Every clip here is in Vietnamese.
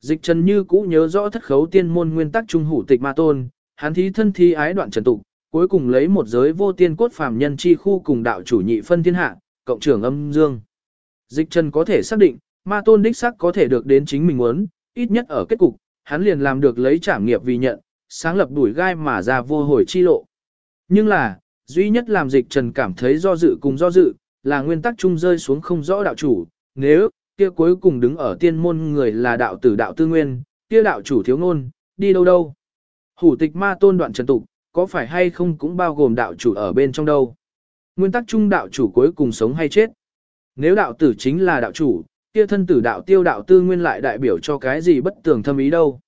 Dịch trần như cũ nhớ rõ thất khấu tiên môn nguyên tắc trung hủ tịch ma tôn, hắn thí thân thi ái đoạn trần tục, cuối cùng lấy một giới vô tiên cốt phàm nhân chi khu cùng đạo chủ nhị phân thiên hạ, cộng trưởng âm dương. Dịch trần có thể xác định, ma tôn đích sắc có thể được đến chính mình muốn, ít nhất ở kết cục, hắn liền làm được lấy trảm nghiệp vì nhận, sáng lập đuổi gai mà ra vô hồi chi lộ. Nhưng là, duy nhất làm dịch trần cảm thấy do dự cùng do dự, là nguyên tắc chung rơi xuống không rõ đạo chủ, nếu, kia cuối cùng đứng ở tiên môn người là đạo tử đạo tư nguyên, kia đạo chủ thiếu ngôn, đi đâu đâu. Hủ tịch ma tôn đoạn trần tục, có phải hay không cũng bao gồm đạo chủ ở bên trong đâu. Nguyên tắc chung đạo chủ cuối cùng sống hay chết. Nếu đạo tử chính là đạo chủ, kia thân tử đạo tiêu đạo tư nguyên lại đại biểu cho cái gì bất tường thâm ý đâu.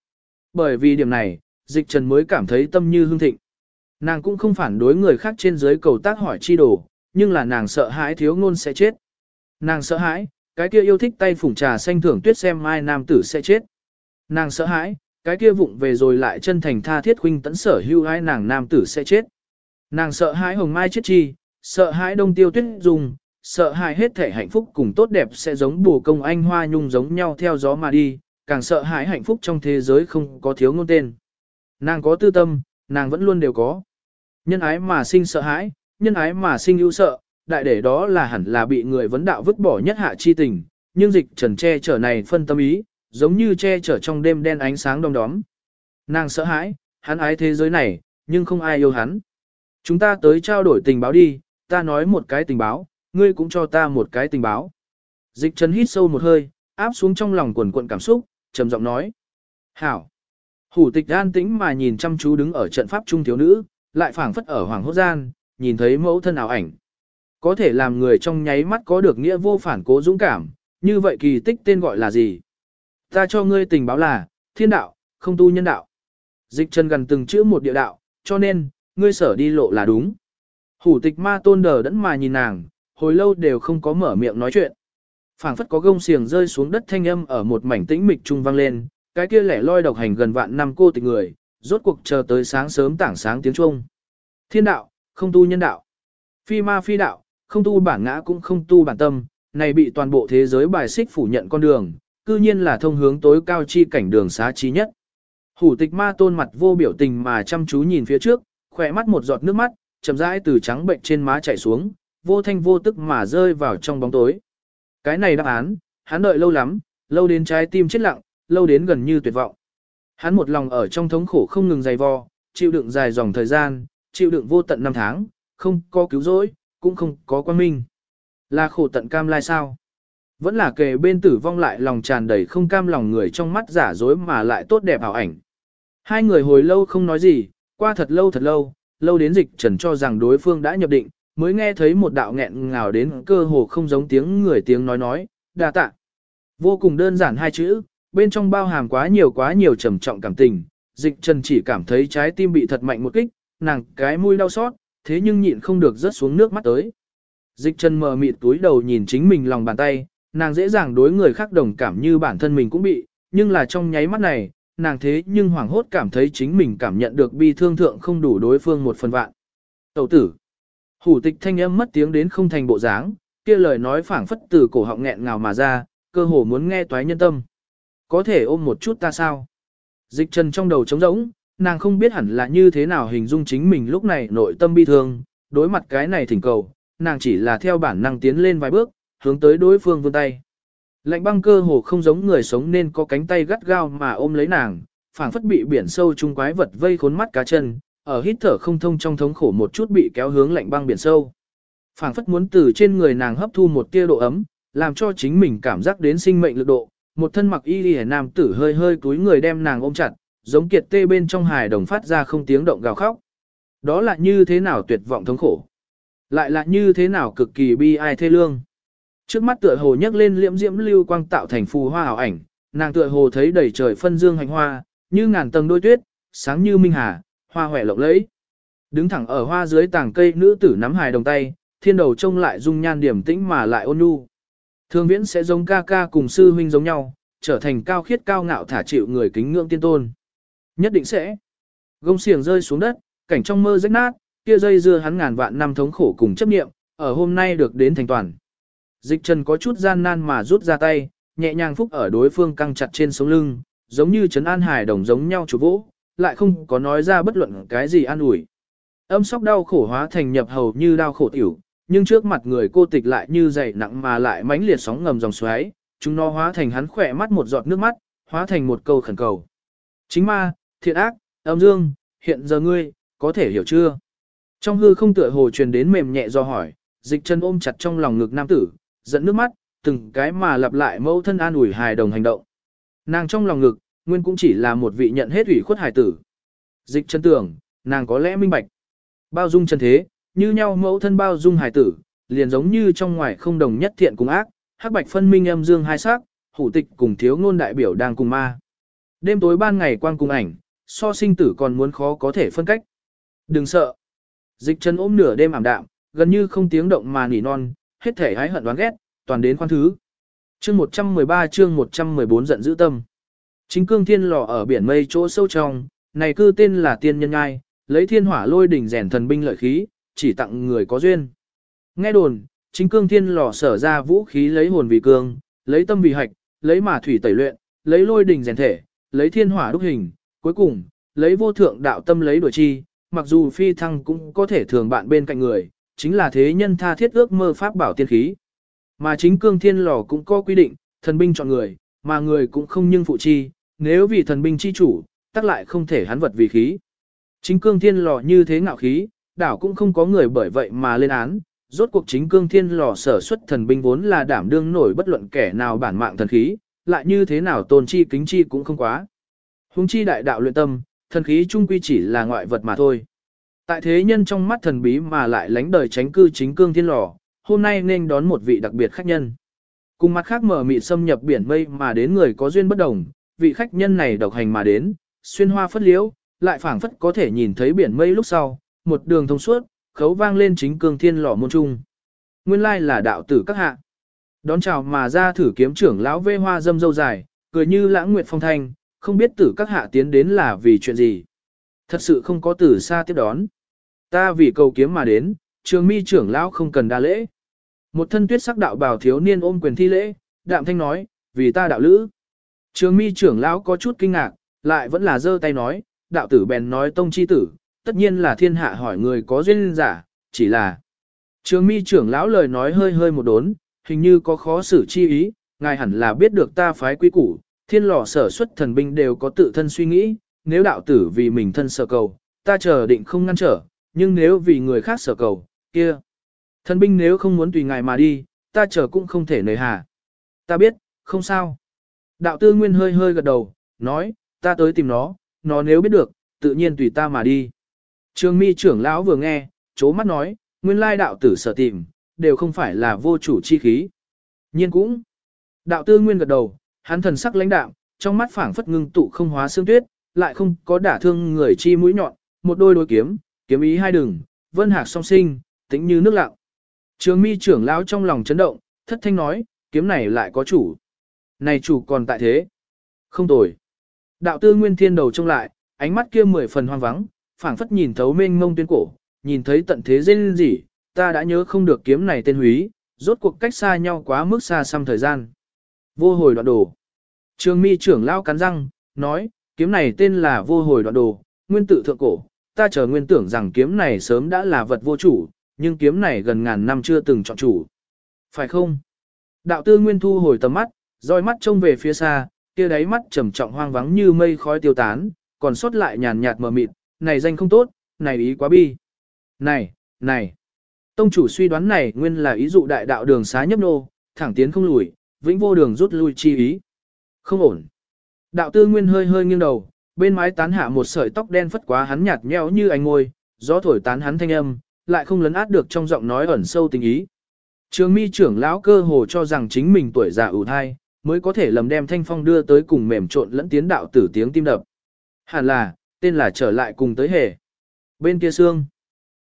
Bởi vì điểm này, dịch trần mới cảm thấy tâm như hương thịnh. Nàng cũng không phản đối người khác trên dưới cầu tác hỏi chi đồ, nhưng là nàng sợ hãi thiếu ngôn sẽ chết. Nàng sợ hãi, cái kia yêu thích tay phủng trà xanh thưởng tuyết xem mai nam tử sẽ chết. Nàng sợ hãi, cái kia vụng về rồi lại chân thành tha thiết huynh tẫn sở hưu ai nàng nam tử sẽ chết. Nàng sợ hãi hồng mai chết chi, sợ hãi đông tiêu tuyết dùng, sợ hãi hết thể hạnh phúc cùng tốt đẹp sẽ giống bù công anh hoa nhung giống nhau theo gió mà đi, càng sợ hãi hạnh phúc trong thế giới không có thiếu ngôn tên. Nàng có tư tâm, nàng vẫn luôn đều có. Nhân ái mà sinh sợ hãi, nhân ái mà sinh ưu sợ, đại để đó là hẳn là bị người vấn đạo vứt bỏ nhất hạ chi tình, nhưng dịch trần che chở này phân tâm ý, giống như che chở trong đêm đen ánh sáng đông đóm. Nàng sợ hãi, hắn ái thế giới này, nhưng không ai yêu hắn. Chúng ta tới trao đổi tình báo đi, ta nói một cái tình báo, ngươi cũng cho ta một cái tình báo. Dịch trần hít sâu một hơi, áp xuống trong lòng quần quận cảm xúc, trầm giọng nói. Hảo. Hủ tịch an tĩnh mà nhìn chăm chú đứng ở trận pháp trung thiếu nữ, lại phảng phất ở hoàng hốt gian, nhìn thấy mẫu thân ảo ảnh. Có thể làm người trong nháy mắt có được nghĩa vô phản cố dũng cảm, như vậy kỳ tích tên gọi là gì? Ta cho ngươi tình báo là, thiên đạo, không tu nhân đạo. Dịch chân gần từng chữ một địa đạo, cho nên, ngươi sở đi lộ là đúng. Hủ tịch ma tôn đờ đẫn mà nhìn nàng, hồi lâu đều không có mở miệng nói chuyện. phảng phất có gông xiềng rơi xuống đất thanh âm ở một mảnh tĩnh mịch trung vang lên, cái kia lẻ loi độc hành gần vạn năm cô tịch người, rốt cuộc chờ tới sáng sớm tảng sáng tiếng trung Thiên đạo, không tu nhân đạo. Phi ma phi đạo, không tu bản ngã cũng không tu bản tâm, này bị toàn bộ thế giới bài xích phủ nhận con đường, cư nhiên là thông hướng tối cao chi cảnh đường xá trí nhất. Hủ tịch ma tôn mặt vô biểu tình mà chăm chú nhìn phía trước, khỏe mắt một giọt nước mắt, chậm rãi từ trắng bệnh trên má chảy xuống, vô thanh vô tức mà rơi vào trong bóng tối. Cái này đáp án, hắn đợi lâu lắm, lâu đến trái tim chết lặng, lâu đến gần như tuyệt vọng. Hắn một lòng ở trong thống khổ không ngừng dày vò, chịu đựng dài dòng thời gian, chịu đựng vô tận năm tháng, không có cứu rỗi, cũng không có quan minh. Là khổ tận cam lai sao? Vẫn là kề bên tử vong lại lòng tràn đầy không cam lòng người trong mắt giả dối mà lại tốt đẹp ảo ảnh. Hai người hồi lâu không nói gì, qua thật lâu thật lâu, lâu đến dịch trần cho rằng đối phương đã nhập định, mới nghe thấy một đạo nghẹn ngào đến cơ hồ không giống tiếng người tiếng nói nói, đa tạ. Vô cùng đơn giản hai chữ, bên trong bao hàm quá nhiều quá nhiều trầm trọng cảm tình, dịch trần chỉ cảm thấy trái tim bị thật mạnh một kích, nàng cái mũi đau xót, thế nhưng nhịn không được rớt xuống nước mắt tới. Dịch trần mờ mịt túi đầu nhìn chính mình lòng bàn tay, nàng dễ dàng đối người khác đồng cảm như bản thân mình cũng bị, nhưng là trong nháy mắt này, nàng thế nhưng hoảng hốt cảm thấy chính mình cảm nhận được bi thương thượng không đủ đối phương một phần vạn. Tẩu tử. Hủ tịch thanh âm mất tiếng đến không thành bộ dáng, kia lời nói phảng phất từ cổ họng nghẹn ngào mà ra, cơ hồ muốn nghe toái nhân tâm. Có thể ôm một chút ta sao? Dịch trần trong đầu trống rỗng, nàng không biết hẳn là như thế nào hình dung chính mình lúc này nội tâm bi thương, đối mặt cái này thỉnh cầu, nàng chỉ là theo bản năng tiến lên vài bước, hướng tới đối phương vươn tay. Lạnh băng cơ hồ không giống người sống nên có cánh tay gắt gao mà ôm lấy nàng, phảng phất bị biển sâu chung quái vật vây khốn mắt cá chân, ở hít thở không thông trong thống khổ một chút bị kéo hướng lạnh băng biển sâu. Phảng phất muốn từ trên người nàng hấp thu một tia độ ấm, làm cho chính mình cảm giác đến sinh mệnh lực độ, một thân mặc y liễu nam tử hơi hơi túi người đem nàng ôm chặt, giống kiệt tê bên trong hài đồng phát ra không tiếng động gào khóc. Đó là như thế nào tuyệt vọng thống khổ. Lại là như thế nào cực kỳ bi ai thê lương. Trước mắt tựa hồ nhấc lên liễm diễm lưu quang tạo thành phù hoa ảo ảnh, nàng tựa hồ thấy đầy trời phân dương hành hoa, như ngàn tầng đôi tuyết, sáng như minh hà, hoa hòe lộng lẫy. Đứng thẳng ở hoa dưới tàng cây nữ tử nắm hài đồng tay, thiên đầu trông lại dung nhan điểm tĩnh mà lại ôn nhu. Thương viễn sẽ giống ca ca cùng sư huynh giống nhau, trở thành cao khiết cao ngạo thả chịu người kính ngưỡng tiên tôn. Nhất định sẽ. Gông xiềng rơi xuống đất, cảnh trong mơ rách nát, kia dây dưa hắn ngàn vạn năm thống khổ cùng chấp niệm, ở hôm nay được đến thành toàn. Dịch trần có chút gian nan mà rút ra tay, nhẹ nhàng phúc ở đối phương căng chặt trên sống lưng, giống như trấn an hải đồng giống nhau chủ vỗ, lại không có nói ra bất luận cái gì an ủi. Âm sóc đau khổ hóa thành nhập hầu như đau khổ tiểu, nhưng trước mặt người cô tịch lại như dày nặng mà lại mãnh liệt sóng ngầm dòng xoáy, chúng nó hóa thành hắn khỏe mắt một giọt nước mắt, hóa thành một câu khẩn cầu. Chính ma, thiện ác, âm dương, hiện giờ ngươi, có thể hiểu chưa? Trong hư không tựa hồ truyền đến mềm nhẹ do hỏi, dịch chân ôm chặt trong lòng ngực nam tử, dẫn nước mắt, từng cái mà lặp lại mẫu thân an ủi hài đồng hành động. Nàng trong lòng ngực, nguyên cũng chỉ là một vị nhận hết ủy khuất hài tử. Dịch chân tưởng, nàng có lẽ minh bạch. Bao dung chân thế, như nhau mẫu thân bao dung hài tử, liền giống như trong ngoài không đồng nhất thiện cùng ác, hắc bạch phân minh âm dương hai sắc, hủ tịch cùng thiếu ngôn đại biểu đang cùng ma. Đêm tối ban ngày quang cùng ảnh, so sinh tử còn muốn khó có thể phân cách. Đừng sợ. Dịch chân ôm nửa đêm ảm đạm, gần như không tiếng động mà nỉ non, hết thể hái hận đoán ghét, toàn đến khoan thứ. Chương 113 chương 114 giận dữ tâm. Chính cương thiên lò ở biển mây chỗ sâu trong, này cư tên là tiên nhân ngai, lấy thiên hỏa lôi đỉnh rèn thần binh lợi khí, chỉ tặng người có duyên. Nghe đồn, chính cương thiên lò sở ra vũ khí lấy hồn vì cương, lấy tâm vì hạch, lấy mà thủy tẩy luyện, lấy lôi đỉnh rèn thể, lấy thiên hỏa đúc hình, cuối cùng, lấy vô thượng đạo tâm lấy đuổi chi, mặc dù phi thăng cũng có thể thường bạn bên cạnh người, chính là thế nhân tha thiết ước mơ pháp bảo tiên khí. Mà chính cương thiên lò cũng có quy định, thần binh chọn người, mà người cũng không nhưng phụ chi, nếu vì thần binh chi chủ, tắc lại không thể hắn vật vì khí. Chính cương thiên lò như thế ngạo khí, đảo cũng không có người bởi vậy mà lên án, rốt cuộc chính cương thiên lò sở xuất thần binh vốn là đảm đương nổi bất luận kẻ nào bản mạng thần khí, lại như thế nào tôn chi kính chi cũng không quá. Hùng chi đại đạo luyện tâm, thần khí trung quy chỉ là ngoại vật mà thôi. Tại thế nhân trong mắt thần bí mà lại lánh đời tránh cư chính cương thiên lò, hôm nay nên đón một vị đặc biệt khách nhân. Cùng mặt khác mở mị xâm nhập biển mây mà đến người có duyên bất đồng, vị khách nhân này độc hành mà đến, xuyên hoa phất liễu, lại phảng phất có thể nhìn thấy biển mây lúc sau, một đường thông suốt, khấu vang lên chính cương thiên lò môn trung. Nguyên lai là đạo tử các hạ. Đón chào mà ra thử kiếm trưởng lão vê hoa dâm dâu dài, cười như lãng nguyệt phong thanh, không biết tử các hạ tiến đến là vì chuyện gì. Thật sự không có tử xa tiếp đón. Ta vì cầu kiếm mà đến, trường mi trưởng lão không cần đa lễ. Một thân tuyết sắc đạo bào thiếu niên ôm quyền thi lễ, đạm thanh nói, vì ta đạo lữ. Trường mi trưởng lão có chút kinh ngạc, lại vẫn là giơ tay nói, đạo tử bèn nói tông chi tử, tất nhiên là thiên hạ hỏi người có duyên giả, chỉ là. Trường mi trưởng lão lời nói hơi hơi một đốn, hình như có khó xử chi ý, ngài hẳn là biết được ta phái quy củ, thiên lò sở xuất thần binh đều có tự thân suy nghĩ, nếu đạo tử vì mình thân sở cầu, ta chờ định không ngăn trở, nhưng nếu vì người khác sở cầu, kia. Thần binh nếu không muốn tùy ngài mà đi, ta chờ cũng không thể nời hà. Ta biết, không sao. Đạo tư nguyên hơi hơi gật đầu, nói, ta tới tìm nó, nó nếu biết được, tự nhiên tùy ta mà đi. Trường mi trưởng lão vừa nghe, chố mắt nói, nguyên lai đạo tử sở tìm, đều không phải là vô chủ chi khí. Nhiên cũng. Đạo tư nguyên gật đầu, hắn thần sắc lãnh đạm, trong mắt phảng phất ngưng tụ không hóa xương tuyết, lại không có đả thương người chi mũi nhọn, một đôi đôi kiếm, kiếm ý hai đường, vân hạc song sinh, tĩnh như nước lặng. Trường mi trưởng lão trong lòng chấn động, thất thanh nói, kiếm này lại có chủ. Này chủ còn tại thế. Không tồi. Đạo tư nguyên thiên đầu trông lại, ánh mắt kia mười phần hoang vắng, phảng phất nhìn thấu mênh mông tuyến cổ, nhìn thấy tận thế dên gì, ta đã nhớ không được kiếm này tên húy, rốt cuộc cách xa nhau quá mức xa xăm thời gian. Vô hồi đoạn đồ. Trường mi trưởng lao cắn răng, nói, kiếm này tên là vô hồi đoạn đồ, nguyên tự thượng cổ, ta chờ nguyên tưởng rằng kiếm này sớm đã là vật vô chủ, nhưng kiếm này gần ngàn năm chưa từng chọn chủ. Phải không? Đạo tư nguyên thu hồi tầm mắt, roi mắt trông về phía xa, kia đáy mắt trầm trọng hoang vắng như mây khói tiêu tán, còn sót lại nhàn nhạt mờ mịt, này danh không tốt, này ý quá bi. Này, này. Tông chủ suy đoán này nguyên là ý dụ đại đạo đường xá nhấp nô, thẳng tiến không lùi, vĩnh vô đường rút lui chi ý. Không ổn. Đạo tư nguyên hơi hơi nghiêng đầu, bên mái tán hạ một sợi tóc đen phất quá hắn nhạt nhẽo như ánh ngôi, gió thổi tán hắn thanh âm, lại không lấn át được trong giọng nói ẩn sâu tình ý. Trường mi trưởng lão cơ hồ cho rằng chính mình tuổi già ủ thai, mới có thể lầm đem thanh phong đưa tới cùng mềm trộn lẫn tiến đạo tử tiếng tim đập. Hẳn là, tên là trở lại cùng tới hề. Bên kia xương,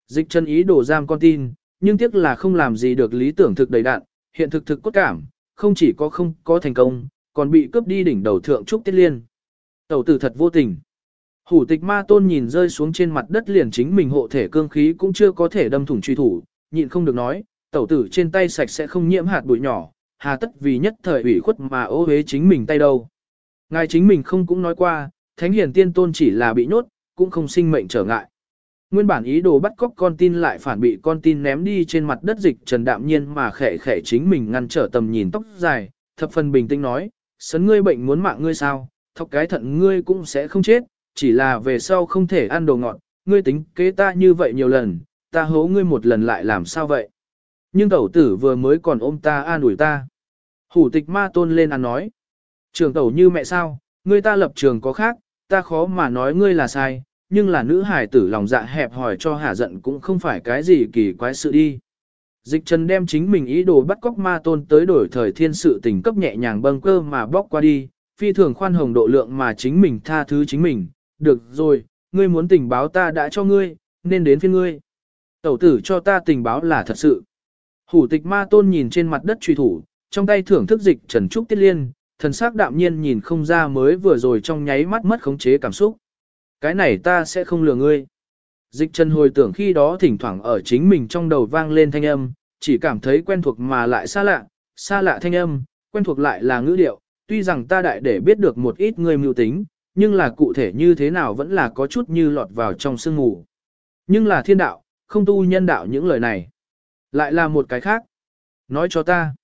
dịch chân ý đổ giam con tin, nhưng tiếc là không làm gì được lý tưởng thực đầy đạn, hiện thực thực cốt cảm, không chỉ có không có thành công, còn bị cướp đi đỉnh đầu thượng trúc tiết liên. Tẩu tử thật vô tình. Hủ tịch ma tôn nhìn rơi xuống trên mặt đất liền chính mình hộ thể cương khí cũng chưa có thể đâm thủng truy thủ, nhịn không được nói, tẩu tử trên tay sạch sẽ không nhiễm hạt bụi nhỏ, hà tất vì nhất thời ủy khuất mà ô hế chính mình tay đâu. Ngài chính mình không cũng nói qua, thánh hiền tiên tôn chỉ là bị nhốt, cũng không sinh mệnh trở ngại. Nguyên bản ý đồ bắt cóc con tin lại phản bị con tin ném đi trên mặt đất dịch trần đạm nhiên mà khẽ khẽ chính mình ngăn trở tầm nhìn tóc dài, thập phần bình tĩnh nói, sấn ngươi bệnh muốn mạng ngươi sao, thọc cái thận ngươi cũng sẽ không chết, chỉ là về sau không thể ăn đồ ngọt, ngươi tính kế ta như vậy nhiều lần, ta hố ngươi một lần lại làm sao vậy. Nhưng tẩu tử vừa mới còn ôm ta an ủi ta. Hủ tịch ma tôn lên ăn nói. Trường tẩu như mẹ sao, ngươi ta lập trường có khác, ta khó mà nói ngươi là sai, nhưng là nữ hải tử lòng dạ hẹp hỏi cho hả giận cũng không phải cái gì kỳ quái sự đi. Dịch trần đem chính mình ý đồ bắt cóc ma tôn tới đổi thời thiên sự tình cấp nhẹ nhàng bâng cơ mà bóc qua đi, phi thường khoan hồng độ lượng mà chính mình tha thứ chính mình, được rồi, ngươi muốn tình báo ta đã cho ngươi, nên đến phiên ngươi. Tẩu tử cho ta tình báo là thật sự. Hủ tịch ma tôn nhìn trên mặt đất truy thủ, trong tay thưởng thức dịch trần trúc tiết liên, thần sắc đạm nhiên nhìn không ra mới vừa rồi trong nháy mắt mất khống chế cảm xúc. Cái này ta sẽ không lừa ngươi. Dịch trần hồi tưởng khi đó thỉnh thoảng ở chính mình trong đầu vang lên thanh âm, chỉ cảm thấy quen thuộc mà lại xa lạ, xa lạ thanh âm, quen thuộc lại là ngữ điệu, tuy rằng ta đại để biết được một ít người mưu tính, nhưng là cụ thể như thế nào vẫn là có chút như lọt vào trong sương mù. Nhưng là thiên đạo, không tu nhân đạo những lời này. Lại là một cái khác. Nói cho ta.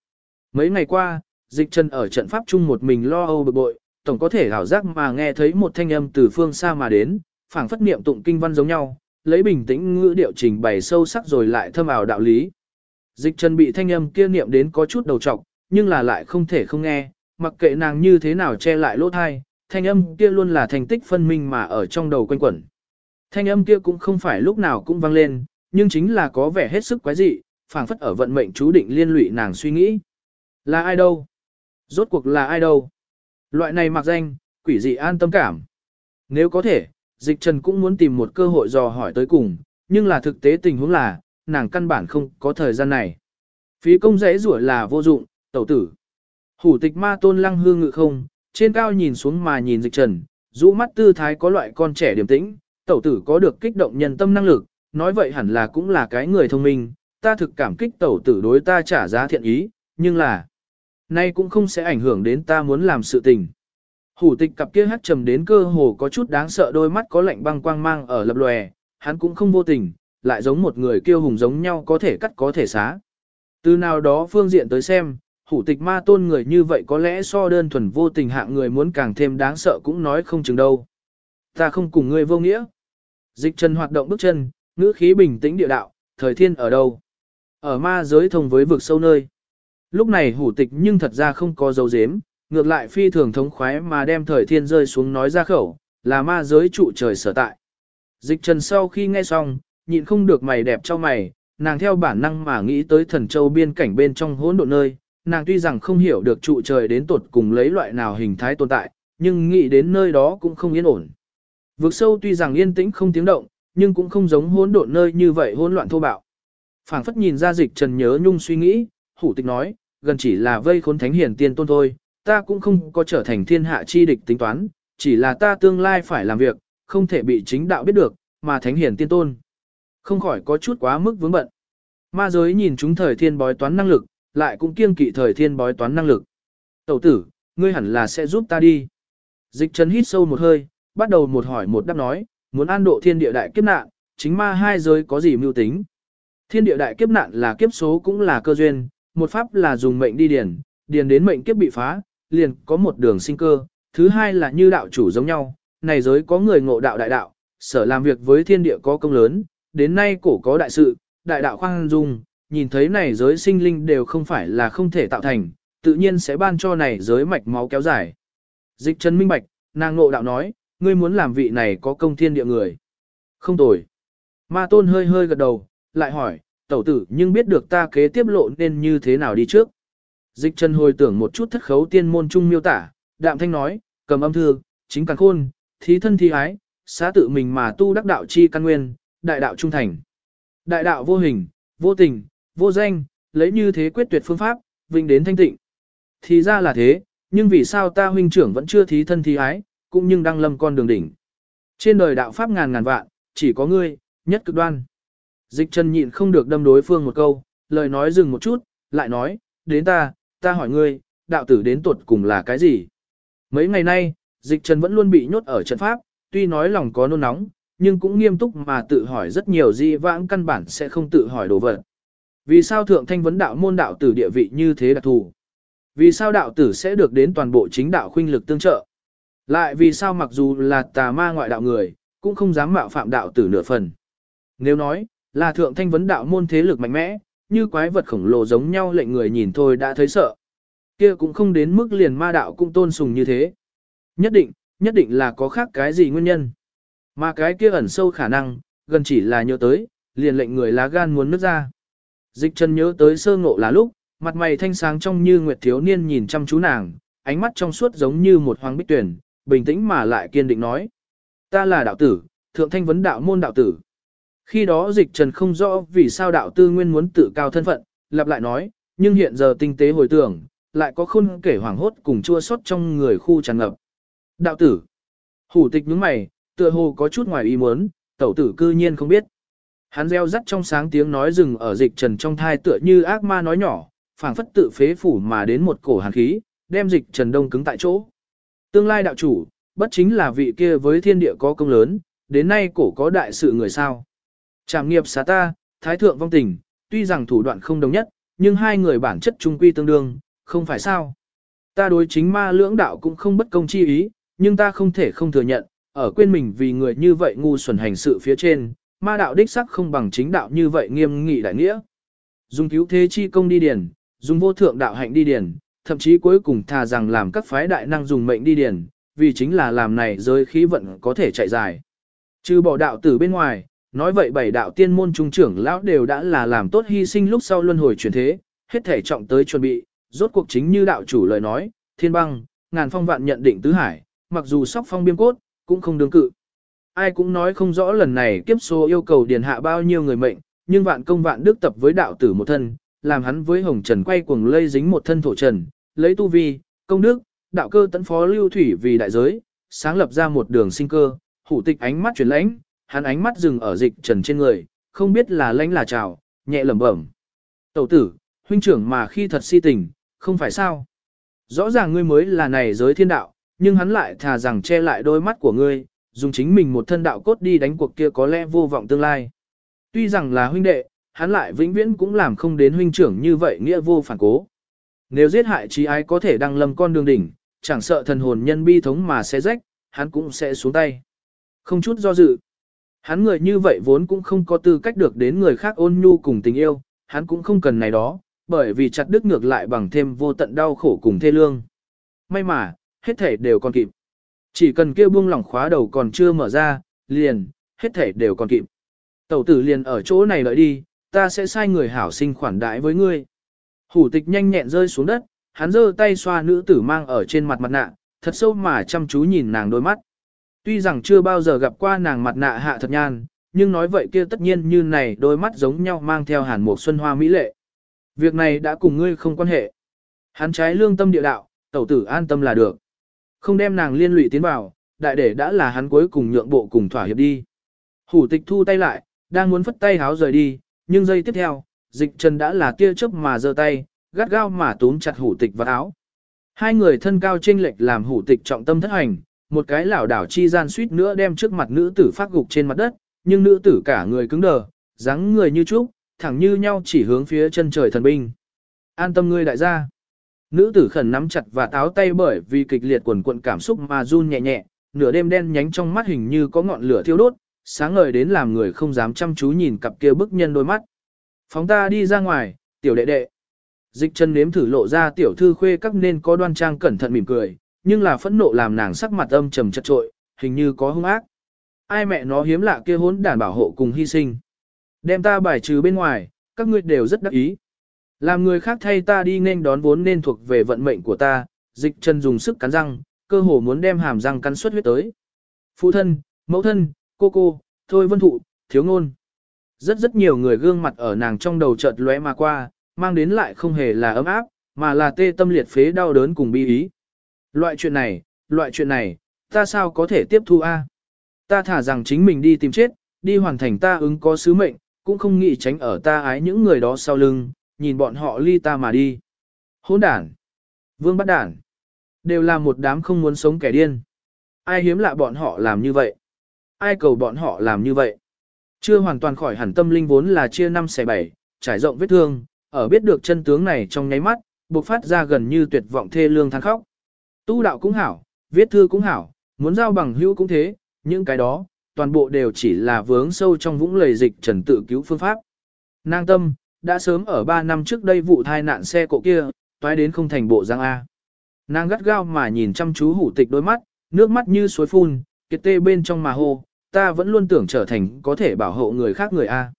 Mấy ngày qua, dịch trần ở trận pháp chung một mình lo âu bực bội, tổng có thể hảo giác mà nghe thấy một thanh âm từ phương xa mà đến, phảng phất niệm tụng kinh văn giống nhau, lấy bình tĩnh ngữ điệu trình bày sâu sắc rồi lại thâm ảo đạo lý. Dịch trần bị thanh âm kia niệm đến có chút đầu trọc, nhưng là lại không thể không nghe, mặc kệ nàng như thế nào che lại lỗ thai, thanh âm kia luôn là thành tích phân minh mà ở trong đầu quanh quẩn. Thanh âm kia cũng không phải lúc nào cũng vang lên, nhưng chính là có vẻ hết sức quái dị, phảng phất ở vận mệnh chú định liên lụy nàng suy nghĩ. Là ai đâu? Rốt cuộc là ai đâu? Loại này mặc danh, quỷ dị an tâm cảm. Nếu có thể, dịch trần cũng muốn tìm một cơ hội dò hỏi tới cùng, nhưng là thực tế tình huống là, nàng căn bản không có thời gian này. Phí công dễ rủa là vô dụng, tẩu tử. Hủ tịch ma tôn lăng hương ngự không, trên cao nhìn xuống mà nhìn dịch trần, rũ mắt tư thái có loại con trẻ điềm tĩnh, tẩu tử có được kích động nhân tâm năng lực, nói vậy hẳn là cũng là cái người thông minh, ta thực cảm kích tẩu tử đối ta trả giá thiện ý, nhưng là, nay cũng không sẽ ảnh hưởng đến ta muốn làm sự tình. Hủ tịch cặp kia hát trầm đến cơ hồ có chút đáng sợ đôi mắt có lạnh băng quang mang ở lập lòe, hắn cũng không vô tình, lại giống một người kiêu hùng giống nhau có thể cắt có thể xá. Từ nào đó phương diện tới xem, hủ tịch ma tôn người như vậy có lẽ so đơn thuần vô tình hạng người muốn càng thêm đáng sợ cũng nói không chừng đâu. Ta không cùng ngươi vô nghĩa. Dịch chân hoạt động bước chân, ngữ khí bình tĩnh địa đạo, thời thiên ở đâu? Ở ma giới thông với vực sâu nơi. Lúc này hủ tịch nhưng thật ra không có dấu dếm, ngược lại phi thường thống khoái mà đem thời thiên rơi xuống nói ra khẩu, là ma giới trụ trời sở tại. Dịch trần sau khi nghe xong, nhịn không được mày đẹp cho mày, nàng theo bản năng mà nghĩ tới thần châu biên cảnh bên trong hỗn độn nơi, nàng tuy rằng không hiểu được trụ trời đến tột cùng lấy loại nào hình thái tồn tại, nhưng nghĩ đến nơi đó cũng không yên ổn. Vực sâu tuy rằng yên tĩnh không tiếng động, nhưng cũng không giống hỗn độn nơi như vậy hỗn loạn thô bạo. Phảng phất nhìn ra dịch trần nhớ nhung suy nghĩ, hủ tịch nói, gần chỉ là vây khốn thánh hiển tiên tôn thôi, ta cũng không có trở thành thiên hạ chi địch tính toán, chỉ là ta tương lai phải làm việc, không thể bị chính đạo biết được, mà thánh hiển tiên tôn. Không khỏi có chút quá mức vướng bận. Ma giới nhìn chúng thời thiên bói toán năng lực, lại cũng kiêng kỵ thời thiên bói toán năng lực. Tẩu tử, ngươi hẳn là sẽ giúp ta đi. Dịch trần hít sâu một hơi, bắt đầu một hỏi một đáp nói, muốn an độ thiên địa đại kiếp nạn, chính ma hai giới có gì mưu tính. Thiên địa đại kiếp nạn là kiếp số cũng là cơ duyên, một pháp là dùng mệnh đi điền, điền đến mệnh kiếp bị phá, liền có một đường sinh cơ, thứ hai là như đạo chủ giống nhau, này giới có người ngộ đạo đại đạo, sở làm việc với thiên địa có công lớn, đến nay cổ có đại sự, đại đạo khoan dung, nhìn thấy này giới sinh linh đều không phải là không thể tạo thành, tự nhiên sẽ ban cho này giới mạch máu kéo dài. Dịch chân minh bạch, nàng ngộ đạo nói, ngươi muốn làm vị này có công thiên địa người. Không tồi. Ma tôn hơi hơi gật đầu, lại hỏi, tẩu tử nhưng biết được ta kế tiếp lộ nên như thế nào đi trước. Dịch Trần hồi tưởng một chút thất khấu tiên môn trung miêu tả, đạm thanh nói, cầm âm thư, chính càng khôn, thí thân thi ái, xá tự mình mà tu đắc đạo chi căn nguyên, đại đạo trung thành. Đại đạo vô hình, vô tình, vô danh, lấy như thế quyết tuyệt phương pháp, vinh đến thanh tịnh. Thì ra là thế, nhưng vì sao ta huynh trưởng vẫn chưa thí thân thi ái, cũng nhưng đang lâm con đường đỉnh. Trên đời đạo pháp ngàn ngàn vạn, chỉ có ngươi, nhất cực đoan. Dịch Trần nhịn không được đâm đối phương một câu, lời nói dừng một chút, lại nói, đến ta, ta hỏi ngươi, đạo tử đến tuột cùng là cái gì? Mấy ngày nay, dịch trần vẫn luôn bị nhốt ở trận pháp, tuy nói lòng có nôn nóng, nhưng cũng nghiêm túc mà tự hỏi rất nhiều di vãng căn bản sẽ không tự hỏi đồ vật. Vì sao thượng thanh vấn đạo môn đạo tử địa vị như thế đặc thù? Vì sao đạo tử sẽ được đến toàn bộ chính đạo khuynh lực tương trợ? Lại vì sao mặc dù là tà ma ngoại đạo người, cũng không dám mạo phạm đạo tử nửa phần? Nếu nói, là thượng thanh vấn đạo môn thế lực mạnh mẽ, như quái vật khổng lồ giống nhau lệnh người nhìn thôi đã thấy sợ. Kia cũng không đến mức liền ma đạo cũng tôn sùng như thế. Nhất định, nhất định là có khác cái gì nguyên nhân. Mà cái kia ẩn sâu khả năng, gần chỉ là nhớ tới, liền lệnh người lá gan muốn nứt ra. Dịch chân nhớ tới sơ ngộ là lúc, mặt mày thanh sáng trong như nguyệt thiếu niên nhìn chăm chú nàng, ánh mắt trong suốt giống như một hoàng bích tuyển, bình tĩnh mà lại kiên định nói. Ta là đạo tử, thượng thanh vấn đạo môn đạo tử. Khi đó dịch trần không rõ vì sao đạo tư nguyên muốn tự cao thân phận, lặp lại nói, nhưng hiện giờ tinh tế hồi tưởng, lại có khôn kể hoàng hốt cùng chua xót trong người khu tràn ngập. Đạo tử. Hủ tịch nhướng mày, tựa hồ có chút ngoài ý muốn, tẩu tử cư nhiên không biết. Hắn reo rắt trong sáng tiếng nói rừng ở dịch trần trong thai tựa như ác ma nói nhỏ, phảng phất tự phế phủ mà đến một cổ hàn khí, đem dịch trần đông cứng tại chỗ. Tương lai đạo chủ, bất chính là vị kia với thiên địa có công lớn, đến nay cổ có đại sự người sao. Trảm nghiệp xá ta, thái thượng vong tình, tuy rằng thủ đoạn không đồng nhất, nhưng hai người bản chất trung quy tương đương, không phải sao. Ta đối chính ma lưỡng đạo cũng không bất công chi ý, nhưng ta không thể không thừa nhận, ở quên mình vì người như vậy ngu xuẩn hành sự phía trên, ma đạo đích sắc không bằng chính đạo như vậy nghiêm nghị đại nghĩa. Dùng cứu thế chi công đi điển, dùng vô thượng đạo hạnh đi điển, thậm chí cuối cùng thà rằng làm các phái đại năng dùng mệnh đi điển, vì chính là làm này giới khí vận có thể chạy dài. Trừ bỏ đạo tử bên ngoài, nói vậy bảy đạo tiên môn trung trưởng lão đều đã là làm tốt hy sinh lúc sau luân hồi chuyển thế, hết thể trọng tới chuẩn bị, rốt cuộc chính như đạo chủ lời nói, thiên băng, ngàn phong vạn nhận định tứ hải, mặc dù sóc phong biêm cốt, cũng không đương cự. Ai cũng nói không rõ lần này kiếp số yêu cầu điền hạ bao nhiêu người mệnh, nhưng vạn công vạn đức tập với đạo tử một thân, làm hắn với hồng trần quay cuồng lây dính một thân thổ trần, lấy tu vi, công đức, đạo cơ tấn phó lưu thủy vì đại giới, sáng lập ra một đường sinh cơ, hủ tịch ánh mắt chuyển lãnh, hắn ánh mắt dừng ở dịch trần trên người, không biết là lãnh là chào, nhẹ lẩm bẩm. Tẩu tử, huynh trưởng mà khi thật si tình, không phải sao. Rõ ràng ngươi mới là này giới thiên đạo, nhưng hắn lại thà rằng che lại đôi mắt của ngươi, dùng chính mình một thân đạo cốt đi đánh cuộc kia có lẽ vô vọng tương lai. Tuy rằng là huynh đệ, hắn lại vĩnh viễn cũng làm không đến huynh trưởng như vậy nghĩa vô phản cố. Nếu giết hại trí ai có thể đăng lâm con đường đỉnh, chẳng sợ thần hồn nhân bi thống mà sẽ rách, hắn cũng sẽ xuống tay. Không chút do dự. Hắn người như vậy vốn cũng không có tư cách được đến người khác ôn nhu cùng tình yêu, hắn cũng không cần này đó, bởi vì chặt đứt ngược lại bằng thêm vô tận đau khổ cùng thê lương. May mà, hết thể đều còn kịp. Chỉ cần kêu buông lỏng khóa đầu còn chưa mở ra, liền, hết thể đều còn kịp. Tẩu tử liền ở chỗ này đợi đi, ta sẽ sai người hảo sinh khoản đãi với ngươi. Hủ tịch nhanh nhẹn rơi xuống đất, hắn giơ tay xoa nữ tử mang ở trên mặt mặt nạ, thật sâu mà chăm chú nhìn nàng đôi mắt. Tuy rằng chưa bao giờ gặp qua nàng mặt nạ hạ thật nhan, nhưng nói vậy kia tất nhiên như này đôi mắt giống nhau mang theo hàn mục xuân hoa mỹ lệ. Việc này đã cùng ngươi không quan hệ. Hắn trái lương tâm địa đạo, tẩu tử an tâm là được. Không đem nàng liên lụy tiến vào, đại để đã là hắn cuối cùng nhượng bộ cùng thỏa hiệp đi. Hủ tịch thu tay lại, đang muốn phất tay háo rời đi, nhưng giây tiếp theo, dịch trần đã là tia chớp mà giơ tay, gắt gao mà túm chặt hủ tịch vào áo. Hai người thân cao chênh lệch làm hủ tịch trọng tâm thất hành, một cái lảo đảo chi gian suýt nữa đem trước mặt nữ tử phát gục trên mặt đất, nhưng nữ tử cả người cứng đờ, dáng người như trúc, thẳng như nhau chỉ hướng phía chân trời thần binh. An tâm ngươi đại gia. Nữ tử khẩn nắm chặt và táo tay bởi vì kịch liệt quần cuộn cảm xúc mà run nhẹ nhẹ, nửa đêm đen nhánh trong mắt hình như có ngọn lửa thiêu đốt, sáng ngời đến làm người không dám chăm chú nhìn cặp kia bức nhân đôi mắt. Phóng ta đi ra ngoài, tiểu đệ đệ. Dịch chân nếm thử lộ ra tiểu thư khuê các nên có đoan trang cẩn thận mỉm cười, nhưng là phẫn nộ làm nàng sắc mặt âm trầm chật trội, hình như có hung ác. Ai mẹ nó hiếm lạ kia hốn đàn bảo hộ cùng hy sinh. Đem ta bài trừ bên ngoài, các ngươi đều rất đắc ý. Làm người khác thay ta đi nên đón vốn nên thuộc về vận mệnh của ta, dịch chân dùng sức cắn răng, cơ hồ muốn đem hàm răng cắn suốt huyết tới. Phụ thân, mẫu thân, cô cô, thôi vân thụ, thiếu ngôn. Rất rất nhiều người gương mặt ở nàng trong đầu chợt lóe mà qua, mang đến lại không hề là ấm áp, mà là tê tâm liệt phế đau đớn cùng bi ý. Loại chuyện này, loại chuyện này, ta sao có thể tiếp thu a? Ta thả rằng chính mình đi tìm chết, đi hoàn thành ta ứng có sứ mệnh, cũng không nghĩ tránh ở ta ái những người đó sau lưng, nhìn bọn họ ly ta mà đi. Hỗn đản! Vương bắt đản! Đều là một đám không muốn sống kẻ điên. Ai hiếm lạ bọn họ làm như vậy? Ai cầu bọn họ làm như vậy? Chưa hoàn toàn khỏi hẳn tâm linh vốn là chia năm xẻ bảy, trải rộng vết thương, ở biết được chân tướng này trong nháy mắt, bộc phát ra gần như tuyệt vọng thê lương than khóc. Tu đạo cũng hảo, viết thư cũng hảo, muốn giao bằng hữu cũng thế, những cái đó, toàn bộ đều chỉ là vướng sâu trong vũng lầy dịch trần tự cứu phương pháp. Nang tâm, đã sớm ở 3 năm trước đây vụ thai nạn xe cộ kia, toái đến không thành bộ giang A. Nàng gắt gao mà nhìn chăm chú hủ tịch đôi mắt, nước mắt như suối phun, kiệt tê bên trong mà hô, ta vẫn luôn tưởng trở thành có thể bảo hộ người khác người A.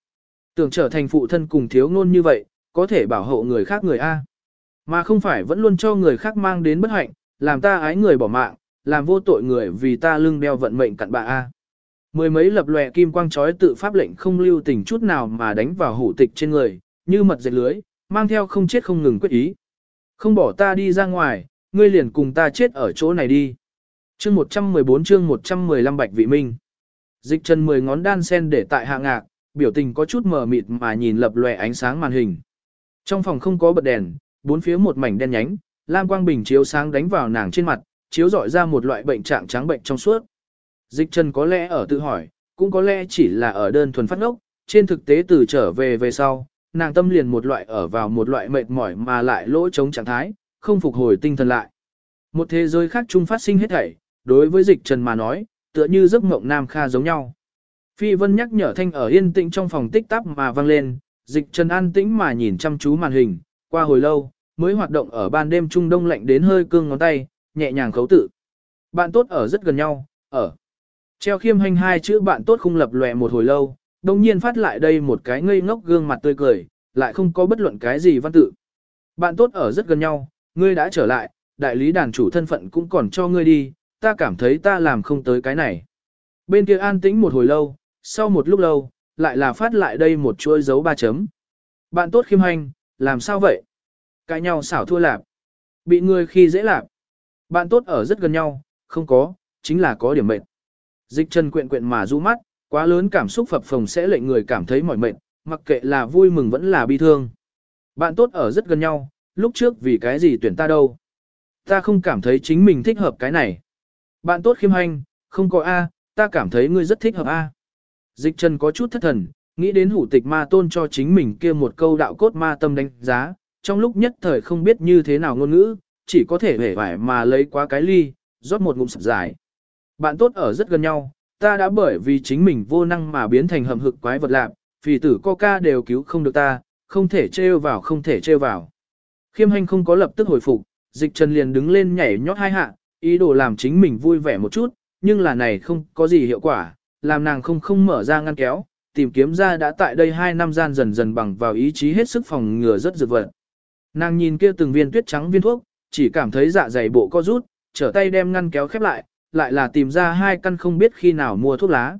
Tưởng trở thành phụ thân cùng thiếu ngôn như vậy, có thể bảo hộ người khác người A. Mà không phải vẫn luôn cho người khác mang đến bất hạnh, làm ta ái người bỏ mạng, làm vô tội người vì ta lưng đeo vận mệnh cặn bạ A. Mười mấy lập lòe kim quang chói tự pháp lệnh không lưu tình chút nào mà đánh vào hủ tịch trên người, như mật dệt lưới, mang theo không chết không ngừng quyết ý. Không bỏ ta đi ra ngoài, ngươi liền cùng ta chết ở chỗ này đi. Chương 114 chương 115 Bạch Vị Minh. Dịch chân mười ngón đan sen để tại hạ ngạc, biểu tình có chút mờ mịt mà nhìn lập lòe ánh sáng màn hình. Trong phòng không có bật đèn, bốn phía một mảnh đen nhánh, lam quang bình chiếu sáng đánh vào nàng trên mặt, chiếu rọi ra một loại bệnh trạng trắng bệnh trong suốt. Dịch trần có lẽ ở tự hỏi, cũng có lẽ chỉ là ở đơn thuần phát ngốc, trên thực tế từ trở về về sau, nàng tâm liền một loại ở vào một loại mệt mỏi mà lại lỗ chống trạng thái, không phục hồi tinh thần lại. Một thế giới khác chung phát sinh hết thảy, đối với dịch trần mà nói, tựa như giấc mộng nam kha giống nhau. Phi vân nhắc nhở thanh ở yên tĩnh trong phòng tích tắc mà vang lên, dịch trần an tĩnh mà nhìn chăm chú màn hình, qua hồi lâu, mới hoạt động ở ban đêm trung đông lạnh đến hơi cương ngón tay, nhẹ nhàng khấu tự. Bạn tốt ở rất gần nhau, ở. Treo khiêm hành hai chữ bạn tốt không lập lòe một hồi lâu, đồng nhiên phát lại đây một cái ngây ngốc gương mặt tươi cười, lại không có bất luận cái gì văn tự. Bạn tốt ở rất gần nhau, ngươi đã trở lại, đại lý đàn chủ thân phận cũng còn cho ngươi đi, ta cảm thấy ta làm không tới cái này. Bên kia an tĩnh một hồi lâu, sau một lúc lâu, lại là phát lại đây một chuỗi dấu ba chấm. Bạn tốt khiêm hành, làm sao vậy? Cãi nhau xảo thua lạp. Bị người khi dễ lạp. Bạn tốt ở rất gần nhau, không có, chính là có điểm mệnh. Dịch chân quyện quyện mà du mắt, quá lớn cảm xúc phập phồng sẽ lệnh người cảm thấy mỏi mệt, mặc kệ là vui mừng vẫn là bi thương. Bạn tốt ở rất gần nhau, lúc trước vì cái gì tuyển ta đâu. Ta không cảm thấy chính mình thích hợp cái này. Bạn tốt khiêm hành, không có A, ta cảm thấy ngươi rất thích hợp A. Dịch trần có chút thất thần, nghĩ đến hủ tịch ma tôn cho chính mình kia một câu đạo cốt ma tâm đánh giá, trong lúc nhất thời không biết như thế nào ngôn ngữ, chỉ có thể vẻ vải mà lấy qua cái ly, rót một ngụm sập dài. Bạn tốt ở rất gần nhau, ta đã bởi vì chính mình vô năng mà biến thành hầm hực quái vật lạc, phì tử coca đều cứu không được ta, không thể trêu vào không thể trêu vào. Khiêm hành không có lập tức hồi phục, dịch trần liền đứng lên nhảy nhót hai hạ, ý đồ làm chính mình vui vẻ một chút, nhưng là này không có gì hiệu quả, làm nàng không không mở ra ngăn kéo, tìm kiếm ra đã tại đây hai năm gian dần dần bằng vào ý chí hết sức phòng ngừa rất dược vật. Nàng nhìn kia từng viên tuyết trắng viên thuốc, chỉ cảm thấy dạ dày bộ co rút, trở tay đem ngăn kéo khép lại, lại là tìm ra hai căn không biết khi nào mua thuốc lá.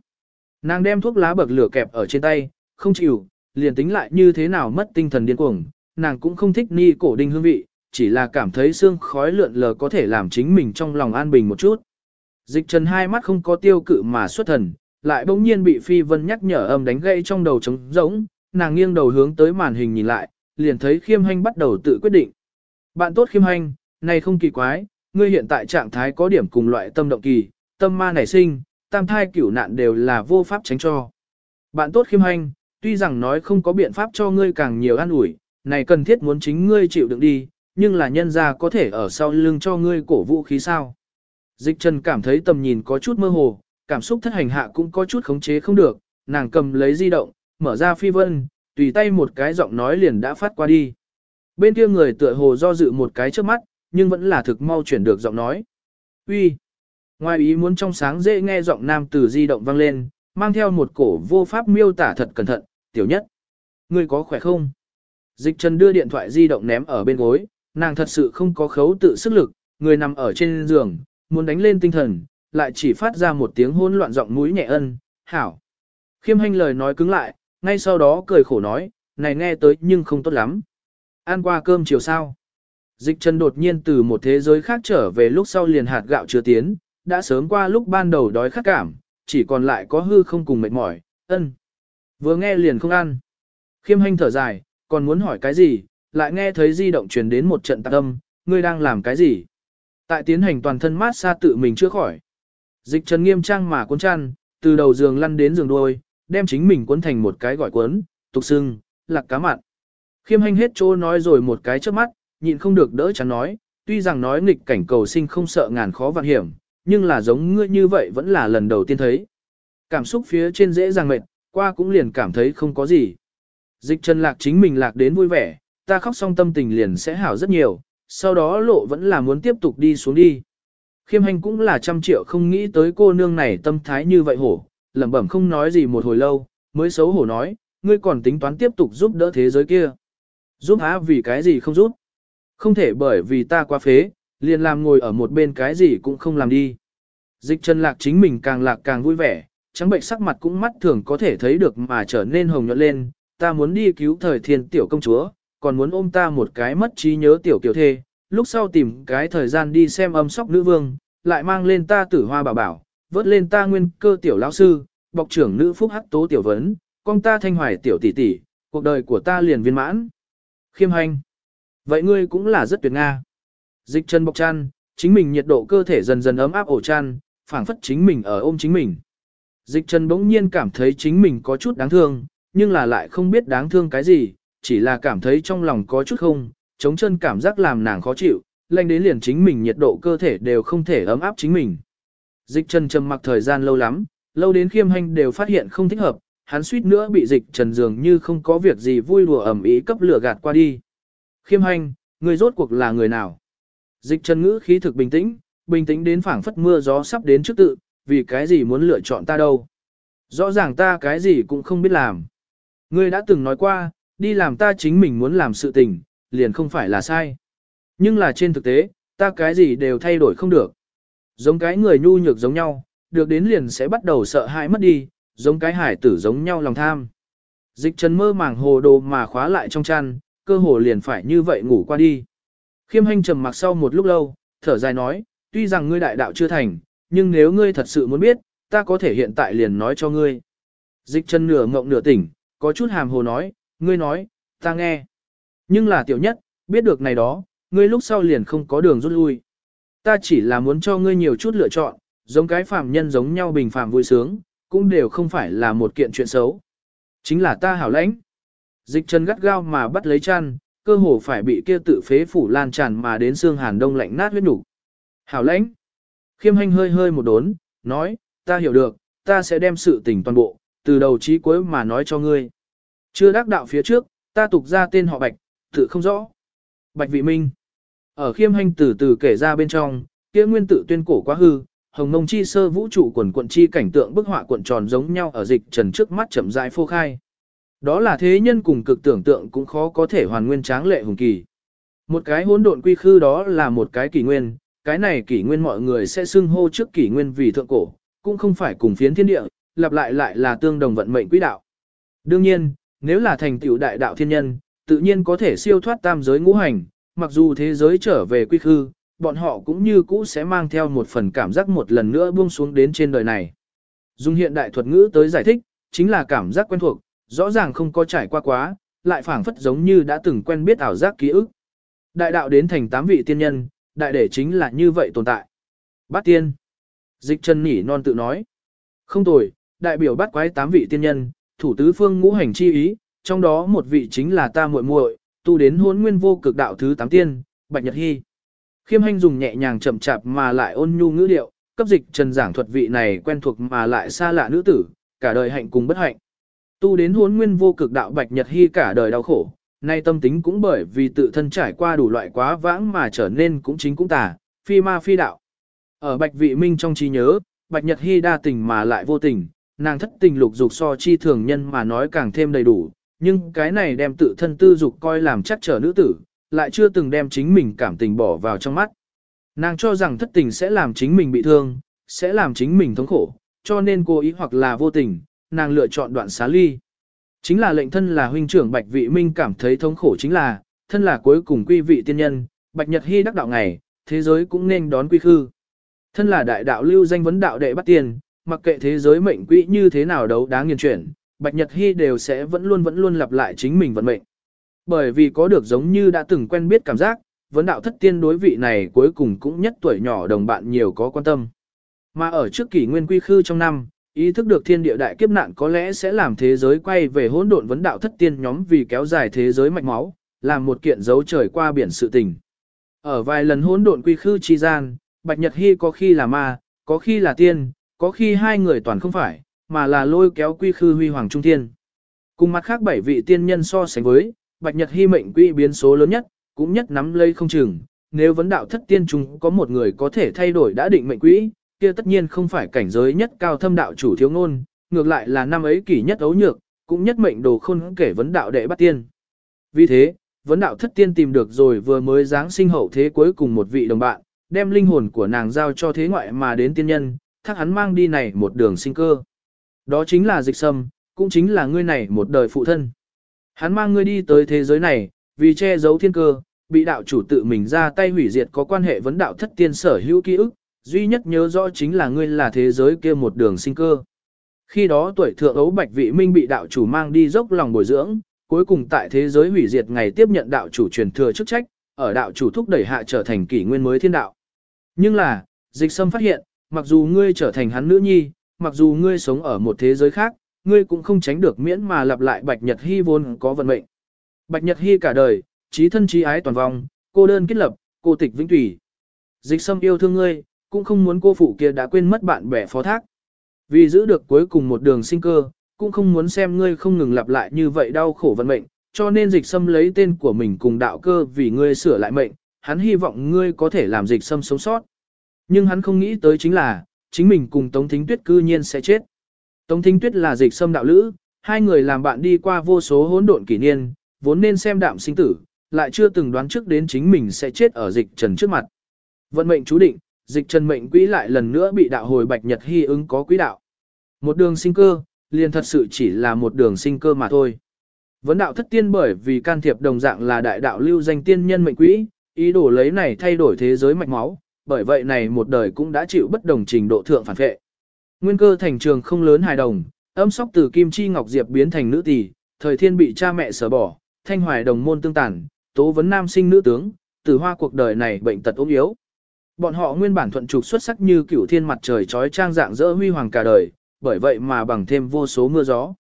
Nàng đem thuốc lá bậc lửa kẹp ở trên tay, không chịu, liền tính lại như thế nào mất tinh thần điên cuồng, nàng cũng không thích ni cổ đinh hương vị, chỉ là cảm thấy xương khói lượn lờ có thể làm chính mình trong lòng an bình một chút. Dịch trần hai mắt không có tiêu cự mà xuất thần, lại bỗng nhiên bị phi vân nhắc nhở âm đánh gãy trong đầu trống rỗng, nàng nghiêng đầu hướng tới màn hình nhìn lại, liền thấy khiêm hành bắt đầu tự quyết định. Bạn tốt khiêm hành, này không kỳ quái, ngươi hiện tại trạng thái có điểm cùng loại tâm động kỳ, tâm ma nảy sinh, tam thai cửu nạn đều là vô pháp tránh cho. Bạn tốt khiêm hành, tuy rằng nói không có biện pháp cho ngươi càng nhiều an ủi, này cần thiết muốn chính ngươi chịu đựng đi, nhưng là nhân ra có thể ở sau lưng cho ngươi cổ vũ khí sao. Dịch trần cảm thấy tầm nhìn có chút mơ hồ, cảm xúc thất hành hạ cũng có chút khống chế không được, nàng cầm lấy di động, mở ra phi vân, tùy tay một cái giọng nói liền đã phát qua đi. Bên kia người tựa hồ do dự một cái trước mắt, nhưng vẫn là thực mau chuyển được giọng nói. Uy, Ngoài ý muốn trong sáng dễ nghe giọng nam từ di động vang lên, mang theo một cổ vô pháp miêu tả thật cẩn thận, tiểu nhất. Ngươi có khỏe không? Dịch Trần đưa điện thoại di động ném ở bên gối, nàng thật sự không có khấu tự sức lực, người nằm ở trên giường, muốn đánh lên tinh thần, lại chỉ phát ra một tiếng hỗn loạn giọng mũi nhẹ ân, hảo. Khiêm hành lời nói cứng lại, ngay sau đó cười khổ nói, này nghe tới nhưng không tốt lắm. Ăn qua cơm chiều sao? Dịch Trần đột nhiên từ một thế giới khác trở về lúc sau liền hạt gạo chưa tiến, đã sớm qua lúc ban đầu đói khát cảm, chỉ còn lại có hư không cùng mệt mỏi, ân. Vừa nghe liền không ăn. Khiêm hanh thở dài, còn muốn hỏi cái gì, lại nghe thấy di động truyền đến một trận tạc âm, ngươi đang làm cái gì? Tại tiến hành toàn thân mát xa tự mình chưa khỏi. Dịch trần nghiêm trang mà cuốn chăn, từ đầu giường lăn đến giường đuôi, đem chính mình cuốn thành một cái gọi cuốn, tục sưng, lạc cá mặn. Khiêm hành hết chỗ nói rồi một cái trước mắt, nhịn không được đỡ chắn nói, tuy rằng nói nghịch cảnh cầu sinh không sợ ngàn khó vạn hiểm, nhưng là giống ngươi như vậy vẫn là lần đầu tiên thấy. Cảm xúc phía trên dễ dàng mệt, qua cũng liền cảm thấy không có gì. Dịch chân lạc chính mình lạc đến vui vẻ, ta khóc xong tâm tình liền sẽ hảo rất nhiều, sau đó lộ vẫn là muốn tiếp tục đi xuống đi. Khiêm hành cũng là trăm triệu không nghĩ tới cô nương này tâm thái như vậy hổ, lẩm bẩm không nói gì một hồi lâu, mới xấu hổ nói, ngươi còn tính toán tiếp tục giúp đỡ thế giới kia. Giúp há vì cái gì không giúp? Không thể bởi vì ta quá phế, liền làm ngồi ở một bên cái gì cũng không làm đi. Dịch chân lạc chính mình càng lạc càng vui vẻ, trắng bệnh sắc mặt cũng mắt thường có thể thấy được mà trở nên hồng nhuận lên, ta muốn đi cứu thời thiên tiểu công chúa, còn muốn ôm ta một cái mất trí nhớ tiểu kiểu thê, lúc sau tìm cái thời gian đi xem âm sóc nữ vương, lại mang lên ta tử hoa bảo bảo, vớt lên ta nguyên cơ tiểu lão sư, bọc trưởng nữ phúc hắc tố tiểu vấn, con ta thanh hoài tiểu tỷ tỷ, cuộc đời của ta liền viên mãn. Khiêm hành. Vậy ngươi cũng là rất tuyệt nga. Dịch chân bọc chăn, chính mình nhiệt độ cơ thể dần dần ấm áp ổ chăn, phảng phất chính mình ở ôm chính mình. Dịch chân bỗng nhiên cảm thấy chính mình có chút đáng thương, nhưng là lại không biết đáng thương cái gì, chỉ là cảm thấy trong lòng có chút không, chống chân cảm giác làm nàng khó chịu, lạnh đến liền chính mình nhiệt độ cơ thể đều không thể ấm áp chính mình. Dịch trần trầm mặc thời gian lâu lắm, lâu đến khiêm hành đều phát hiện không thích hợp, hắn suýt nữa bị dịch trần dường như không có việc gì vui đùa ẩm ý cấp lửa gạt qua đi. Khiêm hành, người rốt cuộc là người nào? Dịch trần ngữ khí thực bình tĩnh, bình tĩnh đến phảng phất mưa gió sắp đến trước tự, vì cái gì muốn lựa chọn ta đâu? Rõ ràng ta cái gì cũng không biết làm. Ngươi đã từng nói qua, đi làm ta chính mình muốn làm sự tình, liền không phải là sai. Nhưng là trên thực tế, ta cái gì đều thay đổi không được. Giống cái người nhu nhược giống nhau, được đến liền sẽ bắt đầu sợ hãi mất đi, giống cái hải tử giống nhau lòng tham. Dịch trần mơ màng hồ đồ mà khóa lại trong chăn, cơ hồ liền phải như vậy ngủ qua đi. Khiêm hành trầm mặc sau một lúc lâu, thở dài nói, tuy rằng ngươi đại đạo chưa thành, nhưng nếu ngươi thật sự muốn biết, ta có thể hiện tại liền nói cho ngươi. Dịch trần nửa ngộng nửa tỉnh, có chút hàm hồ nói, ngươi nói, ta nghe. Nhưng là tiểu nhất, biết được này đó, ngươi lúc sau liền không có đường rút lui. Ta chỉ là muốn cho ngươi nhiều chút lựa chọn, giống cái phàm nhân giống nhau bình phàm vui sướng, cũng đều không phải là một kiện chuyện xấu. Chính là ta hảo lãnh. Dịch chân gắt gao mà bắt lấy chăn, cơ hồ phải bị kia tự phế phủ lan tràn mà đến xương hàn đông lạnh nát huyết đủ. Hảo lãnh. Khiêm hành hơi hơi một đốn, nói, ta hiểu được, ta sẽ đem sự tình toàn bộ, từ đầu chí cuối mà nói cho ngươi. Chưa đắc đạo phía trước, ta tục ra tên họ Bạch, tự không rõ. Bạch Vị Minh. Ở khiêm hành từ từ kể ra bên trong, kia nguyên tự tuyên cổ quá hư, hồng mông chi sơ vũ trụ quần quận chi cảnh tượng bức họa cuộn tròn giống nhau ở dịch trần trước mắt chậm rãi phô khai. Đó là thế nhân cùng cực tưởng tượng cũng khó có thể hoàn nguyên tráng lệ hùng kỳ. Một cái hỗn độn quy khư đó là một cái kỷ nguyên, cái này kỷ nguyên mọi người sẽ xưng hô trước kỷ nguyên vì thượng cổ, cũng không phải cùng phiến thiên địa, lặp lại lại là tương đồng vận mệnh quỹ đạo. Đương nhiên, nếu là thành tựu đại đạo thiên nhân, tự nhiên có thể siêu thoát tam giới ngũ hành, mặc dù thế giới trở về quy khư, bọn họ cũng như cũ sẽ mang theo một phần cảm giác một lần nữa buông xuống đến trên đời này. Dùng hiện đại thuật ngữ tới giải thích, chính là cảm giác quen thuộc, rõ ràng không có trải qua quá, lại phảng phất giống như đã từng quen biết ảo giác ký ức. Đại đạo đến thành tám vị tiên nhân, đại đệ chính là như vậy tồn tại. Bát tiên. Dịch chân nỉ non tự nói. Không tồi, đại biểu bắt quái tám vị tiên nhân, thủ tứ phương ngũ hành chi ý, trong đó một vị chính là ta muội muội, tu đến hôn nguyên vô cực đạo thứ tám tiên, Bạch Nhật Hy. Khiêm Hanh dùng nhẹ nhàng chậm chạp mà lại ôn nhu ngữ điệu, cấp dịch trần giảng thuật vị này quen thuộc mà lại xa lạ nữ tử, cả đời hạnh cùng bất hạnh. Tu đến hôn nguyên vô cực đạo Bạch Nhật Hy cả đời đau khổ, nay tâm tính cũng bởi vì tự thân trải qua đủ loại quá vãng mà trở nên cũng chính cũng tà, phi ma phi đạo. Ở Bạch Vị Minh trong trí nhớ, Bạch Nhật Hy đa tình mà lại vô tình, nàng thất tình lục dục so chi thường nhân mà nói càng thêm đầy đủ, nhưng cái này đem tự thân tư dục coi làm chắc trở nữ tử, lại chưa từng đem chính mình cảm tình bỏ vào trong mắt. Nàng cho rằng thất tình sẽ làm chính mình bị thương, sẽ làm chính mình thống khổ, cho nên cố ý hoặc là vô tình, nàng lựa chọn đoạn xá ly. Chính là lệnh thân là huynh trưởng Bạch Vị Minh cảm thấy thống khổ chính là, thân là cuối cùng quy vị tiên nhân, Bạch Nhật Hy đắc đạo ngày, thế giới cũng nên đón quy khư. Thân là đại đạo lưu danh vấn đạo đệ bắt tiền, mặc kệ thế giới mệnh quỹ như thế nào đấu đáng nghiền chuyển, Bạch Nhật Hy đều sẽ vẫn luôn vẫn luôn lặp lại chính mình vận mệnh. Bởi vì có được giống như đã từng quen biết cảm giác, vấn đạo thất tiên đối vị này cuối cùng cũng nhất tuổi nhỏ đồng bạn nhiều có quan tâm. Mà ở trước kỷ nguyên quy khư trong năm, ý thức được thiên địa đại kiếp nạn có lẽ sẽ làm thế giới quay về hỗn độn vấn đạo thất tiên nhóm vì kéo dài thế giới mạch máu, làm một kiện dấu trời qua biển sự tình. Ở vài lần hỗn độn quy khư chi gian, Bạch Nhật Hy có khi là ma, có khi là tiên, có khi hai người toàn không phải, mà là lôi kéo quy khư huy hoàng trung thiên. Cùng mặt khác bảy vị tiên nhân so sánh với, Bạch Nhật Hy mệnh quy biến số lớn nhất, cũng nhất nắm lây không chừng. Nếu vấn đạo thất tiên chúng có một người có thể thay đổi đã định mệnh quỹ, kia tất nhiên không phải cảnh giới nhất cao thâm đạo chủ thiếu ngôn, ngược lại là năm ấy kỷ nhất ấu nhược, cũng nhất mệnh đồ khôn kể vấn đạo đệ bắt tiên. Vì thế, vấn đạo thất tiên tìm được rồi vừa mới giáng sinh hậu thế cuối cùng một vị đồng bạn, đem linh hồn của nàng giao cho thế ngoại mà đến tiên nhân, thác hắn mang đi này một đường sinh cơ. Đó chính là dịch sâm, cũng chính là ngươi này một đời phụ thân. Hắn mang ngươi đi tới thế giới này, vì che giấu thiên cơ, bị đạo chủ tự mình ra tay hủy diệt có quan hệ vấn đạo thất tiên sở hữu ký ức, duy nhất nhớ rõ chính là ngươi là thế giới kia một đường sinh cơ. Khi đó tuổi thượng ấu bạch vị minh bị đạo chủ mang đi dốc lòng bồi dưỡng, cuối cùng tại thế giới hủy diệt ngày tiếp nhận đạo chủ truyền thừa chức trách, ở đạo chủ thúc đẩy hạ trở thành kỷ nguyên mới thiên đạo. Nhưng là, dịch sâm phát hiện, mặc dù ngươi trở thành hắn nữ nhi, mặc dù ngươi sống ở một thế giới khác, ngươi cũng không tránh được miễn mà lặp lại Bạch Nhật Hy vốn có vận mệnh. Bạch Nhật Hy cả đời, trí thân trí ái toàn vong, cô đơn kết lập, cô tịch vĩnh tùy. Dịch sâm yêu thương ngươi, cũng không muốn cô phụ kia đã quên mất bạn bè phó thác. Vì giữ được cuối cùng một đường sinh cơ, cũng không muốn xem ngươi không ngừng lặp lại như vậy đau khổ vận mệnh, cho nên dịch sâm lấy tên của mình cùng đạo cơ vì ngươi sửa lại mệnh, hắn hy vọng ngươi có thể làm dịch sâm sống sót. Nhưng hắn không nghĩ tới chính là, chính mình cùng Tống Thính Tuyết cư nhiên sẽ chết. Tống Thính Tuyết là dịch sâm đạo lữ, hai người làm bạn đi qua vô số hỗn độn kỷ niên, vốn nên xem đạm sinh tử, lại chưa từng đoán trước đến chính mình sẽ chết ở dịch trần trước mặt. Vận mệnh chú định, dịch trần mệnh quỹ lại lần nữa bị đạo hồi bạch nhật hy ứng có quỹ đạo. Một đường sinh cơ, liền thật sự chỉ là một đường sinh cơ mà thôi. Vấn đạo thất tiên bởi vì can thiệp đồng dạng là đại đạo lưu danh tiên nhân mệnh quỹ, ý đồ lấy này thay đổi thế giới mạch máu, bởi vậy này một đời cũng đã chịu bất đồng trình độ thượng phản vệ. Nguyên cơ thành trường không lớn hài đồng, âm sóc từ kim chi ngọc diệp biến thành nữ tỷ, thời thiên bị cha mẹ sở bỏ, thanh hoài đồng môn tương tàn, tố vấn nam sinh nữ tướng, từ hoa cuộc đời này bệnh tật ốm yếu. Bọn họ nguyên bản thuận trục xuất sắc như cửu thiên mặt trời trói trang dạng dỡ huy hoàng cả đời, bởi vậy mà bằng thêm vô số mưa gió.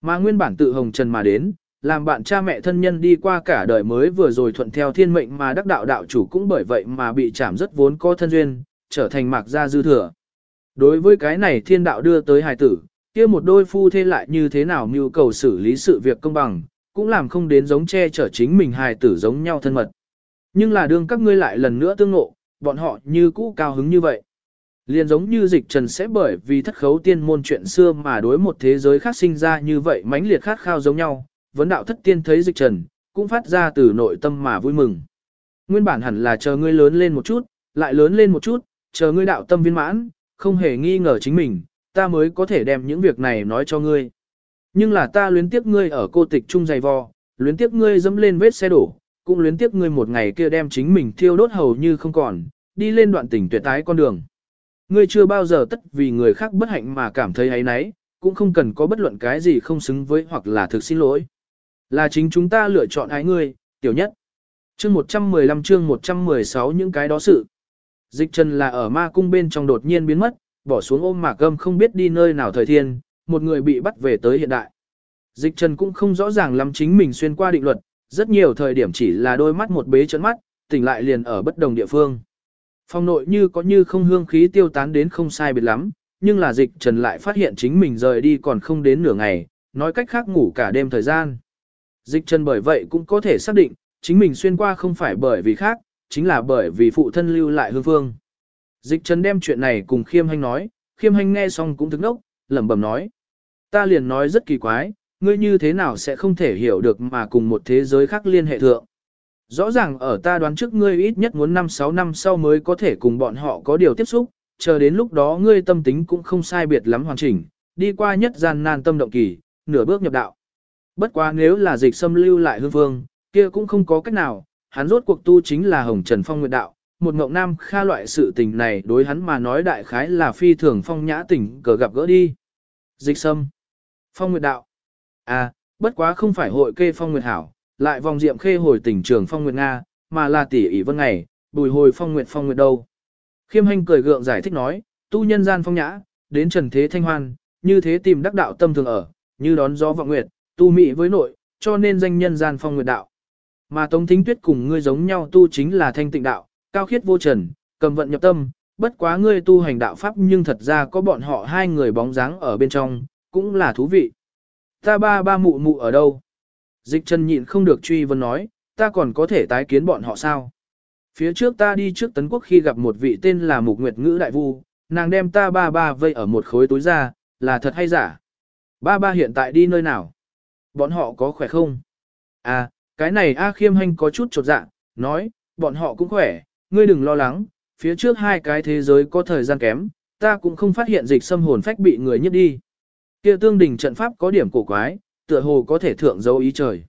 Mà nguyên bản tự hồng trần mà đến, làm bạn cha mẹ thân nhân đi qua cả đời mới vừa rồi thuận theo thiên mệnh mà đắc đạo đạo chủ cũng bởi vậy mà bị chạm rất vốn có thân duyên, trở thành mạc gia dư thừa. Đối với cái này thiên đạo đưa tới hài tử, kia một đôi phu thê lại như thế nào mưu cầu xử lý sự việc công bằng, cũng làm không đến giống che chở chính mình hài tử giống nhau thân mật. Nhưng là đương các ngươi lại lần nữa tương ngộ, bọn họ như cũ cao hứng như vậy. Liền giống như dịch trần sẽ bởi vì thất khấu tiên môn chuyện xưa mà đối một thế giới khác sinh ra như vậy mãnh liệt khát khao giống nhau, vấn đạo thất tiên thấy dịch trần, cũng phát ra từ nội tâm mà vui mừng. Nguyên bản hẳn là chờ ngươi lớn lên một chút, lại lớn lên một chút, chờ ngươi đạo tâm viên mãn, không hề nghi ngờ chính mình, ta mới có thể đem những việc này nói cho ngươi. Nhưng là ta luyến tiếc ngươi ở cô tịch trung dày vò, luyến tiếc ngươi dẫm lên vết xe đổ, cũng luyến tiếc ngươi một ngày kia đem chính mình thiêu đốt hầu như không còn, đi lên đoạn tình tuyệt tái con đường. Ngươi chưa bao giờ tất vì người khác bất hạnh mà cảm thấy ấy nấy, cũng không cần có bất luận cái gì không xứng với hoặc là thực xin lỗi. Là chính chúng ta lựa chọn ái ngươi, tiểu nhất. Chương 115 chương 116 những cái đó sự. Dịch trần là ở ma cung bên trong đột nhiên biến mất, bỏ xuống ôm mạc gâm không biết đi nơi nào thời thiên, một người bị bắt về tới hiện đại. Dịch trần cũng không rõ ràng lắm chính mình xuyên qua định luật, rất nhiều thời điểm chỉ là đôi mắt một bế chấn mắt, tỉnh lại liền ở bất đồng địa phương. Phong nội như có như không hương khí tiêu tán đến không sai biệt lắm, nhưng là dịch trần lại phát hiện chính mình rời đi còn không đến nửa ngày, nói cách khác ngủ cả đêm thời gian. Dịch trần bởi vậy cũng có thể xác định, chính mình xuyên qua không phải bởi vì khác, chính là bởi vì phụ thân lưu lại hương phương. Dịch trần đem chuyện này cùng khiêm hành nói, khiêm hành nghe xong cũng thức nốc, lẩm bẩm nói. Ta liền nói rất kỳ quái, ngươi như thế nào sẽ không thể hiểu được mà cùng một thế giới khác liên hệ thượng. Rõ ràng ở ta đoán trước ngươi ít nhất muốn 5-6 năm sau mới có thể cùng bọn họ có điều tiếp xúc, chờ đến lúc đó ngươi tâm tính cũng không sai biệt lắm hoàn chỉnh, đi qua nhất gian nan tâm động kỳ, nửa bước nhập đạo. Bất quá nếu là dịch xâm lưu lại hương phương, kia cũng không có cách nào, hắn rốt cuộc tu chính là Hồng Trần Phong Nguyệt Đạo, một ngộng nam kha loại sự tình này đối hắn mà nói đại khái là phi thường phong nhã tình cờ gặp gỡ đi. Dịch xâm. Phong Nguyệt Đạo. À, bất quá không phải hội kê Phong Nguyệt Hảo, lại vòng diệm khê hồi tỉnh trường Phong Nguyệt Nga, mà là tỷ ỷ vân ngày, bùi hồi phong nguyệt phong nguyệt đâu. Khiêm hành cười gượng giải thích nói, tu nhân gian phong nhã, đến trần thế thanh hoan, như thế tìm đắc đạo tâm thường ở, như đón gió vọng nguyệt, tu mỹ với nội, cho nên danh nhân gian phong nguyệt đạo. Mà Tống Thính Tuyết cùng ngươi giống nhau tu chính là thanh tịnh đạo, cao khiết vô trần, cầm vận nhập tâm, bất quá ngươi tu hành đạo pháp nhưng thật ra có bọn họ hai người bóng dáng ở bên trong, cũng là thú vị. Ta ba ba mụ mụ ở đâu? Dịch Trần nhịn không được truy vấn nói, ta còn có thể tái kiến bọn họ sao? Phía trước ta đi trước Tấn Quốc khi gặp một vị tên là Mục Nguyệt Ngữ Đại Vu, nàng đem ta ba ba vây ở một khối túi ra, là thật hay giả? Ba ba hiện tại đi nơi nào? Bọn họ có khỏe không? À, cái này A Khiêm Hanh có chút chột dạ, nói, bọn họ cũng khỏe, ngươi đừng lo lắng, phía trước hai cái thế giới có thời gian kém, ta cũng không phát hiện dịch xâm hồn phách bị người nhất đi. Kia tương đình trận pháp có điểm cổ quái, tựa hồ có thể thượng dấu ý trời.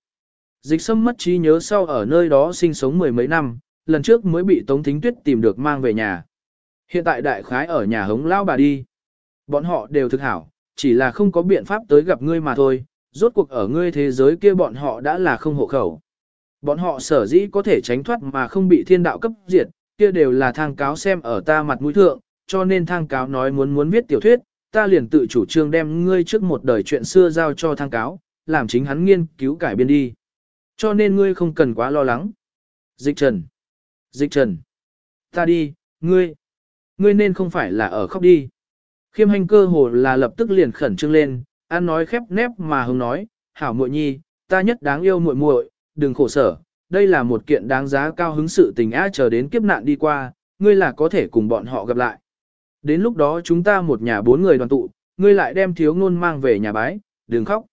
Dịch xâm mất trí nhớ sau ở nơi đó sinh sống mười mấy năm, lần trước mới bị Tống Thính Tuyết tìm được mang về nhà. Hiện tại đại khái ở nhà hống lao bà đi. Bọn họ đều thực hảo, chỉ là không có biện pháp tới gặp ngươi mà thôi, rốt cuộc ở ngươi thế giới kia bọn họ đã là không hộ khẩu. Bọn họ sở dĩ có thể tránh thoát mà không bị thiên đạo cấp diệt, kia đều là thang cáo xem ở ta mặt mũi thượng, cho nên thang cáo nói muốn muốn viết tiểu thuyết, ta liền tự chủ trương đem ngươi trước một đời chuyện xưa giao cho thang cáo, làm chính hắn nghiên cứu cải biên đi. Cho nên ngươi không cần quá lo lắng. Dịch trần. Dịch trần. Ta đi, ngươi. Ngươi nên không phải là ở khóc đi. Khiêm hành cơ hồ là lập tức liền khẩn trương lên, ăn nói khép nép mà hứng nói, hảo muội nhi, ta nhất đáng yêu muội muội, đừng khổ sở, đây là một kiện đáng giá cao hứng sự tình á chờ đến kiếp nạn đi qua, ngươi là có thể cùng bọn họ gặp lại. Đến lúc đó chúng ta một nhà bốn người đoàn tụ, ngươi lại đem thiếu ngôn mang về nhà bái, đừng khóc.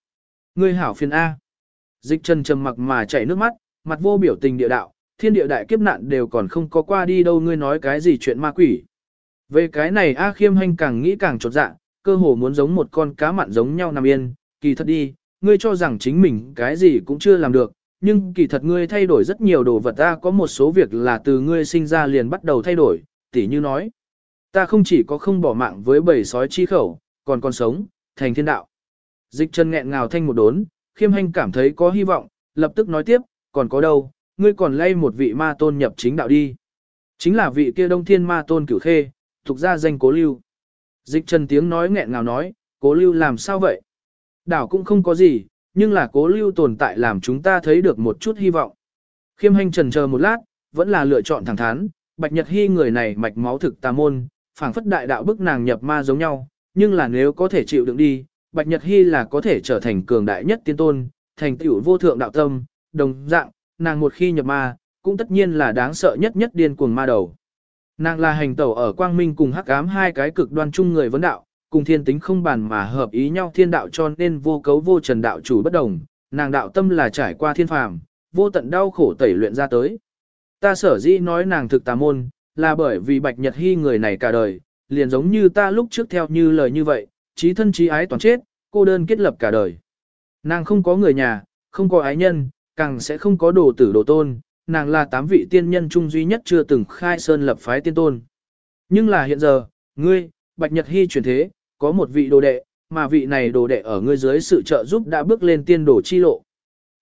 Ngươi hảo phiền A. Dịch trần trầm mặc mà chảy nước mắt, mặt vô biểu tình địa đạo, thiên địa đại kiếp nạn đều còn không có qua đi đâu ngươi nói cái gì chuyện ma quỷ. Về cái này A khiêm hanh càng nghĩ càng trột dạ, cơ hồ muốn giống một con cá mặn giống nhau nằm yên, kỳ thật đi, ngươi cho rằng chính mình cái gì cũng chưa làm được, nhưng kỳ thật ngươi thay đổi rất nhiều đồ vật ta có một số việc là từ ngươi sinh ra liền bắt đầu thay đổi, tỉ như nói. Ta không chỉ có không bỏ mạng với bầy sói chi khẩu, còn còn sống, thành thiên đạo. Dịch chân nghẹn ngào thanh một đốn, khiêm hành cảm thấy có hy vọng, lập tức nói tiếp, còn có đâu, ngươi còn lay một vị ma tôn nhập chính đạo đi. Chính là vị kia đông thiên ma tôn cửu khê, thuộc ra danh cố lưu. Dịch trần tiếng nói nghẹn ngào nói, cố lưu làm sao vậy? Đảo cũng không có gì, nhưng là cố lưu tồn tại làm chúng ta thấy được một chút hy vọng. Khiêm hành trần chờ một lát, vẫn là lựa chọn thẳng thắn, Bạch Nhật Hy người này mạch máu thực tà môn, phảng phất đại đạo bức nàng nhập ma giống nhau, nhưng là nếu có thể chịu đựng đi, Bạch Nhật Hy là có thể trở thành cường đại nhất tiên tôn, thành tựu vô thượng đạo tâm, đồng dạng, nàng một khi nhập ma, cũng tất nhiên là đáng sợ nhất nhất điên cuồng ma đầu. Nàng là hành tẩu ở quang minh cùng hắc ám hai cái cực đoan chung người vấn đạo, cùng thiên tính không bàn mà hợp ý nhau thiên đạo cho nên vô cấu vô trần đạo chủ bất đồng, nàng đạo tâm là trải qua thiên phàm, vô tận đau khổ tẩy luyện ra tới. Ta sở dĩ nói nàng thực tà môn, là bởi vì Bạch Nhật Hy người này cả đời, liền giống như ta lúc trước theo như lời như vậy, trí thân trí ái toàn chết, cô đơn kết lập cả đời. Nàng không có người nhà, không có ái nhân, càng sẽ không có đồ tử đồ tôn, nàng là tám vị tiên nhân chung duy nhất chưa từng khai sơn lập phái tiên tôn. Nhưng là hiện giờ, ngươi, Bạch Nhật Hy chuyển thế, có một vị đồ đệ, mà vị này đồ đệ ở ngươi dưới sự trợ giúp đã bước lên tiên đồ chi lộ.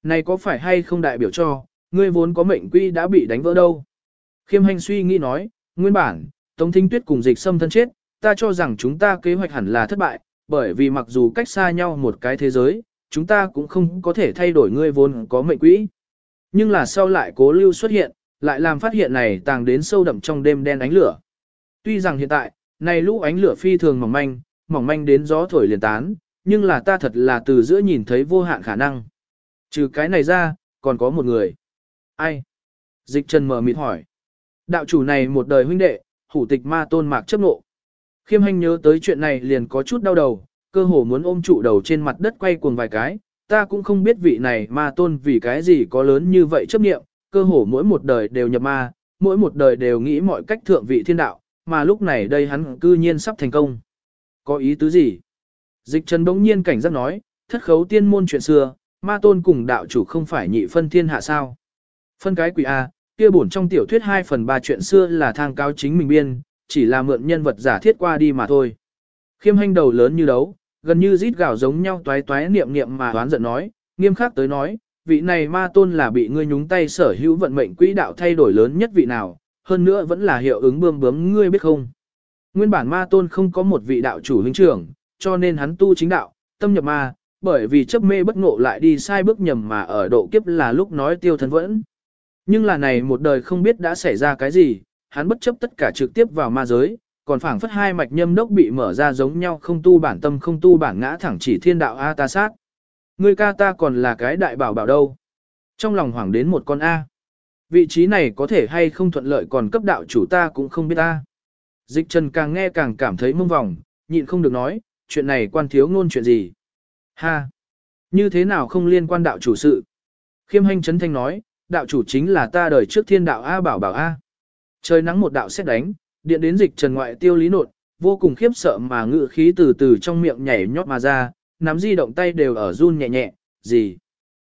Này có phải hay không đại biểu cho, ngươi vốn có mệnh quy đã bị đánh vỡ đâu? Khiêm hành suy nghĩ nói, nguyên bản, Tống Thính Tuyết cùng dịch xâm thân chết, ta cho rằng chúng ta kế hoạch hẳn là thất bại, bởi vì mặc dù cách xa nhau một cái thế giới, chúng ta cũng không có thể thay đổi ngươi vốn có mệnh quỹ. Nhưng là sau lại cố lưu xuất hiện, lại làm phát hiện này tàng đến sâu đậm trong đêm đen ánh lửa. Tuy rằng hiện tại, này lũ ánh lửa phi thường mỏng manh, mỏng manh đến gió thổi liền tán, nhưng là ta thật là từ giữa nhìn thấy vô hạn khả năng. Trừ cái này ra, còn có một người. Ai? Dịch trần mở mịt hỏi. Đạo chủ này một đời huynh đệ, hủ tịch ma tôn mạc chấp nộ. Khiêm hành nhớ tới chuyện này liền có chút đau đầu, cơ hồ muốn ôm trụ đầu trên mặt đất quay cuồng vài cái, ta cũng không biết vị này ma tôn vì cái gì có lớn như vậy chấp niệm, cơ hồ mỗi một đời đều nhập ma, mỗi một đời đều nghĩ mọi cách thượng vị thiên đạo, mà lúc này đây hắn cư nhiên sắp thành công. Có ý tứ gì? Dịch trần đống nhiên cảnh giác nói, thất khấu tiên môn chuyện xưa, ma tôn cùng đạo chủ không phải nhị phân thiên hạ sao. Phân cái quỷ A, kia bổn trong tiểu thuyết 2 phần 3 chuyện xưa là thang cao chính mình biên, chỉ là mượn nhân vật giả thiết qua đi mà thôi. Khiêm hành đầu lớn như đấu, gần như rít gạo giống nhau toái toái niệm niệm mà đoán giận nói, nghiêm khắc tới nói, vị này ma tôn là bị ngươi nhúng tay sở hữu vận mệnh quỹ đạo thay đổi lớn nhất vị nào, hơn nữa vẫn là hiệu ứng bươm bướm ngươi biết không. Nguyên bản ma tôn không có một vị đạo chủ huynh trưởng, cho nên hắn tu chính đạo, tâm nhập ma, bởi vì chấp mê bất ngộ lại đi sai bước nhầm mà ở độ kiếp là lúc nói tiêu thân vẫn. Nhưng là này một đời không biết đã xảy ra cái gì, hắn bất chấp tất cả trực tiếp vào ma giới, còn phảng phất hai mạch nhâm đốc bị mở ra giống nhau không tu bản tâm không tu bản ngã thẳng chỉ thiên đạo A ta sát. người ca ta còn là cái đại bảo bảo đâu. Trong lòng hoảng đến một con A. Vị trí này có thể hay không thuận lợi còn cấp đạo chủ ta cũng không biết ta. Dịch trần càng nghe càng cảm thấy mông vòng, nhịn không được nói, chuyện này quan thiếu ngôn chuyện gì. Ha! Như thế nào không liên quan đạo chủ sự? Khiêm hanh chấn thanh nói, đạo chủ chính là ta đời trước thiên đạo A bảo bảo A. Trời nắng một đạo xét đánh, điện đến dịch trần ngoại tiêu lý nột, vô cùng khiếp sợ mà ngự khí từ từ trong miệng nhảy nhót mà ra, nắm di động tay đều ở run nhẹ nhẹ, gì?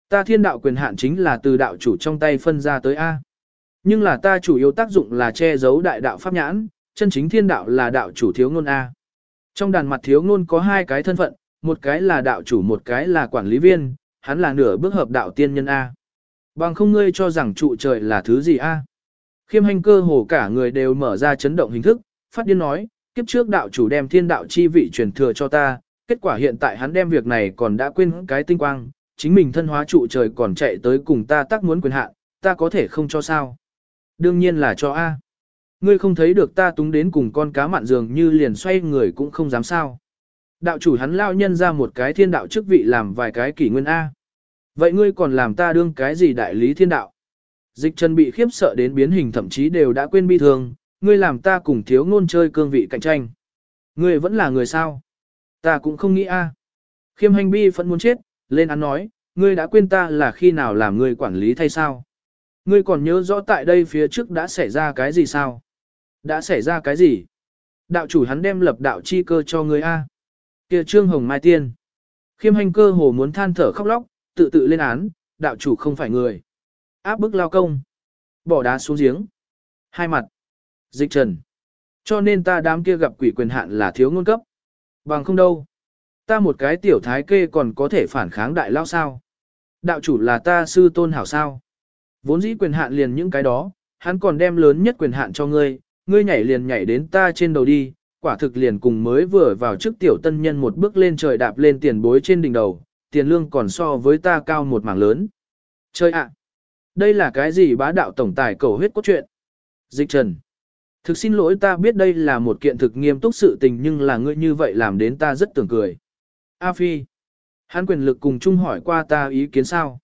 Ta thiên đạo quyền hạn chính là từ đạo chủ trong tay phân ra tới A. Nhưng là ta chủ yếu tác dụng là che giấu đại đạo pháp nhãn, chân chính thiên đạo là đạo chủ thiếu ngôn A. Trong đàn mặt thiếu ngôn có hai cái thân phận, một cái là đạo chủ một cái là quản lý viên, hắn là nửa bước hợp đạo tiên nhân A. Bằng không ngươi cho rằng trụ trời là thứ gì A. Khiêm hành cơ hồ cả người đều mở ra chấn động hình thức, phát điên nói, kiếp trước đạo chủ đem thiên đạo chi vị truyền thừa cho ta, kết quả hiện tại hắn đem việc này còn đã quên cái tinh quang, chính mình thân hóa trụ trời còn chạy tới cùng ta tác muốn quyền hạn, ta có thể không cho sao. Đương nhiên là cho A. Ngươi không thấy được ta túng đến cùng con cá mặn dường như liền xoay người cũng không dám sao. Đạo chủ hắn lao nhân ra một cái thiên đạo chức vị làm vài cái kỷ nguyên A. Vậy ngươi còn làm ta đương cái gì đại lý thiên đạo? Dịch trần bị khiếp sợ đến biến hình thậm chí đều đã quên bi thương, ngươi làm ta cùng thiếu ngôn chơi cương vị cạnh tranh. Ngươi vẫn là người sao? Ta cũng không nghĩ a. Khiêm hành bi vẫn muốn chết, lên án nói, ngươi đã quên ta là khi nào làm ngươi quản lý thay sao? Ngươi còn nhớ rõ tại đây phía trước đã xảy ra cái gì sao? Đã xảy ra cái gì? Đạo chủ hắn đem lập đạo chi cơ cho ngươi a. Kia Trương Hồng Mai Tiên. Khiêm hành cơ hồ muốn than thở khóc lóc, tự tự lên án, đạo chủ không phải người. Áp bức lao công. Bỏ đá xuống giếng. Hai mặt. Dịch trần. Cho nên ta đám kia gặp quỷ quyền hạn là thiếu ngôn cấp. Bằng không đâu. Ta một cái tiểu thái kê còn có thể phản kháng đại lao sao. Đạo chủ là ta sư tôn hảo sao. Vốn dĩ quyền hạn liền những cái đó, hắn còn đem lớn nhất quyền hạn cho ngươi, ngươi nhảy liền nhảy đến ta trên đầu đi, quả thực liền cùng mới vừa vào trước tiểu tân nhân một bước lên trời đạp lên tiền bối trên đỉnh đầu, tiền lương còn so với ta cao một mảng lớn. Chơi ạ! Đây là cái gì bá đạo tổng tài cầu huyết cốt truyện? Dịch trần. Thực xin lỗi ta biết đây là một kiện thực nghiêm túc sự tình nhưng là ngươi như vậy làm đến ta rất tưởng cười. A Phi. Hắn quyền lực cùng chung hỏi qua ta ý kiến sao?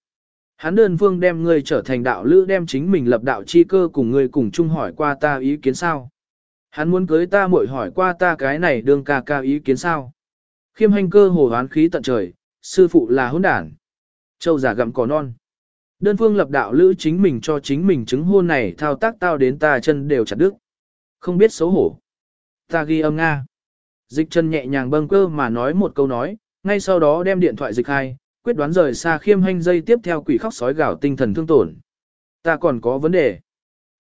Hắn đơn phương đem ngươi trở thành đạo lữ đem chính mình lập đạo chi cơ cùng ngươi cùng chung hỏi qua ta ý kiến sao? Hắn muốn cưới ta muội hỏi qua ta cái này đương ca ca ý kiến sao? Khiêm hành cơ hồ hoán khí tận trời, sư phụ là hỗn đản. Châu giả gặm cỏ non. Đơn phương lập đạo lữ chính mình cho chính mình chứng hôn này thao tác tao đến ta chân đều chặt đứt. Không biết xấu hổ. Ta ghi âm Nga. Dịch chân nhẹ nhàng bâng cơ mà nói một câu nói, ngay sau đó đem điện thoại dịch hai, quyết đoán rời xa khiêm hanh dây tiếp theo quỷ khóc sói gào tinh thần thương tổn. Ta còn có vấn đề.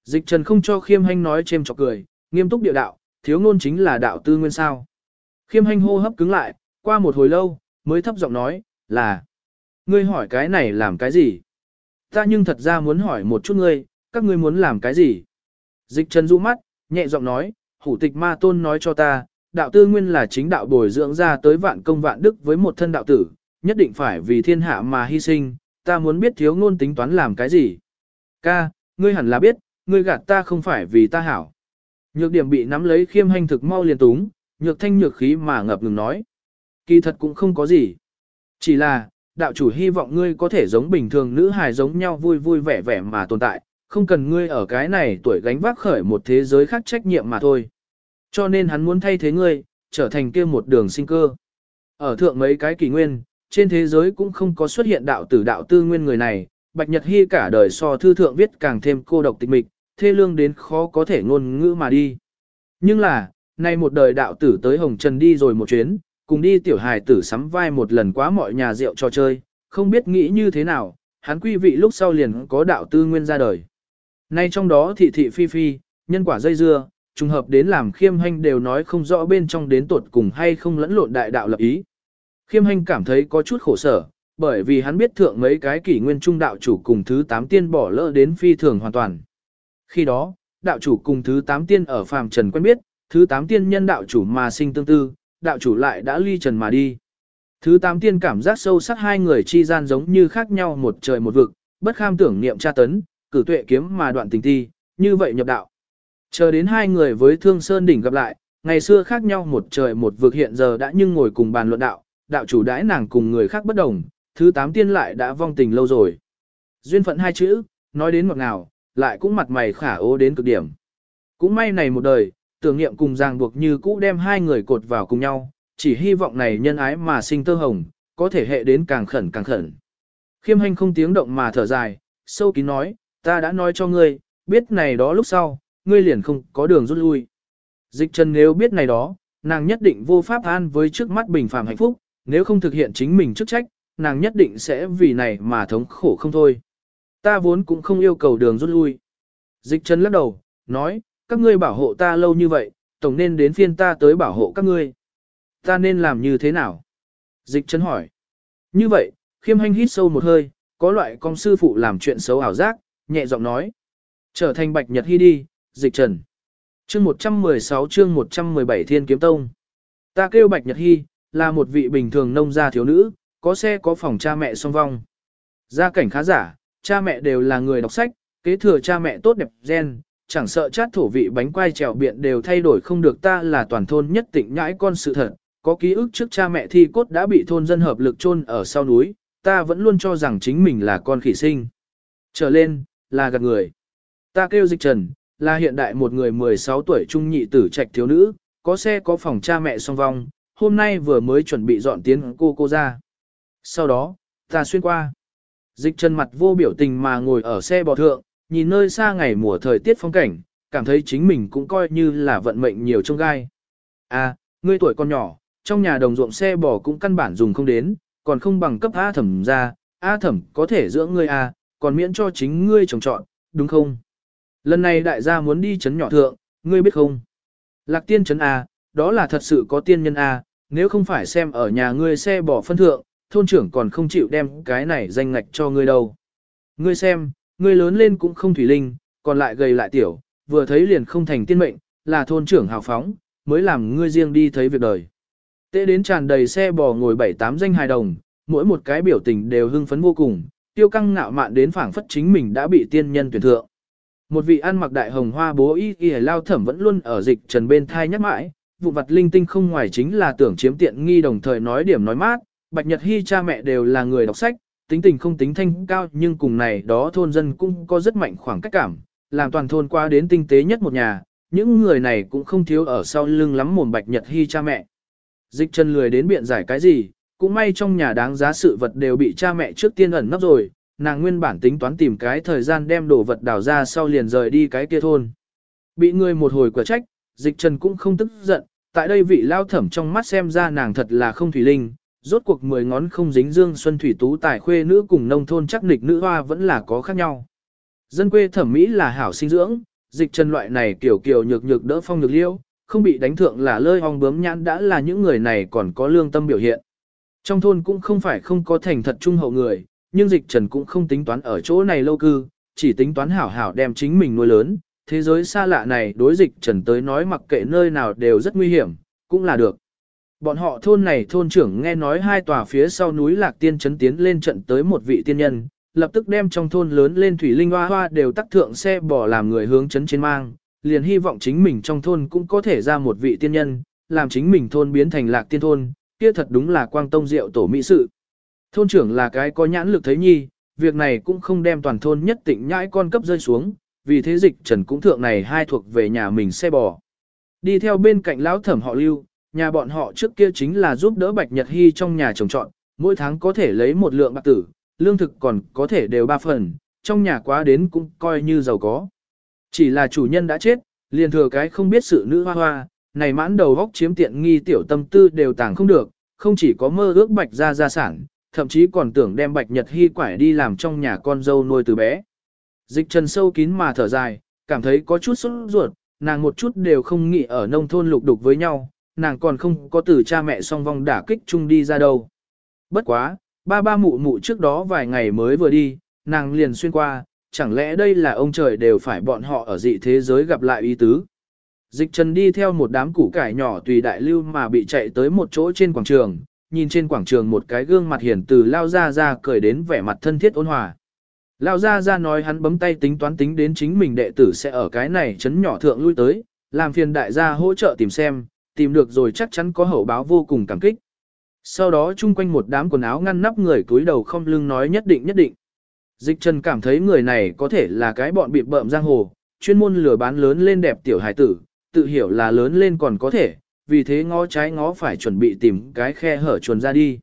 Dịch trần không cho khiêm hanh nói chêm chọc cười, nghiêm túc địa đạo, thiếu ngôn chính là đạo tư nguyên sao. Khiêm hanh hô hấp cứng lại, qua một hồi lâu, mới thấp giọng nói, là. Ngươi hỏi cái này làm cái gì? Ta nhưng thật ra muốn hỏi một chút ngươi, các ngươi muốn làm cái gì? Dịch trần du mắt, nhẹ giọng nói, hủ tịch ma tôn nói cho ta, đạo tư nguyên là chính đạo bồi dưỡng ra tới vạn công vạn đức với một thân đạo tử, nhất định phải vì thiên hạ mà hy sinh, ta muốn biết thiếu ngôn tính toán làm cái gì. Ca, ngươi hẳn là biết, ngươi gạt ta không phải vì ta hảo. Nhược điểm bị nắm lấy khiêm hành thực mau liền túng, nhược thanh nhược khí mà ngập ngừng nói. Kỳ thật cũng không có gì. Chỉ là, đạo chủ hy vọng ngươi có thể giống bình thường nữ hài giống nhau vui vui vẻ vẻ mà tồn tại, không cần ngươi ở cái này tuổi gánh vác khởi một thế giới khác trách nhiệm mà thôi. Cho nên hắn muốn thay thế ngươi, trở thành kia một đường sinh cơ. Ở thượng mấy cái kỷ nguyên, trên thế giới cũng không có xuất hiện đạo tử đạo tư nguyên người này, Bạch Nhật Hy cả đời so thư thượng viết càng thêm cô độc tịch mịch, thê lương đến khó có thể ngôn ngữ mà đi. Nhưng là, nay một đời đạo tử tới Hồng Trần đi rồi một chuyến, cùng đi tiểu hài tử sắm vai một lần quá mọi nhà rượu cho chơi, không biết nghĩ như thế nào, hắn quy vị lúc sau liền có đạo tư nguyên ra đời. Nay trong đó thị thị phi phi, nhân quả dây dưa, trùng hợp đến làm khiêm hành đều nói không rõ bên trong đến tuột cùng hay không lẫn lộn đại đạo lập ý. Khiêm hành cảm thấy có chút khổ sở, bởi vì hắn biết thượng mấy cái kỷ nguyên trung đạo chủ cùng thứ tám tiên bỏ lỡ đến phi thường hoàn toàn. Khi đó, đạo chủ cùng thứ tám tiên ở phàm trần quen biết, thứ tám tiên nhân đạo chủ mà sinh tương tư, đạo chủ lại đã ly trần mà đi. Thứ tám tiên cảm giác sâu sắc hai người chi gian giống như khác nhau một trời một vực, bất kham tưởng niệm tra tấn, cử tuệ kiếm mà đoạn tình thi, như vậy nhập đạo. Chờ đến hai người với Thương Sơn đỉnh gặp lại, ngày xưa khác nhau một trời một vực hiện giờ đã nhưng ngồi cùng bàn luận đạo, đạo chủ đãi nàng cùng người khác bất đồng, thứ tám tiên lại đã vong tình lâu rồi. Duyên phận hai chữ, nói đến ngọt ngào, lại cũng mặt mày khả ô đến cực điểm. Cũng may này một đời, tưởng niệm cùng ràng buộc như cũ đem hai người cột vào cùng nhau, chỉ hy vọng này nhân ái mà sinh tơ hồng, có thể hệ đến càng khẩn càng khẩn. Khiêm hành không tiếng động mà thở dài, sâu kín nói, ta đã nói cho ngươi, biết này đó lúc sau, ngươi liền không có đường rút lui. Dịch trần nếu biết này đó, nàng nhất định vô pháp an với trước mắt bình phàm hạnh phúc, nếu không thực hiện chính mình chức trách, nàng nhất định sẽ vì này mà thống khổ không thôi. Ta vốn cũng không yêu cầu đường rút lui. Dịch trần lắc đầu, nói, các ngươi bảo hộ ta lâu như vậy, tổng nên đến phiên ta tới bảo hộ các ngươi. Ta nên làm như thế nào? Dịch trần hỏi. Như vậy, khiêm hành hít sâu một hơi, có loại công sư phụ làm chuyện xấu ảo giác, nhẹ giọng nói. Trở thành bạch nhật hy đi, dịch trần. Chương 116 chương 117 Thiên Kiếm Tông. Ta kêu Bạch Nhật Hy, là một vị bình thường nông gia thiếu nữ, có xe có phòng cha mẹ song vong. Gia cảnh khá giả, cha mẹ đều là người đọc sách, kế thừa cha mẹ tốt đẹp gen, chẳng sợ chát thổ vị bánh quai trèo biện đều thay đổi không được ta là toàn thôn nhất tỉnh nhãi con sự thật. Có ký ức trước cha mẹ thi cốt đã bị thôn dân hợp lực chôn ở sau núi, ta vẫn luôn cho rằng chính mình là con khỉ sinh. Trở lên, là gạt người. Ta kêu dịch trần, là hiện đại một người 16 tuổi trung nhị tử trạch thiếu nữ, có xe có phòng cha mẹ song vong, hôm nay vừa mới chuẩn bị dọn tiến cô cô ra. Sau đó, ta xuyên qua. Dịch trần mặt vô biểu tình mà ngồi ở xe bò thượng, nhìn nơi xa ngày mùa thời tiết phong cảnh, cảm thấy chính mình cũng coi như là vận mệnh nhiều trong gai. À, ngươi tuổi còn nhỏ, trong nhà đồng ruộng xe bò cũng căn bản dùng không đến, còn không bằng cấp A thẩm ra, A thẩm có thể dưỡng ngươi A, còn miễn cho chính ngươi trồng trọn, đúng không? Lần này đại gia muốn đi chấn nhỏ thượng, ngươi biết không? Lạc tiên chấn A, đó là thật sự có tiên nhân A, nếu không phải xem ở nhà ngươi xe bỏ phân thượng, thôn trưởng còn không chịu đem cái này danh ngạch cho ngươi đâu. Ngươi xem, ngươi lớn lên cũng không thủy linh, còn lại gầy lại tiểu, vừa thấy liền không thành tiên mệnh, là thôn trưởng hào phóng, mới làm ngươi riêng đi thấy việc đời. Tế đến tràn đầy xe bò ngồi bảy tám danh hài đồng, mỗi một cái biểu tình đều hưng phấn vô cùng, tiêu căng ngạo mạn đến phảng phất chính mình đã bị tiên nhân tuyển thượng. Một vị ăn mặc đại hồng hoa bố y y lao thẩm vẫn luôn ở dịch trần bên thai nhắc mãi, vụ vặt linh tinh không ngoài chính là tưởng chiếm tiện nghi đồng thời nói điểm nói mát, Bạch Nhật Hy cha mẹ đều là người đọc sách, tính tình không tính thanh cao nhưng cùng này đó thôn dân cũng có rất mạnh khoảng cách cảm, làm toàn thôn qua đến tinh tế nhất một nhà, những người này cũng không thiếu ở sau lưng lắm mồm Bạch Nhật Hy cha mẹ. Dịch chân lười đến biện giải cái gì, cũng may trong nhà đáng giá sự vật đều bị cha mẹ trước tiên ẩn nấp rồi, nàng nguyên bản tính toán tìm cái thời gian đem đồ vật đào ra sau liền rời đi cái kia thôn. Bị người một hồi quả trách, dịch trần cũng không tức giận, tại đây vị lao thẩm trong mắt xem ra nàng thật là không thủy linh, rốt cuộc mười ngón không dính dương xuân thủy tú tài khuê nữ cùng nông thôn chắc nịch nữ hoa vẫn là có khác nhau. Dân quê thẩm mỹ là hảo sinh dưỡng, dịch trần loại này kiểu kiểu nhược nhược đỡ phong nhược liêu, không bị đánh thượng là lơi hong bướm nhãn đã là những người này còn có lương tâm biểu hiện. Trong thôn cũng không phải không có thành thật trung hậu người, nhưng dịch trần cũng không tính toán ở chỗ này lâu cư, chỉ tính toán hảo hảo đem chính mình nuôi lớn. Thế giới xa lạ này đối dịch trần tới nói mặc kệ nơi nào đều rất nguy hiểm, cũng là được. Bọn họ thôn này thôn trưởng nghe nói hai tòa phía sau núi lạc tiên chấn tiến lên trận tới một vị tiên nhân, lập tức đem trong thôn lớn lên thủy linh hoa hoa đều tắc thượng xe bỏ làm người hướng chấn trên mang, liền hy vọng chính mình trong thôn cũng có thể ra một vị tiên nhân, làm chính mình thôn biến thành lạc tiên thôn, kia thật đúng là quang tông diệu tổ mỹ sự. Thôn trưởng là cái có nhãn lực thấy nhi, việc này cũng không đem toàn thôn nhất tịnh nhãi con cấp rơi xuống, vì thế dịch trần cũng thượng này hai thuộc về nhà mình xe bò. Đi theo bên cạnh lão thẩm họ lưu, nhà bọn họ trước kia chính là giúp đỡ Bạch Nhật Hy trong nhà trồng trọn, mỗi tháng có thể lấy một lượng bạc tử, lương thực còn có thể đều ba phần, trong nhà quá đến cũng coi như giàu có. Chỉ là chủ nhân đã chết, liền thừa cái không biết sự nữ hoa hoa, này mãn đầu góc chiếm tiện nghi tiểu tâm tư đều tàng không được, không chỉ có mơ ước Bạch ra gia sản, thậm chí còn tưởng đem Bạch Nhật Hy quải đi làm trong nhà con dâu nuôi từ bé. Dịch trần sâu kín mà thở dài, cảm thấy có chút sốt ruột, nàng một chút đều không nghĩ ở nông thôn lục đục với nhau, nàng còn không có từ cha mẹ song vong đả kích chung đi ra đâu. Bất quá, Ba ba mụ mụ trước đó vài ngày mới vừa đi, nàng liền xuyên qua, chẳng lẽ đây là ông trời đều phải bọn họ ở dị thế giới gặp lại ý tứ. Dịch trần đi theo một đám củ cải nhỏ tùy đại lưu mà bị chạy tới một chỗ trên quảng trường, nhìn trên quảng trường một cái gương mặt hiển từ lao ra ra cười đến vẻ mặt thân thiết ôn hòa. Lao ra ra nói hắn bấm tay tính toán tính đến chính mình đệ tử sẽ ở cái này chấn nhỏ thượng lui tới, làm phiền đại gia hỗ trợ tìm xem, tìm được rồi chắc chắn có hậu báo vô cùng cảm kích. Sau đó chung quanh một đám quần áo ngăn nắp người túi đầu không lưng nói nhất định nhất định. Dịch Trần cảm thấy người này có thể là cái bọn bị bợm giang hồ, chuyên môn lừa bán lớn lên đẹp tiểu hải tử, tự hiểu là lớn lên còn có thể, vì thế ngó trái ngó phải chuẩn bị tìm cái khe hở chuồn ra đi.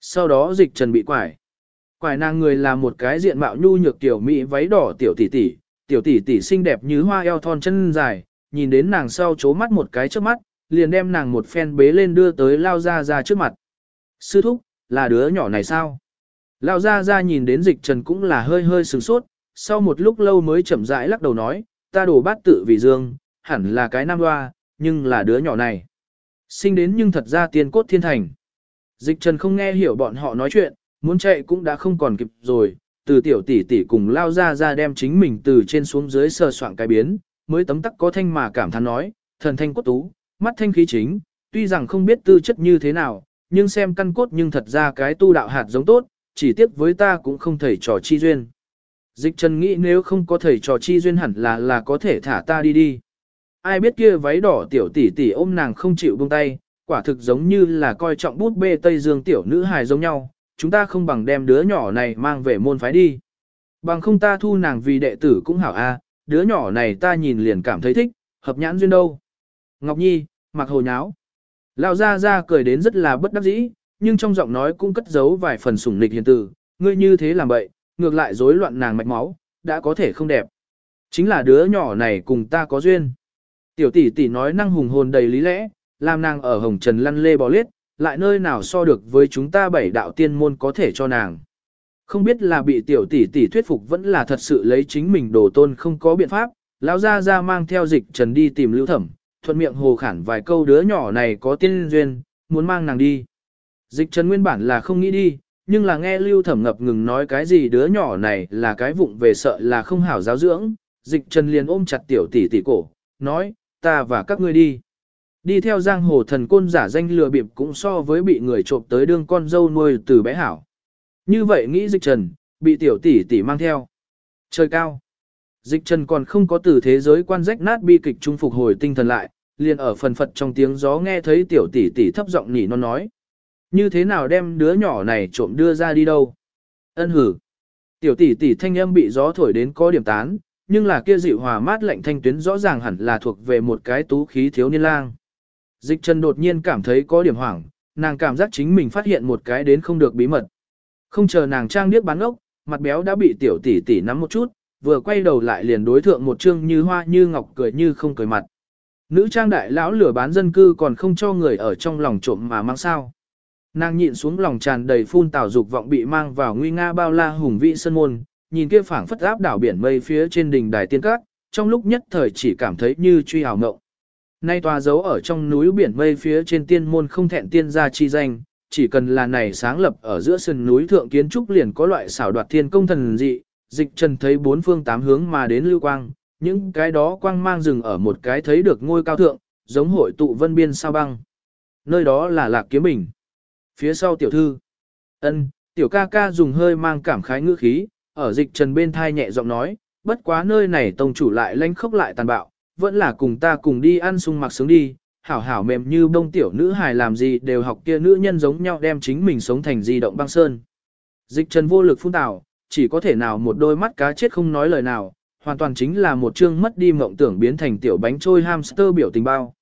Sau đó dịch Trần bị quải. Quải nàng người là một cái diện mạo nhu nhược tiểu mỹ váy đỏ tiểu tỷ tỷ, tiểu tỷ tỷ xinh đẹp như hoa eo thon chân dài, nhìn đến nàng sau chố mắt một cái trước mắt, liền đem nàng một phen bế lên đưa tới lao ra ra trước mặt. Sư thúc, là đứa nhỏ này sao? Lao ra ra nhìn đến dịch trần cũng là hơi hơi sửng sốt, sau một lúc lâu mới chậm rãi lắc đầu nói, ta đổ bát tự vì dương, hẳn là cái nam hoa, nhưng là đứa nhỏ này. Sinh đến nhưng thật ra tiên cốt thiên thành. Dịch trần không nghe hiểu bọn họ nói chuyện, muốn chạy cũng đã không còn kịp rồi, từ tiểu tỷ tỷ cùng lao ra ra đem chính mình từ trên xuống dưới sờ soạn cái biến, mới tấm tắc có thanh mà cảm thán nói, thần thanh cốt tú, mắt thanh khí chính, tuy rằng không biết tư chất như thế nào, nhưng xem căn cốt nhưng thật ra cái tu đạo hạt giống tốt, chỉ tiếc với ta cũng không thầy trò chi duyên. Dịch trần nghĩ nếu không có thầy trò chi duyên hẳn là là có thể thả ta đi đi. Ai biết kia váy đỏ tiểu tỷ tỷ ôm nàng không chịu buông tay, quả thực giống như là coi trọng bút bê Tây Dương tiểu nữ hài giống nhau, chúng ta không bằng đem đứa nhỏ này mang về môn phái đi. Bằng không ta thu nàng vì đệ tử cũng hảo a, đứa nhỏ này ta nhìn liền cảm thấy thích, hợp nhãn duyên đâu. Ngọc Nhi, mặc hồ nháo. Lão ra ra cười đến rất là bất đắc dĩ, nhưng trong giọng nói cũng cất giấu vài phần sủng nịch hiền từ, ngươi như thế làm bậy, ngược lại rối loạn nàng mạch máu, đã có thể không đẹp. Chính là đứa nhỏ này cùng ta có duyên. Tiểu tỷ tỷ nói năng hùng hồn đầy lý lẽ, làm nàng ở hồng trần lăn lê bò lết, lại nơi nào so được với chúng ta bảy đạo tiên môn có thể cho nàng. Không biết là bị tiểu tỷ tỷ thuyết phục vẫn là thật sự lấy chính mình đồ tôn không có biện pháp, lão gia gia mang theo dịch trần đi tìm lưu thẩm, thuận miệng hồ khản vài câu đứa nhỏ này có tiên duyên, muốn mang nàng đi. Dịch trần nguyên bản là không nghĩ đi, nhưng là nghe lưu thẩm ngập ngừng nói cái gì đứa nhỏ này là cái vụng về sợ là không hảo giáo dưỡng, dịch trần liền ôm chặt tiểu tỷ tỷ cổ, nói, ta và các ngươi đi. Đi theo giang hồ thần côn giả danh lừa bịp cũng so với bị người trộm tới đương con dâu nuôi từ bé hảo. Như vậy nghĩ dịch trần, bị tiểu tỷ tỷ mang theo. Trời cao. Dịch trần còn không có từ thế giới quan rách nát bi kịch trung phục hồi tinh thần lại, liền ở phần phật trong tiếng gió nghe thấy tiểu tỷ tỷ thấp giọng nỉ non nói. Như thế nào đem đứa nhỏ này trộm đưa ra đi đâu? Ân hử. Tiểu tỷ tỷ thanh âm bị gió thổi đến có điểm tán, nhưng là kia dịu hòa mát lạnh thanh tuyến rõ ràng hẳn là thuộc về một cái tú khí thiếu niên lang. Dịch trần đột nhiên cảm thấy có điểm hoảng, nàng cảm giác chính mình phát hiện một cái đến không được bí mật. Không chờ nàng trang điếc bán ốc, mặt béo đã bị tiểu tỷ tỷ nắm một chút, vừa quay đầu lại liền đối thượng một trương như hoa như ngọc cười như không cười mặt. Nữ trang đại lão lửa bán dân cư còn không cho người ở trong lòng trộm mà mang sao. Nàng nhịn xuống lòng tràn đầy phun tảo dục vọng bị mang vào nguy nga bao la hùng vị sân môn, nhìn kia phảng phất áp đảo biển mây phía trên đỉnh đài tiên các, trong lúc nhất thời chỉ cảm thấy như truy hào ngộng. Nay tòa dấu ở trong núi biển mây phía trên tiên môn không thẹn tiên gia chi danh, chỉ cần là này sáng lập ở giữa sườn núi thượng kiến trúc liền có loại xảo đoạt thiên công thần dị, dịch trần thấy bốn phương tám hướng mà đến lưu quang, những cái đó quang mang rừng ở một cái thấy được ngôi cao thượng, giống hội tụ vân biên sao băng. Nơi đó là lạc kiếm bình. Phía sau tiểu thư, ân, tiểu ca ca dùng hơi mang cảm khái ngữ khí, ở dịch trần bên thai nhẹ giọng nói, bất quá nơi này tông chủ lại lanh khốc lại tàn bạo, vẫn là cùng ta cùng đi ăn sung mặc sướng đi, hảo hảo mềm như bông tiểu nữ hài làm gì đều học kia nữ nhân giống nhau đem chính mình sống thành di động băng sơn. Dịch trần vô lực phun tảo, chỉ có thể nào một đôi mắt cá chết không nói lời nào, hoàn toàn chính là một chương mất đi mộng tưởng biến thành tiểu bánh trôi hamster biểu tình bao.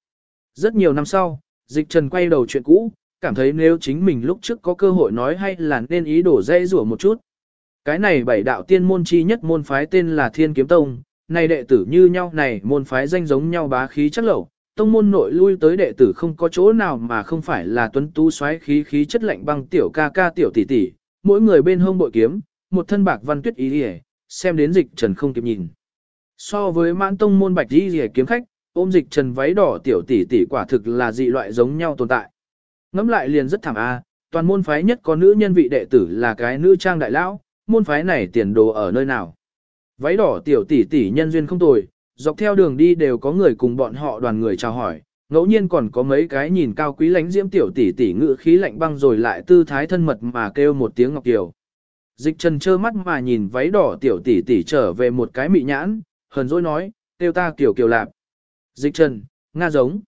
Rất nhiều năm sau, dịch trần quay đầu chuyện cũ, cảm thấy nếu chính mình lúc trước có cơ hội nói hay là nên ý đổ dây rủa một chút. Cái này bảy đạo tiên môn chi nhất môn phái tên là Thiên Kiếm Tông, này đệ tử như nhau này môn phái danh giống nhau bá khí chắc lẩu, tông môn nội lui tới đệ tử không có chỗ nào mà không phải là tuấn tú xoáy khí khí chất lạnh băng tiểu ca ca tiểu tỷ tỷ, mỗi người bên hông bội kiếm, một thân bạc văn tuyết ý liễu, xem đến dịch trần không kịp nhìn. So với mãn tông môn bạch đi rìa kiếm khách, ôm dịch trần váy đỏ tiểu tỷ tỷ quả thực là dị loại giống nhau tồn tại. Ngắm lại liền rất thảm a, toàn môn phái nhất có nữ nhân vị đệ tử là cái nữ trang đại lão, môn phái này tiền đồ ở nơi nào. Váy đỏ tiểu tỷ tỷ nhân duyên không tồi, dọc theo đường đi đều có người cùng bọn họ đoàn người chào hỏi, ngẫu nhiên còn có mấy cái nhìn cao quý lánh diễm tiểu tỷ tỷ ngự khí lạnh băng rồi lại tư thái thân mật mà kêu một tiếng ngọc kiều. Dịch trần trơ mắt mà nhìn váy đỏ tiểu tỷ tỷ trở về một cái mị nhãn, hờn dỗi nói, Tiêu ta kiểu kiều lạp. Dịch trần, nga giống.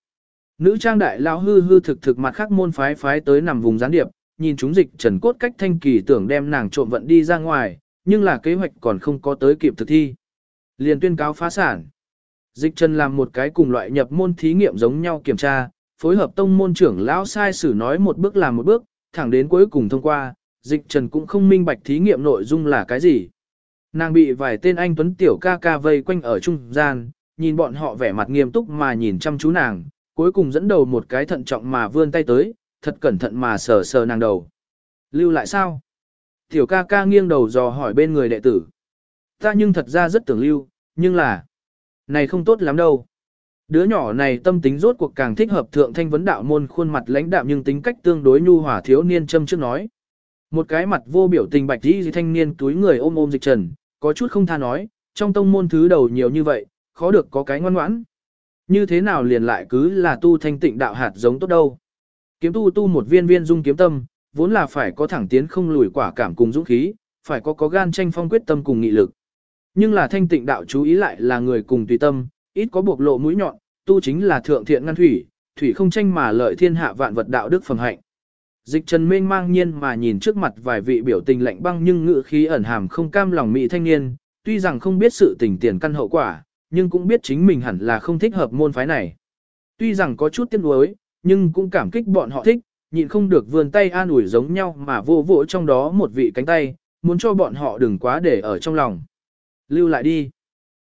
Nữ trang đại lão hư hư thực thực mặt khác môn phái phái tới nằm vùng gián điệp, nhìn chúng dịch trần cốt cách thanh kỳ tưởng đem nàng trộm vận đi ra ngoài, nhưng là kế hoạch còn không có tới kịp thực thi. Liền tuyên cáo phá sản. Dịch trần làm một cái cùng loại nhập môn thí nghiệm giống nhau kiểm tra, phối hợp tông môn trưởng lão sai sử nói một bước làm một bước, thẳng đến cuối cùng thông qua, dịch trần cũng không minh bạch thí nghiệm nội dung là cái gì. Nàng bị vài tên anh tuấn tiểu ca ca vây quanh ở trung gian, nhìn bọn họ vẻ mặt nghiêm túc mà nhìn chăm chú nàng, cuối cùng dẫn đầu một cái thận trọng mà vươn tay tới, thật cẩn thận mà sờ sờ nàng đầu. Lưu lại sao? Tiểu ca ca nghiêng đầu dò hỏi bên người đệ tử. Ta nhưng thật ra rất tưởng lưu, nhưng là... Này không tốt lắm đâu. Đứa nhỏ này tâm tính rốt cuộc càng thích hợp thượng thanh vấn đạo môn khuôn mặt lãnh đạm nhưng tính cách tương đối nhu hòa thiếu niên châm trước nói. Một cái mặt vô biểu tình bạch đi thanh niên túi người ôm ôm dịch trần, có chút không tha nói, trong tông môn thứ đầu nhiều như vậy, khó được có cái ngoan ngoãn. Như thế nào liền lại cứ là tu thanh tịnh đạo hạt giống tốt đâu. Kiếm tu tu một viên viên dung kiếm tâm, vốn là phải có thẳng tiến không lùi quả cảm cùng dũng khí, phải có có gan tranh phong quyết tâm cùng nghị lực. Nhưng là thanh tịnh đạo chú ý lại là người cùng tùy tâm, ít có buộc lộ mũi nhọn, tu chính là thượng thiện ngăn thủy, thủy không tranh mà lợi thiên hạ vạn vật đạo đức phẩm hạnh. Dịch trần mênh mang nhiên mà nhìn trước mặt vài vị biểu tình lạnh băng nhưng ngự khí ẩn hàm không cam lòng mỹ thanh niên, tuy rằng không biết sự tình tiền căn hậu quả, nhưng cũng biết chính mình hẳn là không thích hợp môn phái này. Tuy rằng có chút tiếc nuối, nhưng cũng cảm kích bọn họ thích, nhịn không được vươn tay an ủi giống nhau mà vô vỗ trong đó một vị cánh tay, muốn cho bọn họ đừng quá để ở trong lòng. Lưu lại đi.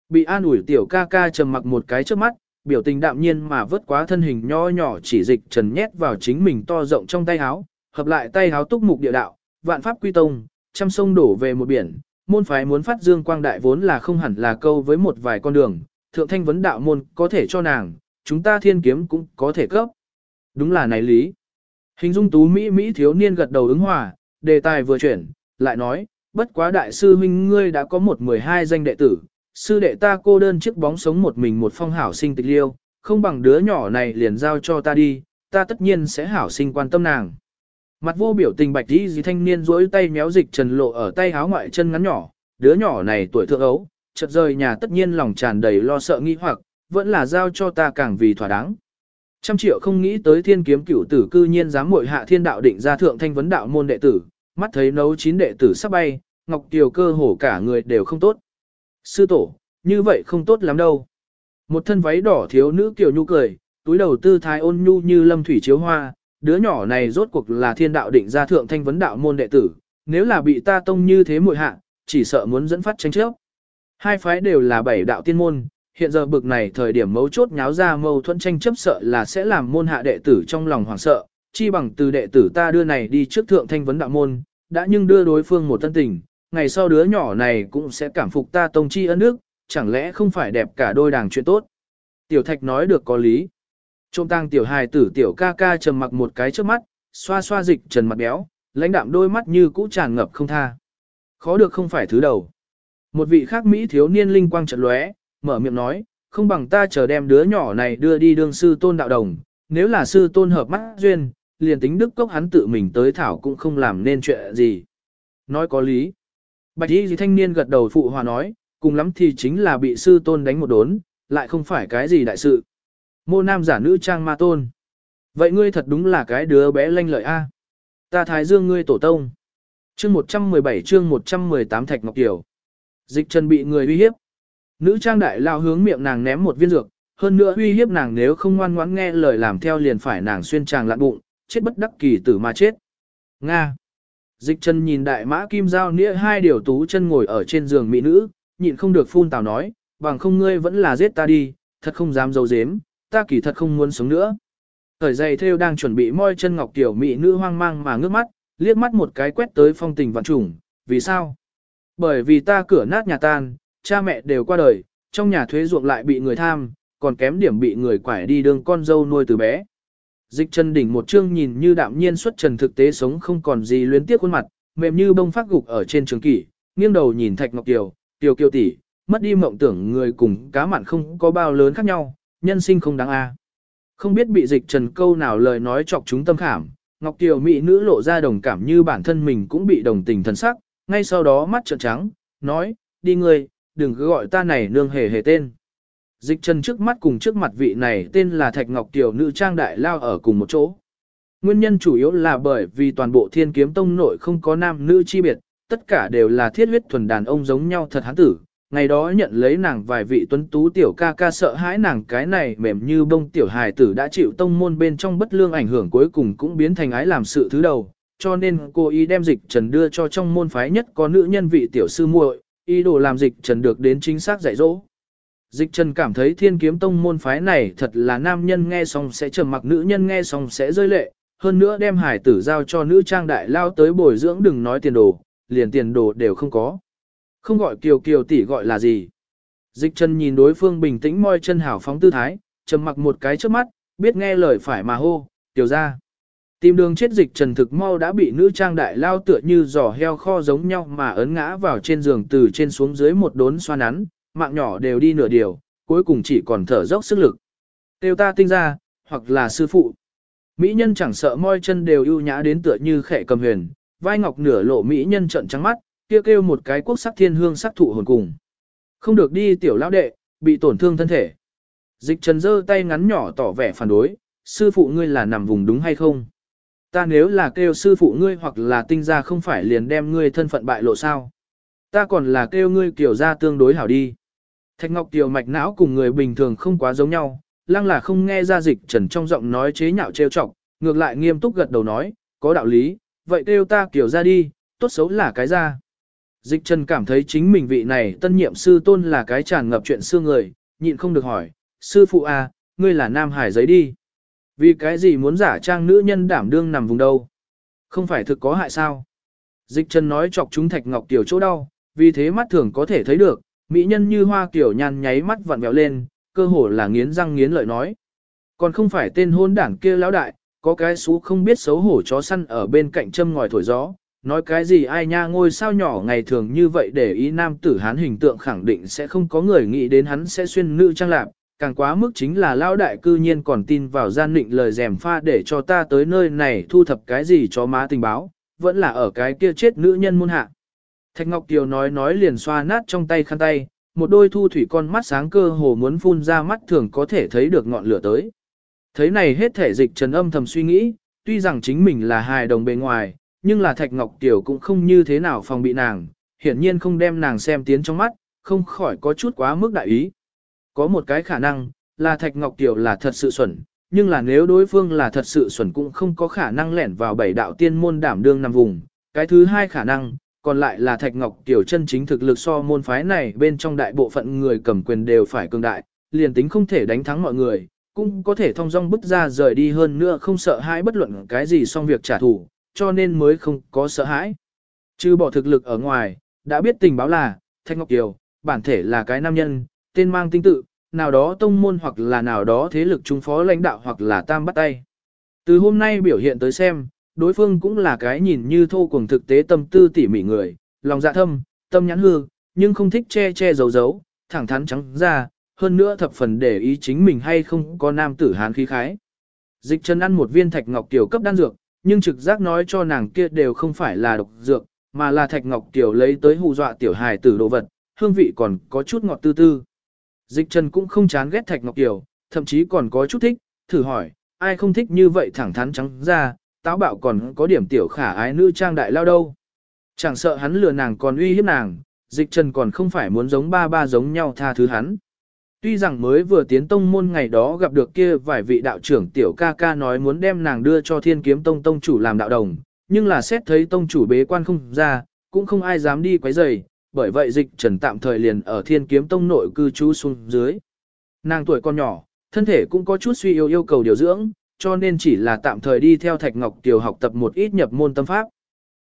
Bị an ủi tiểu ca ca trầm mặc một cái trước mắt, biểu tình đạm nhiên mà vớt quá thân hình nho nhỏ chỉ dịch trần nhét vào chính mình to rộng trong tay áo, hợp lại tay áo túc mục địa đạo, vạn pháp quy tông, trăm sông đổ về một biển, môn phái muốn phát dương quang đại vốn là không hẳn là câu với một vài con đường, thượng thanh vấn đạo môn có thể cho nàng, chúng ta thiên kiếm cũng có thể cấp. Đúng là này lý. Hình dung tú Mỹ Mỹ thiếu niên gật đầu ứng hòa, đề tài vừa chuyển, lại nói, bất quá đại sư huynh ngươi đã có một mười hai danh đệ tử, sư đệ ta cô đơn chiếc bóng sống một mình một phong hảo sinh tịch liêu, không bằng đứa nhỏ này liền giao cho ta đi, ta tất nhiên sẽ hảo sinh quan tâm nàng. Mặt vô biểu tình bạch đi gì thanh niên duỗi tay méo dịch trần lộ ở tay háo ngoại chân ngắn nhỏ, đứa nhỏ này tuổi thượng ấu, chợt rời nhà tất nhiên lòng tràn đầy lo sợ nghi hoặc, vẫn là giao cho ta càng vì thỏa đáng. Trăm triệu không nghĩ tới thiên kiếm cửu tử cư nhiên dám muội hạ thiên đạo định ra thượng thanh vấn đạo môn đệ tử, mắt thấy nấu chín đệ tử sắp bay, Ngọc Kiều cơ hồ cả người đều không tốt. Sư tổ, như vậy không tốt lắm đâu. Một thân váy đỏ thiếu nữ kiểu Nhu cười, túi đầu tư thái ôn nhu như lâm thủy chiếu hoa, đứa nhỏ này rốt cuộc là thiên đạo định ra thượng thanh vấn đạo môn đệ tử, nếu là bị ta tông như thế muội hạ, chỉ sợ muốn dẫn phát tranh chấp. Hai phái đều là bảy đạo tiên môn, hiện giờ bực này thời điểm mấu chốt nháo ra mâu thuẫn tranh chấp sợ là sẽ làm môn hạ đệ tử trong lòng hoảng sợ, chi bằng từ đệ tử ta đưa này đi trước thượng thanh vấn đạo môn, đã nhưng đưa đối phương một tân tình, ngày sau đứa nhỏ này cũng sẽ cảm phục ta tông chi ân đức, chẳng lẽ không phải đẹp cả đôi đàng chuyện tốt. Tiểu thạch nói được có lý. Trộm tăng tiểu hài tử tiểu ca ca trầm mặc một cái trước mắt, xoa xoa dịch trần mặt béo, lãnh đạm đôi mắt như cũ tràn ngập không tha. Khó được không phải thứ đầu. Một vị khác Mỹ thiếu niên linh quang trận lóe, mở miệng nói, không bằng ta chờ đem đứa nhỏ này đưa đi đương sư tôn đạo đồng, nếu là sư tôn hợp mắt duyên, liền tính đức cốc hắn tự mình tới thảo cũng không làm nên chuyện gì. Nói có lý. Bạch y thanh niên gật đầu phụ hòa nói, cùng lắm thì chính là bị sư tôn đánh một đốn, lại không phải cái gì đại sự. Mô nam giả nữ trang ma tôn. Vậy ngươi thật đúng là cái đứa bé lanh lợi a. Ta thái dương ngươi tổ tông. Chương 117 chương 118 Thạch Ngọc Kiều. Dịch trần bị người uy hiếp. Nữ trang đại lao hướng miệng nàng ném một viên dược, hơn nữa uy hiếp nàng nếu không ngoan ngoãn nghe lời làm theo liền phải nàng xuyên tràng lạn bụng, chết bất đắc kỳ tử mà chết. Nga. Dịch chân nhìn đại mã kim giao nĩa hai điều tú chân ngồi ở trên giường mỹ nữ, nhịn không được phun tào nói, bằng không ngươi vẫn là giết ta đi, thật không dám dấu dếm, ta kỳ thật không muốn sống nữa. Thời giày theo đang chuẩn bị moi chân ngọc tiểu mỹ nữ hoang mang mà ngước mắt, liếc mắt một cái quét tới phong tình vạn trùng, vì sao? Bởi vì ta cửa nát nhà tan, cha mẹ đều qua đời, trong nhà thuế ruộng lại bị người tham, còn kém điểm bị người quải đi đường con dâu nuôi từ bé. Dịch chân đỉnh một chương nhìn như đạm nhiên xuất trần thực tế sống không còn gì luyến tiếc khuôn mặt, mềm như bông phát gục ở trên trường kỷ, nghiêng đầu nhìn Thạch Ngọc Kiều, Kiều Kiều tỷ, mất đi mộng tưởng người cùng cá mặn không có bao lớn khác nhau, nhân sinh không đáng a. Không biết bị Dịch Trần câu nào lời nói chọc chúng tâm khảm, Ngọc Kiều mỹ nữ lộ ra đồng cảm như bản thân mình cũng bị đồng tình thần sắc, ngay sau đó mắt trợn trắng, nói, đi ngươi, đừng cứ gọi ta này nương hề hề tên. Dịch Trần trước mắt cùng trước mặt vị này tên là Thạch Ngọc Tiểu nữ trang đại lao ở cùng một chỗ. Nguyên nhân chủ yếu là bởi vì toàn bộ thiên kiếm tông nội không có nam nữ chi biệt, tất cả đều là thiết huyết thuần đàn ông giống nhau thật hán tử. Ngày đó nhận lấy nàng vài vị tuấn tú tiểu ca ca sợ hãi nàng cái này mềm như bông tiểu hài tử đã chịu tông môn bên trong bất lương ảnh hưởng cuối cùng cũng biến thành ái làm sự thứ đầu. Cho nên cô ý đem dịch trần đưa cho trong môn phái nhất có nữ nhân vị tiểu sư muội, ý đồ làm dịch trần được đến chính xác dạy dỗ. Dịch trần cảm thấy thiên kiếm tông môn phái này thật là nam nhân nghe xong sẽ trầm mặc nữ nhân nghe xong sẽ rơi lệ, hơn nữa đem hải tử giao cho nữ trang đại lao tới bồi dưỡng đừng nói tiền đồ, liền tiền đồ đều không có. Không gọi kiều kiều tỷ gọi là gì. Dịch trần nhìn đối phương bình tĩnh môi chân hảo phóng tư thái, trầm mặc một cái trước mắt, biết nghe lời phải mà hô, tiểu ra. Tìm đường chết dịch trần thực mau đã bị nữ trang đại lao tựa như giò heo kho giống nhau mà ấn ngã vào trên giường từ trên xuống dưới một đốn xoa nắn, mạng nhỏ đều đi nửa điều, cuối cùng chỉ còn thở dốc sức lực. Tiêu ta tinh ra, hoặc là sư phụ. Mỹ nhân chẳng sợ môi chân đều ưu nhã đến tựa như khẽ cầm huyền, vai ngọc nửa lộ Mỹ nhân trận trắng mắt, kia kêu, kêu một cái quốc sắc thiên hương sắc thụ hồn cùng. Không được đi tiểu lão đệ, bị tổn thương thân thể. Dịch trần giơ tay ngắn nhỏ tỏ vẻ phản đối, sư phụ ngươi là nằm vùng đúng hay không? Ta nếu là kêu sư phụ ngươi hoặc là tinh ra không phải liền đem ngươi thân phận bại lộ sao? Ta còn là kêu ngươi kiểu ra tương đối hảo đi. Thạch Ngọc Tiều mạch não cùng người bình thường không quá giống nhau, lăng là không nghe ra dịch trần trong giọng nói chế nhạo trêu chọc, ngược lại nghiêm túc gật đầu nói, có đạo lý, vậy kêu ta kiểu ra đi, tốt xấu là cái ra. Dịch trần cảm thấy chính mình vị này tân nhiệm sư tôn là cái tràn ngập chuyện xưa người, nhịn không được hỏi, sư phụ à, ngươi là nam hải giấy đi. Vì cái gì muốn giả trang nữ nhân đảm đương nằm vùng đâu? Không phải thực có hại sao? Dịch trần nói chọc chúng thạch ngọc tiểu chỗ đau, vì thế mắt thường có thể thấy được, mỹ nhân như hoa kiểu nhàn nháy mắt vặn vẹo lên, cơ hồ là nghiến răng nghiến lợi nói. Còn không phải tên hôn đảng kia lão đại, có cái xú không biết xấu hổ chó săn ở bên cạnh châm ngòi thổi gió, nói cái gì ai nha ngôi sao nhỏ ngày thường như vậy để ý nam tử hán hình tượng khẳng định sẽ không có người nghĩ đến hắn sẽ xuyên nữ trang lạp, càng quá mức chính là lão đại cư nhiên còn tin vào gian định lời dèm pha để cho ta tới nơi này thu thập cái gì cho má tình báo, vẫn là ở cái kia chết nữ nhân môn hạ. Thạch Ngọc Kiều nói nói liền xoa nát trong tay khăn tay, một đôi thu thủy con mắt sáng cơ hồ muốn phun ra mắt thường có thể thấy được ngọn lửa tới. Thấy này hết thể dịch trần âm thầm suy nghĩ, tuy rằng chính mình là hài đồng bề ngoài, nhưng là Thạch Ngọc Kiều cũng không như thế nào phòng bị nàng, hiển nhiên không đem nàng xem tiến trong mắt, không khỏi có chút quá mức đại ý. Có một cái khả năng, là Thạch Ngọc Kiều là thật sự xuẩn, nhưng là nếu đối phương là thật sự xuẩn cũng không có khả năng lẻn vào bảy đạo tiên môn đảm đương nằm vùng. Cái thứ hai khả năng, còn lại là Thạch Ngọc Tiểu chân chính thực lực so môn phái này bên trong đại bộ phận người cầm quyền đều phải cường đại, liền tính không thể đánh thắng mọi người, cũng có thể thông dong bứt ra rời đi hơn nữa không sợ hãi bất luận cái gì xong việc trả thù, cho nên mới không có sợ hãi. Chứ bỏ thực lực ở ngoài, đã biết tình báo là, Thạch Ngọc Kiều, bản thể là cái nam nhân, tên mang tinh tự, nào đó tông môn hoặc là nào đó thế lực trung phó lãnh đạo hoặc là tam bắt tay. Từ hôm nay biểu hiện tới xem, đối phương cũng là cái nhìn như thô cuồng thực tế tâm tư tỉ mỉ người, lòng dạ thâm, tâm nhãn hư, nhưng không thích che che giấu giấu, thẳng thắn trắng ra, hơn nữa thập phần để ý chính mình hay không có nam tử hán khí khái. Dịch chân ăn một viên thạch ngọc tiểu cấp đan dược, nhưng trực giác nói cho nàng kia đều không phải là độc dược, mà là thạch ngọc tiểu lấy tới hù dọa tiểu hài tử đồ vật, hương vị còn có chút ngọt tư tư. Dịch Trần cũng không chán ghét Thạch Ngọc tiểu thậm chí còn có chút thích, thử hỏi, ai không thích như vậy thẳng thắn trắng ra, táo bạo còn có điểm tiểu khả ái nữ trang đại lao đâu. Chẳng sợ hắn lừa nàng còn uy hiếp nàng, Dịch Trần còn không phải muốn giống ba ba giống nhau tha thứ hắn. Tuy rằng mới vừa tiến tông môn ngày đó gặp được kia vài vị đạo trưởng tiểu ca ca nói muốn đem nàng đưa cho thiên kiếm tông tông chủ làm đạo đồng, nhưng là xét thấy tông chủ bế quan không ra, cũng không ai dám đi quấy rầy, bởi vậy dịch trần tạm thời liền ở thiên kiếm tông nội cư trú xuống dưới. Nàng tuổi còn nhỏ, thân thể cũng có chút suy yếu yêu cầu điều dưỡng, cho nên chỉ là tạm thời đi theo Thạch Ngọc Kiều học tập một ít nhập môn tâm pháp.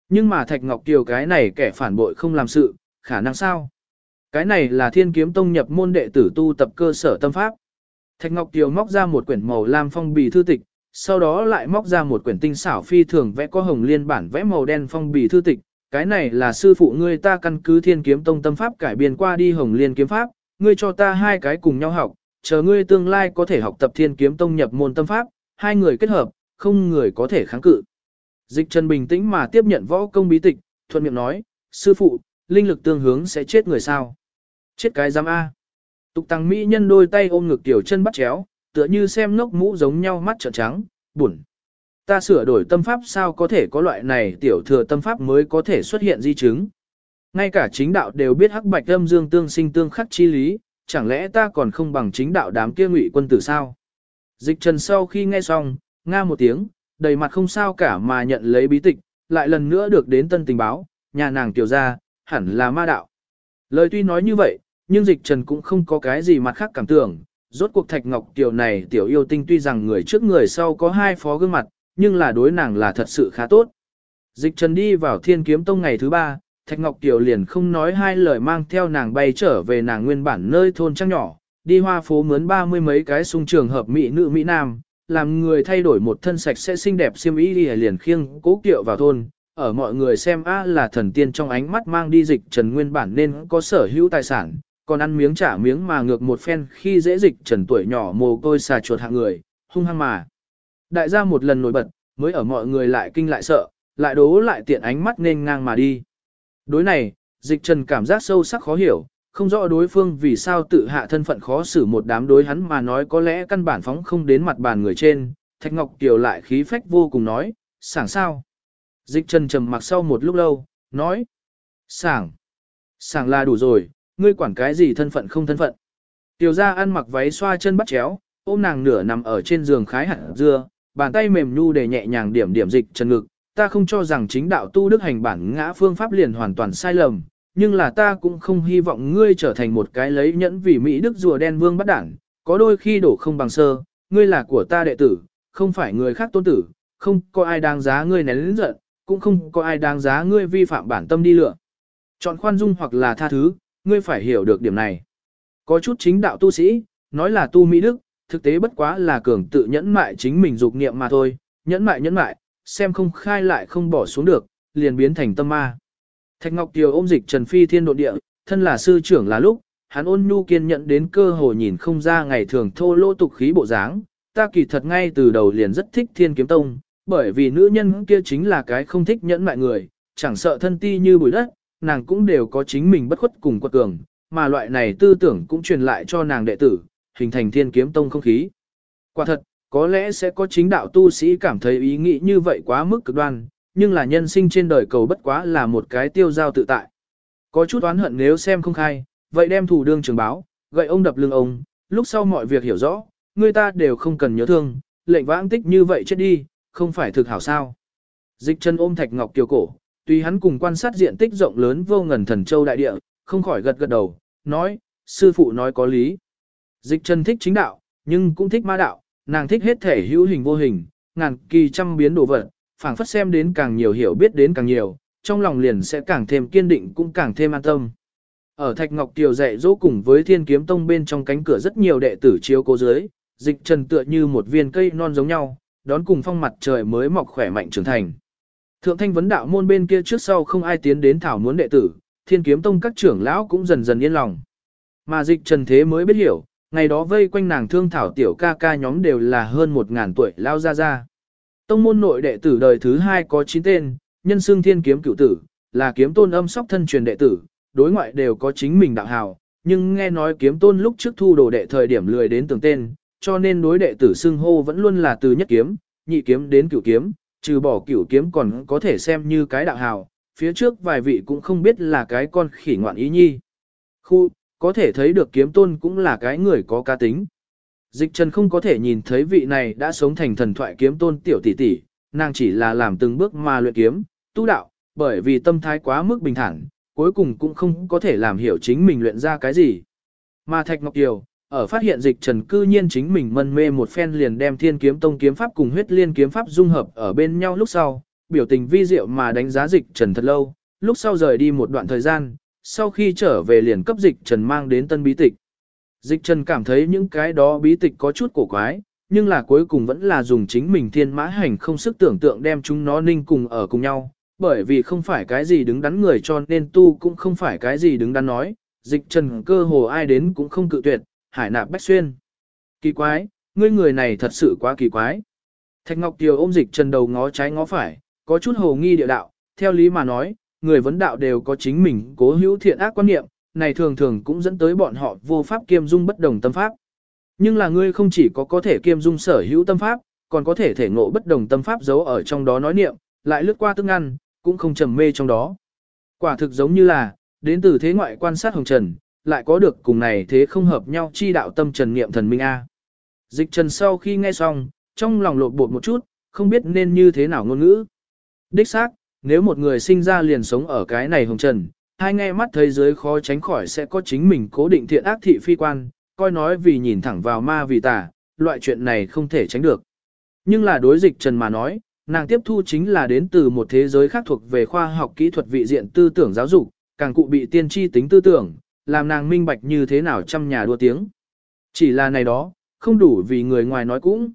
Nhưng mà Thạch Ngọc Kiều cái này kẻ phản bội không làm sự, khả năng sao? Cái này là thiên kiếm tông nhập môn đệ tử tu tập cơ sở tâm pháp. Thạch Ngọc Kiều móc ra một quyển màu lam phong bì thư tịch, sau đó lại móc ra một quyển tinh xảo phi thường vẽ có hồng liên bản vẽ màu đen phong bì thư tịch, cái này là sư phụ ngươi ta căn cứ thiên kiếm tông tâm pháp cải biên qua đi hồng liên kiếm pháp, ngươi cho ta hai cái cùng nhau học, chờ ngươi tương lai có thể học tập thiên kiếm tông nhập môn tâm pháp, hai người kết hợp, không người có thể kháng cự. Dịch Trần bình tĩnh mà tiếp nhận võ công bí tịch, thuận miệng nói, sư phụ, linh lực tương hướng sẽ chết người sao? Chết cái giám A. Tục tăng mỹ nhân đôi tay ôm ngực tiểu chân bắt chéo, tựa như xem ngốc mũ giống nhau mắt trợn trắng, buồn. Ta sửa đổi tâm pháp sao có thể có loại này tiểu thừa tâm pháp mới có thể xuất hiện di chứng. Ngay cả chính đạo đều biết hắc bạch âm dương tương sinh tương khắc chi lý, chẳng lẽ ta còn không bằng chính đạo đám kia ngụy quân tử sao? Dịch trần sau khi nghe xong, nga một tiếng, đầy mặt không sao cả mà nhận lấy bí tịch, lại lần nữa được đến tân tình báo, nhà nàng tiểu ra, hẳn là ma đạo. Lời tuy nói như vậy, nhưng dịch trần cũng không có cái gì mặt khác cảm tưởng, rốt cuộc thạch ngọc tiểu này tiểu yêu tinh tuy rằng người trước người sau có hai phó gương mặt, nhưng là đối nàng là thật sự khá tốt. Dịch trần đi vào thiên kiếm tông ngày thứ ba, thạch ngọc tiểu liền không nói hai lời mang theo nàng bay trở về nàng nguyên bản nơi thôn trang nhỏ, đi hoa phố mướn ba mươi mấy cái sung trường hợp mỹ nữ mỹ nam, làm người thay đổi một thân sạch sẽ xinh đẹp xiêm y đi liền khiêng cố kiệu vào thôn. Ở mọi người xem a là thần tiên trong ánh mắt mang đi dịch trần nguyên bản nên có sở hữu tài sản, còn ăn miếng trả miếng mà ngược một phen khi dễ dịch trần tuổi nhỏ mồ côi xà chuột hạng người, hung hăng mà. Đại gia một lần nổi bật, mới ở mọi người lại kinh lại sợ, lại đố lại tiện ánh mắt nên ngang mà đi. Đối này, dịch trần cảm giác sâu sắc khó hiểu, không rõ đối phương vì sao tự hạ thân phận khó xử một đám đối hắn mà nói có lẽ căn bản phóng không đến mặt bàn người trên, Thạch Ngọc Kiều lại khí phách vô cùng nói, sảng sao. Dịch trần trầm mặc sau một lúc lâu, nói, sảng, sảng là đủ rồi, ngươi quản cái gì thân phận không thân phận. Tiểu gia ăn mặc váy xoa chân bắt chéo, ôm nàng nửa nằm ở trên giường khái hẳn dưa, bàn tay mềm nhu để nhẹ nhàng điểm điểm dịch Trần ngực. Ta không cho rằng chính đạo tu đức hành bản ngã phương pháp liền hoàn toàn sai lầm, nhưng là ta cũng không hy vọng ngươi trở thành một cái lấy nhẫn vì Mỹ đức rùa đen vương bắt đảng, có đôi khi đổ không bằng sơ, ngươi là của ta đệ tử, không phải người khác tôn tử, không có ai đáng giá ngươi nén lĩnh giận, cũng không có ai đáng giá ngươi vi phạm bản tâm đi lựa. Chọn khoan dung hoặc là tha thứ, ngươi phải hiểu được điểm này. Có chút chính đạo tu sĩ, nói là tu Mỹ Đức, thực tế bất quá là cường tự nhẫn mại chính mình dục niệm mà thôi, nhẫn mại nhẫn mại, xem không khai lại không bỏ xuống được, liền biến thành tâm ma. Thạch Ngọc Tiều ôm dịch Trần Phi thiên độ địa, thân là sư trưởng là lúc, hắn ôn nhu kiên nhận đến cơ hồ nhìn không ra ngày thường thô lỗ tục khí bộ dáng, ta kỳ thật ngay từ đầu liền rất thích thiên kiếm tông, bởi vì nữ nhân kia chính là cái không thích nhẫn mại người, chẳng sợ thân ti như bụi đất, nàng cũng đều có chính mình bất khuất cùng quật cường, mà loại này tư tưởng cũng truyền lại cho nàng đệ tử, hình thành thiên kiếm tông không khí. Quả thật, có lẽ sẽ có chính đạo tu sĩ cảm thấy ý nghĩ như vậy quá mức cực đoan, nhưng là nhân sinh trên đời cầu bất quá là một cái tiêu giao tự tại. Có chút oán hận nếu xem không khai, vậy đem thủ đương trường báo, gậy ông đập lưng ông, lúc sau mọi việc hiểu rõ, người ta đều không cần nhớ thương, lệnh vãng tích như vậy chết đi, không phải thực hảo sao. Dịch chân ôm thạch ngọc kiều cổ, tuy hắn cùng quan sát diện tích rộng lớn vô ngần thần châu đại địa, không khỏi gật gật đầu, nói, sư phụ nói có lý. Dịch chân thích chính đạo, nhưng cũng thích ma đạo, nàng thích hết thể hữu hình vô hình, ngàn kỳ trăm biến đồ vật, phảng phất xem đến càng nhiều hiểu biết đến càng nhiều, trong lòng liền sẽ càng thêm kiên định cũng càng thêm an tâm. Ở Thạch Ngọc Kiều dạy dỗ cùng với Thiên Kiếm Tông bên trong cánh cửa rất nhiều đệ tử chiếu cố dưới, dịch trần tựa như một viên cây non giống nhau, đón cùng phong mặt trời mới mọc khỏe mạnh trưởng thành. Thượng thanh vấn đạo môn bên kia trước sau không ai tiến đến thảo muốn đệ tử, thiên kiếm tông các trưởng lão cũng dần dần yên lòng. Mà dịch trần thế mới biết hiểu, ngày đó vây quanh nàng thương thảo tiểu ca ca nhóm đều là hơn một ngàn tuổi lao ra ra. Tông môn nội đệ tử đời thứ hai có 9 tên, nhân xương thiên kiếm cựu tử, là kiếm tôn âm sóc thân truyền đệ tử, đối ngoại đều có chính mình đạo hào, nhưng nghe nói kiếm tôn lúc trước thu đồ đệ thời điểm lười đến từng tên, cho nên đối đệ tử xưng hô vẫn luôn là từ nhất kiếm, nhị kiếm đến cửu kiếm, trừ bỏ cửu kiếm còn có thể xem như cái đạo hào, phía trước vài vị cũng không biết là cái con khỉ ngoạn ý nhi. Khu, có thể thấy được kiếm tôn cũng là cái người có ca tính. Dịch trần không có thể nhìn thấy vị này đã sống thành thần thoại kiếm tôn tiểu tỷ tỷ, nàng chỉ là làm từng bước mà luyện kiếm, tu đạo, bởi vì tâm thái quá mức bình thản, cuối cùng cũng không có thể làm hiểu chính mình luyện ra cái gì. Mà Thạch Ngọc Kiều, ở phát hiện dịch trần cư nhiên chính mình mân mê một phen liền đem thiên kiếm tông kiếm pháp cùng huyết liên kiếm pháp dung hợp ở bên nhau lúc sau, biểu tình vi diệu mà đánh giá dịch trần thật lâu, lúc sau rời đi một đoạn thời gian, sau khi trở về liền cấp dịch trần mang đến tân bí tịch. Dịch trần cảm thấy những cái đó bí tịch có chút cổ quái, nhưng là cuối cùng vẫn là dùng chính mình thiên mã hành không sức tưởng tượng đem chúng nó ninh cùng ở cùng nhau, bởi vì không phải cái gì đứng đắn người cho nên tu cũng không phải cái gì đứng đắn nói, dịch trần cơ hồ ai đến cũng không cự tuyệt, hải nạp bách xuyên. Kỳ quái, ngươi người này thật sự quá kỳ quái. Thạch Ngọc Tiều ôm dịch trần đầu ngó trái ngó phải, có chút hồ nghi địa đạo, theo lý mà nói, người vấn đạo đều có chính mình cố hữu thiện ác quan niệm, này thường thường cũng dẫn tới bọn họ vô pháp kiêm dung bất đồng tâm pháp. Nhưng là ngươi không chỉ có có thể kiêm dung sở hữu tâm pháp, còn có thể thể ngộ bất đồng tâm pháp giấu ở trong đó nói niệm, lại lướt qua tức ăn, cũng không trầm mê trong đó. Quả thực giống như là, đến từ thế ngoại quan sát hồng trần, lại có được cùng này thế không hợp nhau chi đạo tâm trần niệm thần minh A. Dịch trần sau khi nghe xong, trong lòng lột bột một chút, không biết nên như thế nào ngôn ngữ. Đích xác, nếu một người sinh ra liền sống ở cái này hồng trần, hai nghe mắt thấy giới khó tránh khỏi sẽ có chính mình cố định thiện ác thị phi quan, coi nói vì nhìn thẳng vào ma vì tà, loại chuyện này không thể tránh được. Nhưng là đối dịch trần mà nói, nàng tiếp thu chính là đến từ một thế giới khác thuộc về khoa học kỹ thuật vị diện tư tưởng giáo dục, càng cụ bị tiên tri tính tư tưởng, làm nàng minh bạch như thế nào trăm nhà đua tiếng. Chỉ là này đó, không đủ vì người ngoài nói cũng.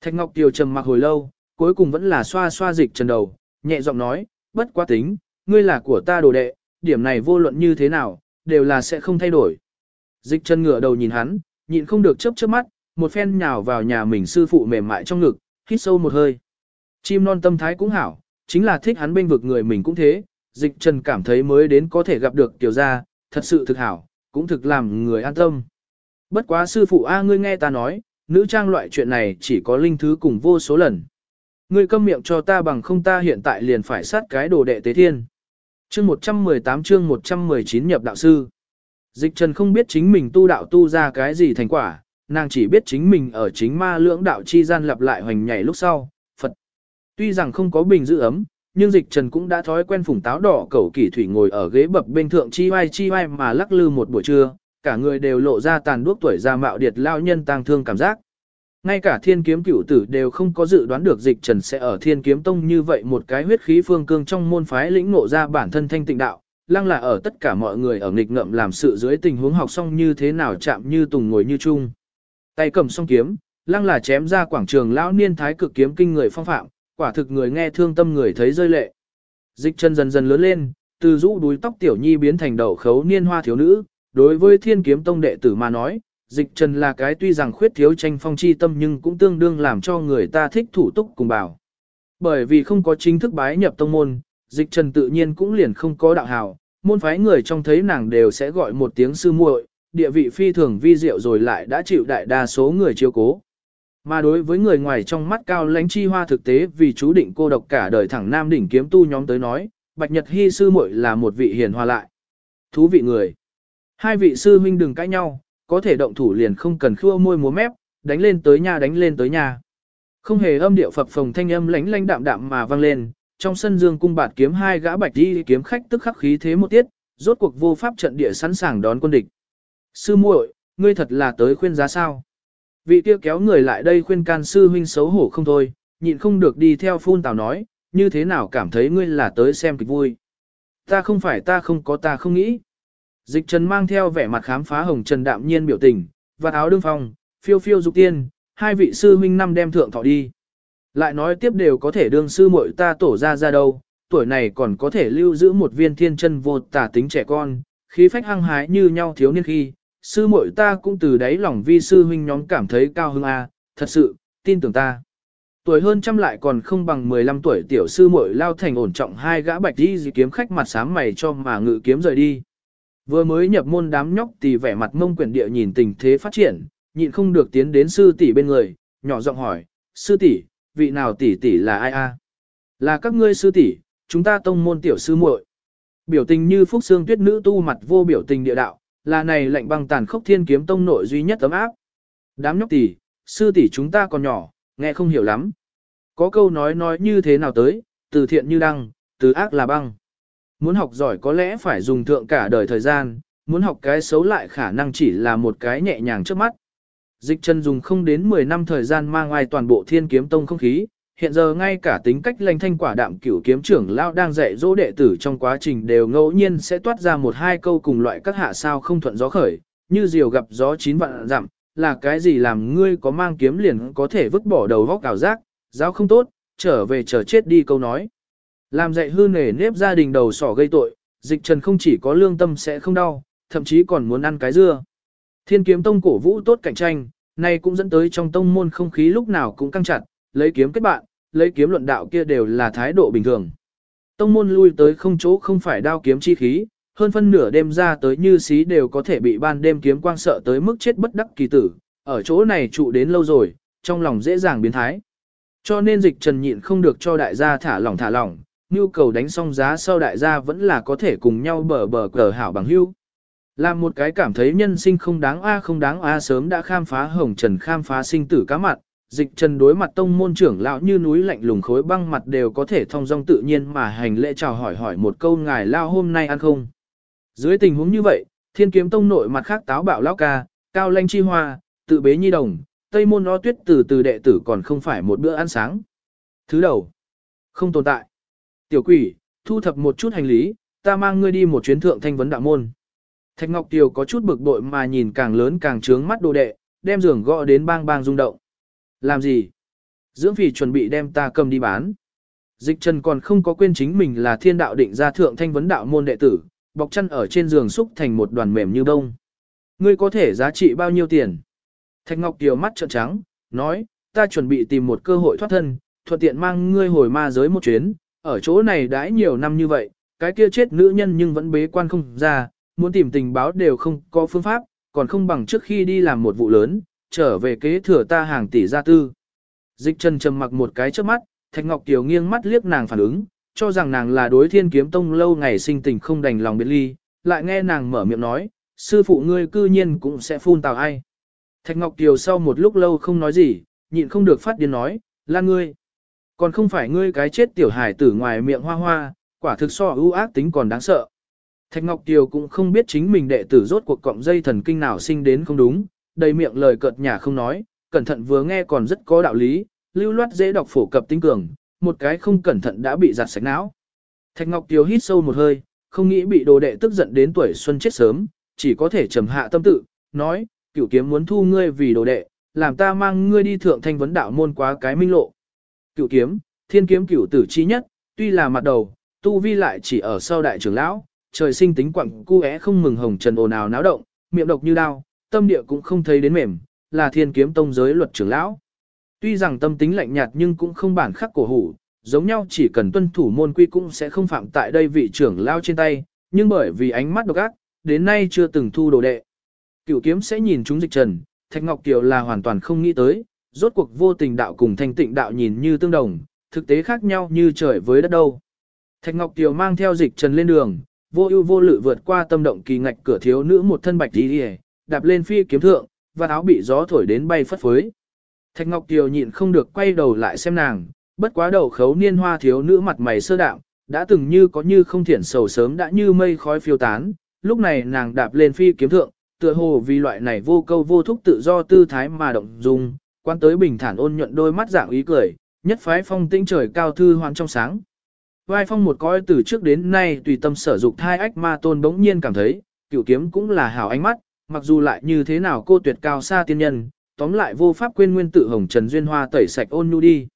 Thạch Ngọc Tiều trầm mặc hồi lâu, cuối cùng vẫn là xoa xoa dịch trần đầu, nhẹ giọng nói, bất quá tính, ngươi là của ta đồ đệ, điểm này vô luận như thế nào, đều là sẽ không thay đổi. Dịch chân ngửa đầu nhìn hắn, nhịn không được chớp chớp mắt, một phen nhào vào nhà mình sư phụ mềm mại trong ngực, hít sâu một hơi. Chim non tâm thái cũng hảo, chính là thích hắn bên vực người mình cũng thế, dịch trần cảm thấy mới đến có thể gặp được tiểu gia, thật sự thực hảo, cũng thực làm người an tâm. Bất quá sư phụ A ngươi nghe ta nói, nữ trang loại chuyện này chỉ có linh thứ cùng vô số lần. Ngươi câm miệng cho ta bằng không ta hiện tại liền phải sát cái đồ đệ tế thiên. Chương 118 chương 119 nhập đạo sư. Dịch trần không biết chính mình tu đạo tu ra cái gì thành quả, nàng chỉ biết chính mình ở chính ma lưỡng đạo chi gian lặp lại hoành nhảy lúc sau, Phật. Tuy rằng không có bình giữ ấm, nhưng dịch trần cũng đã thói quen phủng táo đỏ cẩu kỷ thủy ngồi ở ghế bập bên thượng chi vai chi vai mà lắc lư một buổi trưa, cả người đều lộ ra tàn đuốc tuổi già mạo điệt lao nhân tang thương cảm giác. Ngay cả thiên kiếm cửu tử đều không có dự đoán được dịch trần sẽ ở thiên kiếm tông như vậy một cái huyết khí phương cương trong môn phái lĩnh ngộ ra bản thân thanh tịnh đạo, lăng là ở tất cả mọi người ở nghịch ngợm làm sự dưới tình huống học xong như thế nào chạm như tùng ngồi như chung. Tay cầm song kiếm, lăng là chém ra quảng trường lão niên thái cực kiếm kinh người phong phạm, quả thực người nghe thương tâm người thấy rơi lệ. Dịch chân dần dần lớn lên, từ rũ đuôi tóc tiểu nhi biến thành đầu khấu niên hoa thiếu nữ, đối với thiên kiếm tông đệ tử mà nói, dịch trần là cái tuy rằng khuyết thiếu tranh phong chi tâm nhưng cũng tương đương làm cho người ta thích thủ túc cùng bảo. Bởi vì không có chính thức bái nhập tông môn, dịch trần tự nhiên cũng liền không có đạo hào, môn phái người trong thấy nàng đều sẽ gọi một tiếng sư muội, địa vị phi thường vi diệu rồi lại đã chịu đại đa số người chiếu cố. Mà đối với người ngoài trong mắt cao lãnh chi hoa thực tế vì chú định cô độc cả đời thẳng nam đỉnh kiếm tu nhóm tới nói, Bạch Nhật Hy sư muội là một vị hiền hòa lại. Thú vị người. Hai vị sư huynh đừng cãi nhau, có thể động thủ liền không cần khua môi múa mép, đánh lên tới nhà đánh lên tới nhà. Không hề âm điệu phập phồng thanh âm lánh lánh đạm đạm mà vang lên, trong sân dương cung bạt kiếm hai gã bạch đi kiếm khách tức khắc khí thế một tiết, rốt cuộc vô pháp trận địa sẵn sàng đón quân địch. Sư muội, ngươi thật là tới khuyên giá sao? Vị kia kéo người lại đây khuyên can sư huynh xấu hổ không thôi, nhịn không được đi theo phun tào nói, như thế nào cảm thấy ngươi là tới xem kịch vui. Ta không phải ta không có ta không nghĩ. Dịch trần mang theo vẻ mặt khám phá hồng trần đạm nhiên biểu tình, và áo đương phong, phiêu phiêu dục tiên, hai vị sư huynh năm đem thượng thọ đi. Lại nói tiếp đều có thể đương sư muội ta tổ ra ra đâu, tuổi này còn có thể lưu giữ một viên thiên chân vô tả tính trẻ con, khí phách hăng hái như nhau thiếu niên khi, sư muội ta cũng từ đáy lòng vi sư huynh nhóm cảm thấy cao hứng a, thật sự, tin tưởng ta. Tuổi hơn trăm lại còn không bằng 15 tuổi tiểu sư muội lao thành ổn trọng hai gã bạch đi kiếm khách mặt sáng mày cho mà ngự kiếm rời đi. Vừa mới nhập môn đám nhóc thì vẻ mặt mông quyển địa nhìn tình thế phát triển, nhịn không được tiến đến sư tỷ bên người, nhỏ giọng hỏi, sư tỷ, vị nào tỷ tỷ là ai a? Là các ngươi sư tỷ, chúng ta tông môn tiểu sư muội. Biểu tình như phúc xương tuyết nữ tu mặt vô biểu tình địa đạo, là này lệnh băng tàn khốc thiên kiếm tông nội duy nhất tấm áp. Đám nhóc tỷ, sư tỷ chúng ta còn nhỏ, nghe không hiểu lắm. Có câu nói nói như thế nào tới, từ thiện như đăng, từ ác là băng. Muốn học giỏi có lẽ phải dùng thượng cả đời thời gian, muốn học cái xấu lại khả năng chỉ là một cái nhẹ nhàng trước mắt. Dịch chân dùng không đến 10 năm thời gian mang ai toàn bộ thiên kiếm tông không khí, hiện giờ ngay cả tính cách lanh thanh quả đạm cửu kiếm trưởng lao đang dạy dỗ đệ tử trong quá trình đều ngẫu nhiên sẽ toát ra một hai câu cùng loại các hạ sao không thuận gió khởi, như diều gặp gió chín vạn dặm, là cái gì làm ngươi có mang kiếm liền có thể vứt bỏ đầu vóc cào giác, giáo không tốt, trở về chờ chết đi câu nói. Làm dạy hư nể nếp gia đình đầu sỏ gây tội, dịch trần không chỉ có lương tâm sẽ không đau, thậm chí còn muốn ăn cái dưa. Thiên kiếm tông cổ vũ tốt cạnh tranh, nay cũng dẫn tới trong tông môn không khí lúc nào cũng căng chặt, lấy kiếm kết bạn, lấy kiếm luận đạo kia đều là thái độ bình thường. Tông môn lui tới không chỗ không phải đao kiếm chi khí, hơn phân nửa đêm ra tới như xí đều có thể bị ban đêm kiếm quang sợ tới mức chết bất đắc kỳ tử, ở chỗ này trụ đến lâu rồi, trong lòng dễ dàng biến thái. Cho nên dịch trần nhịn không được cho đại gia thả lỏng thả lỏng, nhu cầu đánh xong giá sau đại gia vẫn là có thể cùng nhau bờ bờ cờ hảo bằng hữu. Làm một cái cảm thấy nhân sinh không đáng a không đáng a sớm đã khám phá hồng trần khám phá sinh tử cá mặt, dịch trần đối mặt tông môn trưởng lão như núi lạnh lùng khối băng mặt đều có thể thông dong tự nhiên mà hành lễ chào hỏi hỏi một câu ngài lao hôm nay ăn không. Dưới tình huống như vậy, thiên kiếm tông nội mặt khác táo bạo lão ca, cao lanh chi hoa, tự bế nhi đồng, tây môn nó tuyết từ từ đệ tử còn không phải một bữa ăn sáng. Thứ đầu, không tồn tại. Tiểu quỷ, thu thập một chút hành lý, ta mang ngươi đi một chuyến thượng thanh vấn đạo môn. Thạch Ngọc Tiều có chút bực bội mà nhìn càng lớn càng trướng mắt đồ đệ, đem giường gõ đến bang bang rung động. Làm gì? Dưỡng phỉ chuẩn bị đem ta cầm đi bán. Dịch Trần còn không có quên chính mình là thiên đạo định ra thượng thanh vấn đạo môn đệ tử, bọc chân ở trên giường xúc thành một đoàn mềm như bông. Ngươi có thể giá trị bao nhiêu tiền? Thạch Ngọc Tiều mắt trợn trắng, nói, ta chuẩn bị tìm một cơ hội thoát thân, thuận tiện mang ngươi hồi ma giới một chuyến, ở chỗ này đãi nhiều năm như vậy, cái kia chết nữ nhân nhưng vẫn bế quan không ra, muốn tìm tình báo đều không có phương pháp, còn không bằng trước khi đi làm một vụ lớn, trở về kế thừa ta hàng tỷ gia tư. Dịch Trần trầm mặc một cái trước mắt, Thạch Ngọc Kiều nghiêng mắt liếc nàng phản ứng, cho rằng nàng là đối thiên kiếm tông lâu ngày sinh tình không đành lòng biệt ly, lại nghe nàng mở miệng nói, sư phụ ngươi cư nhiên cũng sẽ phun tào ai. Thạch Ngọc Kiều sau một lúc lâu không nói gì, nhịn không được phát điên nói, là ngươi. Còn không phải ngươi cái chết tiểu hải tử ngoài miệng hoa hoa, quả thực so ưu ác tính còn đáng sợ. Thạch Ngọc Kiều cũng không biết chính mình đệ tử rốt cuộc cọng dây thần kinh nào sinh đến không đúng, đầy miệng lời cợt nhà không nói, cẩn thận vừa nghe còn rất có đạo lý, lưu loát dễ đọc phổ cập tinh cường, một cái không cẩn thận đã bị giặt sạch não. Thạch Ngọc Kiều hít sâu một hơi, không nghĩ bị đồ đệ tức giận đến tuổi xuân chết sớm, chỉ có thể trầm hạ tâm tự, nói, cửu kiếm muốn thu ngươi vì đồ đệ, làm ta mang ngươi đi thượng thanh vấn đạo môn quá cái minh lộ. Cựu kiếm, thiên kiếm cựu tử chi nhất, tuy là mặt đầu, tu vi lại chỉ ở sau đại trưởng lão, trời sinh tính quặng cu é không mừng hồng trần ồn ào náo động, miệng độc như đao, tâm địa cũng không thấy đến mềm, là thiên kiếm tông giới luật trưởng lão. Tuy rằng tâm tính lạnh nhạt nhưng cũng không bản khắc cổ hủ, giống nhau chỉ cần tuân thủ môn quy cũng sẽ không phạm tại đây vị trưởng lão trên tay, nhưng bởi vì ánh mắt độc ác, đến nay chưa từng thu đồ đệ. Cửu kiếm sẽ nhìn chúng dịch trần, Thạch Ngọc Kiều là hoàn toàn không nghĩ tới, rốt cuộc vô tình đạo cùng thanh tịnh đạo nhìn như tương đồng, thực tế khác nhau như trời với đất đâu. Thạch Ngọc Tiều mang theo dịch trần lên đường, vô ưu vô lự vượt qua tâm động kỳ ngạch cửa thiếu nữ một thân bạch đi đạp lên phi kiếm thượng, và áo bị gió thổi đến bay phất phới. Thạch Ngọc Tiều nhịn không được quay đầu lại xem nàng, bất quá đầu khấu niên hoa thiếu nữ mặt mày sơ đạo, đã từng như có như không thiển sầu sớm đã như mây khói phiêu tán, lúc này nàng đạp lên phi kiếm thượng, tựa hồ vì loại này vô câu vô thúc tự do tư thái mà động dung, quan tới bình thản ôn nhuận đôi mắt dạng ý cười, nhất phái phong tinh trời cao thư hoan trong sáng. Vai phong một coi từ trước đến nay tùy tâm sở dục thai ách ma tôn bỗng nhiên cảm thấy, cửu kiếm cũng là hảo ánh mắt, mặc dù lại như thế nào cô tuyệt cao xa tiên nhân, tóm lại vô pháp quên nguyên tự hồng trần duyên hoa tẩy sạch ôn nhu đi.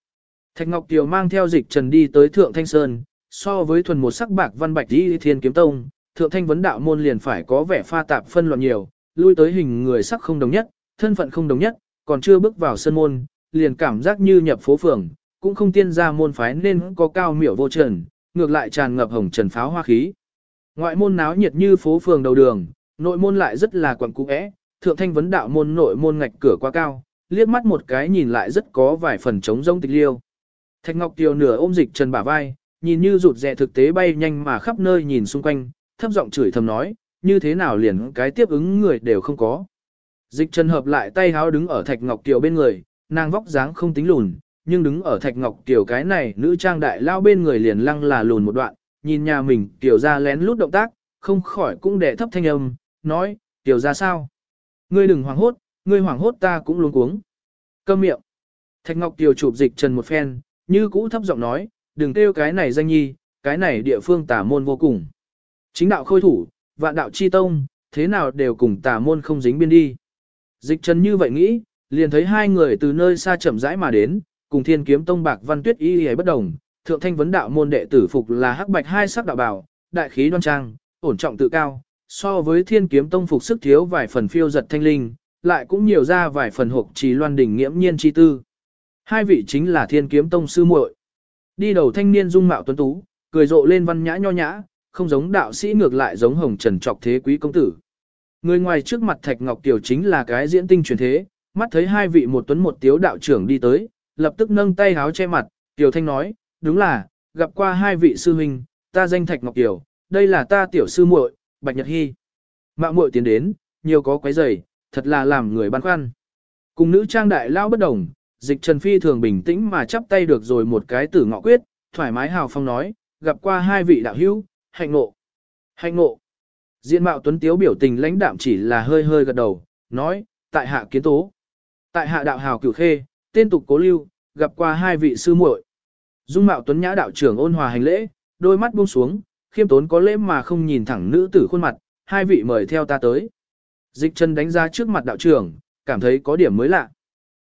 Thạch Ngọc Tiều mang theo dịch trần đi tới Thượng Thanh Sơn, so với thuần một sắc bạc văn bạch đi thiên kiếm tông, Thượng Thanh vấn đạo môn liền phải có vẻ pha tạp phân loạn nhiều, lui tới hình người sắc không đồng nhất, thân phận không đồng nhất, còn chưa bước vào sân môn, liền cảm giác như nhập phố phường, cũng không tiên ra môn phái nên có cao miểu vô trần, ngược lại tràn ngập hồng trần pháo hoa khí. Ngoại môn náo nhiệt như phố phường đầu đường, nội môn lại rất là quẩn cũ é, thượng thanh vấn đạo môn nội môn ngạch cửa quá cao, liếc mắt một cái nhìn lại rất có vài phần trống rông tịch liêu. Thạch Ngọc Tiêu nửa ôm dịch trần bả vai, nhìn như rụt rè thực tế bay nhanh mà khắp nơi nhìn xung quanh, thấp giọng chửi thầm nói, như thế nào liền cái tiếp ứng người đều không có. Dịch trần hợp lại tay háo đứng ở Thạch Ngọc Kiều bên người, nàng vóc dáng không tính lùn, nhưng đứng ở Thạch Ngọc Kiều cái này nữ trang đại lao bên người liền lăng là lùn một đoạn, nhìn nhà mình Kiều ra lén lút động tác, không khỏi cũng đệ thấp thanh âm, nói, Kiều ra sao? Ngươi đừng hoảng hốt, ngươi hoảng hốt ta cũng luống cuống. Câm miệng. Thạch Ngọc Kiều chụp dịch trần một phen, như cũ thấp giọng nói, đừng kêu cái này danh nhi, cái này địa phương tả môn vô cùng. Chính đạo khôi thủ, vạn đạo chi tông, thế nào đều cùng tà môn không dính biên đi. Dịch trần như vậy nghĩ, liền thấy hai người từ nơi xa chậm rãi mà đến, cùng thiên kiếm tông bạc văn tuyết y y bất đồng, thượng thanh vấn đạo môn đệ tử phục là hắc bạch hai sắc đạo bảo, đại khí đoan trang, ổn trọng tự cao, so với thiên kiếm tông phục sức thiếu vài phần phiêu giật thanh linh, lại cũng nhiều ra vài phần hộp trì loan đỉnh nghiễm nhiên chi tư. Hai vị chính là thiên kiếm tông sư muội. Đi đầu thanh niên dung mạo tuấn tú, cười rộ lên văn nhã nho nhã, không giống đạo sĩ ngược lại giống hồng trần trọc thế quý công tử. Người ngoài trước mặt Thạch Ngọc Tiểu chính là cái diễn tinh truyền thế, mắt thấy hai vị một tuấn một tiếu đạo trưởng đi tới, lập tức nâng tay háo che mặt, Tiểu Thanh nói, đúng là, gặp qua hai vị sư huynh, ta danh Thạch Ngọc Tiểu, đây là ta tiểu sư muội, Bạch Nhật Hy. Mạo muội tiến đến, nhiều có quấy rầy, thật là làm người băn khoăn. Cùng nữ trang đại lao bất đồng, dịch Trần Phi thường bình tĩnh mà chắp tay được rồi một cái tử ngọ quyết, thoải mái hào phong nói, gặp qua hai vị đạo hữu, hạnh ngộ. Hạnh ngộ. Diện mạo tuấn tiếu biểu tình lãnh đạm chỉ là hơi hơi gật đầu, nói, tại hạ kiến tố. Tại hạ đạo hào cửu khê, tên tục cố lưu, gặp qua hai vị sư muội. Dung mạo tuấn nhã đạo trưởng ôn hòa hành lễ, đôi mắt buông xuống, khiêm tốn có lễ mà không nhìn thẳng nữ tử khuôn mặt, hai vị mời theo ta tới. Dịch chân đánh ra trước mặt đạo trưởng, cảm thấy có điểm mới lạ.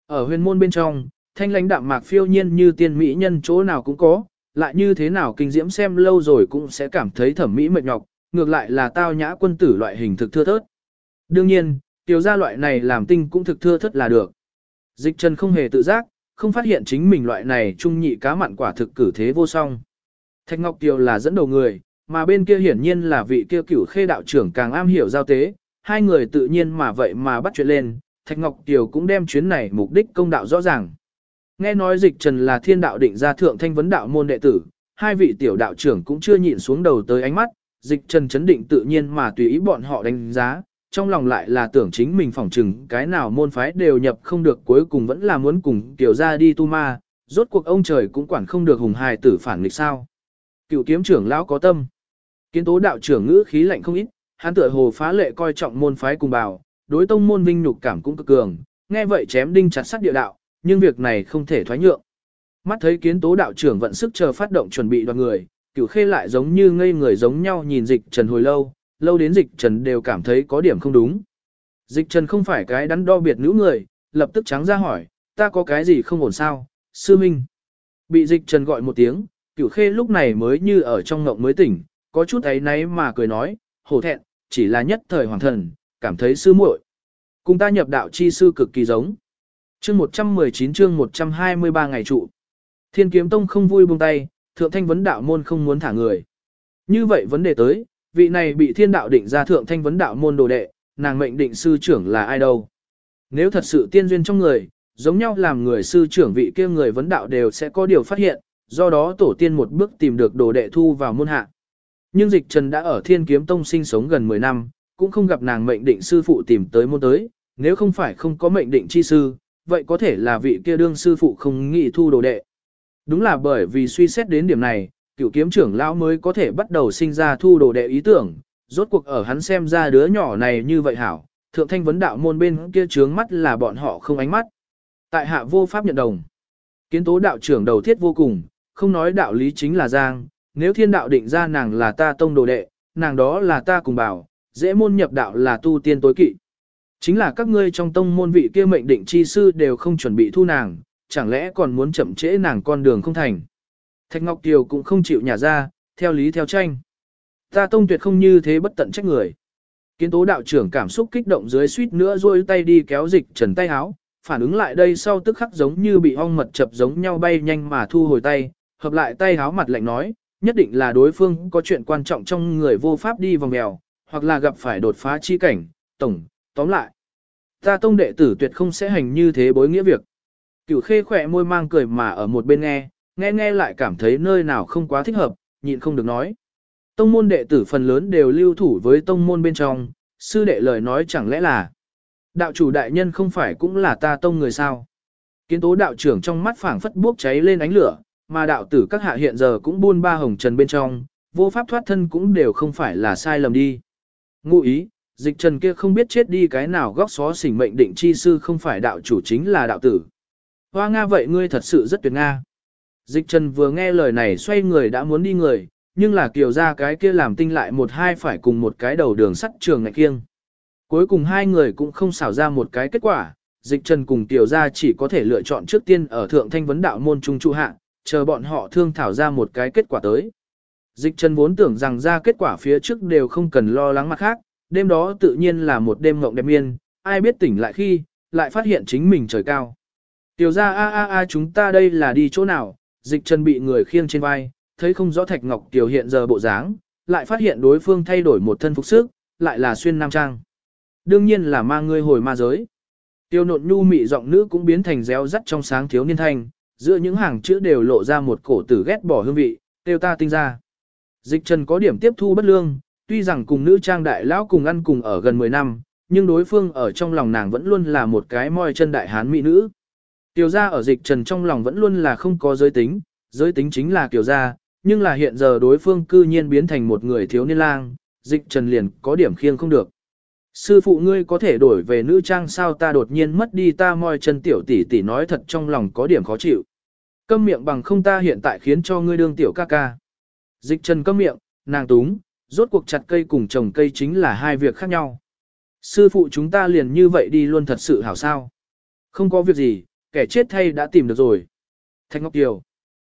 Ở huyền môn bên trong, thanh lãnh đạm mạc phiêu nhiên như tiên mỹ nhân chỗ nào cũng có, lại như thế nào kinh diễm xem lâu rồi cũng sẽ cảm thấy thẩm mỹ mệt nhọc, ngược lại là tao nhã quân tử loại hình thực thưa thớt. Đương nhiên, tiểu gia loại này làm tinh cũng thực thưa thớt là được. Dịch trần không hề tự giác, không phát hiện chính mình loại này trung nhị cá mặn quả thực cử thế vô song. Thạch Ngọc Kiều là dẫn đầu người, mà bên kia hiển nhiên là vị kia cửu khê đạo trưởng càng am hiểu giao tế, hai người tự nhiên mà vậy mà bắt chuyện lên, Thạch Ngọc Kiều cũng đem chuyến này mục đích công đạo rõ ràng. Nghe nói dịch trần là thiên đạo định ra thượng thanh vấn đạo môn đệ tử, hai vị tiểu đạo trưởng cũng chưa nhịn xuống đầu tới ánh mắt, dịch trần chấn định tự nhiên mà tùy ý bọn họ đánh giá, trong lòng lại là tưởng chính mình phỏng chừng cái nào môn phái đều nhập không được cuối cùng vẫn là muốn cùng tiểu ra đi tu ma, rốt cuộc ông trời cũng quản không được hùng hài tử phản nghịch sao. Cựu kiếm trưởng lão có tâm. Kiến tố đạo trưởng ngữ khí lạnh không ít, hắn tựa hồ phá lệ coi trọng môn phái cùng bảo, đối tông môn vinh nhục cảm cũng cực cường, nghe vậy chém đinh chặt sắt địa đạo, nhưng việc này không thể thoái nhượng. Mắt thấy kiến tố đạo trưởng vận sức chờ phát động chuẩn bị đoàn người, cửu khê lại giống như ngây người giống nhau nhìn dịch trần hồi lâu, lâu đến dịch trần đều cảm thấy có điểm không đúng. Dịch trần không phải cái đắn đo biệt nữ người, lập tức trắng ra hỏi, ta có cái gì không ổn sao, sư minh. Bị dịch trần gọi một tiếng, cửu khê lúc này mới như ở trong ngộng mới tỉnh, có chút ấy náy mà cười nói, hổ thẹn, chỉ là nhất thời hoàng thần, cảm thấy sư muội Cùng ta nhập đạo chi sư cực kỳ giống. Chương 119 chương 123 ngày trụ. Thiên kiếm tông không vui buông tay, thượng thanh vấn đạo môn không muốn thả người. Như vậy vấn đề tới, vị này bị thiên đạo định ra thượng thanh vấn đạo môn đồ đệ, nàng mệnh định sư trưởng là ai đâu. Nếu thật sự tiên duyên trong người, giống nhau làm người sư trưởng vị kia người vấn đạo đều sẽ có điều phát hiện, do đó tổ tiên một bước tìm được đồ đệ thu vào môn hạ. Nhưng dịch trần đã ở thiên kiếm tông sinh sống gần 10 năm, cũng không gặp nàng mệnh định sư phụ tìm tới môn tới, nếu không phải không có mệnh định chi sư, vậy có thể là vị kia đương sư phụ không nghĩ thu đồ đệ. Đúng là bởi vì suy xét đến điểm này, cựu kiếm trưởng lão mới có thể bắt đầu sinh ra thu đồ đệ ý tưởng, rốt cuộc ở hắn xem ra đứa nhỏ này như vậy hảo, thượng thanh vấn đạo môn bên kia trướng mắt là bọn họ không ánh mắt. Tại hạ vô pháp nhận đồng. Kiến tố đạo trưởng đầu thiết vô cùng, không nói đạo lý chính là giang, nếu thiên đạo định ra nàng là ta tông đồ đệ, nàng đó là ta cùng bảo, dễ môn nhập đạo là tu tiên tối kỵ. Chính là các ngươi trong tông môn vị kia mệnh định chi sư đều không chuẩn bị thu nàng, chẳng lẽ còn muốn chậm trễ nàng con đường không thành. Thạch Ngọc Tiều cũng không chịu nhả ra, theo lý theo tranh. Ta tông tuyệt không như thế bất tận trách người. Kiến tố đạo trưởng cảm xúc kích động dưới suýt nữa rôi tay đi kéo dịch trần tay áo, phản ứng lại đây sau tức khắc giống như bị ong mật chập giống nhau bay nhanh mà thu hồi tay, hợp lại tay áo mặt lạnh nói, nhất định là đối phương có chuyện quan trọng trong người vô pháp đi vòng mèo, hoặc là gặp phải đột phá chi cảnh, tổng, tóm lại. Ta tông đệ tử tuyệt không sẽ hành như thế bối nghĩa việc. Cửu khê khỏe môi mang cười mà ở một bên nghe, nghe nghe lại cảm thấy nơi nào không quá thích hợp, nhịn không được nói. Tông môn đệ tử phần lớn đều lưu thủ với tông môn bên trong, sư đệ lời nói chẳng lẽ là đạo chủ đại nhân không phải cũng là ta tông người sao. Kiến tố đạo trưởng trong mắt phảng phất bốc cháy lên ánh lửa, mà đạo tử các hạ hiện giờ cũng buôn ba hồng trần bên trong, vô pháp thoát thân cũng đều không phải là sai lầm đi. Ngụ ý, dịch trần kia không biết chết đi cái nào góc xó xỉnh mệnh định chi sư không phải đạo chủ chính là đạo tử. Hoa Nga vậy ngươi thật sự rất tuyệt Nga. Dịch trần vừa nghe lời này xoay người đã muốn đi người, nhưng là kiều ra cái kia làm tinh lại một hai phải cùng một cái đầu đường sắt trường ngạch kiêng. Cuối cùng hai người cũng không xảo ra một cái kết quả, dịch trần cùng tiểu gia chỉ có thể lựa chọn trước tiên ở thượng thanh vấn đạo môn trung trụ hạ, chờ bọn họ thương thảo ra một cái kết quả tới. Dịch trần vốn tưởng rằng ra kết quả phía trước đều không cần lo lắng mặt khác, đêm đó tự nhiên là một đêm ngộng đẹp miên, ai biết tỉnh lại khi, lại phát hiện chính mình trời cao. Tiểu gia a a a chúng ta đây là đi chỗ nào, dịch trần bị người khiêng trên vai, thấy không rõ thạch ngọc tiểu hiện giờ bộ dáng, lại phát hiện đối phương thay đổi một thân phục sức, lại là xuyên nam trang. Đương nhiên là mang ngươi hồi ma giới. Tiêu nộn nhu mị giọng nữ cũng biến thành réo rắt trong sáng thiếu niên thanh, giữa những hàng chữ đều lộ ra một cổ tử ghét bỏ hương vị, tiêu ta tinh ra. Dịch trần có điểm tiếp thu bất lương, tuy rằng cùng nữ trang đại lão cùng ăn cùng ở gần 10 năm, nhưng đối phương ở trong lòng nàng vẫn luôn là một cái moi chân đại hán mỹ nữ. Tiểu gia ở dịch trần trong lòng vẫn luôn là không có giới tính, giới tính chính là tiểu gia, nhưng là hiện giờ đối phương cư nhiên biến thành một người thiếu niên lang, dịch trần liền có điểm khiêng không được. Sư phụ ngươi có thể đổi về nữ trang sao ta đột nhiên mất đi ta moi chân tiểu tỷ tỷ nói thật trong lòng có điểm khó chịu. Câm miệng bằng không ta hiện tại khiến cho ngươi đương tiểu ca ca. Dịch trần câm miệng, nàng túng, rốt cuộc chặt cây cùng trồng cây chính là hai việc khác nhau. Sư phụ chúng ta liền như vậy đi luôn thật sự hảo sao. Không có việc gì, kẻ chết thay đã tìm được rồi. Thanh Ngọc Kiều.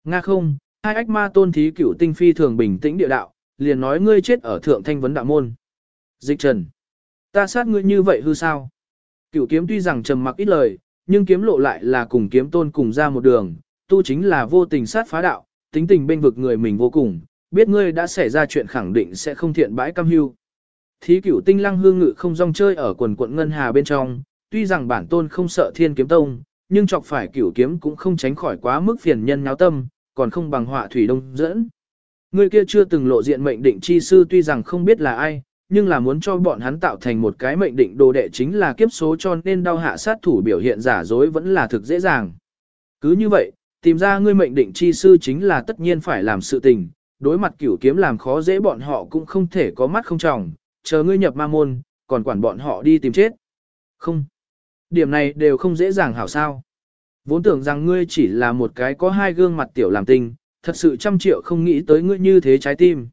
Nga không, hai ách ma tôn thí cửu tinh phi thường bình tĩnh địa đạo, liền nói ngươi chết ở thượng thanh vấn đạo môn. Dịch trần. Ta sát ngươi như vậy hư sao? Cửu kiếm tuy rằng trầm mặc ít lời, nhưng kiếm lộ lại là cùng kiếm tôn cùng ra một đường, tu chính là vô tình sát phá đạo, tính tình bên vực người mình vô cùng, biết ngươi đã xảy ra chuyện khẳng định sẽ không thiện bãi cam hưu. Thí cửu tinh lăng hương ngự không rong chơi ở quần quận ngân hà bên trong, tuy rằng bản tôn không sợ thiên kiếm tông, nhưng chọc phải cửu kiếm cũng không tránh khỏi quá mức phiền nhân nháo tâm, còn không bằng họa thủy đông dẫn. Người kia chưa từng lộ diện mệnh định chi sư tuy rằng không biết là ai, nhưng là muốn cho bọn hắn tạo thành một cái mệnh định đồ đệ chính là kiếp số cho nên đau hạ sát thủ biểu hiện giả dối vẫn là thực dễ dàng. Cứ như vậy, tìm ra ngươi mệnh định chi sư chính là tất nhiên phải làm sự tình, đối mặt cửu kiếm làm khó dễ bọn họ cũng không thể có mắt không tròng. chờ ngươi nhập ma môn, còn quản bọn họ đi tìm chết. Không. Điểm này đều không dễ dàng hảo sao. Vốn tưởng rằng ngươi chỉ là một cái có hai gương mặt tiểu làm tinh, thật sự trăm triệu không nghĩ tới ngươi như thế trái tim.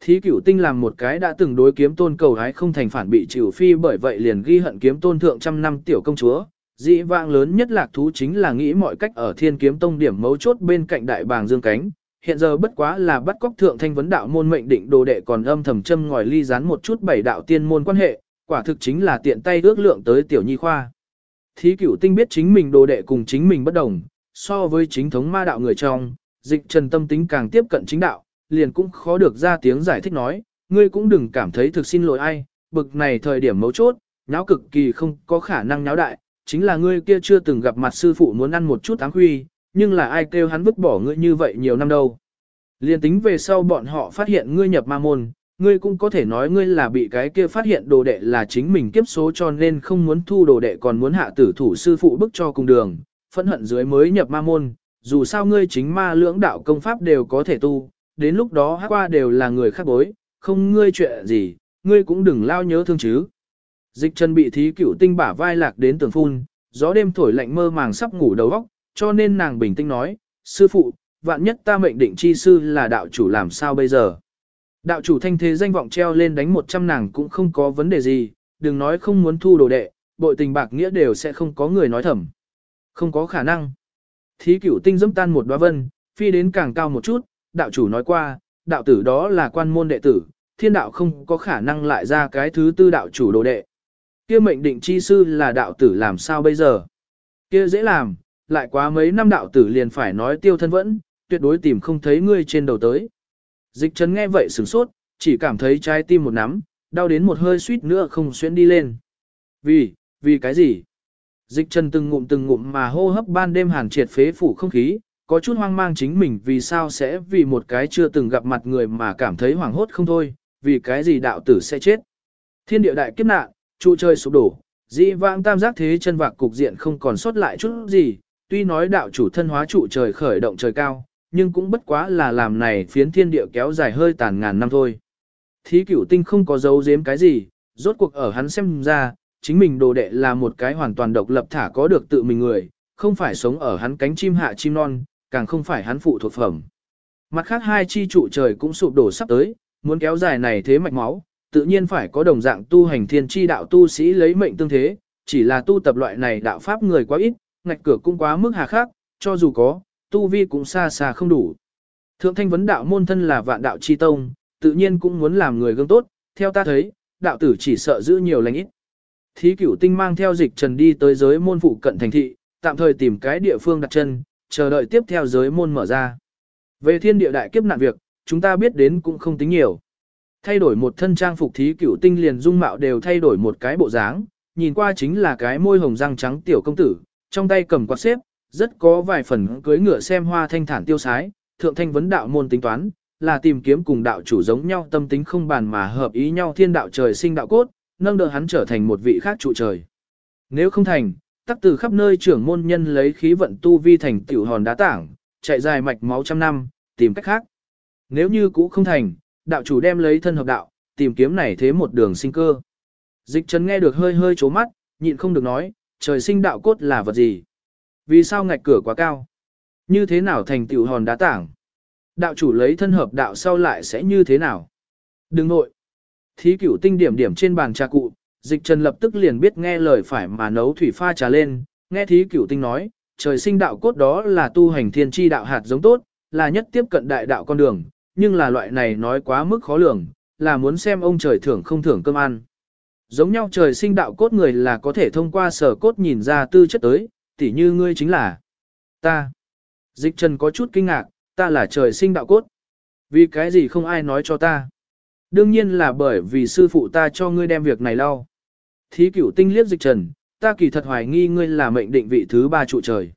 Thí cửu tinh làm một cái đã từng đối kiếm tôn cầu hái không thành phản bị chịu phi bởi vậy liền ghi hận kiếm tôn thượng trăm năm tiểu công chúa. Dĩ vãng lớn nhất lạc thú chính là nghĩ mọi cách ở thiên kiếm tông điểm mấu chốt bên cạnh đại bàng dương cánh. Hiện giờ bất quá là bắt cóc thượng thanh vấn đạo môn mệnh định đồ đệ còn âm thầm châm ngòi ly rán một chút bảy đạo tiên môn quan hệ, quả thực chính là tiện tay ước lượng tới tiểu nhi khoa. Thí cửu tinh biết chính mình đồ đệ cùng chính mình bất đồng, so với chính thống ma đạo người trong, dịch trần tâm tính càng tiếp cận chính đạo, liền cũng khó được ra tiếng giải thích nói, ngươi cũng đừng cảm thấy thực xin lỗi ai, bực này thời điểm mấu chốt, nháo cực kỳ không có khả năng nháo đại, chính là ngươi kia chưa từng gặp mặt sư phụ muốn ăn một chút áng huy, nhưng là ai kêu hắn vứt bỏ ngươi như vậy nhiều năm đâu. Liên tính về sau bọn họ phát hiện ngươi nhập ma môn, ngươi cũng có thể nói ngươi là bị cái kia phát hiện đồ đệ là chính mình kiếp số cho nên không muốn thu đồ đệ còn muốn hạ tử thủ sư phụ bức cho cùng đường, phẫn hận dưới mới nhập ma môn, dù sao ngươi chính ma lưỡng đạo công pháp đều có thể tu, đến lúc đó hát qua đều là người khác bối, không ngươi chuyện gì, ngươi cũng đừng lao nhớ thương chứ. Dịch chân bị thí cửu tinh bả vai lạc đến tường phun, gió đêm thổi lạnh mơ màng sắp ngủ đầu óc, cho nên nàng bình tĩnh nói, sư phụ, vạn nhất ta mệnh định chi sư là đạo chủ làm sao bây giờ. Đạo chủ thanh thế danh vọng treo lên đánh một trăm nàng cũng không có vấn đề gì, đừng nói không muốn thu đồ đệ, bội tình bạc nghĩa đều sẽ không có người nói thầm. Không có khả năng. Thí cửu tinh dẫm tan một đoá vân, phi đến càng cao một chút, đạo chủ nói qua, đạo tử đó là quan môn đệ tử, thiên đạo không có khả năng lại ra cái thứ tư đạo chủ đồ đệ. Kia mệnh định chi sư là đạo tử làm sao bây giờ? Kia dễ làm, lại quá mấy năm đạo tử liền phải nói tiêu thân vẫn, tuyệt đối tìm không thấy ngươi trên đầu tới. Dịch trần nghe vậy sửng sốt, chỉ cảm thấy trái tim một nắm, đau đến một hơi suýt nữa không xuyên đi lên. Vì, vì cái gì? Dịch trần từng ngụm từng ngụm mà hô hấp ban đêm hàn triệt phế phủ không khí, có chút hoang mang chính mình vì sao sẽ vì một cái chưa từng gặp mặt người mà cảm thấy hoảng hốt không thôi, vì cái gì đạo tử sẽ chết. Thiên địa đại kiếp nạn, trụ trời sụp đổ, dị vãng tam giác thế chân vạc cục diện không còn sót lại chút gì, tuy nói đạo chủ thân hóa trụ trời khởi động trời cao, nhưng cũng bất quá là làm này phiến thiên địa kéo dài hơi tàn ngàn năm thôi. Thí cửu tinh không có dấu giếm cái gì, rốt cuộc ở hắn xem ra, chính mình đồ đệ là một cái hoàn toàn độc lập thả có được tự mình người, không phải sống ở hắn cánh chim hạ chim non, càng không phải hắn phụ thuộc phẩm. Mặt khác hai chi trụ trời cũng sụp đổ sắp tới, muốn kéo dài này thế mạch máu, tự nhiên phải có đồng dạng tu hành thiên chi đạo tu sĩ lấy mệnh tương thế, chỉ là tu tập loại này đạo pháp người quá ít, ngạch cửa cũng quá mức hà khắc, cho dù có, tu vi cũng xa xa không đủ. Thượng thanh vấn đạo môn thân là vạn đạo chi tông, tự nhiên cũng muốn làm người gương tốt, theo ta thấy, đạo tử chỉ sợ giữ nhiều lành ít. Thí cửu tinh mang theo dịch trần đi tới giới môn phụ cận thành thị, tạm thời tìm cái địa phương đặt chân, chờ đợi tiếp theo giới môn mở ra. Về thiên địa đại kiếp nạn việc, chúng ta biết đến cũng không tính nhiều. Thay đổi một thân trang phục thí cửu tinh liền dung mạo đều thay đổi một cái bộ dáng, nhìn qua chính là cái môi hồng răng trắng tiểu công tử, trong tay cầm quạt xếp, rất có vài phần cưới ngựa xem hoa thanh thản tiêu sái, thượng thanh vấn đạo môn tính toán, là tìm kiếm cùng đạo chủ giống nhau tâm tính không bàn mà hợp ý nhau thiên đạo trời sinh đạo cốt, nâng đỡ hắn trở thành một vị khác trụ trời. Nếu không thành, tắc từ khắp nơi trưởng môn nhân lấy khí vận tu vi thành tiểu hòn đá tảng, chạy dài mạch máu trăm năm, tìm cách khác. Nếu như cũ không thành, đạo chủ đem lấy thân hợp đạo, tìm kiếm này thế một đường sinh cơ. Dịch trần nghe được hơi hơi chố mắt, nhịn không được nói, trời sinh đạo cốt là vật gì? Vì sao ngạch cửa quá cao? Như thế nào thành tiểu hòn đá tảng? Đạo chủ lấy thân hợp đạo sau lại sẽ như thế nào? Đừng nội. Thí cửu tinh điểm điểm trên bàn trà cụ, dịch trần lập tức liền biết nghe lời phải mà nấu thủy pha trà lên, nghe thí cửu tinh nói, trời sinh đạo cốt đó là tu hành thiên tri đạo hạt giống tốt, là nhất tiếp cận đại đạo con đường, nhưng là loại này nói quá mức khó lường, là muốn xem ông trời thưởng không thưởng cơm ăn. Giống nhau trời sinh đạo cốt người là có thể thông qua sở cốt nhìn ra tư chất tới, tỉ như ngươi chính là ta. Dịch trần có chút kinh ngạc, ta là trời sinh đạo cốt. Vì cái gì không ai nói cho ta? Đương nhiên là bởi vì sư phụ ta cho ngươi đem việc này lau. Thí cửu tinh liếc dịch trần, ta kỳ thật hoài nghi ngươi là mệnh định vị thứ ba trụ trời.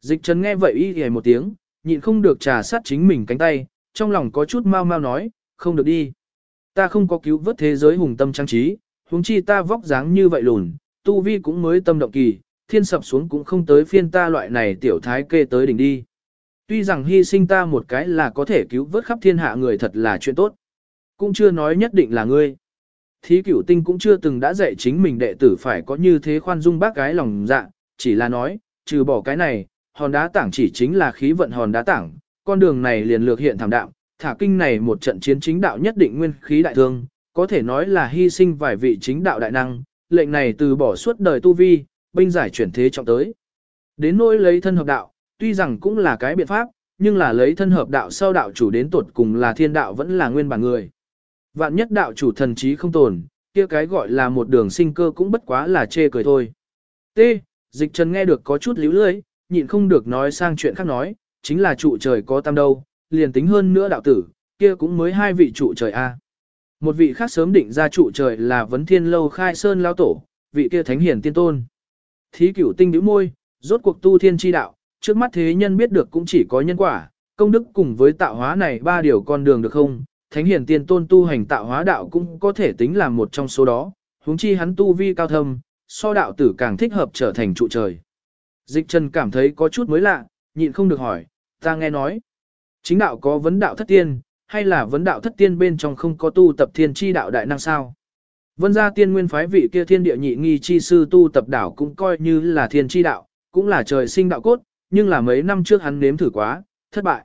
Dịch trần nghe vậy y hề một tiếng, nhịn không được trà sát chính mình cánh tay, trong lòng có chút mau mau nói, không được đi. Ta không có cứu vớt thế giới hùng tâm trang trí, huống chi ta vóc dáng như vậy lùn, tu vi cũng mới tâm động kỳ, thiên sập xuống cũng không tới phiên ta loại này tiểu thái kê tới đỉnh đi. Tuy rằng hy sinh ta một cái là có thể cứu vớt khắp thiên hạ người thật là chuyện tốt. Cũng chưa nói nhất định là ngươi. Thí cửu tinh cũng chưa từng đã dạy chính mình đệ tử phải có như thế khoan dung bác gái lòng dạ, chỉ là nói, trừ bỏ cái này, hòn đá tảng chỉ chính là khí vận hòn đá tảng, con đường này liền lược hiện thảm đạm, thả kinh này một trận chiến chính đạo nhất định nguyên khí đại thương, có thể nói là hy sinh vài vị chính đạo đại năng, lệnh này từ bỏ suốt đời tu vi, binh giải chuyển thế trọng tới. Đến nỗi lấy thân hợp đạo, tuy rằng cũng là cái biện pháp, nhưng là lấy thân hợp đạo sau đạo chủ đến tuột cùng là thiên đạo vẫn là nguyên bản người. Vạn nhất đạo chủ thần trí không tồn, kia cái gọi là một đường sinh cơ cũng bất quá là chê cười thôi. T. Dịch trần nghe được có chút líu lưới, nhịn không được nói sang chuyện khác nói, chính là trụ trời có tam đâu, liền tính hơn nữa đạo tử, kia cũng mới hai vị trụ trời A. Một vị khác sớm định ra trụ trời là vấn thiên lâu khai sơn lao tổ, vị kia thánh hiển tiên tôn. Thí cửu tinh nữ môi, rốt cuộc tu thiên chi đạo, trước mắt thế nhân biết được cũng chỉ có nhân quả, công đức cùng với tạo hóa này ba điều con đường được không, thánh hiển tiên tôn tu hành tạo hóa đạo cũng có thể tính là một trong số đó, huống chi hắn tu vi cao thâm, so đạo tử càng thích hợp trở thành trụ trời. Dịch Trần cảm thấy có chút mới lạ, nhịn không được hỏi, ta nghe nói, chính đạo có vấn đạo thất tiên, hay là vấn đạo thất tiên bên trong không có tu tập thiên chi đạo đại năng sao? Vân gia tiên nguyên phái vị kia thiên địa nhị nghi chi sư tu tập đảo cũng coi như là thiên chi đạo, cũng là trời sinh đạo cốt, nhưng là mấy năm trước hắn nếm thử quá, thất bại.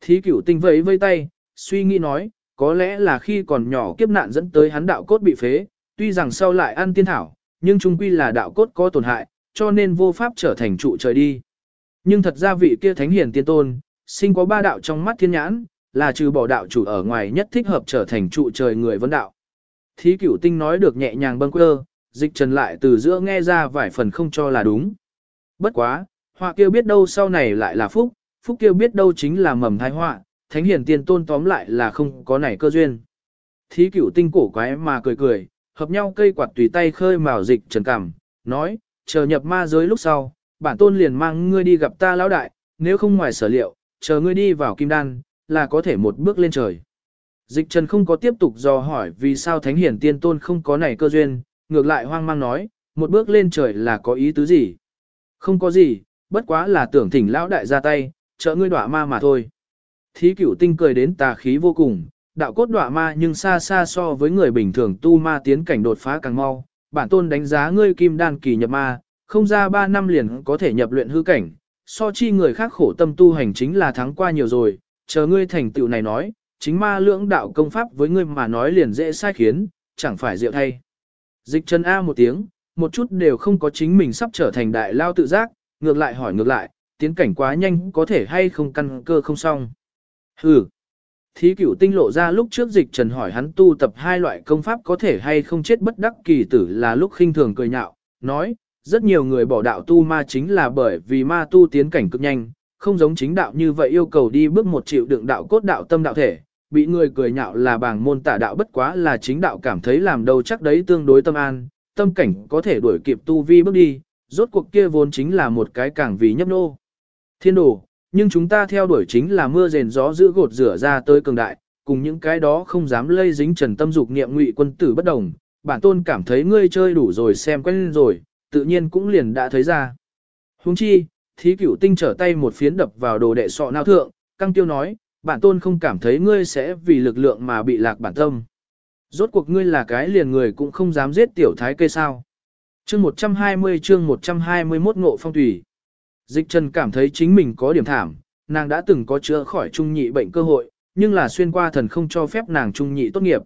Thí cửu tinh vẫy vây tay, suy nghĩ nói, có lẽ là khi còn nhỏ kiếp nạn dẫn tới hắn đạo cốt bị phế, tuy rằng sau lại ăn tiên thảo, nhưng chung quy là đạo cốt có tổn hại, cho nên vô pháp trở thành trụ trời đi. Nhưng thật ra vị kia thánh hiền tiên tôn, sinh có ba đạo trong mắt thiên nhãn, là trừ bỏ đạo chủ ở ngoài nhất thích hợp trở thành trụ trời người vấn đạo. Thí cửu tinh nói được nhẹ nhàng bâng quơ, dịch trần lại từ giữa nghe ra vài phần không cho là đúng. Bất quá, họa kêu biết đâu sau này lại là phúc, phúc kêu biết đâu chính là mầm thái họa, thánh hiền tiên tôn tóm lại là không có nảy cơ duyên. Thí cửu tinh cổ quái mà cười cười, hợp nhau cây quạt tùy tay khơi mào dịch trần cảm, nói, chờ nhập ma giới lúc sau, bản tôn liền mang ngươi đi gặp ta lão đại, nếu không ngoài sở liệu, chờ ngươi đi vào kim đan, là có thể một bước lên trời. Dịch trần không có tiếp tục dò hỏi vì sao thánh hiển tiên tôn không có này cơ duyên, ngược lại hoang mang nói, một bước lên trời là có ý tứ gì? Không có gì, bất quá là tưởng thỉnh lão đại ra tay, trợ ngươi đọa ma mà thôi. Thí cửu tinh cười đến tà khí vô cùng, đạo cốt đọa ma nhưng xa xa so với người bình thường tu ma tiến cảnh đột phá càng mau. Bản tôn đánh giá ngươi kim đan kỳ nhập ma, không ra 3 năm liền có thể nhập luyện hư cảnh, so chi người khác khổ tâm tu hành chính là thắng qua nhiều rồi, chờ ngươi thành tựu này nói, chính ma lưỡng đạo công pháp với ngươi mà nói liền dễ sai khiến, chẳng phải diệu thay. Dịch chân A một tiếng, một chút đều không có chính mình sắp trở thành đại lao tự giác, ngược lại hỏi ngược lại, tiến cảnh quá nhanh có thể hay không căn cơ không xong. Hừ. Thí cửu tinh lộ ra lúc trước dịch trần hỏi hắn tu tập hai loại công pháp có thể hay không chết bất đắc kỳ tử là lúc khinh thường cười nhạo, nói, rất nhiều người bỏ đạo tu ma chính là bởi vì ma tu tiến cảnh cực nhanh, không giống chính đạo như vậy yêu cầu đi bước một triệu đựng đạo cốt đạo tâm đạo thể, bị người cười nhạo là bảng môn tả đạo bất quá là chính đạo cảm thấy làm đâu chắc đấy tương đối tâm an, tâm cảnh có thể đuổi kịp tu vi bước đi, rốt cuộc kia vốn chính là một cái càng vì nhấp nô. Thiên đồ, nhưng chúng ta theo đuổi chính là mưa rền gió giữ gột rửa ra tới cường đại, cùng những cái đó không dám lây dính trần tâm dục niệm ngụy quân tử bất đồng, bản tôn cảm thấy ngươi chơi đủ rồi xem quen rồi, tự nhiên cũng liền đã thấy ra. Huống chi, thí cửu tinh trở tay một phiến đập vào đồ đệ sọ nao thượng, căng tiêu nói, bản tôn không cảm thấy ngươi sẽ vì lực lượng mà bị lạc bản tâm. Rốt cuộc ngươi là cái liền người cũng không dám giết tiểu thái cây sao. Chương 120 chương 121 ngộ phong thủy. Dịch Trần cảm thấy chính mình có điểm thảm, nàng đã từng có chữa khỏi trung nhị bệnh cơ hội, nhưng là xuyên qua thần không cho phép nàng trung nhị tốt nghiệp.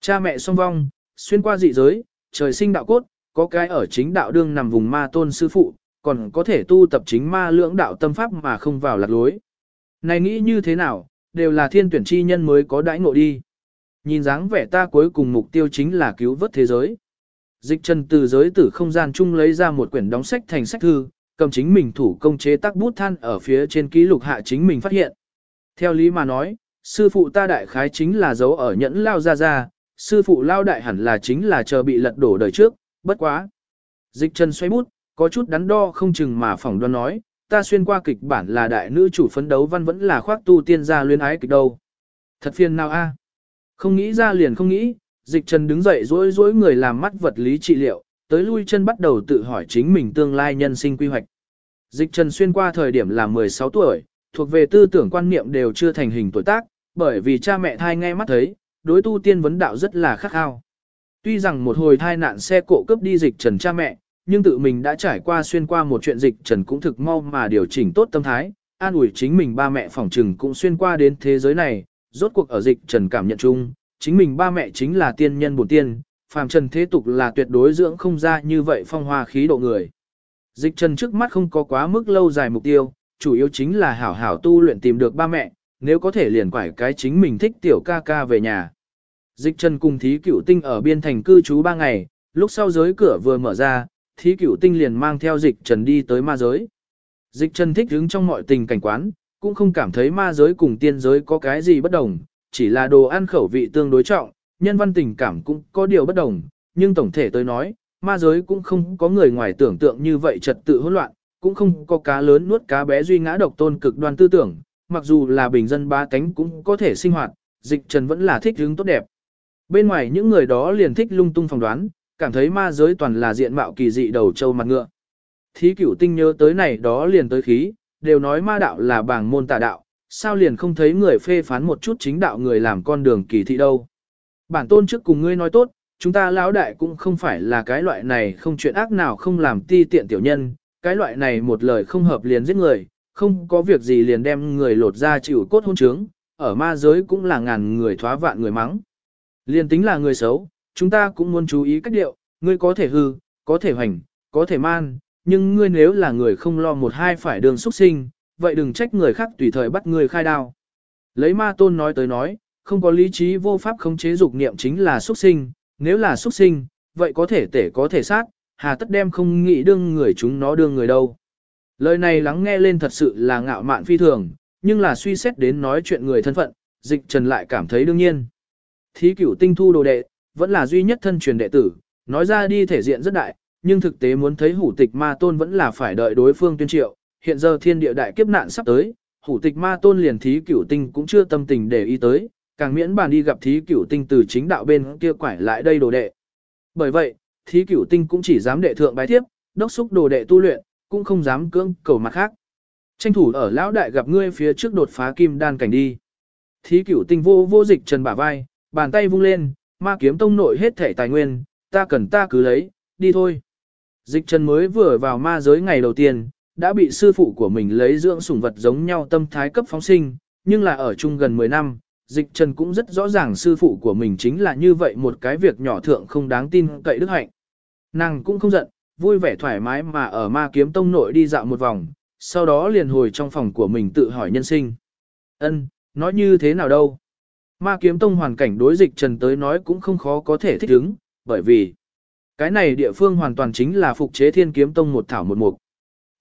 Cha mẹ song vong, xuyên qua dị giới, trời sinh đạo cốt, có cái ở chính đạo đương nằm vùng ma tôn sư phụ, còn có thể tu tập chính ma lưỡng đạo tâm pháp mà không vào lạc lối. Này nghĩ như thế nào, đều là thiên tuyển chi nhân mới có đãi ngộ đi. Nhìn dáng vẻ ta cuối cùng mục tiêu chính là cứu vớt thế giới. Dịch trần từ giới tử không gian chung lấy ra một quyển đóng sách thành sách thư, cầm chính mình thủ công chế tác bút than ở phía trên ký lục hạ chính mình phát hiện. Theo lý mà nói, sư phụ ta đại khái chính là dấu ở nhẫn lao ra ra, sư phụ lao đại hẳn là chính là chờ bị lật đổ đời trước, bất quá. Dịch trần xoay bút, có chút đắn đo không chừng mà phỏng đoán nói, ta xuyên qua kịch bản là đại nữ chủ phấn đấu văn vẫn là khoác tu tiên gia luyến ái kịch đâu. Thật phiền nào a? À? Không nghĩ ra liền không nghĩ, dịch trần đứng dậy dối dối người làm mắt vật lý trị liệu, tới lui chân bắt đầu tự hỏi chính mình tương lai nhân sinh quy hoạch. Dịch trần xuyên qua thời điểm là 16 tuổi, thuộc về tư tưởng quan niệm đều chưa thành hình tuổi tác, bởi vì cha mẹ thai ngay mắt thấy, đối tu tiên vấn đạo rất là khắc khao. Tuy rằng một hồi thai nạn xe cộ cướp đi dịch trần cha mẹ, nhưng tự mình đã trải qua xuyên qua một chuyện dịch trần cũng thực mau mà điều chỉnh tốt tâm thái, an ủi chính mình ba mẹ phỏng trừng cũng xuyên qua đến thế giới này, rốt cuộc ở dịch trần cảm nhận chung, chính mình ba mẹ chính là tiên nhân bổn tiên, phàm trần thế tục là tuyệt đối dưỡng không ra như vậy phong hoa khí độ người. Dịch trần trước mắt không có quá mức lâu dài mục tiêu, chủ yếu chính là hảo hảo tu luyện tìm được ba mẹ, nếu có thể liền quải cái chính mình thích tiểu ca ca về nhà. Dịch trần cùng thí cửu tinh ở biên thành cư trú ba ngày, lúc sau giới cửa vừa mở ra, thí cửu tinh liền mang theo dịch trần đi tới ma giới. Dịch trần thích đứng trong mọi tình cảnh quán, cũng không cảm thấy ma giới cùng tiên giới có cái gì bất đồng, chỉ là đồ ăn khẩu vị tương đối trọng, nhân văn tình cảm cũng có điều bất đồng, nhưng tổng thể tôi nói, ma giới cũng không có người ngoài tưởng tượng như vậy trật tự hỗn loạn, cũng không có cá lớn nuốt cá bé duy ngã độc tôn cực đoan tư tưởng, mặc dù là bình dân ba cánh cũng có thể sinh hoạt, dịch trần vẫn là thích hướng tốt đẹp. Bên ngoài những người đó liền thích lung tung phỏng đoán, cảm thấy ma giới toàn là diện mạo kỳ dị đầu trâu mặt ngựa. Thí cửu tinh nhớ tới này đó liền tới khí, đều nói ma đạo là bảng môn tà đạo, sao liền không thấy người phê phán một chút chính đạo người làm con đường kỳ thị đâu. Bản tôn trước cùng ngươi nói tốt, chúng ta lão đại cũng không phải là cái loại này không chuyện ác nào không làm ti tiện tiểu nhân, cái loại này một lời không hợp liền giết người, không có việc gì liền đem người lột ra chịu cốt hôn trướng, ở ma giới cũng là ngàn người thoá vạn người mắng. Liền tính là người xấu, chúng ta cũng muốn chú ý cách điệu, ngươi có thể hư, có thể hoành, có thể man, nhưng ngươi nếu là người không lo một hai phải đường xuất sinh, vậy đừng trách người khác tùy thời bắt người khai đao. Lấy ma tôn nói tới nói, không có lý trí vô pháp khống chế dục niệm chính là xuất sinh, nếu là xuất sinh, vậy có thể tể có thể sát, hà tất đem không nghĩ đương người chúng nó đương người đâu. Lời này lắng nghe lên thật sự là ngạo mạn phi thường, nhưng là suy xét đến nói chuyện người thân phận, dịch trần lại cảm thấy đương nhiên. Thí cửu tinh thu đồ đệ, vẫn là duy nhất thân truyền đệ tử, nói ra đi thể diện rất đại, nhưng thực tế muốn thấy hủ tịch ma tôn vẫn là phải đợi đối phương tuyên triệu, hiện giờ thiên địa đại kiếp nạn sắp tới, hủ tịch ma tôn liền thí cửu tinh cũng chưa tâm tình để ý tới, càng miễn bàn đi gặp thí cửu tinh từ chính đạo bên kia quải lại đây đồ đệ. Bởi vậy, thí cửu tinh cũng chỉ dám đệ thượng bái tiếp, đốc xúc đồ đệ tu luyện, cũng không dám cưỡng cầu mặt khác. Tranh thủ ở lão đại gặp ngươi phía trước đột phá kim đan cảnh đi. Thí cửu tinh vô vô dịch trần bả vai, bàn tay vung lên, ma kiếm tông nội hết thể tài nguyên, ta cần ta cứ lấy, đi thôi. Dịch trần mới vừa vào ma giới ngày đầu tiên, đã bị sư phụ của mình lấy dưỡng sủng vật giống nhau tâm thái cấp phóng sinh, nhưng là ở chung gần 10 năm, Dịch Trần cũng rất rõ ràng sư phụ của mình chính là như vậy một cái việc nhỏ thượng không đáng tin cậy đức hạnh. Nàng cũng không giận, vui vẻ thoải mái mà ở ma kiếm tông nội đi dạo một vòng, sau đó liền hồi trong phòng của mình tự hỏi nhân sinh. Ân, nói như thế nào đâu? Ma kiếm tông hoàn cảnh đối dịch trần tới nói cũng không khó có thể thích ứng, bởi vì cái này địa phương hoàn toàn chính là phục chế thiên kiếm tông một thảo một mục.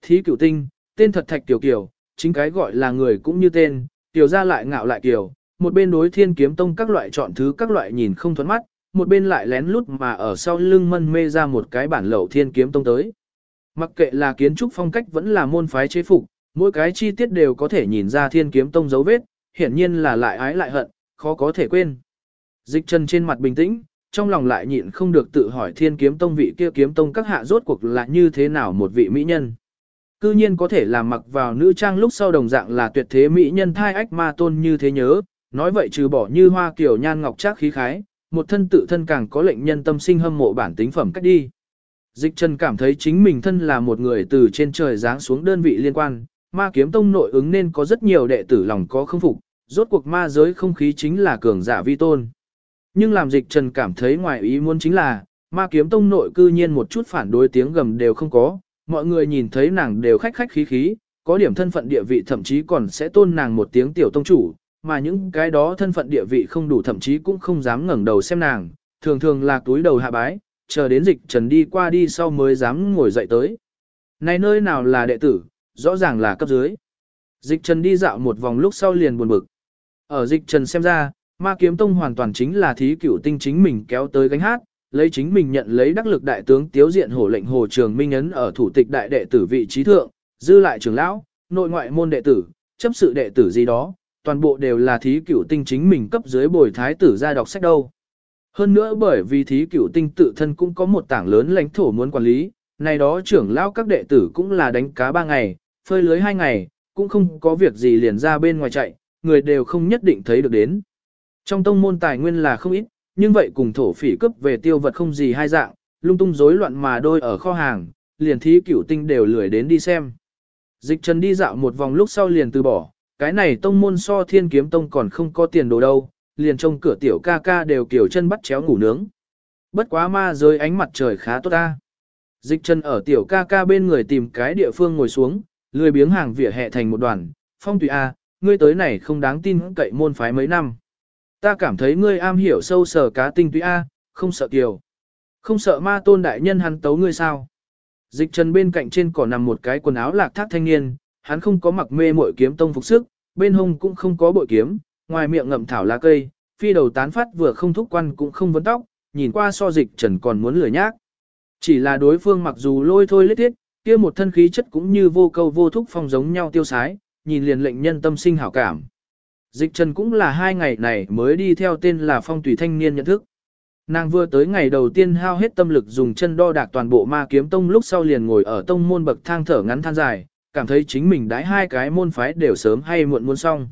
Thí cửu tinh, tên thật thạch tiểu kiều, chính cái gọi là người cũng như tên, tiểu ra lại ngạo lại kiều, một bên đối thiên kiếm tông các loại chọn thứ các loại nhìn không thoát mắt, một bên lại lén lút mà ở sau lưng mân mê ra một cái bản lậu thiên kiếm tông tới. Mặc kệ là kiến trúc phong cách vẫn là môn phái chế phục, mỗi cái chi tiết đều có thể nhìn ra thiên kiếm tông dấu vết, hiển nhiên là lại ái lại hận, khó có thể quên. Dịch trần trên mặt bình tĩnh, trong lòng lại nhịn không được tự hỏi thiên kiếm tông vị kia kiếm tông các hạ rốt cuộc là như thế nào một vị mỹ nhân. Cư nhiên có thể làm mặc vào nữ trang lúc sau đồng dạng là tuyệt thế mỹ nhân thai ách ma tôn như thế nhớ, nói vậy trừ bỏ như hoa kiểu nhan ngọc trác khí khái, một thân tự thân càng có lệnh nhân tâm sinh hâm mộ bản tính phẩm cách đi. Dịch Trần cảm thấy chính mình thân là một người từ trên trời giáng xuống đơn vị liên quan, ma kiếm tông nội ứng nên có rất nhiều đệ tử lòng có không phục, rốt cuộc ma giới không khí chính là cường giả vi tôn. Nhưng làm dịch Trần cảm thấy ngoài ý muốn chính là, ma kiếm tông nội cư nhiên một chút phản đối tiếng gầm đều không có, mọi người nhìn thấy nàng đều khách khách khí khí, có điểm thân phận địa vị thậm chí còn sẽ tôn nàng một tiếng tiểu tông chủ, mà những cái đó thân phận địa vị không đủ thậm chí cũng không dám ngẩng đầu xem nàng, thường thường là túi đầu hạ bái, chờ đến dịch trần đi qua đi sau mới dám ngồi dậy tới. Này nơi nào là đệ tử, rõ ràng là cấp dưới. Dịch trần đi dạo một vòng lúc sau liền buồn bực. Ở dịch trần xem ra, ma kiếm tông hoàn toàn chính là thí cửu tinh chính mình kéo tới gánh hát, lấy chính mình nhận lấy đắc lực đại tướng tiếu diện hổ lệnh hồ trường minh ấn ở thủ tịch đại đệ tử vị trí thượng, dư lại trưởng lão, nội ngoại môn đệ tử, chấp sự đệ tử gì đó, toàn bộ đều là thí cửu tinh chính mình cấp dưới bồi thái tử ra đọc sách đâu. Hơn nữa bởi vì thí cửu tinh tự thân cũng có một tảng lớn lãnh thổ muốn quản lý, này đó trưởng lão các đệ tử cũng là đánh cá ba ngày, phơi lưới hai ngày, cũng không có việc gì liền ra bên ngoài chạy, người đều không nhất định thấy được đến. Trong tông môn tài nguyên là không ít, nhưng vậy cùng thổ phỉ cấp về tiêu vật không gì hai dạng, lung tung rối loạn mà đôi ở kho hàng, liền thí cửu tinh đều lười đến đi xem. Dịch trần đi dạo một vòng lúc sau liền từ bỏ, cái này tông môn so thiên kiếm tông còn không có tiền đồ đâu, liền trông cửa tiểu ca ca đều kiểu chân bắt chéo ngủ nướng. Bất quá ma rơi ánh mặt trời khá tốt ta. Dịch chân ở tiểu ca ca bên người tìm cái địa phương ngồi xuống, lười biếng hàng vỉa hè thành một đoàn. Phong tùy A, ngươi tới này không đáng tin cậy môn phái mấy năm. Ta cảm thấy ngươi am hiểu sâu sở cá tinh tùy A, không sợ kiều. Không sợ ma tôn đại nhân hắn tấu ngươi sao. Dịch trần bên cạnh trên cỏ nằm một cái quần áo lạc thác thanh niên, hắn không có mặc mê muội kiếm tông phục sức, bên hông cũng không có bội kiếm, ngoài miệng ngậm thảo lá cây, phi đầu tán phát vừa không thúc quan cũng không vấn tóc, nhìn qua so dịch trần còn muốn lười nhác. Chỉ là đối phương mặc dù lôi thôi lết thiết, kia một thân khí chất cũng như vô câu vô thúc phong giống nhau tiêu sái, nhìn liền lệnh nhân tâm sinh hảo cảm. Dịch trần cũng là hai ngày này mới đi theo tên là phong tùy thanh niên nhận thức. Nàng vừa tới ngày đầu tiên hao hết tâm lực dùng chân đo đạc toàn bộ ma kiếm tông lúc sau liền ngồi ở tông môn bậc thang thở ngắn than dài, cảm thấy chính mình đãi hai cái môn phái đều sớm hay muộn muốn xong.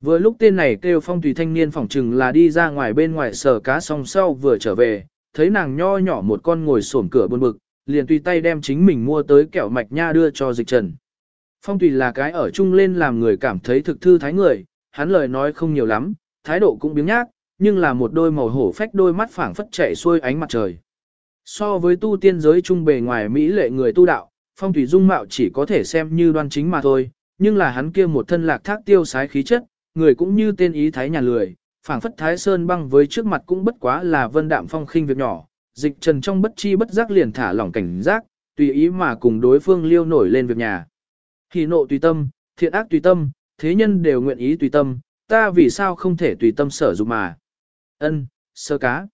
Vừa lúc tên này kêu phong tùy thanh niên phỏng trừng là đi ra ngoài bên ngoài sở cá song sau vừa trở về, thấy nàng nho nhỏ một con ngồi sổm cửa buồn bực, liền tùy tay đem chính mình mua tới kẹo mạch nha đưa cho dịch trần. Phong tùy là cái ở chung lên làm người cảm thấy thực thư thái người, hắn lời nói không nhiều lắm, thái độ cũng biếng nhác, nhưng là một đôi màu hổ phách đôi mắt phảng phất chạy xuôi ánh mặt trời. So với tu tiên giới trung bề ngoài Mỹ lệ người tu đạo, phong Tùy dung mạo chỉ có thể xem như đoan chính mà thôi, nhưng là hắn kia một thân lạc thác tiêu sái khí chất, người cũng như tên ý thái nhà lười, phảng phất thái sơn băng với trước mặt cũng bất quá là vân đạm phong khinh việc nhỏ, dịch trần trong bất chi bất giác liền thả lỏng cảnh giác, tùy ý mà cùng đối phương liêu nổi lên việc nhà. Hỉ nộ tùy tâm, thiện ác tùy tâm, thế nhân đều nguyện ý tùy tâm, ta vì sao không thể tùy tâm sở dụng mà. Ân, sơ cá.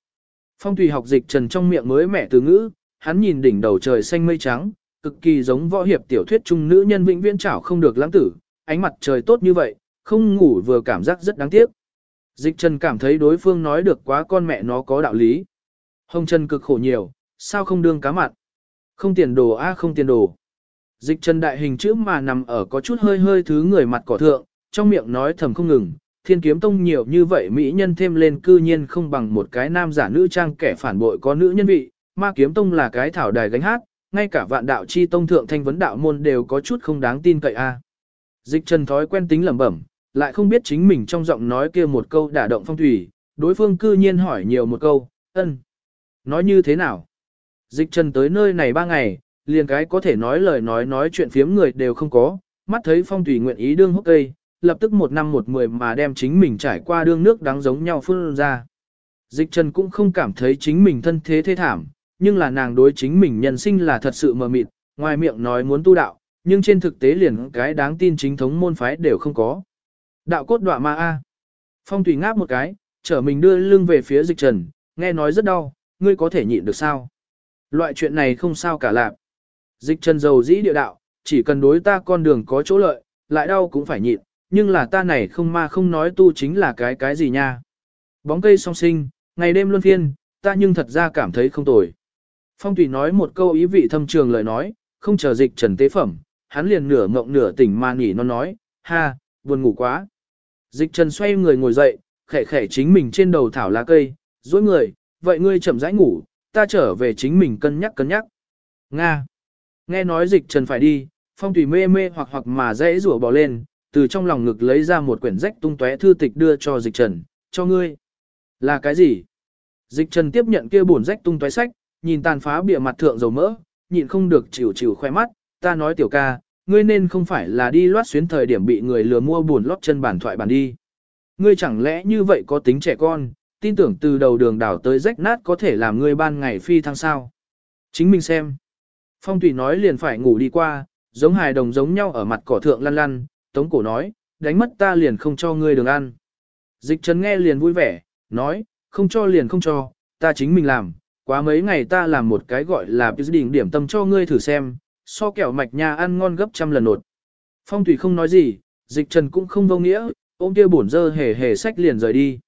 Phong tùy học dịch trần trong miệng mới mẹ từ ngữ, hắn nhìn đỉnh đầu trời xanh mây trắng, cực kỳ giống võ hiệp tiểu thuyết trung nữ nhân vĩnh viễn chảo không được lãng tử, ánh mặt trời tốt như vậy, không ngủ vừa cảm giác rất đáng tiếc. Dịch Trần cảm thấy đối phương nói được quá con mẹ nó có đạo lý. Hồng Trần cực khổ nhiều, sao không đương cá mặn? Không tiền đồ a không tiền đồ. Dịch Trần đại hình chữ mà nằm ở có chút hơi hơi thứ người mặt cỏ thượng, trong miệng nói thầm không ngừng, thiên kiếm tông nhiều như vậy mỹ nhân thêm lên cư nhiên không bằng một cái nam giả nữ trang kẻ phản bội có nữ nhân vị, ma kiếm tông là cái thảo đài gánh hát, ngay cả vạn đạo chi tông thượng thanh vấn đạo môn đều có chút không đáng tin cậy a. Dịch Trần thói quen tính lẩm bẩm, lại không biết chính mình trong giọng nói kia một câu đả động phong thủy, đối phương cư nhiên hỏi nhiều một câu, ân. Nói như thế nào? Dịch trần tới nơi này ba ngày, liền cái có thể nói lời nói nói chuyện phiếm người đều không có, mắt thấy phong thủy nguyện ý đương hốc cây, lập tức một năm một mười mà đem chính mình trải qua đương nước đáng giống nhau phun ra. Dịch trần cũng không cảm thấy chính mình thân thế thế thảm, nhưng là nàng đối chính mình nhân sinh là thật sự mờ mịt, ngoài miệng nói muốn tu đạo, nhưng trên thực tế liền cái đáng tin chính thống môn phái đều không có. Đạo cốt đọa ma A. Phong thủy ngáp một cái, trở mình đưa lưng về phía dịch trần, nghe nói rất đau, ngươi có thể nhịn được sao? Loại chuyện này không sao cả lạc. Dịch trần dầu dĩ địa đạo, chỉ cần đối ta con đường có chỗ lợi, lại đau cũng phải nhịn, nhưng là ta này không ma không nói tu chính là cái cái gì nha. Bóng cây song sinh, ngày đêm luân phiên, ta nhưng thật ra cảm thấy không tồi. Phong Thủy nói một câu ý vị thâm trường lời nói, không chờ dịch trần tế phẩm, hắn liền nửa ngộng nửa tỉnh mà nghỉ nó nói, ha, buồn ngủ quá. Dịch trần xoay người ngồi dậy, khẽ khẽ chính mình trên đầu thảo lá cây, dối người, vậy ngươi chậm rãi ngủ, ta trở về chính mình cân nhắc cân nhắc. Nga. Nghe nói dịch trần phải đi, phong thủy mê mê hoặc hoặc mà dễ rủa bỏ lên, từ trong lòng ngực lấy ra một quyển rách tung tóe thư tịch đưa cho dịch trần, cho ngươi. Là cái gì? Dịch trần tiếp nhận kia bổn rách tung tóe sách, nhìn tàn phá bìa mặt thượng dầu mỡ, nhịn không được chịu chịu khoe mắt, ta nói tiểu ca, ngươi nên không phải là đi loát xuyến thời điểm bị người lừa mua buồn lót chân bản thoại bản đi. Ngươi chẳng lẽ như vậy có tính trẻ con, tin tưởng từ đầu đường đảo tới rách nát có thể làm ngươi ban ngày phi thăng sao. Chính mình xem. Phong Thủy nói liền phải ngủ đi qua, giống hài đồng giống nhau ở mặt cỏ thượng lăn lăn, tống cổ nói, đánh mất ta liền không cho ngươi đường ăn. Dịch trần nghe liền vui vẻ, nói, không cho liền không cho, ta chính mình làm, quá mấy ngày ta làm một cái gọi là đỉnh điểm tâm cho ngươi thử xem, so kẹo mạch nhà ăn ngon gấp trăm lần nột. Phong thủy không nói gì, dịch trần cũng không vô nghĩa, ôm kia bổn dơ hề hề sách liền rời đi.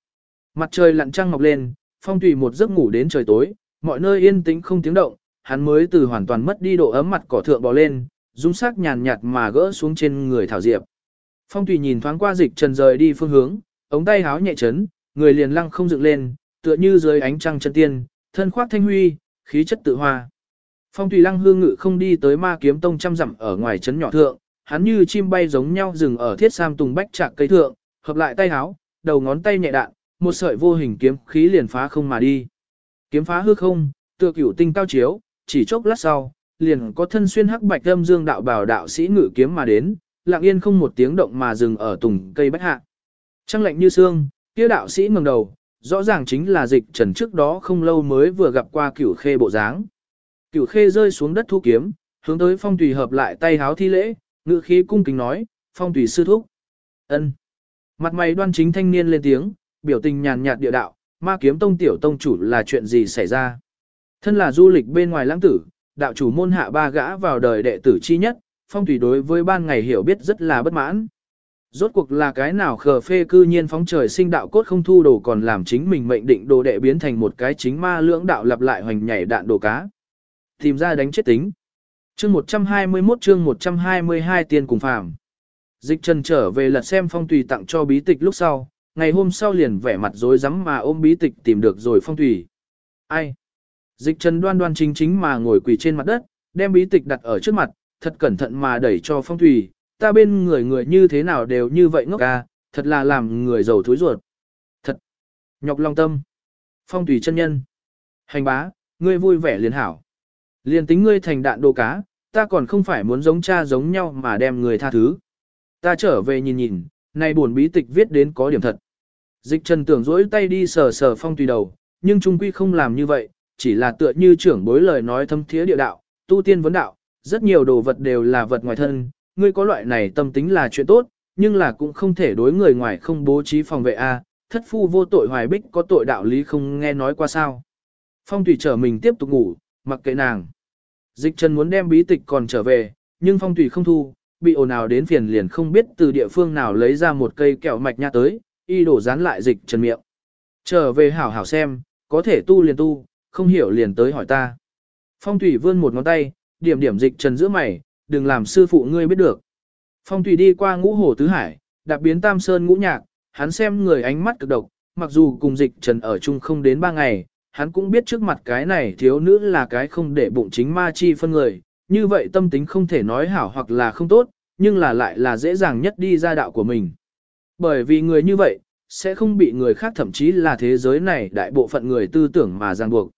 Mặt trời lặn trăng ngọc lên, phong thủy một giấc ngủ đến trời tối, mọi nơi yên tĩnh không tiếng động, hắn mới từ hoàn toàn mất đi độ ấm mặt cỏ thượng bò lên, dung sắc nhàn nhạt mà gỡ xuống trên người thảo diệp. Phong thủy nhìn thoáng qua dịch trần rời đi phương hướng, ống tay háo nhẹ chấn, người liền lăng không dựng lên, tựa như dưới ánh trăng chân tiên, thân khoác thanh huy, khí chất tự hoa. Phong Thủy Lăng hương ngự không đi tới ma kiếm tông trăm dặm ở ngoài trấn nhỏ thượng, hắn như chim bay giống nhau dừng ở thiết sam tùng bách trạc cây thượng, hợp lại tay háo, đầu ngón tay nhẹ đạn, một sợi vô hình kiếm khí liền phá không mà đi. Kiếm phá hư không, tựa cửu tinh cao chiếu, chỉ chốc lát sau, liền có thân xuyên hắc bạch âm dương đạo bảo đạo sĩ ngự kiếm mà đến, lặng yên không một tiếng động mà dừng ở tùng cây bách hạ. Trăng lạnh như xương, kia đạo sĩ ngẩng đầu, rõ ràng chính là dịch trần trước đó không lâu mới vừa gặp qua cửu khê bộ dáng. Cửu khê rơi xuống đất thu kiếm, hướng tới phong tùy hợp lại tay háo thi lễ, ngự khí cung kính nói, phong tùy sư thúc. ân Mặt mày đoan chính thanh niên lên tiếng, biểu tình nhàn nhạt địa đạo, ma kiếm tông tiểu tông chủ là chuyện gì xảy ra. Thân là du lịch bên ngoài lãng tử, đạo chủ môn hạ ba gã vào đời đệ tử chi nhất, phong thủy đối với ban ngày hiểu biết rất là bất mãn. Rốt cuộc là cái nào khờ phê cư nhiên phóng trời sinh đạo cốt không thu đồ còn làm chính mình mệnh định đồ đệ biến thành một cái chính ma lưỡng đạo lặp lại hoành nhảy đạn đồ cá. Tìm ra đánh chết tính. Chương 121 chương 122 tiền cùng phàm. Dịch trần trở về lật xem phong tùy tặng cho bí tịch lúc sau, ngày hôm sau liền vẻ mặt rối rắm mà ôm bí tịch tìm được rồi phong tùy. Ai? Dịch trần đoan đoan chính chính mà ngồi quỳ trên mặt đất, đem bí tịch đặt ở trước mặt, thật cẩn thận mà đẩy cho phong thủy. ta bên người người như thế nào đều như vậy ngốc ca, thật là làm người giàu thối ruột. Thật. Nhọc lòng tâm. Phong thủy chân nhân. Hành bá, ngươi vui vẻ liền hảo. Liền tính ngươi thành đạn đồ cá, ta còn không phải muốn giống cha giống nhau mà đem người tha thứ. Ta trở về nhìn nhìn, này buồn bí tịch viết đến có điểm thật. Dịch trần tưởng rỗi tay đi sờ sờ phong tùy đầu, nhưng trung quy không làm như vậy, chỉ là tựa như trưởng bối lời nói thâm thiế địa đạo, tu tiên vấn đạo, rất nhiều đồ vật đều là vật ngoài thân, ngươi có loại này tâm tính là chuyện tốt, nhưng là cũng không thể đối người ngoài không bố trí phòng vệ a. thất phu vô tội hoài bích có tội đạo lý không nghe nói qua sao. Phong thủy trở mình tiếp tục ngủ, mặc kệ nàng. Dịch trần muốn đem bí tịch còn trở về, nhưng phong thủy không thu, bị ồn ào đến phiền liền không biết từ địa phương nào lấy ra một cây kẹo mạch nha tới, y đổ dán lại dịch trần miệng. Trở về hảo hảo xem, có thể tu liền tu, không hiểu liền tới hỏi ta. Phong thủy vươn một ngón tay, điểm điểm dịch trần giữa mày, đừng làm sư phụ ngươi biết được. Phong thủy đi qua ngũ hồ tứ hải, đạp biến tam sơn ngũ nhạc, hắn xem người ánh mắt cực độc, mặc dù cùng dịch trần ở chung không đến ba ngày, hắn cũng biết trước mặt cái này thiếu nữ là cái không để bụng chính ma chi phân người, như vậy tâm tính không thể nói hảo hoặc là không tốt, nhưng là lại là dễ dàng nhất đi ra đạo của mình. Bởi vì người như vậy, sẽ không bị người khác thậm chí là thế giới này đại bộ phận người tư tưởng mà ràng buộc.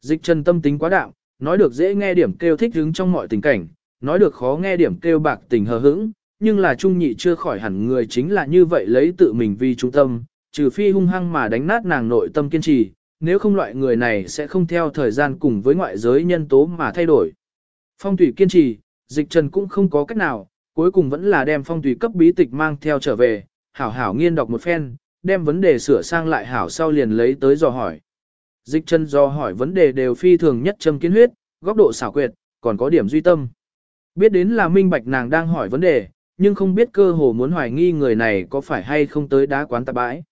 Dịch trần tâm tính quá đạm, nói được dễ nghe điểm kêu thích hứng trong mọi tình cảnh, nói được khó nghe điểm kêu bạc tình hờ hững, nhưng là trung nhị chưa khỏi hẳn người chính là như vậy lấy tự mình vì trung tâm, trừ phi hung hăng mà đánh nát nàng nội tâm kiên trì, nếu không loại người này sẽ không theo thời gian cùng với ngoại giới nhân tố mà thay đổi. Phong thủy kiên trì, dịch trần cũng không có cách nào, cuối cùng vẫn là đem phong thủy cấp bí tịch mang theo trở về, hảo hảo nghiên đọc một phen, đem vấn đề sửa sang lại hảo sau liền lấy tới dò hỏi. Dịch trần do hỏi vấn đề đều phi thường nhất châm kiến huyết, góc độ xảo quyệt, còn có điểm duy tâm. Biết đến là minh bạch nàng đang hỏi vấn đề, nhưng không biết cơ hồ muốn hoài nghi người này có phải hay không tới đá quán tạp bãi.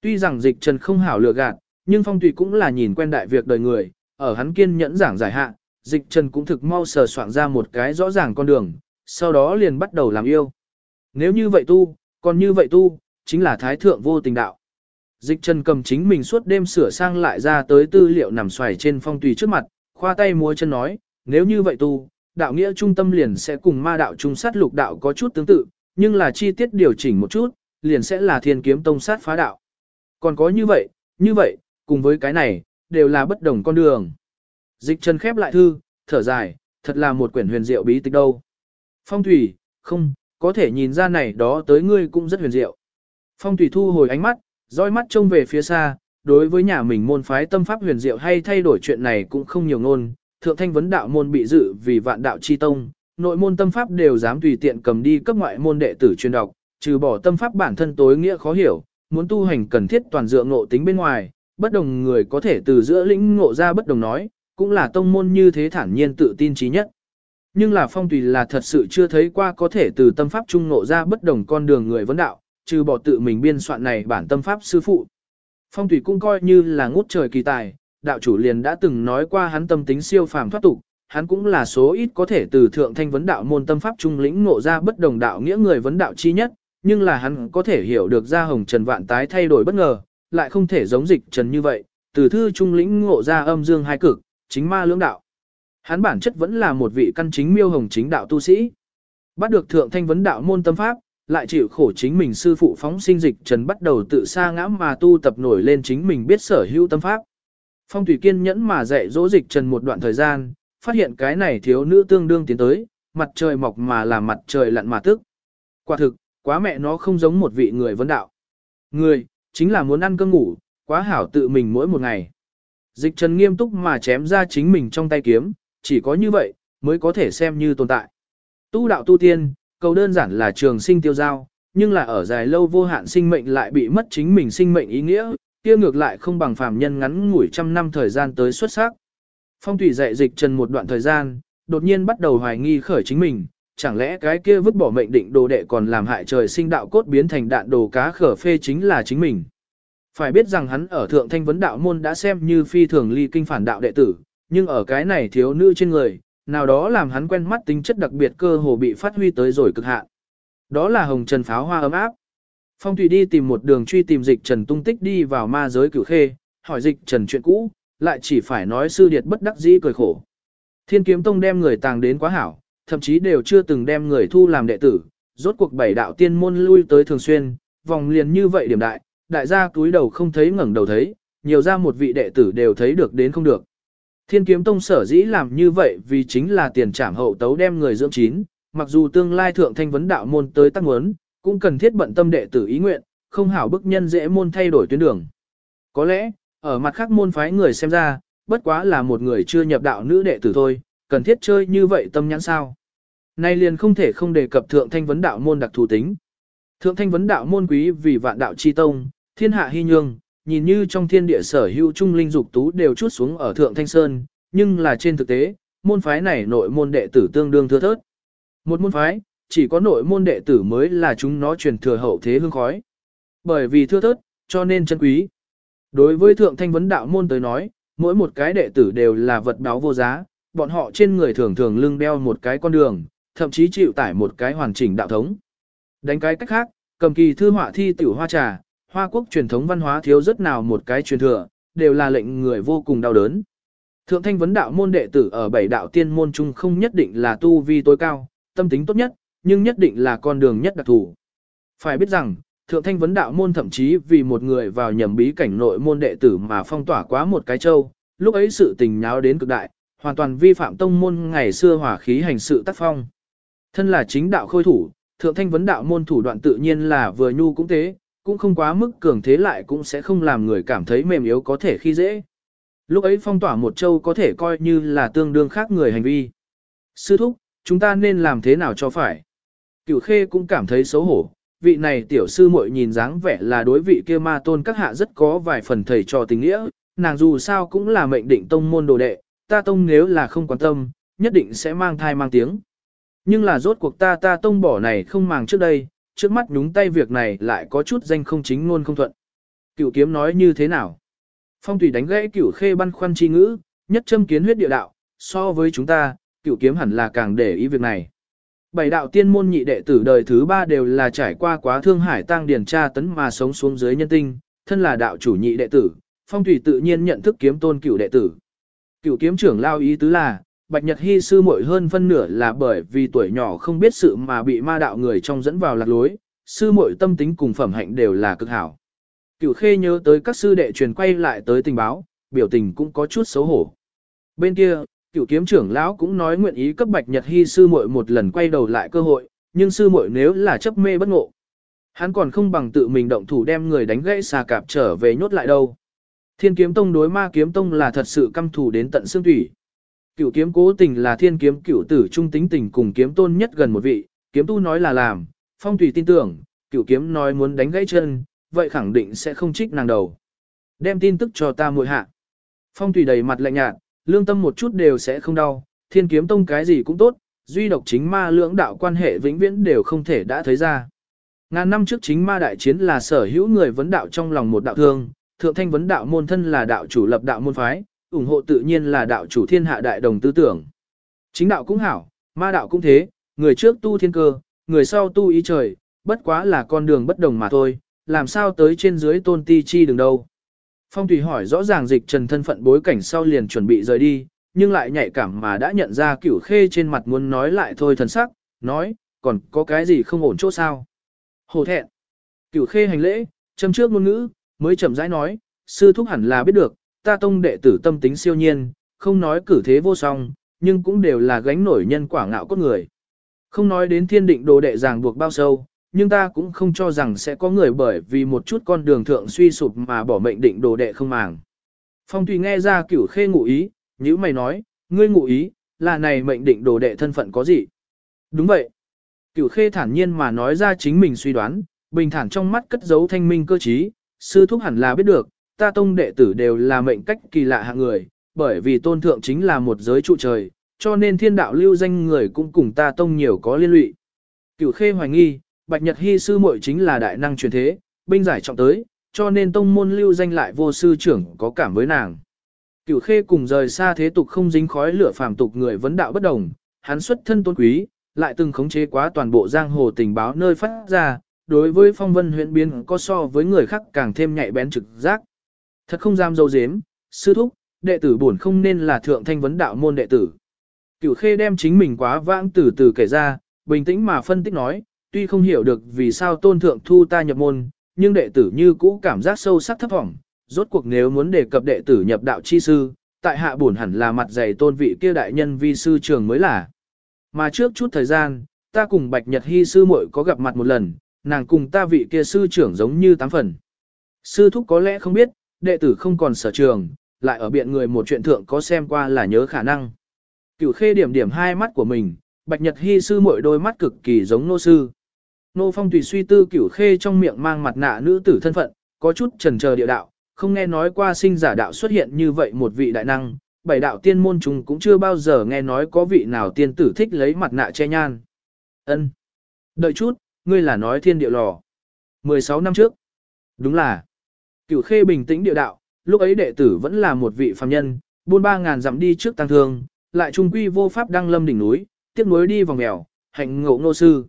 Tuy rằng dịch trần không hảo lừa gạt, nhưng phong tùy cũng là nhìn quen đại việc đời người, ở hắn kiên nhẫn giảng giải hạ, dịch trần cũng thực mau sờ soạn ra một cái rõ ràng con đường, sau đó liền bắt đầu làm yêu. Nếu như vậy tu, còn như vậy tu, chính là thái thượng vô tình đạo. Dịch trần cầm chính mình suốt đêm sửa sang lại ra tới tư liệu nằm xoài trên phong tùy trước mặt, khoa tay múa chân nói, nếu như vậy tu, đạo nghĩa trung tâm liền sẽ cùng ma đạo trung sát lục đạo có chút tương tự, nhưng là chi tiết điều chỉnh một chút, liền sẽ là thiên kiếm tông sát phá đạo. Còn có như vậy, như vậy, cùng với cái này, đều là bất đồng con đường. Dịch trần khép lại thư, thở dài, thật là một quyển huyền diệu bí tịch đâu. Phong thủy, không, có thể nhìn ra này đó tới ngươi cũng rất huyền diệu. Phong thủy thu hồi ánh mắt, dõi mắt trông về phía xa, đối với nhà mình môn phái tâm pháp huyền diệu hay thay đổi chuyện này cũng không nhiều ngôn, thượng thanh vấn đạo môn bị dự vì vạn đạo chi tông, nội môn tâm pháp đều dám tùy tiện cầm đi cấp ngoại môn đệ tử truyền đọc, trừ bỏ tâm pháp bản thân tối nghĩa khó hiểu, muốn tu hành cần thiết toàn dựa ngộ tính bên ngoài, bất đồng người có thể từ giữa lĩnh ngộ ra bất đồng nói, cũng là tông môn như thế thản nhiên tự tin trí nhất. Nhưng là phong tùy là thật sự chưa thấy qua có thể từ tâm pháp trung ngộ ra bất đồng con đường người vấn đạo, trừ bỏ tự mình biên soạn này bản tâm pháp sư phụ. Phong thủy cũng coi như là ngút trời kỳ tài, đạo chủ liền đã từng nói qua hắn tâm tính siêu phàm thoát tục, hắn cũng là số ít có thể từ thượng thanh vấn đạo môn tâm pháp trung lĩnh ngộ ra bất đồng đạo nghĩa người vấn đạo chi nhất, nhưng là hắn có thể hiểu được ra hồng trần vạn tái thay đổi bất ngờ, lại không thể giống dịch trần như vậy, từ thư trung lĩnh ngộ ra âm dương hai cực, chính ma lưỡng đạo. Hắn bản chất vẫn là một vị căn chính miêu hồng chính đạo tu sĩ. Bắt được thượng thanh vấn đạo môn tâm pháp, lại chịu khổ chính mình sư phụ phóng sinh dịch trần bắt đầu tự sa ngã mà tu tập nổi lên chính mình biết sở hữu tâm pháp. Phong thủy kiên nhẫn mà dạy dỗ dịch trần một đoạn thời gian, phát hiện cái này thiếu nữ tương đương tiến tới, mặt trời mọc mà là mặt trời lặn mà tức. Quả thực, quá mẹ nó không giống một vị người vấn đạo. Người, chính là muốn ăn cơm ngủ, quá hảo tự mình mỗi một ngày. Dịch trần nghiêm túc mà chém ra chính mình trong tay kiếm, chỉ có như vậy, mới có thể xem như tồn tại. Tu đạo tu tiên, cầu đơn giản là trường sinh tiêu giao, nhưng là ở dài lâu vô hạn sinh mệnh lại bị mất chính mình sinh mệnh ý nghĩa, kia ngược lại không bằng phàm nhân ngắn ngủi trăm năm thời gian tới xuất sắc. Phong thủy dạy dịch trần một đoạn thời gian, đột nhiên bắt đầu hoài nghi khởi chính mình, chẳng lẽ cái kia vứt bỏ mệnh định đồ đệ còn làm hại trời sinh đạo cốt biến thành đạn đồ cá khở phê chính là chính mình. Phải biết rằng hắn ở thượng thanh vấn đạo môn đã xem như phi thường ly kinh phản đạo đệ tử, nhưng ở cái này thiếu nữ trên người, nào đó làm hắn quen mắt tính chất đặc biệt cơ hồ bị phát huy tới rồi cực hạn. Đó là hồng trần pháo hoa ấm áp. Phong Thủy đi tìm một đường truy tìm dịch trần tung tích đi vào ma giới cửu khê, hỏi dịch trần chuyện cũ, lại chỉ phải nói sư điệt bất đắc dĩ cười khổ. Thiên kiếm tông đem người tàng đến quá hảo, thậm chí đều chưa từng đem người thu làm đệ tử, rốt cuộc bảy đạo tiên môn lui tới thường xuyên, vòng liền như vậy điểm đại, đại gia túi đầu không thấy ngẩng đầu thấy, nhiều ra một vị đệ tử đều thấy được đến không được. Thiên kiếm tông sở dĩ làm như vậy vì chính là tiền trảm hậu tấu đem người dưỡng chín, mặc dù tương lai thượng thanh vấn đạo môn tới tăng muốn, cũng cần thiết bận tâm đệ tử ý nguyện, không hảo bức nhân dễ môn thay đổi tuyến đường. Có lẽ, ở mặt khác môn phái người xem ra, bất quá là một người chưa nhập đạo nữ đệ tử thôi, cần thiết chơi như vậy tâm nhãn sao. Nay liền không thể không đề cập thượng thanh vấn đạo môn đặc thù tính. Thượng thanh vấn đạo môn quý vì vạn đạo chi tông, thiên hạ hy nhương, nhìn như trong thiên địa sở hữu trung linh dục tú đều chút xuống ở thượng thanh sơn, nhưng là trên thực tế, môn phái này nội môn đệ tử tương đương thưa thớt. Một môn phái, chỉ có nội môn đệ tử mới là chúng nó truyền thừa hậu thế hương khói. Bởi vì thưa thớt, cho nên chân quý. Đối với thượng thanh vấn đạo môn tới nói, mỗi một cái đệ tử đều là vật báo vô giá, bọn họ trên người thường thường lưng đeo một cái con đường, thậm chí chịu tải một cái hoàn chỉnh đạo thống. Đánh cái cách khác, cầm kỳ thư họa thi tiểu hoa trà, hoa quốc truyền thống văn hóa thiếu rất nào một cái truyền thừa, đều là lệnh người vô cùng đau đớn. Thượng thanh vấn đạo môn đệ tử ở bảy đạo tiên môn chung không nhất định là tu vi tối cao, tâm tính tốt nhất, nhưng nhất định là con đường nhất đặc thủ. Phải biết rằng, thượng thanh vấn đạo môn thậm chí vì một người vào nhầm bí cảnh nội môn đệ tử mà phong tỏa quá một cái châu, lúc ấy sự tình nháo đến cực đại, hoàn toàn vi phạm tông môn ngày xưa hỏa khí hành sự tác phong. Thân là chính đạo khôi thủ, thượng thanh vấn đạo môn thủ đoạn tự nhiên là vừa nhu cũng thế, cũng không quá mức cường thế lại cũng sẽ không làm người cảm thấy mềm yếu có thể khi dễ. Lúc ấy phong tỏa một châu có thể coi như là tương đương khác người hành vi. Sư thúc, chúng ta nên làm thế nào cho phải? Cửu khê cũng cảm thấy xấu hổ, vị này tiểu sư muội nhìn dáng vẻ là đối vị kia ma tôn các hạ rất có vài phần thầy trò tình nghĩa, nàng dù sao cũng là mệnh định tông môn đồ đệ, ta tông nếu là không quan tâm, nhất định sẽ mang thai mang tiếng. Nhưng là rốt cuộc ta ta tông bỏ này không màng trước đây, trước mắt nhúng tay việc này lại có chút danh không chính ngôn không thuận. Cửu kiếm nói như thế nào? Phong tùy đánh gãy cửu khê băn khoăn chi ngữ, nhất châm kiến huyết địa đạo, so với chúng ta, cửu kiếm hẳn là càng để ý việc này. Bảy đạo tiên môn nhị đệ tử đời thứ ba đều là trải qua quá thương hải tăng điển tra tấn mà sống xuống dưới nhân tinh, thân là đạo chủ nhị đệ tử, phong thủy tự nhiên nhận thức kiếm tôn cửu đệ tử. Cửu kiếm trưởng lao ý tứ là, Bạch Nhật Hy sư muội hơn phân nửa là bởi vì tuổi nhỏ không biết sự mà bị ma đạo người trong dẫn vào lạc lối, sư muội tâm tính cùng phẩm hạnh đều là cực hảo. Cửu khê nhớ tới các sư đệ truyền quay lại tới tình báo, biểu tình cũng có chút xấu hổ. Bên kia, cửu kiếm trưởng lão cũng nói nguyện ý cấp Bạch Nhật Hy sư muội một lần quay đầu lại cơ hội, nhưng sư muội nếu là chấp mê bất ngộ. Hắn còn không bằng tự mình động thủ đem người đánh gãy xà cạp trở về nhốt lại đâu. Thiên kiếm tông đối ma kiếm tông là thật sự căm thù đến tận xương thủy. Cửu kiếm cố tình là thiên kiếm cửu tử trung tính tình cùng kiếm tôn nhất gần một vị, kiếm tu nói là làm, phong tùy tin tưởng, cửu kiếm nói muốn đánh gãy chân, vậy khẳng định sẽ không trích nàng đầu. Đem tin tức cho ta muội hạ. Phong tùy đầy mặt lạnh nhạt, lương tâm một chút đều sẽ không đau, thiên kiếm tông cái gì cũng tốt, duy độc chính ma lưỡng đạo quan hệ vĩnh viễn đều không thể đã thấy ra. Ngàn năm trước chính ma đại chiến là sở hữu người vấn đạo trong lòng một đạo thương, thượng thanh vấn đạo môn thân là đạo chủ lập đạo môn phái, ủng hộ tự nhiên là đạo chủ thiên hạ đại đồng tư tưởng. Chính đạo cũng hảo, ma đạo cũng thế, người trước tu thiên cơ, người sau tu ý trời, bất quá là con đường bất đồng mà thôi, làm sao tới trên dưới tôn ti chi đường đâu. Phong Thủy hỏi rõ ràng dịch trần thân phận bối cảnh sau liền chuẩn bị rời đi, nhưng lại nhạy cảm mà đã nhận ra cửu khê trên mặt muốn nói lại thôi thần sắc, nói, còn có cái gì không ổn chỗ sao. Hồ thẹn. Cửu khê hành lễ, châm trước ngôn ngữ, mới chậm rãi nói, sư thúc hẳn là biết được, ta tông đệ tử tâm tính siêu nhiên, không nói cử thế vô song, nhưng cũng đều là gánh nổi nhân quả ngạo cốt người. Không nói đến thiên định đồ đệ ràng buộc bao sâu, nhưng ta cũng không cho rằng sẽ có người bởi vì một chút con đường thượng suy sụp mà bỏ mệnh định đồ đệ không màng. Phong Thủy nghe ra cửu khê ngụ ý, như mày nói, ngươi ngụ ý, là này mệnh định đồ đệ thân phận có gì? Đúng vậy. Cửu khê thản nhiên mà nói ra chính mình suy đoán, bình thản trong mắt cất giấu thanh minh cơ trí, sư thúc hẳn là biết được, ta tông đệ tử đều là mệnh cách kỳ lạ hạng người, bởi vì tôn thượng chính là một giới trụ trời, cho nên thiên đạo lưu danh người cũng cùng ta tông nhiều có liên lụy. Cửu khê hoài nghi, Bạch Nhật Hy sư muội chính là đại năng truyền thế, binh giải trọng tới, cho nên tông môn lưu danh lại vô sư trưởng có cảm với nàng. Cửu khê cùng rời xa thế tục không dính khói lửa phàm tục người vấn đạo bất đồng, hắn xuất thân tôn quý, lại từng khống chế quá toàn bộ giang hồ tình báo nơi phát ra, đối với phong vân huyện biến có so với người khác càng thêm nhạy bén trực giác. Thật không dám dâu dếm, sư thúc, đệ tử bổn không nên là thượng thanh vấn đạo môn đệ tử. Cửu khê đem chính mình quá vãng từ từ kể ra, bình tĩnh mà phân tích nói, tuy không hiểu được vì sao tôn thượng thu ta nhập môn, nhưng đệ tử như cũ cảm giác sâu sắc thấp vọng. Rốt cuộc nếu muốn đề cập đệ tử nhập đạo chi sư, tại hạ bổn hẳn là mặt dày tôn vị kia đại nhân vi sư trường mới là. Mà trước chút thời gian, ta cùng Bạch Nhật Hy sư muội có gặp mặt một lần, nàng cùng ta vị kia sư trưởng giống như tám phần. Sư thúc có lẽ không biết, đệ tử không còn sở trường, lại ở biện người một chuyện thượng có xem qua là nhớ khả năng. Cửu khê điểm điểm hai mắt của mình, Bạch Nhật Hy sư mỗi đôi mắt cực kỳ giống nô sư. Nô Phong tùy suy tư cửu khê trong miệng mang mặt nạ nữ tử thân phận, có chút trần chờ địa đạo, không nghe nói qua sinh giả đạo xuất hiện như vậy một vị đại năng, bảy đạo tiên môn chúng cũng chưa bao giờ nghe nói có vị nào tiên tử thích lấy mặt nạ che nhan. Ân, Đợi chút, ngươi là nói thiên địa lò. 16 năm trước. Đúng là. Cửu khê bình tĩnh địa đạo, lúc ấy đệ tử vẫn là một vị phàm nhân, buôn ba ngàn dặm đi trước tăng thương, lại trung quy vô pháp đăng lâm đỉnh núi, tiếc nuối đi vòng mèo, hạnh ngộ nô sư.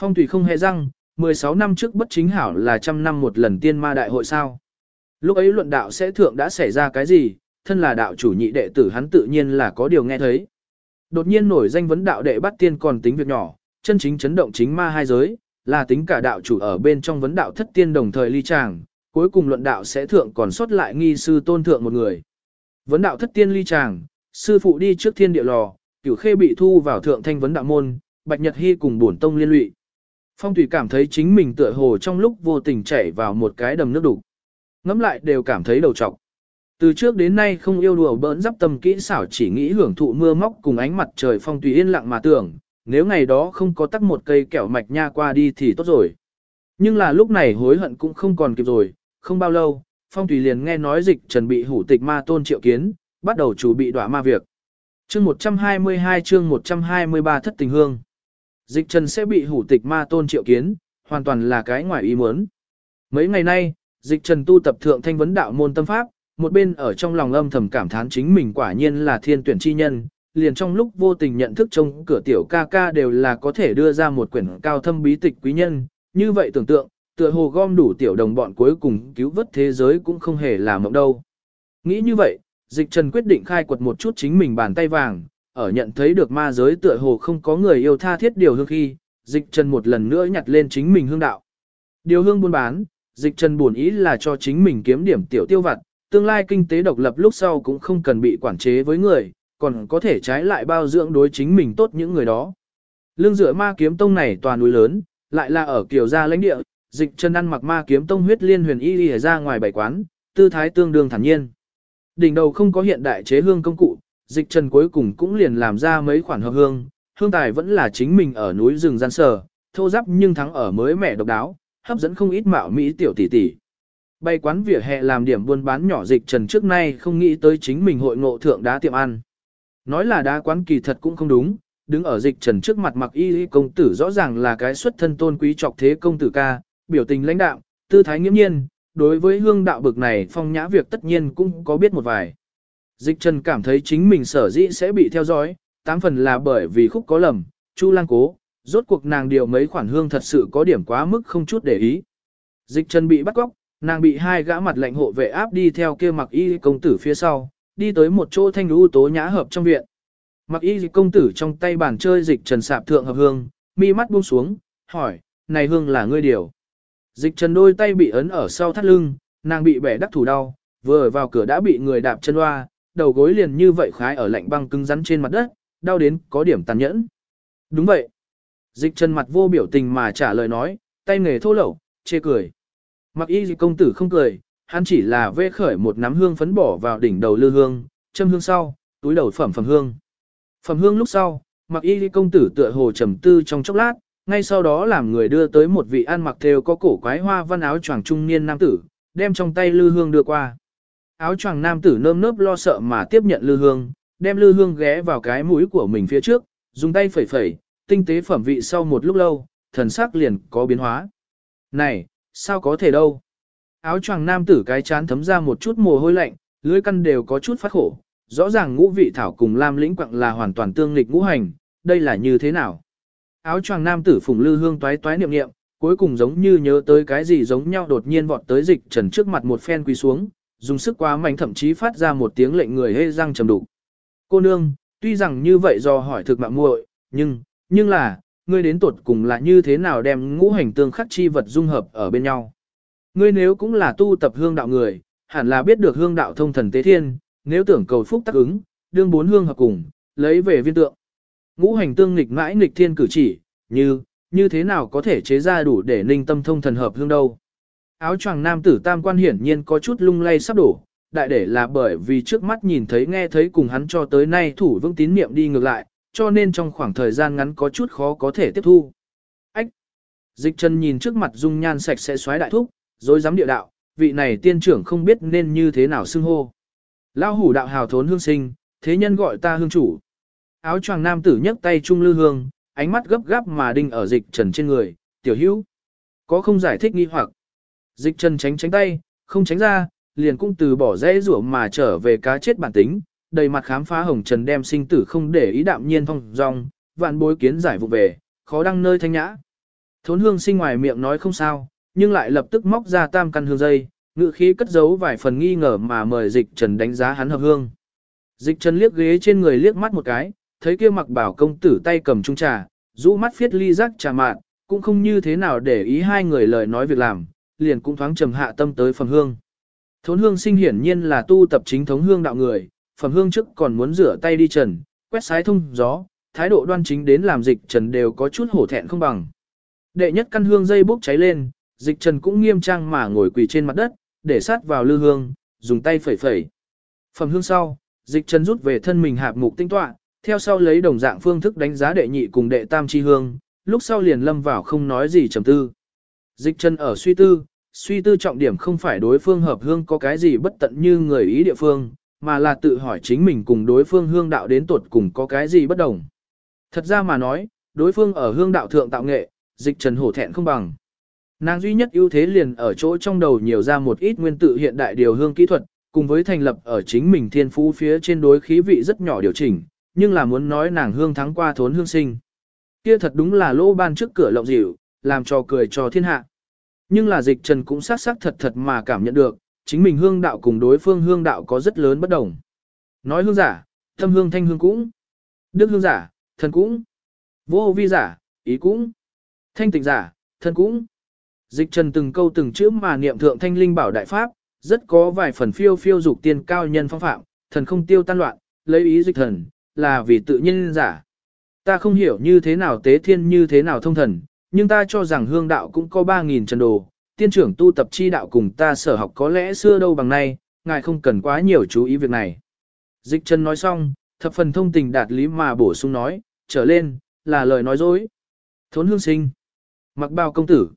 Phong thủy không hề răng, 16 năm trước bất chính hảo là trăm năm một lần tiên ma đại hội sao. Lúc ấy luận đạo sẽ thượng đã xảy ra cái gì, thân là đạo chủ nhị đệ tử hắn tự nhiên là có điều nghe thấy. Đột nhiên nổi danh vấn đạo đệ bắt tiên còn tính việc nhỏ, chân chính chấn động chính ma hai giới, là tính cả đạo chủ ở bên trong vấn đạo thất tiên đồng thời ly tràng, cuối cùng luận đạo sẽ thượng còn sót lại nghi sư tôn thượng một người. Vấn đạo thất tiên ly tràng, sư phụ đi trước thiên địa lò, cửu khê bị thu vào thượng thanh vấn đạo môn, bạch nhật hy cùng bổn tông liên lụy. Phong thủy cảm thấy chính mình tựa hồ trong lúc vô tình chảy vào một cái đầm nước đục. Ngắm lại đều cảm thấy đầu trọc. Từ trước đến nay không yêu đùa bỡn dắp tâm kỹ xảo chỉ nghĩ hưởng thụ mưa móc cùng ánh mặt trời phong thủy yên lặng mà tưởng, nếu ngày đó không có tắc một cây kẹo mạch nha qua đi thì tốt rồi. Nhưng là lúc này hối hận cũng không còn kịp rồi, không bao lâu, phong tùy liền nghe nói dịch trần bị hủ tịch ma tôn triệu kiến, bắt đầu chủ bị đọa ma việc. Chương 122 chương 123 thất tình hương. Dịch trần sẽ bị hủ tịch ma tôn triệu kiến, hoàn toàn là cái ngoài ý muốn. Mấy ngày nay, dịch trần tu tập thượng thanh vấn đạo môn tâm pháp, một bên ở trong lòng âm thầm cảm thán chính mình quả nhiên là thiên tuyển chi nhân, liền trong lúc vô tình nhận thức trong cửa tiểu ca ca đều là có thể đưa ra một quyển cao thâm bí tịch quý nhân, như vậy tưởng tượng, tựa hồ gom đủ tiểu đồng bọn cuối cùng cứu vớt thế giới cũng không hề là mộng đâu. Nghĩ như vậy, dịch trần quyết định khai quật một chút chính mình bàn tay vàng, ở nhận thấy được ma giới tựa hồ không có người yêu tha thiết điều hương khi, dịch trần một lần nữa nhặt lên chính mình hương đạo. Điều hương buôn bán, dịch trần buồn ý là cho chính mình kiếm điểm tiểu tiêu vặt, tương lai kinh tế độc lập lúc sau cũng không cần bị quản chế với người, còn có thể trái lại bao dưỡng đối chính mình tốt những người đó. Lương dựa ma kiếm tông này toàn núi lớn, lại là ở kiểu gia lãnh địa, dịch chân ăn mặc ma kiếm tông huyết liên huyền y đi ra ngoài bảy quán, tư thái tương đương thản nhiên. Đỉnh đầu không có hiện đại chế hương công cụ, dịch trần cuối cùng cũng liền làm ra mấy khoản hợp hương, hương tài vẫn là chính mình ở núi rừng gian sở, thô giáp nhưng thắng ở mới mẻ độc đáo, hấp dẫn không ít mạo mỹ tiểu tỷ tỷ. Bay quán vỉa hè làm điểm buôn bán nhỏ dịch trần trước nay không nghĩ tới chính mình hội ngộ thượng đá tiệm ăn. Nói là đá quán kỳ thật cũng không đúng, đứng ở dịch trần trước mặt mặc y công tử rõ ràng là cái xuất thân tôn quý trọc thế công tử ca, biểu tình lãnh đạo, tư thái nghiêm nhiên, đối với hương đạo bực này phong nhã việc tất nhiên cũng có biết một vài. Dịch trần cảm thấy chính mình sở dĩ sẽ bị theo dõi, tám phần là bởi vì khúc có lầm, chu lang cố, rốt cuộc nàng điều mấy khoản hương thật sự có điểm quá mức không chút để ý. Dịch trần bị bắt cóc, nàng bị hai gã mặt lạnh hộ vệ áp đi theo kia mặc y công tử phía sau, đi tới một chỗ thanh lũ tố nhã hợp trong viện. Mặc y công tử trong tay bàn chơi dịch trần sạp thượng hợp hương, mi mắt buông xuống, hỏi, này hương là ngươi điều. Dịch trần đôi tay bị ấn ở sau thắt lưng, nàng bị bẻ đắc thủ đau, vừa vào cửa đã bị người đạp chân hoa, đầu gối liền như vậy khái ở lạnh băng cứng rắn trên mặt đất, đau đến có điểm tàn nhẫn. Đúng vậy. Dịch trần mặt vô biểu tình mà trả lời nói, tay nghề thô lẩu, chê cười. Mặc y công tử không cười, hắn chỉ là vê khởi một nắm hương phấn bỏ vào đỉnh đầu lư hương, châm hương sau, túi đầu phẩm phẩm hương. Phẩm hương lúc sau, mặc y công tử tựa hồ trầm tư trong chốc lát, ngay sau đó làm người đưa tới một vị ăn mặc theo có cổ quái hoa văn áo choàng trung niên nam tử, đem trong tay lư hương đưa qua. Áo choàng nam tử nơm nớp lo sợ mà tiếp nhận lư hương, đem lư hương ghé vào cái mũi của mình phía trước, dùng tay phẩy phẩy, tinh tế phẩm vị sau một lúc lâu, thần sắc liền có biến hóa. Này, sao có thể đâu? Áo choàng nam tử cái chán thấm ra một chút mồ hôi lạnh, lưỡi căn đều có chút phát khổ, rõ ràng ngũ vị thảo cùng lam lĩnh quặng là hoàn toàn tương nghịch ngũ hành, đây là như thế nào? Áo choàng nam tử phùng lư hương toái toái niệm niệm, cuối cùng giống như nhớ tới cái gì giống nhau đột nhiên vọt tới dịch trần trước mặt một phen quỳ xuống, dùng sức quá mạnh thậm chí phát ra một tiếng lệnh người hê răng trầm đủ Cô nương, tuy rằng như vậy do hỏi thực mạng muội, nhưng, nhưng là, ngươi đến tuột cùng là như thế nào đem ngũ hành tương khắc chi vật dung hợp ở bên nhau. Ngươi nếu cũng là tu tập hương đạo người, hẳn là biết được hương đạo thông thần tế thiên, nếu tưởng cầu phúc tác ứng, đương bốn hương hợp cùng, lấy về viên tượng. Ngũ hành tương nghịch mãi nghịch thiên cử chỉ, như, như thế nào có thể chế ra đủ để ninh tâm thông thần hợp hương đâu. Áo choàng nam tử tam quan hiển nhiên có chút lung lay sắp đổ, đại để là bởi vì trước mắt nhìn thấy nghe thấy cùng hắn cho tới nay thủ vững tín niệm đi ngược lại, cho nên trong khoảng thời gian ngắn có chút khó có thể tiếp thu. Ách! Dịch chân nhìn trước mặt dung nhan sạch sẽ xoáy đại thúc, rồi dám địa đạo, vị này tiên trưởng không biết nên như thế nào xưng hô. Lao hủ đạo hào thốn hương sinh, thế nhân gọi ta hương chủ. Áo choàng nam tử nhấc tay trung lư hương, ánh mắt gấp gáp mà đinh ở dịch trần trên người, tiểu hữu. Có không giải thích nghi hoặc. Dịch trần tránh tránh tay, không tránh ra, liền cũng từ bỏ dễ rủa mà trở về cá chết bản tính, đầy mặt khám phá hồng trần đem sinh tử không để ý đạm nhiên phong dong, vạn bối kiến giải vụ về, khó đăng nơi thanh nhã. Thốn hương sinh ngoài miệng nói không sao, nhưng lại lập tức móc ra tam căn hương dây, ngự khí cất giấu vài phần nghi ngờ mà mời dịch trần đánh giá hắn hợp hương. Dịch trần liếc ghế trên người liếc mắt một cái, thấy kia mặc bảo công tử tay cầm trung trà, rũ mắt phiết ly rắc trà mạn, cũng không như thế nào để ý hai người lời nói việc làm, liền cũng thoáng trầm hạ tâm tới phẩm hương. Thốn hương sinh hiển nhiên là tu tập chính thống hương đạo người, phẩm hương trước còn muốn rửa tay đi trần, quét sái thông gió, thái độ đoan chính đến làm dịch trần đều có chút hổ thẹn không bằng. Đệ nhất căn hương dây bốc cháy lên, dịch trần cũng nghiêm trang mà ngồi quỳ trên mặt đất, để sát vào lư hương, dùng tay phẩy phẩy. Phẩm hương sau, dịch trần rút về thân mình hạp mục tinh tọa, theo sau lấy đồng dạng phương thức đánh giá đệ nhị cùng đệ tam chi hương, lúc sau liền lâm vào không nói gì trầm tư. Dịch chân ở suy tư, suy tư trọng điểm không phải đối phương hợp hương có cái gì bất tận như người ý địa phương, mà là tự hỏi chính mình cùng đối phương hương đạo đến tuột cùng có cái gì bất đồng. Thật ra mà nói, đối phương ở hương đạo thượng tạo nghệ, dịch trần hổ thẹn không bằng. Nàng duy nhất ưu thế liền ở chỗ trong đầu nhiều ra một ít nguyên tự hiện đại điều hương kỹ thuật, cùng với thành lập ở chính mình thiên phú phía trên đối khí vị rất nhỏ điều chỉnh, nhưng là muốn nói nàng hương thắng qua thốn hương sinh. Kia thật đúng là lỗ ban trước cửa lộng dịu, làm trò cười cho thiên hạ. Nhưng là dịch trần cũng sát sắc thật thật mà cảm nhận được, chính mình hương đạo cùng đối phương hương đạo có rất lớn bất đồng. Nói hương giả, tâm hương thanh hương cũng. Đức hương giả, thân cũng. Vô vi giả, ý cũng. Thanh tịnh giả, thân cũng. Dịch trần từng câu từng chữ mà niệm thượng thanh linh bảo đại pháp, rất có vài phần phiêu phiêu dục tiên cao nhân phong phạm, thần không tiêu tan loạn, lấy ý dịch thần, là vì tự nhiên giả. Ta không hiểu như thế nào tế thiên như thế nào thông thần, nhưng ta cho rằng hương đạo cũng có 3.000 trần đồ, tiên trưởng tu tập chi đạo cùng ta sở học có lẽ xưa đâu bằng nay, ngài không cần quá nhiều chú ý việc này. Dịch chân nói xong, thập phần thông tình đạt lý mà bổ sung nói, trở lên, là lời nói dối. Thốn hương sinh. Mặc bào công tử.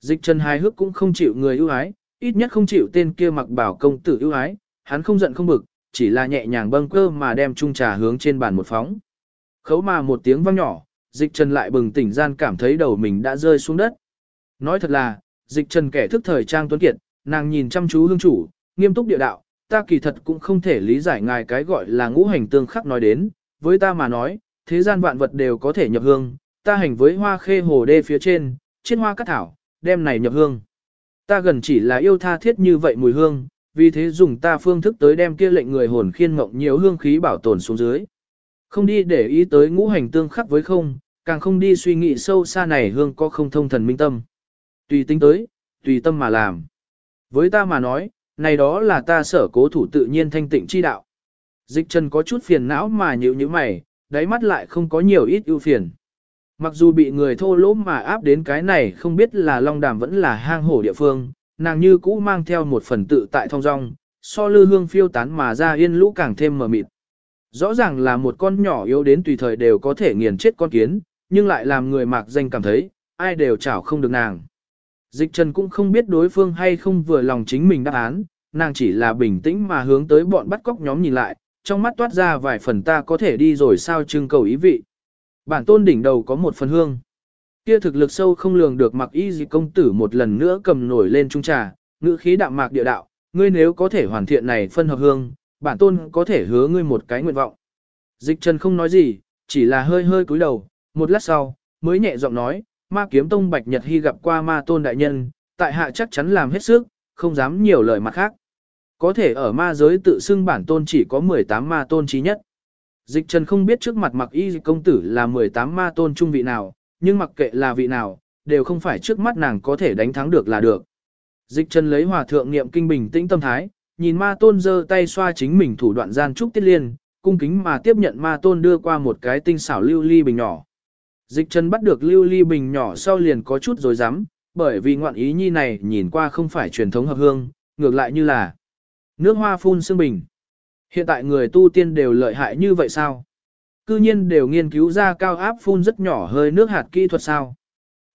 Dịch chân hài hước cũng không chịu người ưu ái, ít nhất không chịu tên kia mặc bảo công tử ưu ái, hắn không giận không bực, chỉ là nhẹ nhàng bâng cơ mà đem chung trà hướng trên bàn một phóng. Khấu mà một tiếng vang nhỏ, dịch trần lại bừng tỉnh gian cảm thấy đầu mình đã rơi xuống đất. Nói thật là, dịch trần kẻ thức thời trang tuấn kiệt, nàng nhìn chăm chú hương chủ, nghiêm túc địa đạo, ta kỳ thật cũng không thể lý giải ngài cái gọi là ngũ hành tương khắc nói đến, với ta mà nói, thế gian vạn vật đều có thể nhập hương, ta hành với hoa khê hồ đê phía trên, trên hoa cắt thảo, đem này nhập hương. Ta gần chỉ là yêu tha thiết như vậy mùi hương, vì thế dùng ta phương thức tới đem kia lệnh người hồn khiên mộng nhiều hương khí bảo tồn xuống dưới. Không đi để ý tới ngũ hành tương khắc với không, càng không đi suy nghĩ sâu xa này hương có không thông thần minh tâm. Tùy tính tới, tùy tâm mà làm. Với ta mà nói, này đó là ta sở cố thủ tự nhiên thanh tịnh chi đạo. Dịch trần có chút phiền não mà nhíu như mày, đáy mắt lại không có nhiều ít ưu phiền. Mặc dù bị người thô lỗ mà áp đến cái này không biết là long đàm vẫn là hang hổ địa phương, nàng như cũ mang theo một phần tự tại thong dong, so lư hương phiêu tán mà ra yên lũ càng thêm mờ mịt. Rõ ràng là một con nhỏ yếu đến tùy thời đều có thể nghiền chết con kiến, nhưng lại làm người mạc danh cảm thấy, ai đều chảo không được nàng. Dịch trần cũng không biết đối phương hay không vừa lòng chính mình đáp án, nàng chỉ là bình tĩnh mà hướng tới bọn bắt cóc nhóm nhìn lại, trong mắt toát ra vài phần ta có thể đi rồi sao trưng cầu ý vị. Bản tôn đỉnh đầu có một phần hương. Kia thực lực sâu không lường được mặc y gì công tử một lần nữa cầm nổi lên trung trà, ngữ khí đạm mạc địa đạo, ngươi nếu có thể hoàn thiện này phân hợp hương, bản tôn có thể hứa ngươi một cái nguyện vọng. Dịch trần không nói gì, chỉ là hơi hơi cúi đầu, một lát sau, mới nhẹ giọng nói, ma kiếm tông bạch nhật hy gặp qua ma tôn đại nhân, tại hạ chắc chắn làm hết sức, không dám nhiều lời mặt khác. Có thể ở ma giới tự xưng bản tôn chỉ có 18 ma tôn trí nhất. Dịch trần không biết trước mặt mặc y công tử là 18 ma tôn trung vị nào, nhưng mặc kệ là vị nào, đều không phải trước mắt nàng có thể đánh thắng được là được. Dịch trần lấy hòa thượng niệm kinh bình tĩnh tâm thái, nhìn ma tôn giơ tay xoa chính mình thủ đoạn gian trúc tiết liên, cung kính mà tiếp nhận ma tôn đưa qua một cái tinh xảo lưu ly bình nhỏ. Dịch trần bắt được lưu ly bình nhỏ sau liền có chút rồi dám, bởi vì ngoạn ý nhi này nhìn qua không phải truyền thống hợp hương, ngược lại như là nước hoa phun xương bình. Hiện tại người tu tiên đều lợi hại như vậy sao? Cư nhiên đều nghiên cứu ra cao áp phun rất nhỏ hơi nước hạt kỹ thuật sao?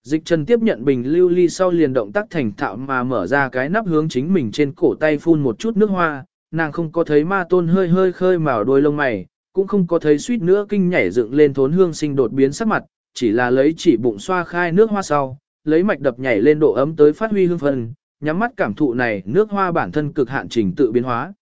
Dịch trần tiếp nhận bình lưu ly sau liền động tác thành thạo mà mở ra cái nắp hướng chính mình trên cổ tay phun một chút nước hoa, nàng không có thấy ma tôn hơi hơi khơi màu đôi lông mày, cũng không có thấy suýt nữa kinh nhảy dựng lên thốn hương sinh đột biến sắc mặt, chỉ là lấy chỉ bụng xoa khai nước hoa sau, lấy mạch đập nhảy lên độ ấm tới phát huy hương phân, nhắm mắt cảm thụ này nước hoa bản thân cực hạn trình tự biến hóa.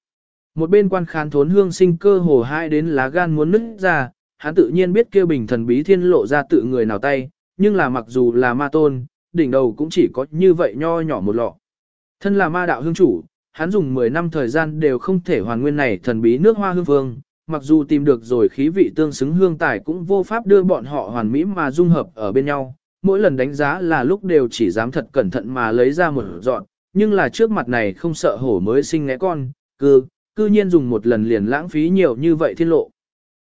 Một bên quan khán thốn hương sinh cơ hồ hai đến lá gan muốn nứt ra, hắn tự nhiên biết kêu bình thần bí thiên lộ ra tự người nào tay, nhưng là mặc dù là ma tôn, đỉnh đầu cũng chỉ có như vậy nho nhỏ một lọ. Thân là ma đạo hương chủ, hắn dùng 10 năm thời gian đều không thể hoàn nguyên này thần bí nước hoa hương vương, mặc dù tìm được rồi khí vị tương xứng hương tài cũng vô pháp đưa bọn họ hoàn mỹ mà dung hợp ở bên nhau, mỗi lần đánh giá là lúc đều chỉ dám thật cẩn thận mà lấy ra một dọn, nhưng là trước mặt này không sợ hổ mới sinh ngẽ con, cư, cư nhiên dùng một lần liền lãng phí nhiều như vậy thiên lộ.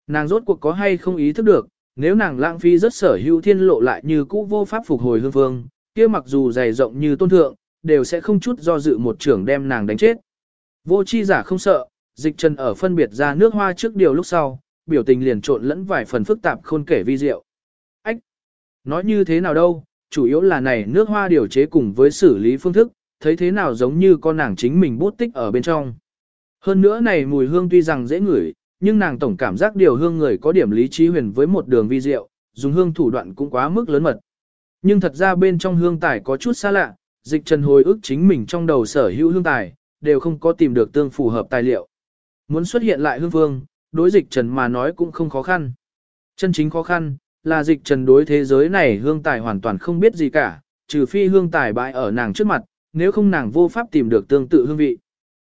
Nàng rốt cuộc có hay không ý thức được, nếu nàng lãng phí rất sở hữu thiên lộ lại như cũ vô pháp phục hồi hương phương, kia mặc dù dày rộng như tôn thượng, đều sẽ không chút do dự một trưởng đem nàng đánh chết. Vô chi giả không sợ, dịch trần ở phân biệt ra nước hoa trước điều lúc sau, biểu tình liền trộn lẫn vài phần phức tạp khôn kể vi diệu. Ách! Nói như thế nào đâu, chủ yếu là này nước hoa điều chế cùng với xử lý phương thức, thấy thế nào giống như con nàng chính mình bút tích ở bên trong. Hơn nữa này mùi hương tuy rằng dễ ngửi, nhưng nàng tổng cảm giác điều hương người có điểm lý trí huyền với một đường vi diệu, dùng hương thủ đoạn cũng quá mức lớn mật. Nhưng thật ra bên trong hương tài có chút xa lạ, dịch trần hồi ức chính mình trong đầu sở hữu hương tài, đều không có tìm được tương phù hợp tài liệu. Muốn xuất hiện lại hương vương đối dịch trần mà nói cũng không khó khăn. Chân chính khó khăn, là dịch trần đối thế giới này hương tài hoàn toàn không biết gì cả, trừ phi hương tài bại ở nàng trước mặt, nếu không nàng vô pháp tìm được tương tự hương vị.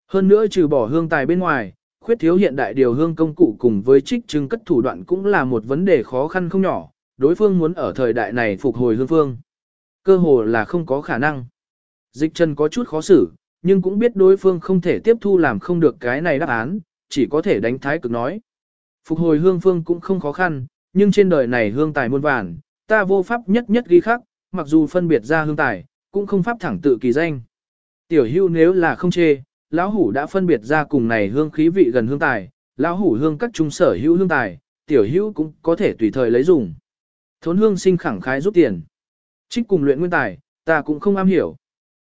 Hơn nữa trừ bỏ hương tài bên ngoài, khuyết thiếu hiện đại điều hương công cụ cùng với trích trưng cất thủ đoạn cũng là một vấn đề khó khăn không nhỏ, đối phương muốn ở thời đại này phục hồi hương phương. Cơ hồ là không có khả năng. Dịch trần có chút khó xử, nhưng cũng biết đối phương không thể tiếp thu làm không được cái này đáp án, chỉ có thể đánh thái cực nói. Phục hồi hương phương cũng không khó khăn, nhưng trên đời này hương tài muôn vàn, ta vô pháp nhất nhất ghi khắc, mặc dù phân biệt ra hương tài, cũng không pháp thẳng tự kỳ danh. Tiểu hưu nếu là không chê, lão hủ đã phân biệt ra cùng này hương khí vị gần hương tài, lão hủ hương các trung sở hữu hương tài, tiểu hữu cũng có thể tùy thời lấy dùng. Thốn hương sinh khẳng khái rút tiền. Trích cùng luyện nguyên tài, ta cũng không am hiểu.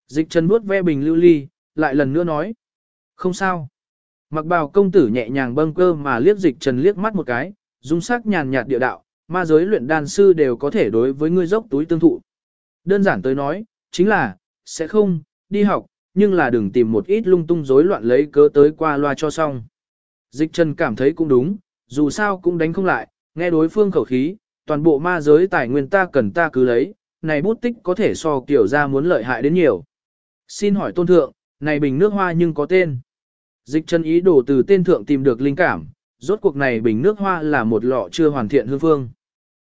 Dịch chân vuốt ve bình lưu ly, lại lần nữa nói. Không sao. Mặc bào công tử nhẹ nhàng bâng cơ mà liếc dịch trần liếc mắt một cái, dung sắc nhàn nhạt địa đạo, ma giới luyện đan sư đều có thể đối với ngươi dốc túi tương thụ. Đơn giản tới nói, chính là, sẽ không, đi học, nhưng là đừng tìm một ít lung tung rối loạn lấy cớ tới qua loa cho xong. Dịch trần cảm thấy cũng đúng, dù sao cũng đánh không lại, nghe đối phương khẩu khí, toàn bộ ma giới tài nguyên ta cần ta cứ lấy, này bút tích có thể so kiểu ra muốn lợi hại đến nhiều. Xin hỏi tôn thượng, này bình nước hoa nhưng có tên. Dịch Trần ý đồ từ tên thượng tìm được linh cảm, rốt cuộc này bình nước hoa là một lọ chưa hoàn thiện hương phương.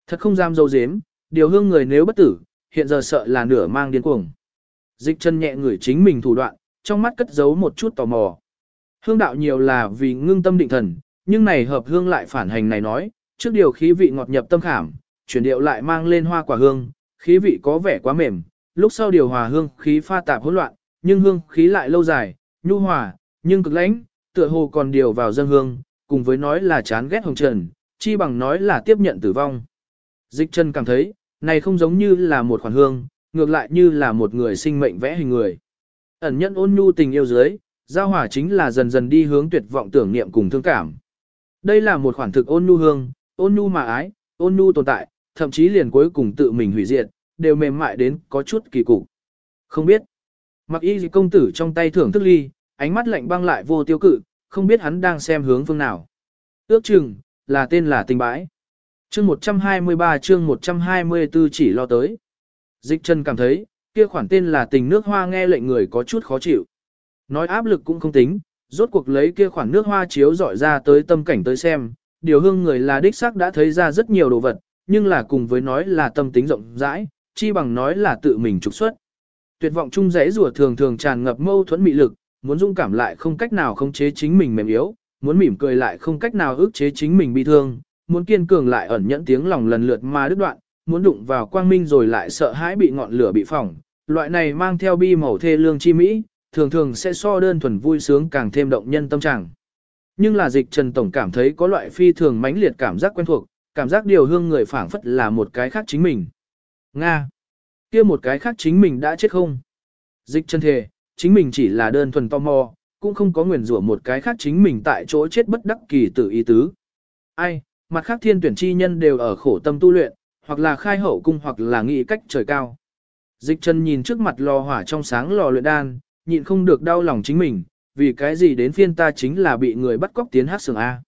Thật không dám dâu dếm, điều hương người nếu bất tử, hiện giờ sợ là nửa mang điên cuồng. Dịch chân nhẹ người chính mình thủ đoạn, trong mắt cất giấu một chút tò mò. Hương đạo nhiều là vì ngưng tâm định thần, nhưng này hợp hương lại phản hành này nói, trước điều khí vị ngọt nhập tâm khảm, chuyển điệu lại mang lên hoa quả hương, khí vị có vẻ quá mềm, lúc sau điều hòa hương khí pha tạp hỗn loạn, nhưng hương khí lại lâu dài, nhu hòa, nhưng cực lãnh, tựa hồ còn điều vào dân hương, cùng với nói là chán ghét hồng trần, chi bằng nói là tiếp nhận tử vong. Dịch chân cảm thấy, này không giống như là một khoản hương, ngược lại như là một người sinh mệnh vẽ hình người. Ẩn nhẫn ôn nhu tình yêu dưới, giao hỏa chính là dần dần đi hướng tuyệt vọng tưởng niệm cùng thương cảm. Đây là một khoản thực ôn nhu hương, ôn nhu mà ái, ôn nhu tồn tại, thậm chí liền cuối cùng tự mình hủy diệt, đều mềm mại đến có chút kỳ cục. Không biết. Mặc y công tử trong tay thưởng thức ly, ánh mắt lạnh băng lại vô tiêu cự, không biết hắn đang xem hướng phương nào. Ước chừng, là tên là tình bãi. Chương 123 chương 124 chỉ lo tới. Dịch Trần cảm thấy, kia khoản tên là tình nước hoa nghe lệnh người có chút khó chịu. Nói áp lực cũng không tính, rốt cuộc lấy kia khoản nước hoa chiếu dọi ra tới tâm cảnh tới xem, điều hương người là đích xác đã thấy ra rất nhiều đồ vật, nhưng là cùng với nói là tâm tính rộng rãi, chi bằng nói là tự mình trục xuất. Tuyệt vọng chung rẽ rùa thường thường tràn ngập mâu thuẫn mị lực, muốn dung cảm lại không cách nào khống chế chính mình mềm yếu, muốn mỉm cười lại không cách nào ức chế chính mình bi thương, muốn kiên cường lại ẩn nhẫn tiếng lòng lần lượt mà đứt đoạn, muốn đụng vào quang minh rồi lại sợ hãi bị ngọn lửa bị phỏng. Loại này mang theo bi màu thê lương chi mỹ, thường thường sẽ so đơn thuần vui sướng càng thêm động nhân tâm trạng. Nhưng là dịch Trần Tổng cảm thấy có loại phi thường mãnh liệt cảm giác quen thuộc, cảm giác điều hương người phảng phất là một cái khác chính mình. Nga. kia một cái khác chính mình đã chết không? Dịch trần thề, chính mình chỉ là đơn thuần tò mò, cũng không có nguyền rủa một cái khác chính mình tại chỗ chết bất đắc kỳ tử ý tứ. Ai, mặt khác thiên tuyển chi nhân đều ở khổ tâm tu luyện, hoặc là khai hậu cung hoặc là nghĩ cách trời cao. Dịch chân nhìn trước mặt lò hỏa trong sáng lò luyện đan, nhịn không được đau lòng chính mình, vì cái gì đến phiên ta chính là bị người bắt cóc tiến hát sường A.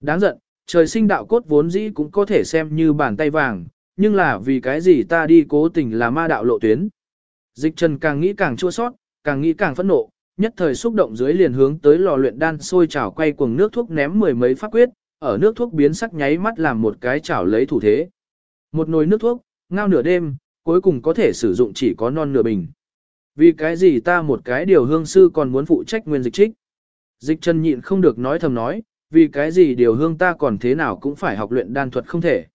Đáng giận, trời sinh đạo cốt vốn dĩ cũng có thể xem như bàn tay vàng, nhưng là vì cái gì ta đi cố tình là ma đạo lộ tuyến. Dịch trần càng nghĩ càng chua sót, càng nghĩ càng phẫn nộ, nhất thời xúc động dưới liền hướng tới lò luyện đan sôi chảo quay cuồng nước thuốc ném mười mấy phát quyết, ở nước thuốc biến sắc nháy mắt làm một cái chảo lấy thủ thế. Một nồi nước thuốc, ngao nửa đêm, cuối cùng có thể sử dụng chỉ có non nửa bình. Vì cái gì ta một cái điều hương sư còn muốn phụ trách nguyên dịch trích? Dịch chân nhịn không được nói thầm nói, vì cái gì điều hương ta còn thế nào cũng phải học luyện đan thuật không thể.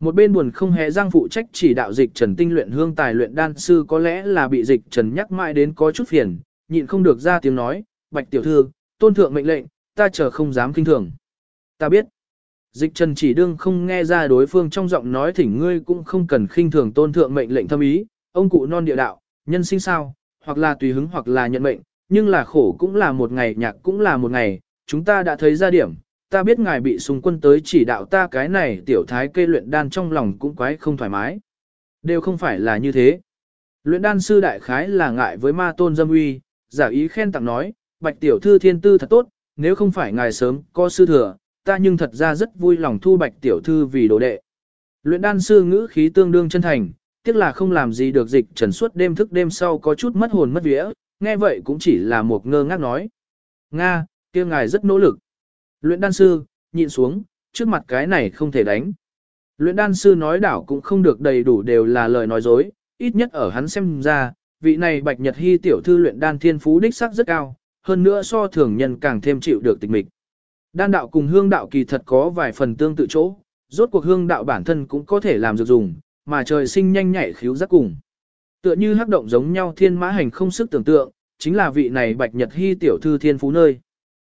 Một bên buồn không hề giang phụ trách chỉ đạo dịch trần tinh luyện hương tài luyện đan sư có lẽ là bị dịch trần nhắc mãi đến có chút phiền, nhịn không được ra tiếng nói, bạch tiểu thư, tôn thượng mệnh lệnh, ta chờ không dám kinh thường. Ta biết. Dịch trần chỉ đương không nghe ra đối phương trong giọng nói thỉnh ngươi cũng không cần khinh thường tôn thượng mệnh lệnh thâm ý, ông cụ non địa đạo, nhân sinh sao, hoặc là tùy hứng hoặc là nhận mệnh, nhưng là khổ cũng là một ngày nhạc cũng là một ngày, chúng ta đã thấy ra điểm, ta biết ngài bị xung quân tới chỉ đạo ta cái này tiểu thái kê luyện đan trong lòng cũng quái không thoải mái. Đều không phải là như thế. Luyện đan sư đại khái là ngại với ma tôn dâm uy, giả ý khen tặng nói, bạch tiểu thư thiên tư thật tốt, nếu không phải ngài sớm có sư thừa, ta nhưng thật ra rất vui lòng thu bạch tiểu thư vì đồ đệ. Luyện đan sư ngữ khí tương đương chân thành, tiếc là không làm gì được dịch trần suốt đêm thức đêm sau có chút mất hồn mất vía, nghe vậy cũng chỉ là một ngơ ngác nói. Nga, kia ngài rất nỗ lực. Luyện đan sư, nhịn xuống, trước mặt cái này không thể đánh. Luyện đan sư nói đảo cũng không được đầy đủ đều là lời nói dối, ít nhất ở hắn xem ra, vị này Bạch Nhật Hy tiểu thư luyện đan thiên phú đích sắc rất cao, hơn nữa so thường nhân càng thêm chịu được tịch mịch. Đan đạo cùng hương đạo kỳ thật có vài phần tương tự chỗ, rốt cuộc hương đạo bản thân cũng có thể làm dược dùng, mà trời sinh nhanh nhạy khiếu giác cùng. Tựa như hắc động giống nhau thiên mã hành không sức tưởng tượng, chính là vị này Bạch Nhật Hy tiểu thư thiên phú nơi.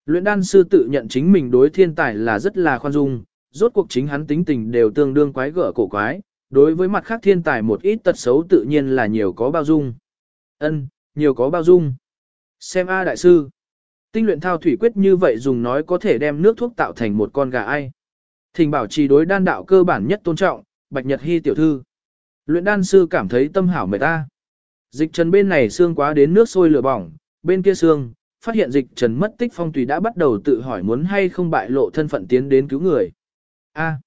Luyện đan sư tự nhận chính mình đối thiên tài là rất là khoan dung, rốt cuộc chính hắn tính tình đều tương đương quái gở cổ quái, đối với mặt khác thiên tài một ít tật xấu tự nhiên là nhiều có bao dung. Ân, nhiều có bao dung. Xem A đại sư. Tinh luyện thao thủy quyết như vậy dùng nói có thể đem nước thuốc tạo thành một con gà ai. Thình bảo trì đối đan đạo cơ bản nhất tôn trọng, Bạch Nhật Hy tiểu thư. Luyện đan sư cảm thấy tâm hảo mệt ta. Dịch trần bên này xương quá đến nước sôi lửa bỏng, bên kia xương, phát hiện dịch trần mất tích phong tùy đã bắt đầu tự hỏi muốn hay không bại lộ thân phận tiến đến cứu người. A.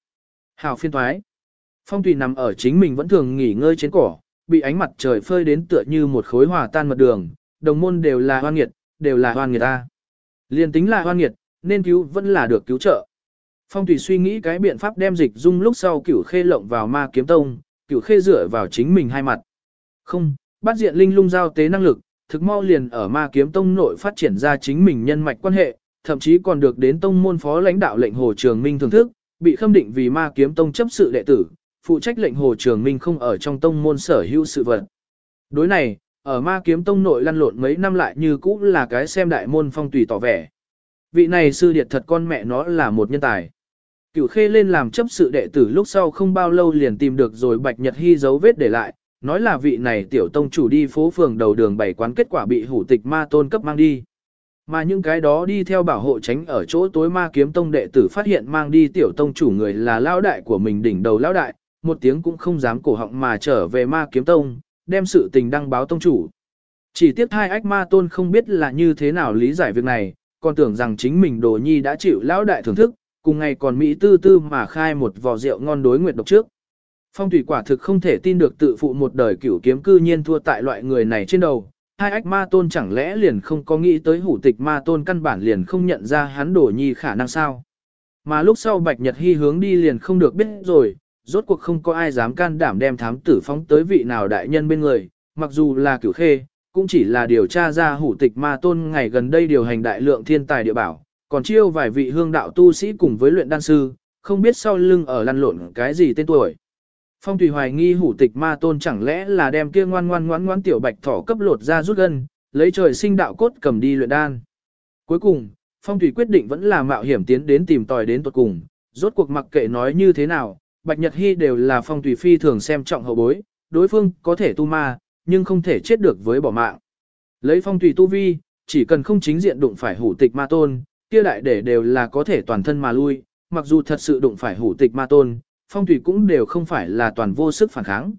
hảo phiên thoái. Phong tùy nằm ở chính mình vẫn thường nghỉ ngơi trên cỏ, bị ánh mặt trời phơi đến tựa như một khối hòa tan mật đường, đồng môn đều là hoan nghiệt, đều là hoan nghiệt ta. Liên tính là hoan nghiệt, nên cứu vẫn là được cứu trợ. Phong Thủy suy nghĩ cái biện pháp đem dịch dung lúc sau cửu khê lộng vào ma kiếm tông, cửu khê dựa vào chính mình hai mặt. Không, bắt diện linh lung giao tế năng lực, thực mau liền ở ma kiếm tông nội phát triển ra chính mình nhân mạch quan hệ, thậm chí còn được đến tông môn phó lãnh đạo lệnh Hồ Trường Minh thưởng thức, bị khâm định vì ma kiếm tông chấp sự đệ tử, phụ trách lệnh Hồ Trường Minh không ở trong tông môn sở hữu sự vật. Đối này, ở ma kiếm tông nội lăn lộn mấy năm lại như cũ là cái xem đại môn phong tùy tỏ vẻ. Vị này sư điệt thật con mẹ nó là một nhân tài. Cửu khê lên làm chấp sự đệ tử lúc sau không bao lâu liền tìm được rồi bạch nhật hy dấu vết để lại, nói là vị này tiểu tông chủ đi phố phường đầu đường bảy quán kết quả bị hủ tịch ma tôn cấp mang đi. Mà những cái đó đi theo bảo hộ tránh ở chỗ tối ma kiếm tông đệ tử phát hiện mang đi tiểu tông chủ người là lao đại của mình đỉnh đầu lao đại, một tiếng cũng không dám cổ họng mà trở về ma kiếm tông, đem sự tình đăng báo tông chủ. Chỉ tiếc hai ách ma tôn không biết là như thế nào lý giải việc này, còn tưởng rằng chính mình đồ nhi đã chịu lão đại thưởng thức, cùng ngày còn Mỹ tư tư mà khai một vò rượu ngon đối nguyệt độc trước. Phong thủy quả thực không thể tin được tự phụ một đời cửu kiếm cư nhiên thua tại loại người này trên đầu. Hai ách ma tôn chẳng lẽ liền không có nghĩ tới hủ tịch ma tôn căn bản liền không nhận ra hắn đổ nhi khả năng sao. Mà lúc sau Bạch Nhật Hy hướng đi liền không được biết rồi, rốt cuộc không có ai dám can đảm đem thám tử phóng tới vị nào đại nhân bên người, mặc dù là cửu khê, cũng chỉ là điều tra ra hủ tịch ma tôn ngày gần đây điều hành đại lượng thiên tài địa bảo, còn chiêu vài vị hương đạo tu sĩ cùng với luyện đan sư, không biết sau lưng ở lăn lộn cái gì tên tuổi. Phong Thủy hoài nghi hủ tịch ma tôn chẳng lẽ là đem kia ngoan ngoan ngoan ngoan tiểu bạch thỏ cấp lột ra rút gân, lấy trời sinh đạo cốt cầm đi luyện đan. Cuối cùng, Phong Thủy quyết định vẫn là mạo hiểm tiến đến tìm tòi đến tuột cùng, rốt cuộc mặc kệ nói như thế nào, Bạch Nhật Hy đều là Phong Thủy phi thường xem trọng hậu bối, đối phương có thể tu ma, nhưng không thể chết được với bỏ mạng. Lấy Phong Thủy tu vi, chỉ cần không chính diện đụng phải hủ tịch ma tôn, kia đại để đều là có thể toàn thân mà lui, mặc dù thật sự đụng phải hủ tịch ma tôn, phong thủy cũng đều không phải là toàn vô sức phản kháng.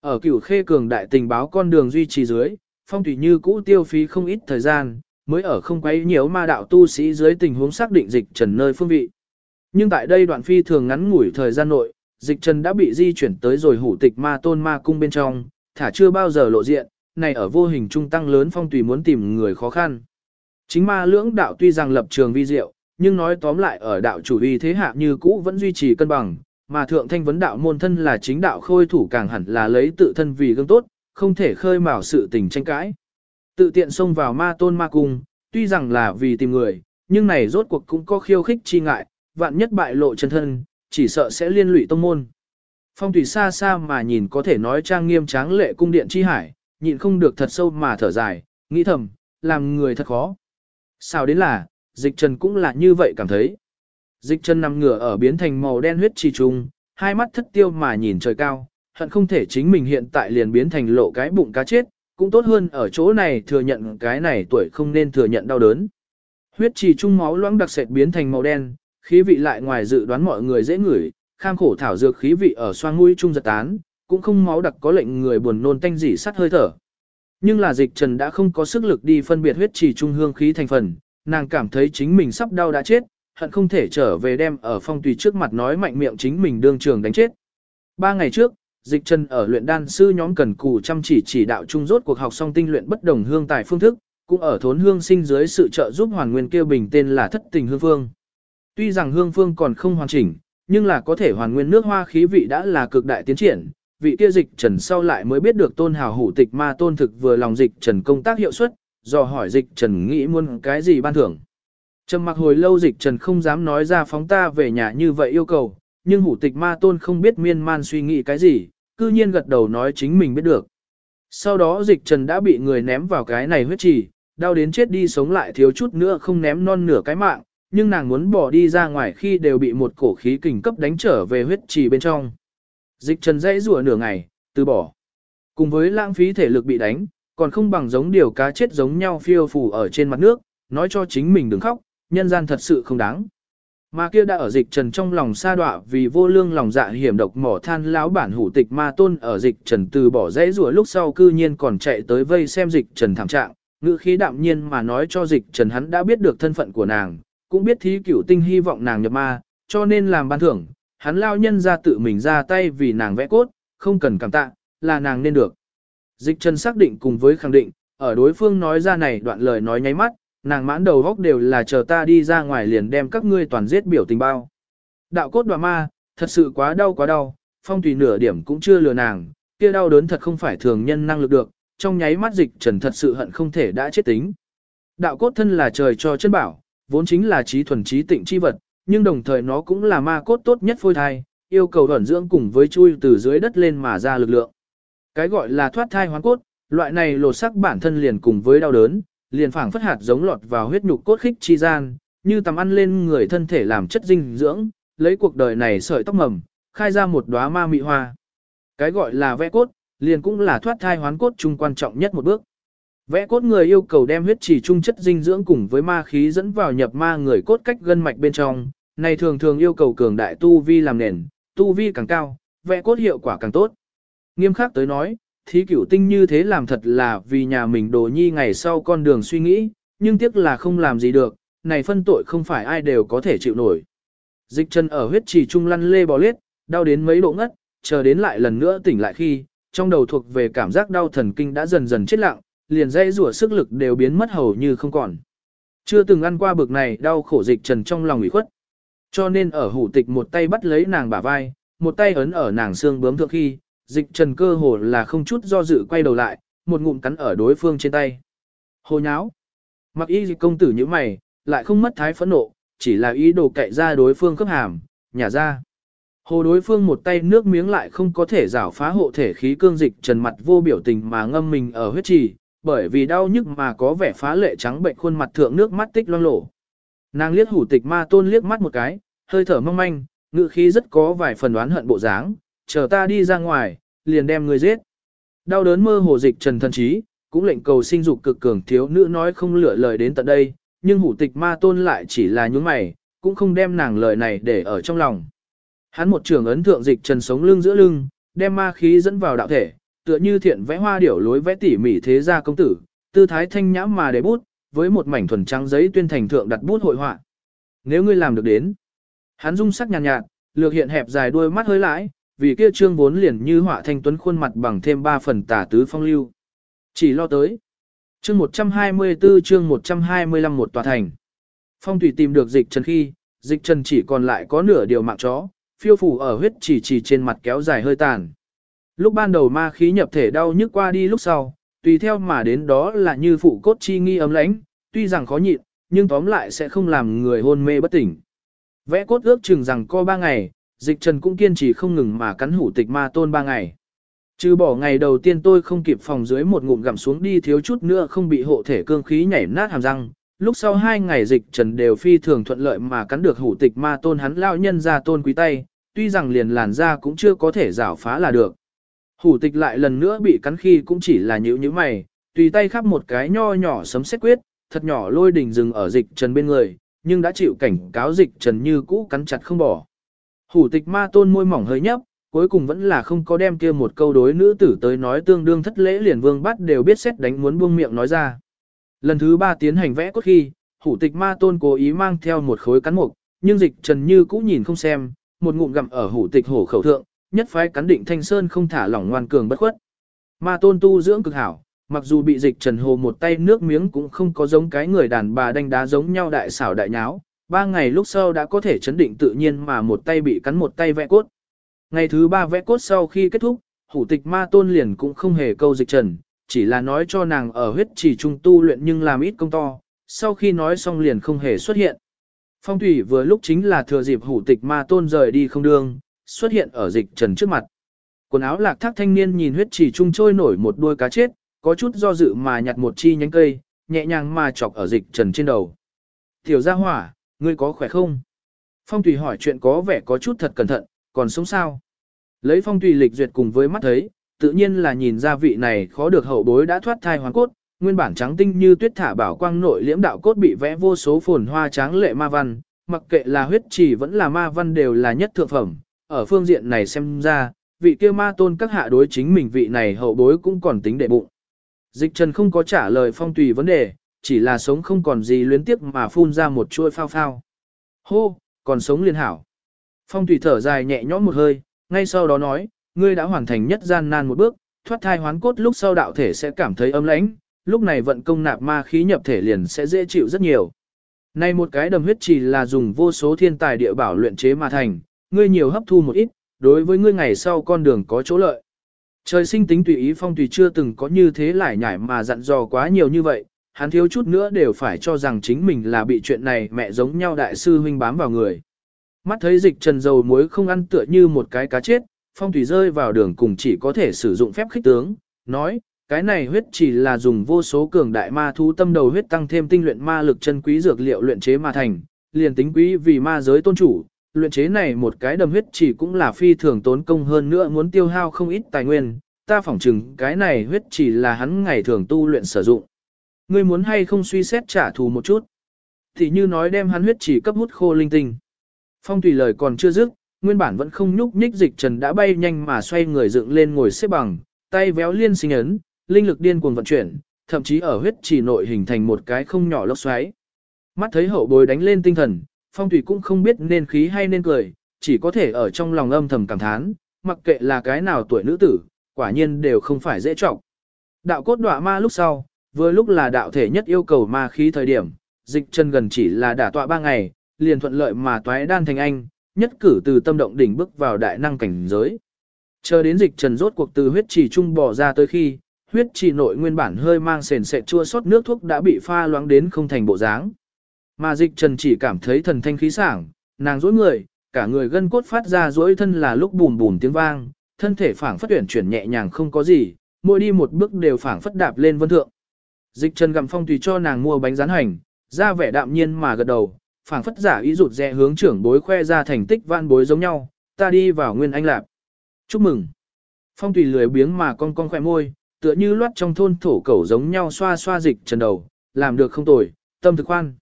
Ở cửu khê cường đại tình báo con đường duy trì dưới, phong thủy như cũ tiêu phí không ít thời gian, mới ở không quấy nhiều ma đạo tu sĩ dưới tình huống xác định dịch trần nơi phương vị. Nhưng tại đây đoạn phi thường ngắn ngủi thời gian nội, dịch trần đã bị di chuyển tới rồi hủ tịch ma tôn ma cung bên trong, thả chưa bao giờ lộ diện, này ở vô hình trung tăng lớn phong tùy muốn tìm người khó khăn. Chính ma lưỡng đạo tuy rằng lập trường vi diệu, nhưng nói tóm lại ở đạo chủ uy thế hạ như cũ vẫn duy trì cân bằng, mà thượng thanh vấn đạo môn thân là chính đạo khôi thủ càng hẳn là lấy tự thân vì gương tốt, không thể khơi mào sự tình tranh cãi. Tự tiện xông vào ma tôn ma cung, tuy rằng là vì tìm người, nhưng này rốt cuộc cũng có khiêu khích chi ngại, vạn nhất bại lộ chân thân, chỉ sợ sẽ liên lụy tông môn. Phong thủy xa xa mà nhìn có thể nói trang nghiêm tráng lệ cung điện chi hải, nhịn không được thật sâu mà thở dài, nghĩ thầm, làm người thật khó. Sao đến là, dịch trần cũng là như vậy cảm thấy. Dịch trần nằm ngửa ở biến thành màu đen huyết trì trùng, hai mắt thất tiêu mà nhìn trời cao, hận không thể chính mình hiện tại liền biến thành lộ cái bụng cá chết, cũng tốt hơn ở chỗ này thừa nhận cái này tuổi không nên thừa nhận đau đớn. Huyết trì trung máu loãng đặc sệt biến thành màu đen, khí vị lại ngoài dự đoán mọi người dễ ngửi, kham khổ thảo dược khí vị ở xoang mũi trung giật tán, cũng không máu đặc có lệnh người buồn nôn tanh dị sắt hơi thở. Nhưng là dịch trần đã không có sức lực đi phân biệt huyết trì trung hương khí thành phần, nàng cảm thấy chính mình sắp đau đã chết, hận không thể trở về đem ở phong tùy trước mặt nói mạnh miệng chính mình đương trường đánh chết. Ba ngày trước, dịch trần ở luyện đan sư nhóm cần cù chăm chỉ chỉ đạo trung rốt cuộc học xong tinh luyện bất đồng hương tài phương thức, cũng ở thốn hương sinh dưới sự trợ giúp hoàn nguyên kêu bình tên là thất tình hương phương. Tuy rằng hương phương còn không hoàn chỉnh, nhưng là có thể hoàn nguyên nước hoa khí vị đã là cực đại tiến triển. Vị kia dịch trần sau lại mới biết được tôn hào hủ tịch ma tôn thực vừa lòng dịch trần công tác hiệu suất, do hỏi dịch trần nghĩ muốn cái gì ban thưởng. Trầm mặc hồi lâu dịch trần không dám nói ra phóng ta về nhà như vậy yêu cầu, nhưng hủ tịch ma tôn không biết miên man suy nghĩ cái gì, cư nhiên gật đầu nói chính mình biết được. Sau đó dịch trần đã bị người ném vào cái này huyết trì, đau đến chết đi sống lại thiếu chút nữa không ném non nửa cái mạng, nhưng nàng muốn bỏ đi ra ngoài khi đều bị một cổ khí kình cấp đánh trở về huyết trì bên trong. Dịch trần dãy rủa nửa ngày, từ bỏ. Cùng với lãng phí thể lực bị đánh, còn không bằng giống điều cá chết giống nhau phiêu phù ở trên mặt nước, nói cho chính mình đừng khóc, nhân gian thật sự không đáng. Mà kia đã ở dịch trần trong lòng sa đọa vì vô lương lòng dạ hiểm độc mỏ than lão bản hủ tịch ma tôn ở dịch trần từ bỏ dãy rủa lúc sau cư nhiên còn chạy tới vây xem dịch trần thảm trạng, ngữ khí đạm nhiên mà nói cho dịch trần hắn đã biết được thân phận của nàng, cũng biết thí cửu tinh hy vọng nàng nhập ma, cho nên làm ban thưởng, hắn lao nhân ra tự mình ra tay vì nàng vẽ cốt, không cần cảm tạ, là nàng nên được. Dịch trần xác định cùng với khẳng định, ở đối phương nói ra này đoạn lời nói nháy mắt, nàng mãn đầu góc đều là chờ ta đi ra ngoài liền đem các ngươi toàn giết biểu tình bao. Đạo cốt đoạ ma, thật sự quá đau quá đau, phong tùy nửa điểm cũng chưa lừa nàng, kia đau đớn thật không phải thường nhân năng lực được, trong nháy mắt dịch trần thật sự hận không thể đã chết tính. Đạo cốt thân là trời cho chân bảo, vốn chính là trí thuần trí tịnh chi vật, nhưng đồng thời nó cũng là ma cốt tốt nhất phôi thai, yêu cầu ẩn dưỡng cùng với chui từ dưới đất lên mà ra lực lượng. Cái gọi là thoát thai hoán cốt, loại này lột sắc bản thân liền cùng với đau đớn, liền phảng phất hạt giống lọt vào huyết nhục cốt khích chi gian, như tầm ăn lên người thân thể làm chất dinh dưỡng, lấy cuộc đời này sợi tóc mầm, khai ra một đóa ma mị hoa. Cái gọi là vẽ cốt, liền cũng là thoát thai hoán cốt chung quan trọng nhất một bước. Vẽ cốt người yêu cầu đem huyết chỉ trung chất dinh dưỡng cùng với ma khí dẫn vào nhập ma người cốt cách gân mạch bên trong, này thường thường yêu cầu cường đại tu vi làm nền, tu vi càng cao, vẽ cốt hiệu quả càng tốt. Nghiêm khắc tới nói, thí cửu tinh như thế làm thật là vì nhà mình đồ nhi ngày sau con đường suy nghĩ, nhưng tiếc là không làm gì được, này phân tội không phải ai đều có thể chịu nổi. Dịch chân ở huyết trì trung lăn lê bò lết, đau đến mấy độ ngất, chờ đến lại lần nữa tỉnh lại khi, trong đầu thuộc về cảm giác đau thần kinh đã dần dần chết lặng, liền dây rủa sức lực đều biến mất hầu như không còn. Chưa từng ăn qua bực này đau khổ dịch trần trong lòng ủy khuất. Cho nên ở hủ tịch một tay bắt lấy nàng bả vai, một tay ấn ở nàng xương bướm thượng khi, dịch trần cơ hồ là không chút do dự quay đầu lại, một ngụm cắn ở đối phương trên tay. Hồ nháo. Mặc y dịch công tử như mày, lại không mất thái phẫn nộ, chỉ là ý đồ cậy ra đối phương cấp hàm, nhả ra. Hồ đối phương một tay nước miếng lại không có thể rảo phá hộ thể khí cương dịch trần mặt vô biểu tình mà ngâm mình ở huyết trì, bởi vì đau nhức mà có vẻ phá lệ trắng bệnh khuôn mặt thượng nước mắt tích loang lổ. Nàng liếc hủ tịch ma tôn liếc mắt một cái, hơi thở mong manh, ngự khí rất có vài phần đoán hận bộ dáng, chờ ta đi ra ngoài, liền đem người giết. Đau đớn mơ hồ dịch trần thần trí, cũng lệnh cầu sinh dục cực cường thiếu nữ nói không lựa lời đến tận đây, nhưng hủ tịch ma tôn lại chỉ là nhúng mày, cũng không đem nàng lời này để ở trong lòng. Hắn một trường ấn thượng dịch trần sống lưng giữa lưng, đem ma khí dẫn vào đạo thể, tựa như thiện vẽ hoa điểu lối vẽ tỉ mỉ thế gia công tử, tư thái thanh nhã mà để bút, với một mảnh thuần trắng giấy tuyên thành thượng đặt bút hội họa. Nếu ngươi làm được đến, hắn dung sắc nhàn nhạt, nhạt, lược hiện hẹp dài đuôi mắt hơi lãi, vì kia trương vốn liền như họa thanh tuấn khuôn mặt bằng thêm ba phần tả tứ phong lưu. Chỉ lo tới. Chương 124 chương 125 một tòa thành. Phong thủy tìm được dịch trần khi, dịch trần chỉ còn lại có nửa điều mạng chó, phiêu phủ ở huyết chỉ chỉ trên mặt kéo dài hơi tàn. Lúc ban đầu ma khí nhập thể đau nhức qua đi lúc sau, tùy theo mà đến đó là như phụ cốt chi nghi ấm lãnh, tuy rằng khó nhịn, nhưng tóm lại sẽ không làm người hôn mê bất tỉnh. Vẽ cốt ước chừng rằng co ba ngày, dịch trần cũng kiên trì không ngừng mà cắn hủ tịch ma tôn ba ngày. Trừ bỏ ngày đầu tiên tôi không kịp phòng dưới một ngụm gặm xuống đi thiếu chút nữa không bị hộ thể cương khí nhảy nát hàm răng. Lúc sau hai ngày dịch trần đều phi thường thuận lợi mà cắn được hủ tịch ma tôn hắn lao nhân ra tôn quý tay, tuy rằng liền làn da cũng chưa có thể rảo phá là được. Hủ tịch lại lần nữa bị cắn khi cũng chỉ là nhữ như mày, tùy tay khắp một cái nho nhỏ sấm xét quyết, thật nhỏ lôi đỉnh rừng ở dịch trần bên người, nhưng đã chịu cảnh cáo dịch trần như cũ cắn chặt không bỏ. Hủ tịch ma tôn môi mỏng hơi nhấp, cuối cùng vẫn là không có đem kia một câu đối nữ tử tới nói tương đương thất lễ liền vương bắt đều biết xét đánh muốn buông miệng nói ra. Lần thứ ba tiến hành vẽ cốt khi, hủ tịch ma tôn cố ý mang theo một khối cắn mục, nhưng dịch trần như cũ nhìn không xem, một ngụm gặm ở hủ tịch hổ khẩu thượng, nhất phái cắn định thanh sơn không thả lỏng ngoan cường bất khuất. Ma tôn tu dưỡng cực hảo, mặc dù bị dịch trần hồ một tay nước miếng cũng không có giống cái người đàn bà đánh đá giống nhau đại xảo đại nháo, ba ngày lúc sau đã có thể chấn định tự nhiên mà một tay bị cắn một tay vẽ cốt. Ngày thứ ba vẽ cốt sau khi kết thúc, hủ tịch ma tôn liền cũng không hề câu dịch trần, chỉ là nói cho nàng ở huyết chỉ trung tu luyện nhưng làm ít công to, sau khi nói xong liền không hề xuất hiện. Phong thủy vừa lúc chính là thừa dịp hủ tịch ma tôn rời đi không đương, xuất hiện ở dịch trần trước mặt. Quần áo lạc thác thanh niên nhìn huyết chỉ trung trôi nổi một đuôi cá chết, có chút do dự mà nhặt một chi nhánh cây, nhẹ nhàng mà chọc ở dịch trần trên đầu. Tiểu gia hỏa, ngươi có khỏe không? Phong thủy hỏi chuyện có vẻ có chút thật cẩn thận, còn sống sao? Lấy phong tùy lịch duyệt cùng với mắt thấy, tự nhiên là nhìn ra vị này khó được hậu bối đã thoát thai hoàn cốt, nguyên bản trắng tinh như tuyết thả bảo quang nội liễm đạo cốt bị vẽ vô số phồn hoa tráng lệ ma văn, mặc kệ là huyết chỉ vẫn là ma văn đều là nhất thượng phẩm, ở phương diện này xem ra, vị kia ma tôn các hạ đối chính mình vị này hậu bối cũng còn tính đệ bụng. Dịch trần không có trả lời phong tùy vấn đề, chỉ là sống không còn gì luyến tiếc mà phun ra một chuôi phao phao. Hô, còn sống liên hảo. Phong tùy thở dài nhẹ nhõm một hơi, ngay sau đó nói, ngươi đã hoàn thành nhất gian nan một bước, thoát thai hoán cốt lúc sau đạo thể sẽ cảm thấy ấm lãnh, lúc này vận công nạp ma khí nhập thể liền sẽ dễ chịu rất nhiều. Này một cái đầm huyết chỉ là dùng vô số thiên tài địa bảo luyện chế mà thành, ngươi nhiều hấp thu một ít, đối với ngươi ngày sau con đường có chỗ lợi. Trời sinh tính tùy ý phong tùy chưa từng có như thế lại nhải mà dặn dò quá nhiều như vậy, hắn thiếu chút nữa đều phải cho rằng chính mình là bị chuyện này mẹ giống nhau đại sư huynh bám vào người. Mắt thấy dịch trần dầu muối không ăn tựa như một cái cá chết, phong thủy rơi vào đường cùng chỉ có thể sử dụng phép khích tướng, nói, cái này huyết chỉ là dùng vô số cường đại ma thú tâm đầu huyết tăng thêm tinh luyện ma lực chân quý dược liệu luyện chế ma thành, liền tính quý vì ma giới tôn chủ, luyện chế này một cái đầm huyết chỉ cũng là phi thường tốn công hơn nữa muốn tiêu hao không ít tài nguyên, ta phỏng chừng cái này huyết chỉ là hắn ngày thường tu luyện sử dụng. Ngươi muốn hay không suy xét trả thù một chút? Thì như nói đem hắn huyết chỉ cấp hút khô linh tinh. Phong tùy lời còn chưa dứt, nguyên bản vẫn không nhúc nhích dịch trần đã bay nhanh mà xoay người dựng lên ngồi xếp bằng, tay véo liên sinh ấn, linh lực điên cuồng vận chuyển, thậm chí ở huyết chỉ nội hình thành một cái không nhỏ lốc xoáy. Mắt thấy hậu bối đánh lên tinh thần, phong thủy cũng không biết nên khí hay nên cười, chỉ có thể ở trong lòng âm thầm cảm thán, mặc kệ là cái nào tuổi nữ tử, quả nhiên đều không phải dễ trọng. Đạo cốt đọa ma lúc sau, vừa lúc là đạo thể nhất yêu cầu ma khí thời điểm, dịch chân gần chỉ là đả tọa ba ngày, liền thuận lợi mà toái đan thành anh, nhất cử từ tâm động đỉnh bước vào đại năng cảnh giới. Chờ đến dịch trần rốt cuộc từ huyết trì trung bỏ ra tới khi, huyết trì nội nguyên bản hơi mang sền sệt chua sót nước thuốc đã bị pha loãng đến không thành bộ dáng. Mà dịch trần chỉ cảm thấy thần thanh khí sảng, nàng dối người, cả người gân cốt phát ra dối thân là lúc bùn bùn tiếng vang, thân thể phảng phất tuyển chuyển nhẹ nhàng không có gì, mỗi đi một bước đều phảng phất đạp lên vân thượng. Dịch trần gặm phong tùy cho nàng mua bánh rán hành, ra vẻ đạm nhiên mà gật đầu, phảng phất giả ý rụt rè hướng trưởng bối khoe ra thành tích vạn bối giống nhau, ta đi vào nguyên anh lạp. Chúc mừng. Phong tùy lười biếng mà con con khỏe môi, tựa như loát trong thôn thổ cẩu giống nhau xoa xoa dịch trần đầu, làm được không tồi, tâm thực khoan.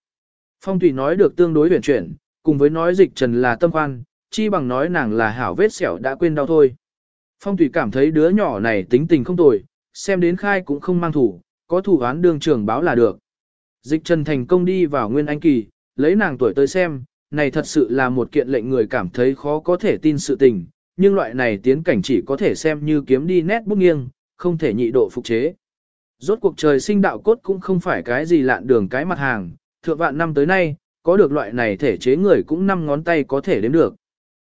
Phong tùy nói được tương đối huyền chuyển, cùng với nói dịch trần là tâm khoan, chi bằng nói nàng là hảo vết sẹo đã quên đau thôi. Phong tùy cảm thấy đứa nhỏ này tính tình không tồi, xem đến khai cũng không mang thủ, có thủ án đường trưởng báo là được. Dịch trần thành công đi vào nguyên anh kỳ, lấy nàng tuổi tới xem, này thật sự là một kiện lệnh người cảm thấy khó có thể tin sự tình, nhưng loại này tiến cảnh chỉ có thể xem như kiếm đi nét bút nghiêng, không thể nhị độ phục chế. Rốt cuộc trời sinh đạo cốt cũng không phải cái gì lạn đường cái mặt hàng, thượng vạn năm tới nay, có được loại này thể chế người cũng năm ngón tay có thể đếm được.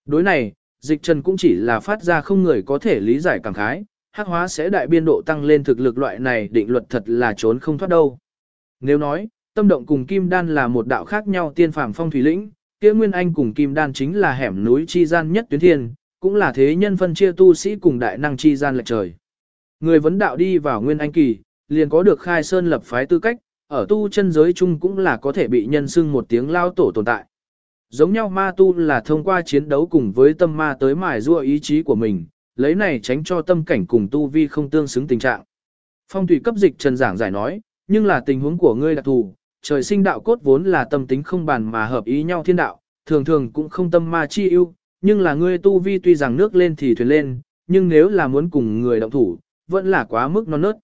Đối này, dịch trần cũng chỉ là phát ra không người có thể lý giải cảm khái, hắc hóa sẽ đại biên độ tăng lên thực lực loại này định luật thật là trốn không thoát đâu. Nếu nói, tâm động cùng kim đan là một đạo khác nhau tiên phàm phong thủy lĩnh, kia Nguyên Anh cùng kim đan chính là hẻm núi chi gian nhất tuyến thiên, cũng là thế nhân phân chia tu sĩ cùng đại năng chi gian lệch trời. Người vấn đạo đi vào Nguyên Anh kỳ, liền có được khai sơn lập phái tư cách, ở tu chân giới chung cũng là có thể bị nhân xưng một tiếng lao tổ tồn tại. Giống nhau ma tu là thông qua chiến đấu cùng với tâm ma tới mài rua ý chí của mình, lấy này tránh cho tâm cảnh cùng tu vi không tương xứng tình trạng. Phong thủy cấp dịch trần giảng giải nói, nhưng là tình huống của ngươi đặc thù, trời sinh đạo cốt vốn là tâm tính không bàn mà hợp ý nhau thiên đạo, thường thường cũng không tâm ma chi ưu, nhưng là ngươi tu vi tuy rằng nước lên thì thuyền lên, nhưng nếu là muốn cùng người động thủ, vẫn là quá mức non nớt.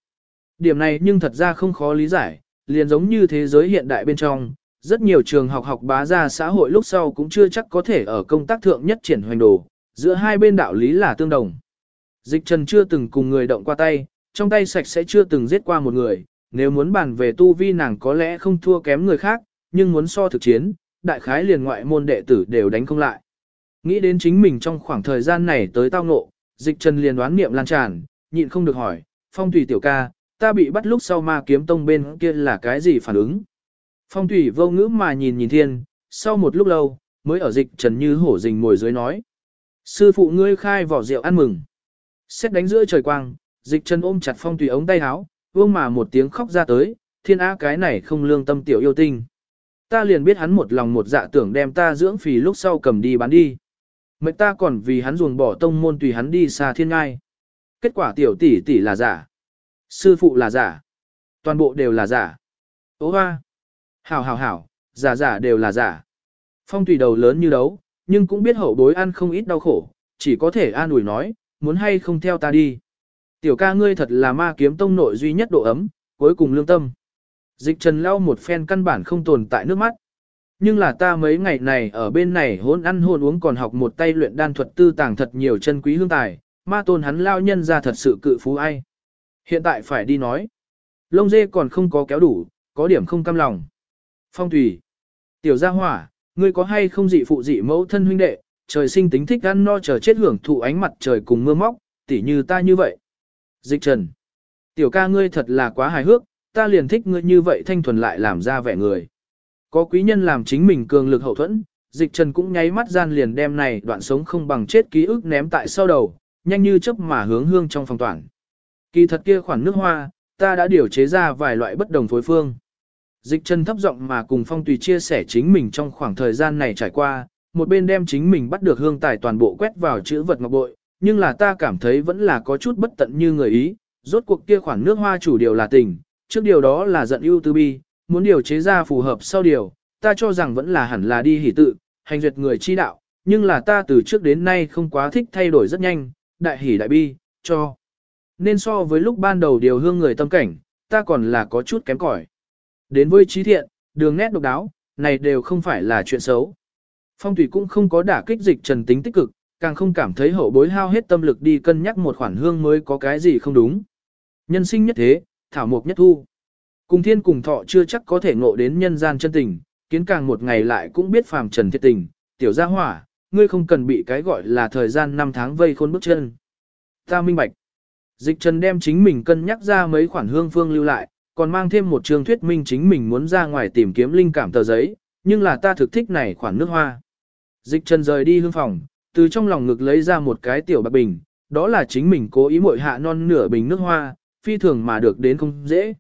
Điểm này nhưng thật ra không khó lý giải, liền giống như thế giới hiện đại bên trong, rất nhiều trường học học bá ra xã hội lúc sau cũng chưa chắc có thể ở công tác thượng nhất triển hoành đồ, giữa hai bên đạo lý là tương đồng. Dịch Trần chưa từng cùng người động qua tay, trong tay sạch sẽ chưa từng giết qua một người, nếu muốn bàn về tu vi nàng có lẽ không thua kém người khác, nhưng muốn so thực chiến, đại khái liền ngoại môn đệ tử đều đánh không lại. Nghĩ đến chính mình trong khoảng thời gian này tới tao ngộ, dịch trần liền đoán niệm lan tràn, nhịn không được hỏi, phong thủy tiểu ca, ta bị bắt lúc sau ma kiếm tông bên kia là cái gì phản ứng? Phong thủy vô ngữ mà nhìn nhìn thiên, sau một lúc lâu, mới ở dịch trần như hổ rình ngồi dưới nói. Sư phụ ngươi khai vỏ rượu ăn mừng. Xét đánh giữa trời quang, dịch trần ôm chặt phong thủy ống tay áo, vương mà một tiếng khóc ra tới, thiên á cái này không lương tâm tiểu yêu tinh. Ta liền biết hắn một lòng một dạ tưởng đem ta dưỡng phì lúc sau cầm đi bán đi. Mệnh ta còn vì hắn ruồng bỏ tông môn tùy hắn đi xa thiên ngai. Kết quả tiểu tỷ tỷ là giả. Sư phụ là giả. Toàn bộ đều là giả. Ô hoa. Hảo hảo hảo, giả giả đều là giả. Phong tùy đầu lớn như đấu, nhưng cũng biết hậu bối ăn không ít đau khổ, chỉ có thể an ủi nói, muốn hay không theo ta đi. Tiểu ca ngươi thật là ma kiếm tông nội duy nhất độ ấm, cuối cùng lương tâm. Dịch trần lau một phen căn bản không tồn tại nước mắt. Nhưng là ta mấy ngày này ở bên này hôn ăn hôn uống còn học một tay luyện đan thuật tư tàng thật nhiều chân quý hương tài, ma tôn hắn lao nhân ra thật sự cự phú ai. Hiện tại phải đi nói. Lông dê còn không có kéo đủ, có điểm không cam lòng. Phong thủy. Tiểu gia hỏa, ngươi có hay không dị phụ dị mẫu thân huynh đệ, trời sinh tính thích ăn no chờ chết hưởng thụ ánh mặt trời cùng mưa móc, tỉ như ta như vậy. Dịch trần. Tiểu ca ngươi thật là quá hài hước, ta liền thích ngươi như vậy thanh thuần lại làm ra vẻ người. Có quý nhân làm chính mình cường lực hậu thuẫn, dịch trần cũng nháy mắt gian liền đem này đoạn sống không bằng chết ký ức ném tại sau đầu, nhanh như chớp mà hướng hương trong phòng toàn. Kỳ thật kia khoản nước hoa, ta đã điều chế ra vài loại bất đồng phối phương. Dịch trần thấp giọng mà cùng phong tùy chia sẻ chính mình trong khoảng thời gian này trải qua, một bên đem chính mình bắt được hương tài toàn bộ quét vào chữ vật ngọc bội, nhưng là ta cảm thấy vẫn là có chút bất tận như người ý, rốt cuộc kia khoản nước hoa chủ điều là tình, trước điều đó là giận ưu tư bi, muốn điều chế ra phù hợp sau điều, ta cho rằng vẫn là hẳn là đi hỷ tự, hành duyệt người chi đạo, nhưng là ta từ trước đến nay không quá thích thay đổi rất nhanh, đại hỷ đại bi, cho. Nên so với lúc ban đầu điều hương người tâm cảnh, ta còn là có chút kém cỏi. Đến với trí thiện, đường nét độc đáo, này đều không phải là chuyện xấu. Phong thủy cũng không có đả kích dịch trần tính tích cực, càng không cảm thấy hậu bối hao hết tâm lực đi cân nhắc một khoản hương mới có cái gì không đúng. Nhân sinh nhất thế, thảo mộc nhất thu. Cùng thiên cùng thọ chưa chắc có thể ngộ đến nhân gian chân tình, kiến càng một ngày lại cũng biết phàm trần thiệt tình, tiểu gia hỏa, ngươi không cần bị cái gọi là thời gian năm tháng vây khôn bước chân. Ta minh bạch. Dịch trần đem chính mình cân nhắc ra mấy khoản hương phương lưu lại, còn mang thêm một trường thuyết minh chính mình muốn ra ngoài tìm kiếm linh cảm tờ giấy, nhưng là ta thực thích này khoản nước hoa. Dịch trần rời đi hương phòng, từ trong lòng ngực lấy ra một cái tiểu bạc bình, đó là chính mình cố ý muội hạ non nửa bình nước hoa, phi thường mà được đến không dễ.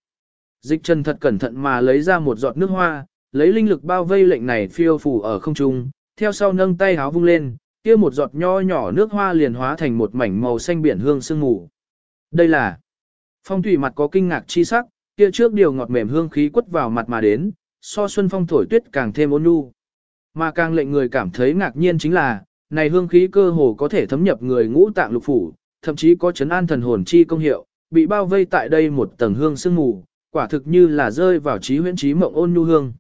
Dịch trần thật cẩn thận mà lấy ra một giọt nước hoa, lấy linh lực bao vây lệnh này phiêu phù ở không trung, theo sau nâng tay háo vung lên, kia một giọt nho nhỏ nước hoa liền hóa thành một mảnh màu xanh biển hương sương mù. Đây là phong thủy mặt có kinh ngạc chi sắc, kia trước điều ngọt mềm hương khí quất vào mặt mà đến, so xuân phong thổi tuyết càng thêm ôn nhu. Mà càng lệnh người cảm thấy ngạc nhiên chính là, này hương khí cơ hồ có thể thấm nhập người ngũ tạng lục phủ, thậm chí có chấn an thần hồn chi công hiệu, bị bao vây tại đây một tầng hương sương mù, quả thực như là rơi vào trí huyễn trí mộng ôn nhu hương.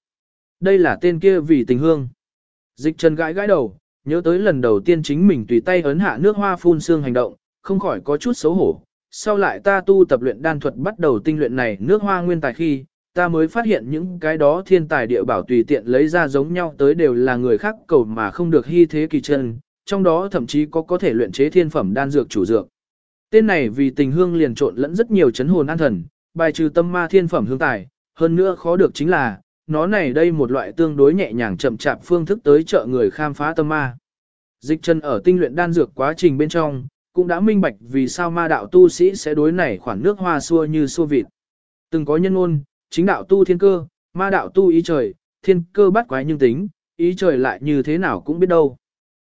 Đây là tên kia vì tình hương. Dịch trần gãi gãi đầu, nhớ tới lần đầu tiên chính mình tùy tay ấn hạ nước hoa phun sương hành động, không khỏi có chút xấu hổ. Sau lại ta tu tập luyện đan thuật bắt đầu tinh luyện này nước hoa nguyên tài khi, ta mới phát hiện những cái đó thiên tài địa bảo tùy tiện lấy ra giống nhau tới đều là người khác cầu mà không được hy thế kỳ chân, trong đó thậm chí có có thể luyện chế thiên phẩm đan dược chủ dược. Tên này vì tình hương liền trộn lẫn rất nhiều chấn hồn an thần, bài trừ tâm ma thiên phẩm hương tài, hơn nữa khó được chính là, nó này đây một loại tương đối nhẹ nhàng chậm chạp phương thức tới trợ người khám phá tâm ma. Dịch chân ở tinh luyện đan dược quá trình bên trong, cũng đã minh bạch vì sao ma đạo tu sĩ sẽ đối này khoản nước hoa xua như xua vịt. Từng có nhân ngôn, chính đạo tu thiên cơ, ma đạo tu ý trời, thiên cơ bắt quái nhưng tính, ý trời lại như thế nào cũng biết đâu.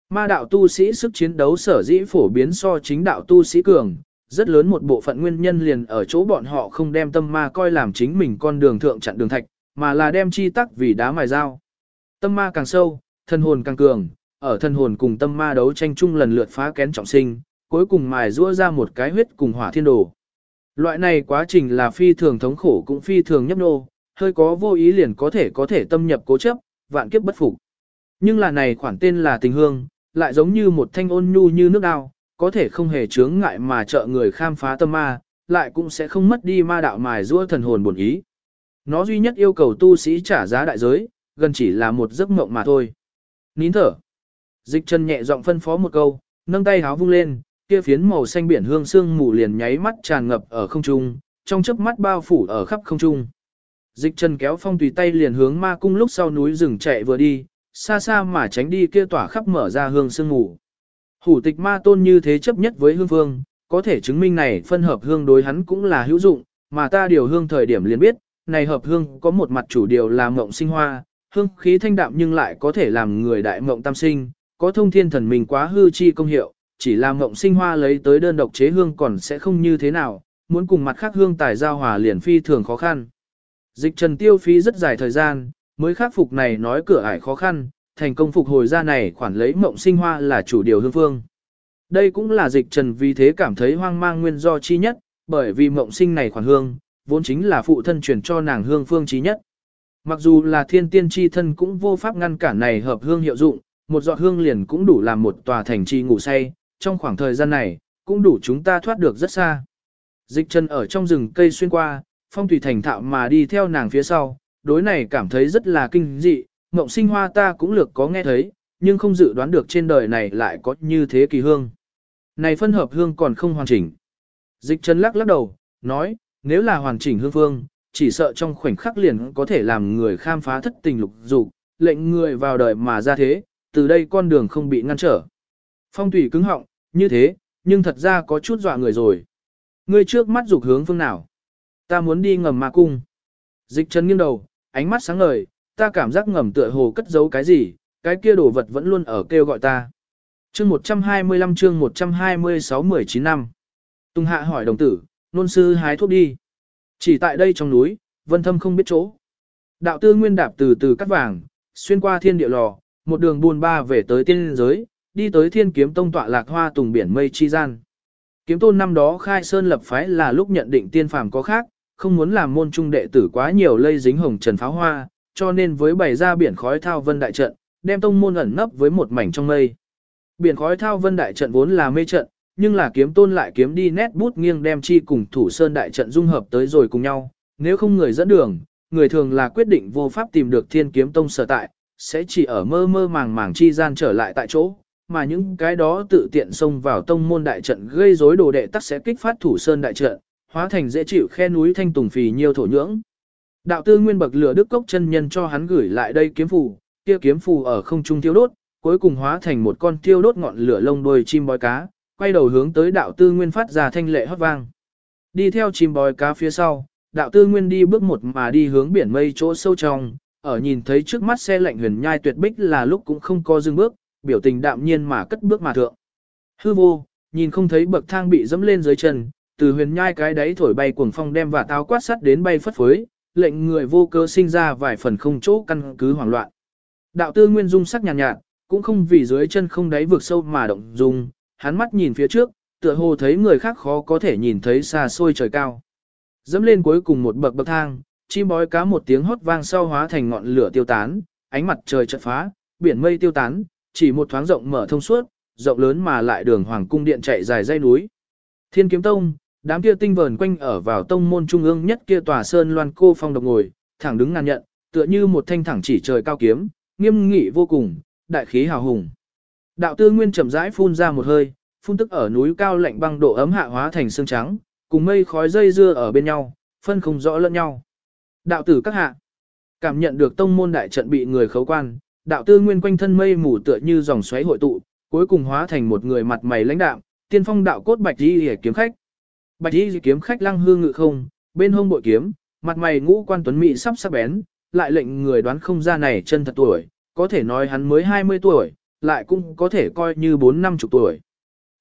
Ma đạo tu sĩ sức chiến đấu sở dĩ phổ biến so chính đạo tu sĩ cường, rất lớn một bộ phận nguyên nhân liền ở chỗ bọn họ không đem tâm ma coi làm chính mình con đường thượng chặn đường thạch, mà là đem chi tắc vì đá mài dao. Tâm ma càng sâu, thân hồn càng cường, ở thân hồn cùng tâm ma đấu tranh chung lần lượt phá kén trọng sinh, cuối cùng mài rũa ra một cái huyết cùng hỏa thiên đồ. Loại này quá trình là phi thường thống khổ cũng phi thường nhấp nô, hơi có vô ý liền có thể có thể tâm nhập cố chấp, vạn kiếp bất phục. Nhưng là này khoản tên là tình hương, lại giống như một thanh ôn nhu như nước đao, có thể không hề chướng ngại mà trợ người khám phá tâm ma, lại cũng sẽ không mất đi ma đạo mài rũa thần hồn buồn ý. Nó duy nhất yêu cầu tu sĩ trả giá đại giới, gần chỉ là một giấc mộng mà thôi. Nín thở. Dịch chân nhẹ giọng phân phó một câu, nâng tay háo vung lên, kia phiến màu xanh biển hương sương mù liền nháy mắt tràn ngập ở không trung, trong chớp mắt bao phủ ở khắp không trung. Dịch chân kéo phong tùy tay liền hướng ma cung lúc sau núi rừng chạy vừa đi, xa xa mà tránh đi kia tỏa khắp mở ra hương sương mù. Hủ tịch ma tôn như thế chấp nhất với hương phương, có thể chứng minh này phân hợp hương đối hắn cũng là hữu dụng, mà ta điều hương thời điểm liền biết, này hợp hương có một mặt chủ điều là mộng sinh hoa, hương khí thanh đạm nhưng lại có thể làm người đại mộng tam sinh, có thông thiên thần mình quá hư chi công hiệu, chỉ là mộng sinh hoa lấy tới đơn độc chế hương còn sẽ không như thế nào, muốn cùng mặt khác hương tài giao hòa liền phi thường khó khăn. Dịch trần tiêu phí rất dài thời gian, mới khắc phục này nói cửa ải khó khăn, thành công phục hồi ra này khoản lấy mộng sinh hoa là chủ điều hương phương. Đây cũng là dịch trần vì thế cảm thấy hoang mang nguyên do chi nhất, bởi vì mộng sinh này khoản hương, vốn chính là phụ thân truyền cho nàng hương phương chí nhất. Mặc dù là thiên tiên chi thân cũng vô pháp ngăn cản này hợp hương hiệu dụng, một giọt hương liền cũng đủ làm một tòa thành chi ngủ say, trong khoảng thời gian này, cũng đủ chúng ta thoát được rất xa. Dịch chân ở trong rừng cây xuyên qua, phong thủy thành thạo mà đi theo nàng phía sau, đối này cảm thấy rất là kinh dị, mộng sinh hoa ta cũng lược có nghe thấy, nhưng không dự đoán được trên đời này lại có như thế kỳ hương. Này phân hợp hương còn không hoàn chỉnh. Dịch chân lắc lắc đầu, nói, nếu là hoàn chỉnh hương phương, chỉ sợ trong khoảnh khắc liền có thể làm người khám phá thất tình lục dục, lệnh người vào đời mà ra thế, từ đây con đường không bị ngăn trở. Phong thủy cứng họng, như thế, nhưng thật ra có chút dọa người rồi. Ngươi trước mắt dục hướng phương nào? Ta muốn đi ngầm ma cung. Dịch chân nghiêng đầu, ánh mắt sáng ngời, ta cảm giác ngầm tựa hồ cất giấu cái gì, cái kia đồ vật vẫn luôn ở kêu gọi ta. Chương 125 chương 126-19 năm. Tùng hạ hỏi đồng tử, nôn sư hái thuốc đi. Chỉ tại đây trong núi, vân thâm không biết chỗ. Đạo tư nguyên đạp từ từ cắt vàng, xuyên qua thiên địa lò, một đường buôn ba về tới tiên giới, đi tới thiên kiếm tông tọa lạc hoa tùng biển mây chi gian. Kiếm tôn năm đó khai sơn lập phái là lúc nhận định tiên phàm có khác, không muốn làm môn trung đệ tử quá nhiều lây dính hồng trần pháo hoa, cho nên với bày ra biển khói thao vân đại trận, đem tông môn ẩn nấp với một mảnh trong mây. Biển khói thao vân đại trận vốn là mê trận, nhưng là kiếm tôn lại kiếm đi nét bút nghiêng đem chi cùng thủ sơn đại trận dung hợp tới rồi cùng nhau, nếu không người dẫn đường, người thường là quyết định vô pháp tìm được thiên kiếm tông sở tại, sẽ chỉ ở mơ mơ màng màng chi gian trở lại tại chỗ, mà những cái đó tự tiện xông vào tông môn đại trận gây rối đồ đệ tắc sẽ kích phát thủ sơn đại trận, hóa thành dễ chịu khe núi thanh tùng phì nhiều thổ nhưỡng. Đạo tư nguyên bậc lửa đức cốc chân nhân cho hắn gửi lại đây kiếm phù, kia kiếm phù ở không trung thiêu đốt, cuối cùng hóa thành một con thiêu đốt ngọn lửa lông đuôi chim bói cá, quay đầu hướng tới đạo tư nguyên phát ra thanh lệ hót vang. Đi theo chim bói cá phía sau, đạo tư nguyên đi bước một mà đi hướng biển mây chỗ sâu trong, ở nhìn thấy trước mắt xe lạnh huyền nhai tuyệt bích là lúc cũng không có dừng bước, biểu tình đạm nhiên mà cất bước mà thượng. Hư vô, nhìn không thấy bậc thang bị dẫm lên dưới chân, từ huyền nhai cái đáy thổi bay cuồng phong đem và táo quát sắt đến bay phất phới, lệnh người vô cơ sinh ra vài phần không chỗ căn cứ hoảng loạn. Đạo tư nguyên dung sắc nhàn nhạt, nhạt, cũng không vì dưới chân không đáy vượt sâu mà động dung, hắn mắt nhìn phía trước, tựa hồ thấy người khác khó có thể nhìn thấy xa xôi trời cao. Dẫm lên cuối cùng một bậc bậc thang, chim bói cá một tiếng hót vang sau hóa thành ngọn lửa tiêu tán, ánh mặt trời chợt phá, biển mây tiêu tán, chỉ một thoáng rộng mở thông suốt, rộng lớn mà lại đường hoàng cung điện chạy dài dây núi. Thiên kiếm tông, đám kia tinh vờn quanh ở vào tông môn trung ương nhất kia tòa sơn loan cô phong độc ngồi, thẳng đứng ngàn nhận, tựa như một thanh thẳng chỉ trời cao kiếm, nghiêm nghị vô cùng, đại khí hào hùng. Đạo tư nguyên chậm rãi phun ra một hơi, phun tức ở núi cao lạnh băng độ ấm hạ hóa thành xương trắng, cùng mây khói dây dưa ở bên nhau, phân không rõ lẫn nhau. Đạo tử các hạ, cảm nhận được tông môn đại trận bị người khấu quan, đạo tư nguyên quanh thân mây mù tựa như dòng xoáy hội tụ, cuối cùng hóa thành một người mặt mày lãnh đạm, tiên phong đạo cốt bạch y kiếm khách. Bạch y kiếm khách lăng hương ngự không, bên hông bội kiếm, mặt mày ngũ quan tuấn mỹ sắp sắc bén, lại lệnh người đoán không ra này chân thật tuổi, có thể nói hắn mới 20 tuổi, lại cũng có thể coi như 4 năm chục tuổi.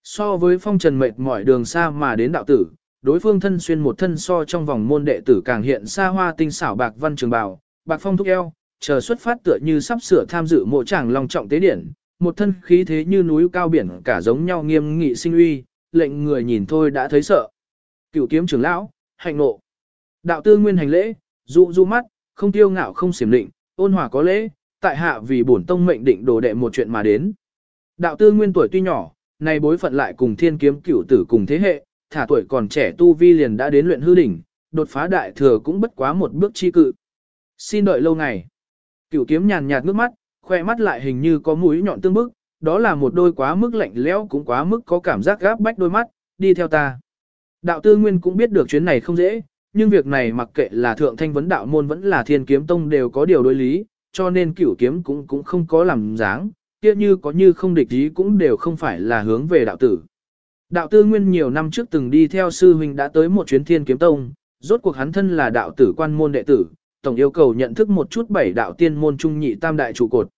So với phong trần mệt mỏi đường xa mà đến đạo tử, đối phương thân xuyên một thân so trong vòng môn đệ tử càng hiện xa hoa tinh xảo bạc văn trường bào, bạc phong thúc eo, chờ xuất phát tựa như sắp sửa tham dự mộ tràng long trọng tế điển, một thân khí thế như núi cao biển cả giống nhau nghiêm nghị sinh uy, lệnh người nhìn thôi đã thấy sợ. Cửu kiếm trưởng lão, hạnh nộ. Đạo tư nguyên hành lễ, dụ du mắt, không tiêu ngạo không xiểm định, ôn hòa có lễ, tại hạ vì bổn tông mệnh định đồ đệ một chuyện mà đến. Đạo tư nguyên tuổi tuy nhỏ, nay bối phận lại cùng thiên kiếm cửu tử cùng thế hệ, thả tuổi còn trẻ tu vi liền đã đến luyện hư đỉnh, đột phá đại thừa cũng bất quá một bước chi cự. Xin đợi lâu ngày. Cửu kiếm nhàn nhạt nước mắt, khoe mắt lại hình như có mũi nhọn tương bức, đó là một đôi quá mức lạnh lẽo cũng quá mức có cảm giác gáp bách đôi mắt, đi theo ta. Đạo tư nguyên cũng biết được chuyến này không dễ, nhưng việc này mặc kệ là thượng thanh vấn đạo môn vẫn là thiên kiếm tông đều có điều đối lý, cho nên cửu kiếm cũng cũng không có làm dáng, kia như có như không địch ý cũng đều không phải là hướng về đạo tử. Đạo tư nguyên nhiều năm trước từng đi theo sư huynh đã tới một chuyến thiên kiếm tông, rốt cuộc hắn thân là đạo tử quan môn đệ tử, tổng yêu cầu nhận thức một chút bảy đạo tiên môn trung nhị tam đại trụ cột.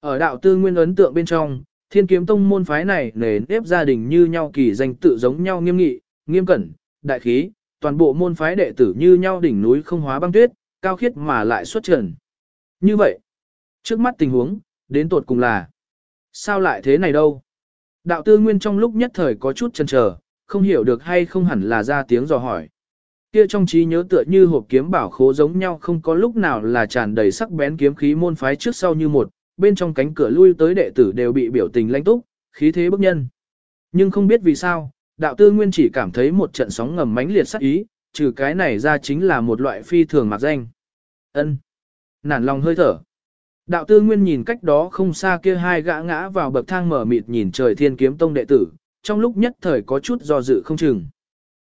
Ở đạo tư nguyên ấn tượng bên trong, thiên kiếm tông môn phái này nề nếp gia đình như nhau kỳ danh tự giống nhau nghiêm nghị, nghiêm cẩn, đại khí, toàn bộ môn phái đệ tử như nhau đỉnh núi không hóa băng tuyết, cao khiết mà lại xuất trần. Như vậy, trước mắt tình huống, đến tột cùng là, sao lại thế này đâu? Đạo tư nguyên trong lúc nhất thời có chút chần chờ, không hiểu được hay không hẳn là ra tiếng dò hỏi. Kia trong trí nhớ tựa như hộp kiếm bảo khố giống nhau không có lúc nào là tràn đầy sắc bén kiếm khí môn phái trước sau như một, bên trong cánh cửa lui tới đệ tử đều bị biểu tình lãnh túc, khí thế bức nhân. Nhưng không biết vì sao, đạo tư nguyên chỉ cảm thấy một trận sóng ngầm mãnh liệt sắc ý, trừ cái này ra chính là một loại phi thường mặc danh. ân Nản lòng hơi thở. Đạo tư nguyên nhìn cách đó không xa kia hai gã ngã vào bậc thang mở mịt nhìn trời thiên kiếm tông đệ tử, trong lúc nhất thời có chút do dự không chừng.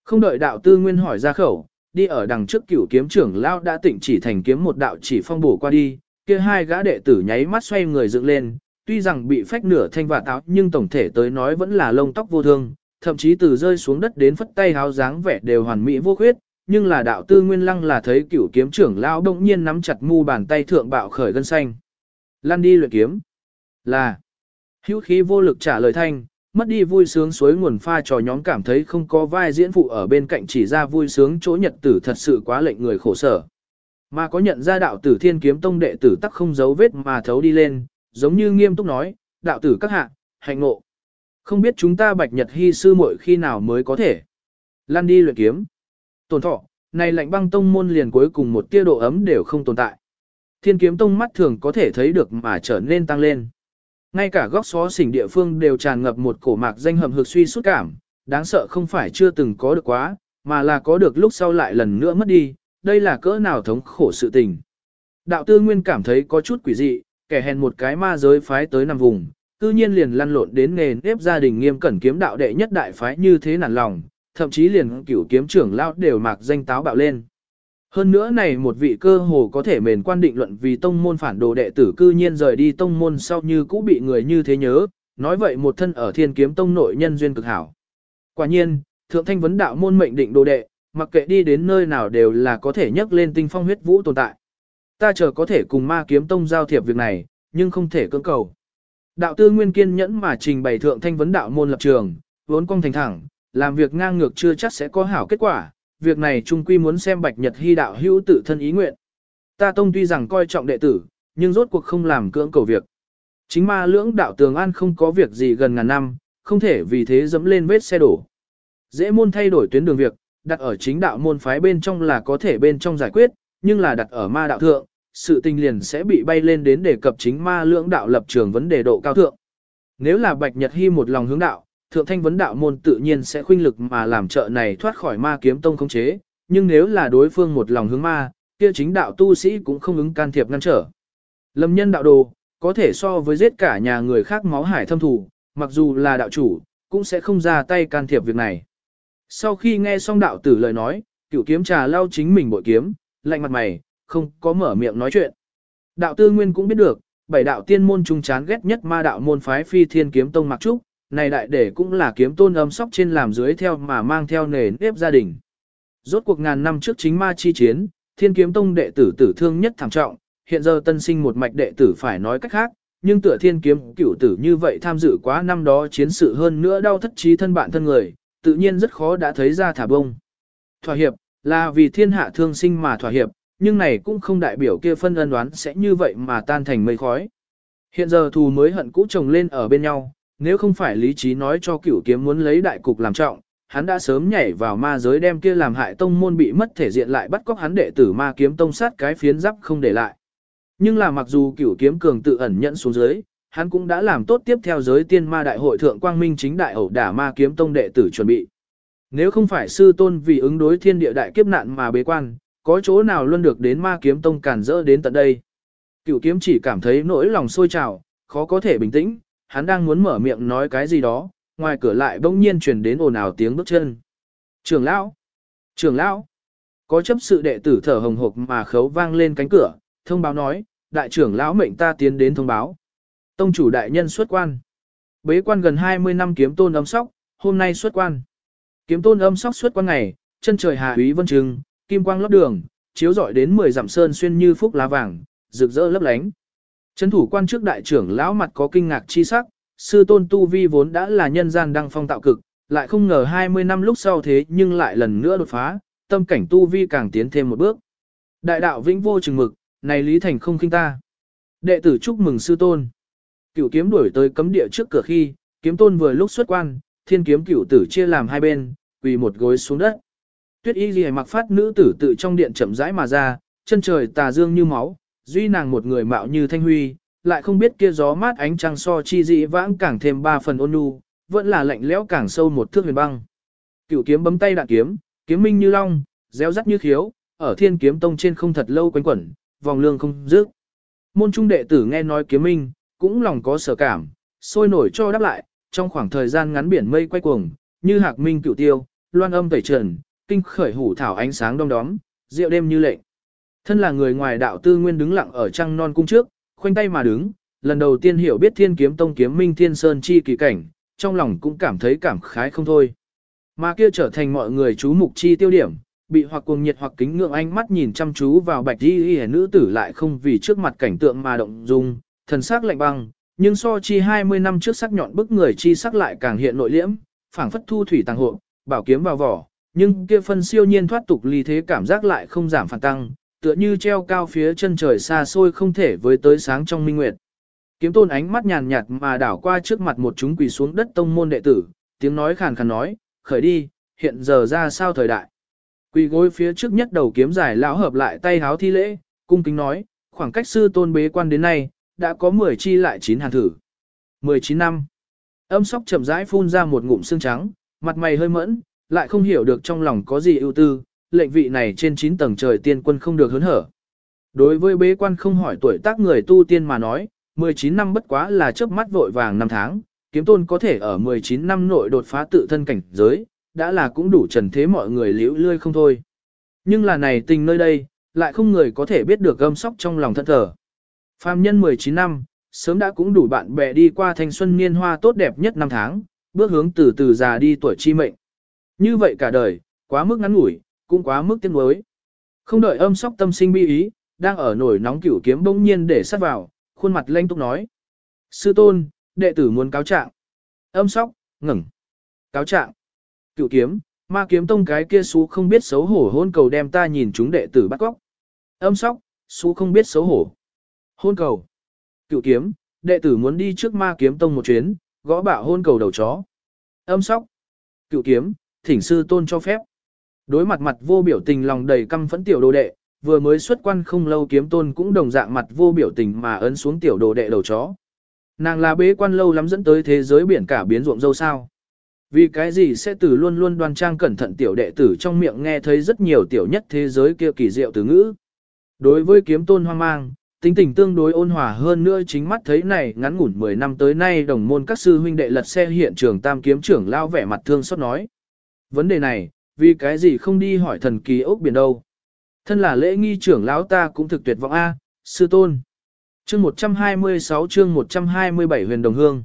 Không đợi đạo tư nguyên hỏi ra khẩu, đi ở đằng trước cửu kiếm trưởng lao đã tỉnh chỉ thành kiếm một đạo chỉ phong bổ qua đi, kia hai gã đệ tử nháy mắt xoay người dựng lên, tuy rằng bị phách nửa thanh và táo nhưng tổng thể tới nói vẫn là lông tóc vô thương, thậm chí từ rơi xuống đất đến phất tay háo dáng vẻ đều hoàn mỹ vô khuyết, nhưng là đạo tư nguyên lăng là thấy cửu kiếm trưởng lao đông nhiên nắm chặt mu bàn tay thượng bạo khởi gân xanh. Lăn đi luyện kiếm. Là. Hữu khí vô lực trả lời thanh, mất đi vui sướng suối nguồn pha trò nhóm cảm thấy không có vai diễn phụ ở bên cạnh chỉ ra vui sướng chỗ nhật tử thật sự quá lệnh người khổ sở. Mà có nhận ra đạo tử thiên kiếm tông đệ tử tắc không giấu vết mà thấu đi lên, giống như nghiêm túc nói, đạo tử các hạ, hạnh ngộ. Không biết chúng ta bạch nhật hy sư muội khi nào mới có thể. Lan đi luyện kiếm. Tồn thọ, này lạnh băng tông môn liền cuối cùng một tia độ ấm đều không tồn tại. Thiên kiếm tông mắt thường có thể thấy được mà trở nên tăng lên. Ngay cả góc xó xỉnh địa phương đều tràn ngập một cổ mạc danh hầm hực suy suốt cảm, đáng sợ không phải chưa từng có được quá, mà là có được lúc sau lại lần nữa mất đi, đây là cỡ nào thống khổ sự tình. Đạo tư nguyên cảm thấy có chút quỷ dị, kẻ hèn một cái ma giới phái tới nằm vùng, tự nhiên liền lăn lộn đến nghề nếp gia đình nghiêm cẩn kiếm đạo đệ nhất đại phái như thế nản lòng, thậm chí liền cửu kiếm trưởng lão đều mạc danh táo bạo lên. Hơn nữa này một vị cơ hồ có thể mền quan định luận vì tông môn phản đồ đệ tử cư nhiên rời đi tông môn sau như cũ bị người như thế nhớ, nói vậy một thân ở thiên kiếm tông nội nhân duyên cực hảo. Quả nhiên, thượng thanh vấn đạo môn mệnh định đồ đệ, mặc kệ đi đến nơi nào đều là có thể nhấc lên tinh phong huyết vũ tồn tại. Ta chờ có thể cùng ma kiếm tông giao thiệp việc này, nhưng không thể cưỡng cầu. Đạo tư nguyên kiên nhẫn mà trình bày thượng thanh vấn đạo môn lập trường, vốn cong thành thẳng, làm việc ngang ngược chưa chắc sẽ có hảo kết quả, việc này trung quy muốn xem bạch nhật hy đạo hữu tự thân ý nguyện. Ta tông tuy rằng coi trọng đệ tử, nhưng rốt cuộc không làm cưỡng cầu việc. Chính ma lưỡng đạo tường an không có việc gì gần ngàn năm, không thể vì thế dẫm lên vết xe đổ. Dễ môn thay đổi tuyến đường việc, đặt ở chính đạo môn phái bên trong là có thể bên trong giải quyết, nhưng là đặt ở ma đạo thượng, sự tình liền sẽ bị bay lên đến đề cập chính ma lưỡng đạo lập trường vấn đề độ cao thượng. Nếu là Bạch Nhật Hy một lòng hướng đạo, thượng thanh vấn đạo môn tự nhiên sẽ khuynh lực mà làm trợ này thoát khỏi ma kiếm tông khống chế, nhưng nếu là đối phương một lòng hướng ma, kia chính đạo tu sĩ cũng không ứng can thiệp ngăn trở. Lâm nhân đạo đồ, có thể so với giết cả nhà người khác máu hải thâm thủ, mặc dù là đạo chủ, cũng sẽ không ra tay can thiệp việc này. Sau khi nghe xong đạo tử lời nói, cửu kiếm trà lau chính mình bội kiếm, lạnh mặt mày, không có mở miệng nói chuyện. Đạo tư nguyên cũng biết được, bảy đạo tiên môn trung chán ghét nhất ma đạo môn phái phi thiên kiếm tông mặc trúc, này đại để cũng là kiếm tôn âm sóc trên làm dưới theo mà mang theo nề nếp gia đình. Rốt cuộc ngàn năm trước chính ma chi chiến, thiên kiếm tông đệ tử tử thương nhất thảm trọng, hiện giờ tân sinh một mạch đệ tử phải nói cách khác, nhưng tựa thiên kiếm cửu tử như vậy tham dự quá năm đó chiến sự hơn nữa đau thất trí thân bạn thân người, tự nhiên rất khó đã thấy ra thả bông. Thỏa hiệp, là vì thiên hạ thương sinh mà thỏa hiệp, nhưng này cũng không đại biểu kia phân ân đoán sẽ như vậy mà tan thành mây khói. Hiện giờ thù mới hận cũ chồng lên ở bên nhau, nếu không phải lý trí nói cho cửu kiếm muốn lấy đại cục làm trọng, hắn đã sớm nhảy vào ma giới đem kia làm hại tông môn bị mất thể diện lại bắt cóc hắn đệ tử ma kiếm tông sát cái phiến giáp không để lại. Nhưng là mặc dù cửu kiếm cường tự ẩn nhẫn xuống dưới, hắn cũng đã làm tốt tiếp theo giới tiên ma đại hội thượng quang minh chính đại ẩu đả ma kiếm tông đệ tử chuẩn bị. Nếu không phải sư tôn vì ứng đối thiên địa đại kiếp nạn mà bế quan, có chỗ nào luôn được đến ma kiếm tông cản rỡ đến tận đây. Cửu kiếm chỉ cảm thấy nỗi lòng sôi trào, khó có thể bình tĩnh, hắn đang muốn mở miệng nói cái gì đó, ngoài cửa lại bỗng nhiên truyền đến ồn ào tiếng bước chân. Trường lão, trường lão, có chấp sự đệ tử thở hồng hộc mà khấu vang lên cánh cửa, thông báo nói, đại trưởng lão mệnh ta tiến đến thông báo. Tông chủ đại nhân xuất quan. Bế quan gần 20 năm kiếm tôn âm sóc, hôm nay xuất quan. Kiếm tôn âm sóc xuất quan ngày, chân trời hạ úy vân trừng, kim quang lấp đường, chiếu rọi đến 10 dặm sơn xuyên như phúc lá vàng, rực rỡ lấp lánh. Trấn thủ quan trước đại trưởng lão mặt có kinh ngạc chi sắc, sư tôn tu vi vốn đã là nhân gian đăng phong tạo cực, lại không ngờ 20 năm lúc sau thế nhưng lại lần nữa đột phá, tâm cảnh tu vi càng tiến thêm một bước. Đại đạo vĩnh vô chừng mực, này Lý Thành không khinh ta. Đệ tử chúc mừng sư tôn. Cửu kiếm đuổi tới cấm địa trước cửa khi, kiếm tôn vừa lúc xuất quan, thiên kiếm cửu tử chia làm hai bên, quỳ một gối xuống đất. Tuyết y ghi mặc phát nữ tử tự trong điện chậm rãi mà ra, chân trời tà dương như máu, duy nàng một người mạo như thanh huy, lại không biết kia gió mát ánh trăng so chi dị vãng càng thêm ba phần ôn nhu, vẫn là lạnh lẽo càng sâu một thước huyền băng. Cửu kiếm bấm tay đạn kiếm, kiếm minh như long, réo rắt như khiếu, ở thiên kiếm tông trên không thật lâu quanh quẩn, vòng lương không dứt. Môn trung đệ tử nghe nói kiếm minh, cũng lòng có sở cảm, sôi nổi cho đáp lại, trong khoảng thời gian ngắn biển mây quay cuồng, như hạc minh cửu tiêu, loan âm tẩy trần, kinh khởi hủ thảo ánh sáng đông đóm, rượu đêm như lệnh. Thân là người ngoài đạo tư nguyên đứng lặng ở trăng non cung trước, khoanh tay mà đứng, lần đầu tiên hiểu biết thiên kiếm tông kiếm minh thiên sơn chi kỳ cảnh, trong lòng cũng cảm thấy cảm khái không thôi. Mà kia trở thành mọi người chú mục chi tiêu điểm, bị hoặc cuồng nhiệt hoặc kính ngưỡng ánh mắt nhìn chăm chú vào bạch y y nữ tử lại không vì trước mặt cảnh tượng mà động dung, thần sắc lạnh băng, nhưng so chi 20 năm trước sắc nhọn bức người chi sắc lại càng hiện nội liễm, phảng phất thu thủy tàng hộ, bảo kiếm vào vỏ, nhưng kia phân siêu nhiên thoát tục ly thế cảm giác lại không giảm phản tăng, tựa như treo cao phía chân trời xa xôi không thể với tới sáng trong minh nguyệt. Kiếm tôn ánh mắt nhàn nhạt mà đảo qua trước mặt một chúng quỳ xuống đất tông môn đệ tử, tiếng nói khàn khàn nói, khởi đi, hiện giờ ra sao thời đại. Quỳ gối phía trước nhất đầu kiếm giải lão hợp lại tay háo thi lễ, cung kính nói, khoảng cách sư tôn bế quan đến nay, đã có 10 chi lại chín hàng thử. 19 năm. Âm sóc chậm rãi phun ra một ngụm xương trắng, mặt mày hơi mẫn, lại không hiểu được trong lòng có gì ưu tư, lệnh vị này trên 9 tầng trời tiên quân không được hớn hở. Đối với bế quan không hỏi tuổi tác người tu tiên mà nói, 19 năm bất quá là chớp mắt vội vàng năm tháng, kiếm tôn có thể ở 19 năm nội đột phá tự thân cảnh giới, đã là cũng đủ trần thế mọi người liễu lươi không thôi. Nhưng là này tình nơi đây, lại không người có thể biết được gâm sóc trong lòng thân thở. Phạm nhân 19 năm, sớm đã cũng đủ bạn bè đi qua thanh xuân niên hoa tốt đẹp nhất năm tháng, bước hướng từ từ già đi tuổi chi mệnh. Như vậy cả đời, quá mức ngắn ngủi, cũng quá mức tiếc nuối. Không đợi âm sóc tâm sinh bi ý, đang ở nổi nóng cửu kiếm bỗng nhiên để sát vào, khuôn mặt lanh túc nói. Sư tôn, đệ tử muốn cáo trạng. Âm sóc, ngừng. Cáo trạng. Cửu kiếm, ma kiếm tông cái kia xú không biết xấu hổ hôn cầu đem ta nhìn chúng đệ tử bắt cóc. Âm sóc, xú không biết xấu hổ. Hôn cầu. Cửu kiếm, đệ tử muốn đi trước ma kiếm tông một chuyến, gõ bạo hôn cầu đầu chó. Âm sóc. Cửu kiếm, thỉnh sư tôn cho phép. Đối mặt mặt vô biểu tình lòng đầy căm phẫn tiểu đồ đệ, vừa mới xuất quan không lâu kiếm tôn cũng đồng dạng mặt vô biểu tình mà ấn xuống tiểu đồ đệ đầu chó. Nàng là bế quan lâu lắm dẫn tới thế giới biển cả biến ruộng dâu sao. Vì cái gì sẽ từ luôn luôn đoan trang cẩn thận tiểu đệ tử trong miệng nghe thấy rất nhiều tiểu nhất thế giới kia kỳ diệu từ ngữ. Đối với kiếm tôn hoang mang, Tính tình tương đối ôn hòa hơn nữa chính mắt thấy này ngắn ngủn 10 năm tới nay đồng môn các sư huynh đệ lật xe hiện trường tam kiếm trưởng lao vẻ mặt thương xót nói. Vấn đề này, vì cái gì không đi hỏi thần kỳ ốc biển đâu. Thân là lễ nghi trưởng lão ta cũng thực tuyệt vọng A, sư tôn. Chương 126 chương 127 huyền đồng hương.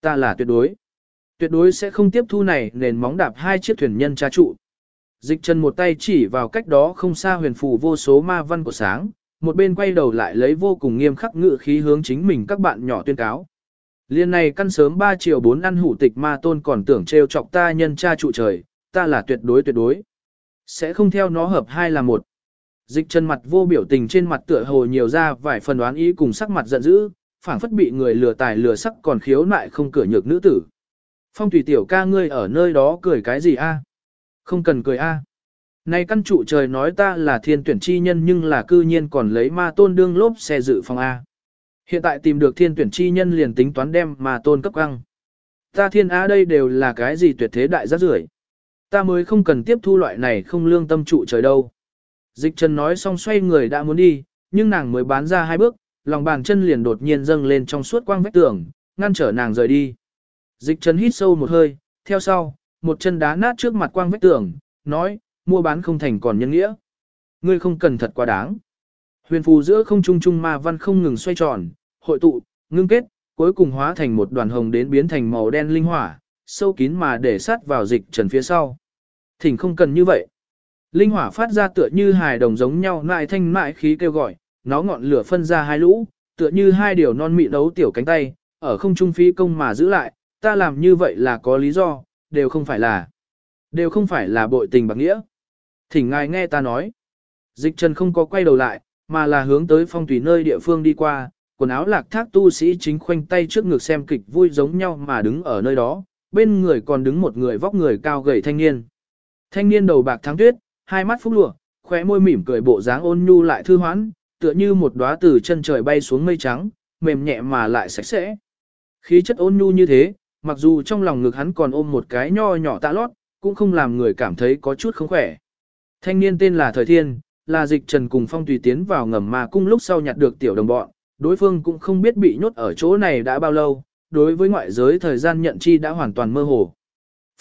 Ta là tuyệt đối. Tuyệt đối sẽ không tiếp thu này nền móng đạp hai chiếc thuyền nhân tra trụ. Dịch chân một tay chỉ vào cách đó không xa huyền phù vô số ma văn của sáng, một bên quay đầu lại lấy vô cùng nghiêm khắc ngự khí hướng chính mình các bạn nhỏ tuyên cáo. Liên này căn sớm 3 triệu 4 ăn hủ tịch ma tôn còn tưởng trêu chọc ta nhân cha trụ trời, ta là tuyệt đối tuyệt đối. Sẽ không theo nó hợp hai là một. Dịch chân mặt vô biểu tình trên mặt tựa hồ nhiều ra vài phần đoán ý cùng sắc mặt giận dữ, phảng phất bị người lừa tài lừa sắc còn khiếu nại không cửa nhược nữ tử. Phong thủy tiểu ca ngươi ở nơi đó cười cái gì a? À? Không cần cười a. À? Này căn trụ trời nói ta là thiên tuyển chi nhân nhưng là cư nhiên còn lấy ma tôn đương lốp xe dự phòng A. À? Hiện tại tìm được thiên tuyển chi nhân liền tính toán đem ma tôn cấp căng. Ta thiên a đây đều là cái gì tuyệt thế đại giác rưởi Ta mới không cần tiếp thu loại này không lương tâm trụ trời đâu. Dịch trần nói xong xoay người đã muốn đi, nhưng nàng mới bán ra hai bước, lòng bàn chân liền đột nhiên dâng lên trong suốt quang vách tường, ngăn trở nàng rời đi. Dịch trần hít sâu một hơi, theo sau, một chân đá nát trước mặt quang vách tường, nói, mua bán không thành còn nhân nghĩa. Ngươi không cần thật quá đáng. Huyền phù giữa không trung trung ma văn không ngừng xoay tròn, hội tụ, ngưng kết, cuối cùng hóa thành một đoàn hồng đến biến thành màu đen linh hỏa, sâu kín mà để sát vào dịch trần phía sau. Thỉnh không cần như vậy. Linh hỏa phát ra tựa như hài đồng giống nhau nại thanh mại khí kêu gọi, nó ngọn lửa phân ra hai lũ, tựa như hai điều non mịn đấu tiểu cánh tay, ở không trung phi công mà giữ lại, ta làm như vậy là có lý do, đều không phải là, đều không phải là bội tình bạc nghĩa. Thỉnh ngài nghe ta nói. Dịch trần không có quay đầu lại, mà là hướng tới phong tùy nơi địa phương đi qua, quần áo lạc thác tu sĩ chính khoanh tay trước ngực xem kịch vui giống nhau mà đứng ở nơi đó, bên người còn đứng một người vóc người cao gầy thanh niên. Thanh niên đầu bạc thắng tuyết, hai mắt phúc lụa, khóe môi mỉm cười bộ dáng ôn nhu lại thư hoãn, tựa như một đóa từ chân trời bay xuống mây trắng, mềm nhẹ mà lại sạch sẽ. Khí chất ôn nhu như thế, mặc dù trong lòng ngực hắn còn ôm một cái nho nhỏ tạ lót, cũng không làm người cảm thấy có chút không khỏe. Thanh niên tên là Thời Thiên, là dịch trần cùng phong tùy tiến vào ngầm mà cung lúc sau nhặt được tiểu đồng bọn, đối phương cũng không biết bị nhốt ở chỗ này đã bao lâu, đối với ngoại giới thời gian nhận chi đã hoàn toàn mơ hồ.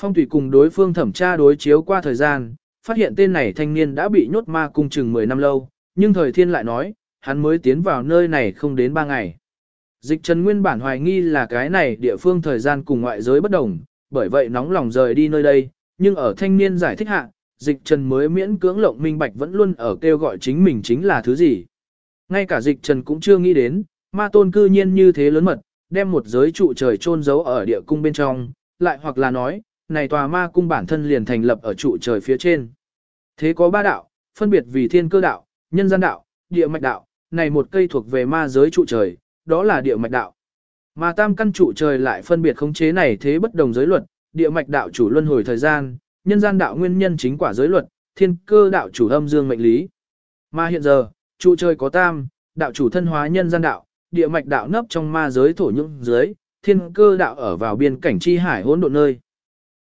Phong thủy cùng đối phương thẩm tra đối chiếu qua thời gian, phát hiện tên này thanh niên đã bị nhốt ma cung chừng 10 năm lâu, nhưng thời thiên lại nói, hắn mới tiến vào nơi này không đến 3 ngày. Dịch trần nguyên bản hoài nghi là cái này địa phương thời gian cùng ngoại giới bất đồng, bởi vậy nóng lòng rời đi nơi đây, nhưng ở thanh niên giải thích hạ, dịch trần mới miễn cưỡng lộng minh bạch vẫn luôn ở kêu gọi chính mình chính là thứ gì. Ngay cả dịch trần cũng chưa nghĩ đến, ma tôn cư nhiên như thế lớn mật, đem một giới trụ trời chôn giấu ở địa cung bên trong, lại hoặc là nói, này tòa ma cung bản thân liền thành lập ở trụ trời phía trên. Thế có ba đạo, phân biệt vì thiên cơ đạo, nhân gian đạo, địa mạch đạo, này một cây thuộc về ma giới trụ trời, đó là địa mạch đạo. Mà tam căn trụ trời lại phân biệt khống chế này thế bất đồng giới luật, địa mạch đạo chủ luân hồi thời gian, nhân gian đạo nguyên nhân chính quả giới luật, thiên cơ đạo chủ âm dương mệnh lý. Mà hiện giờ, trụ trời có tam, đạo chủ thân hóa nhân gian đạo, địa mạch đạo nấp trong ma giới thổ nhưỡng dưới, thiên cơ đạo ở vào biên cảnh chi hải hỗn độn nơi.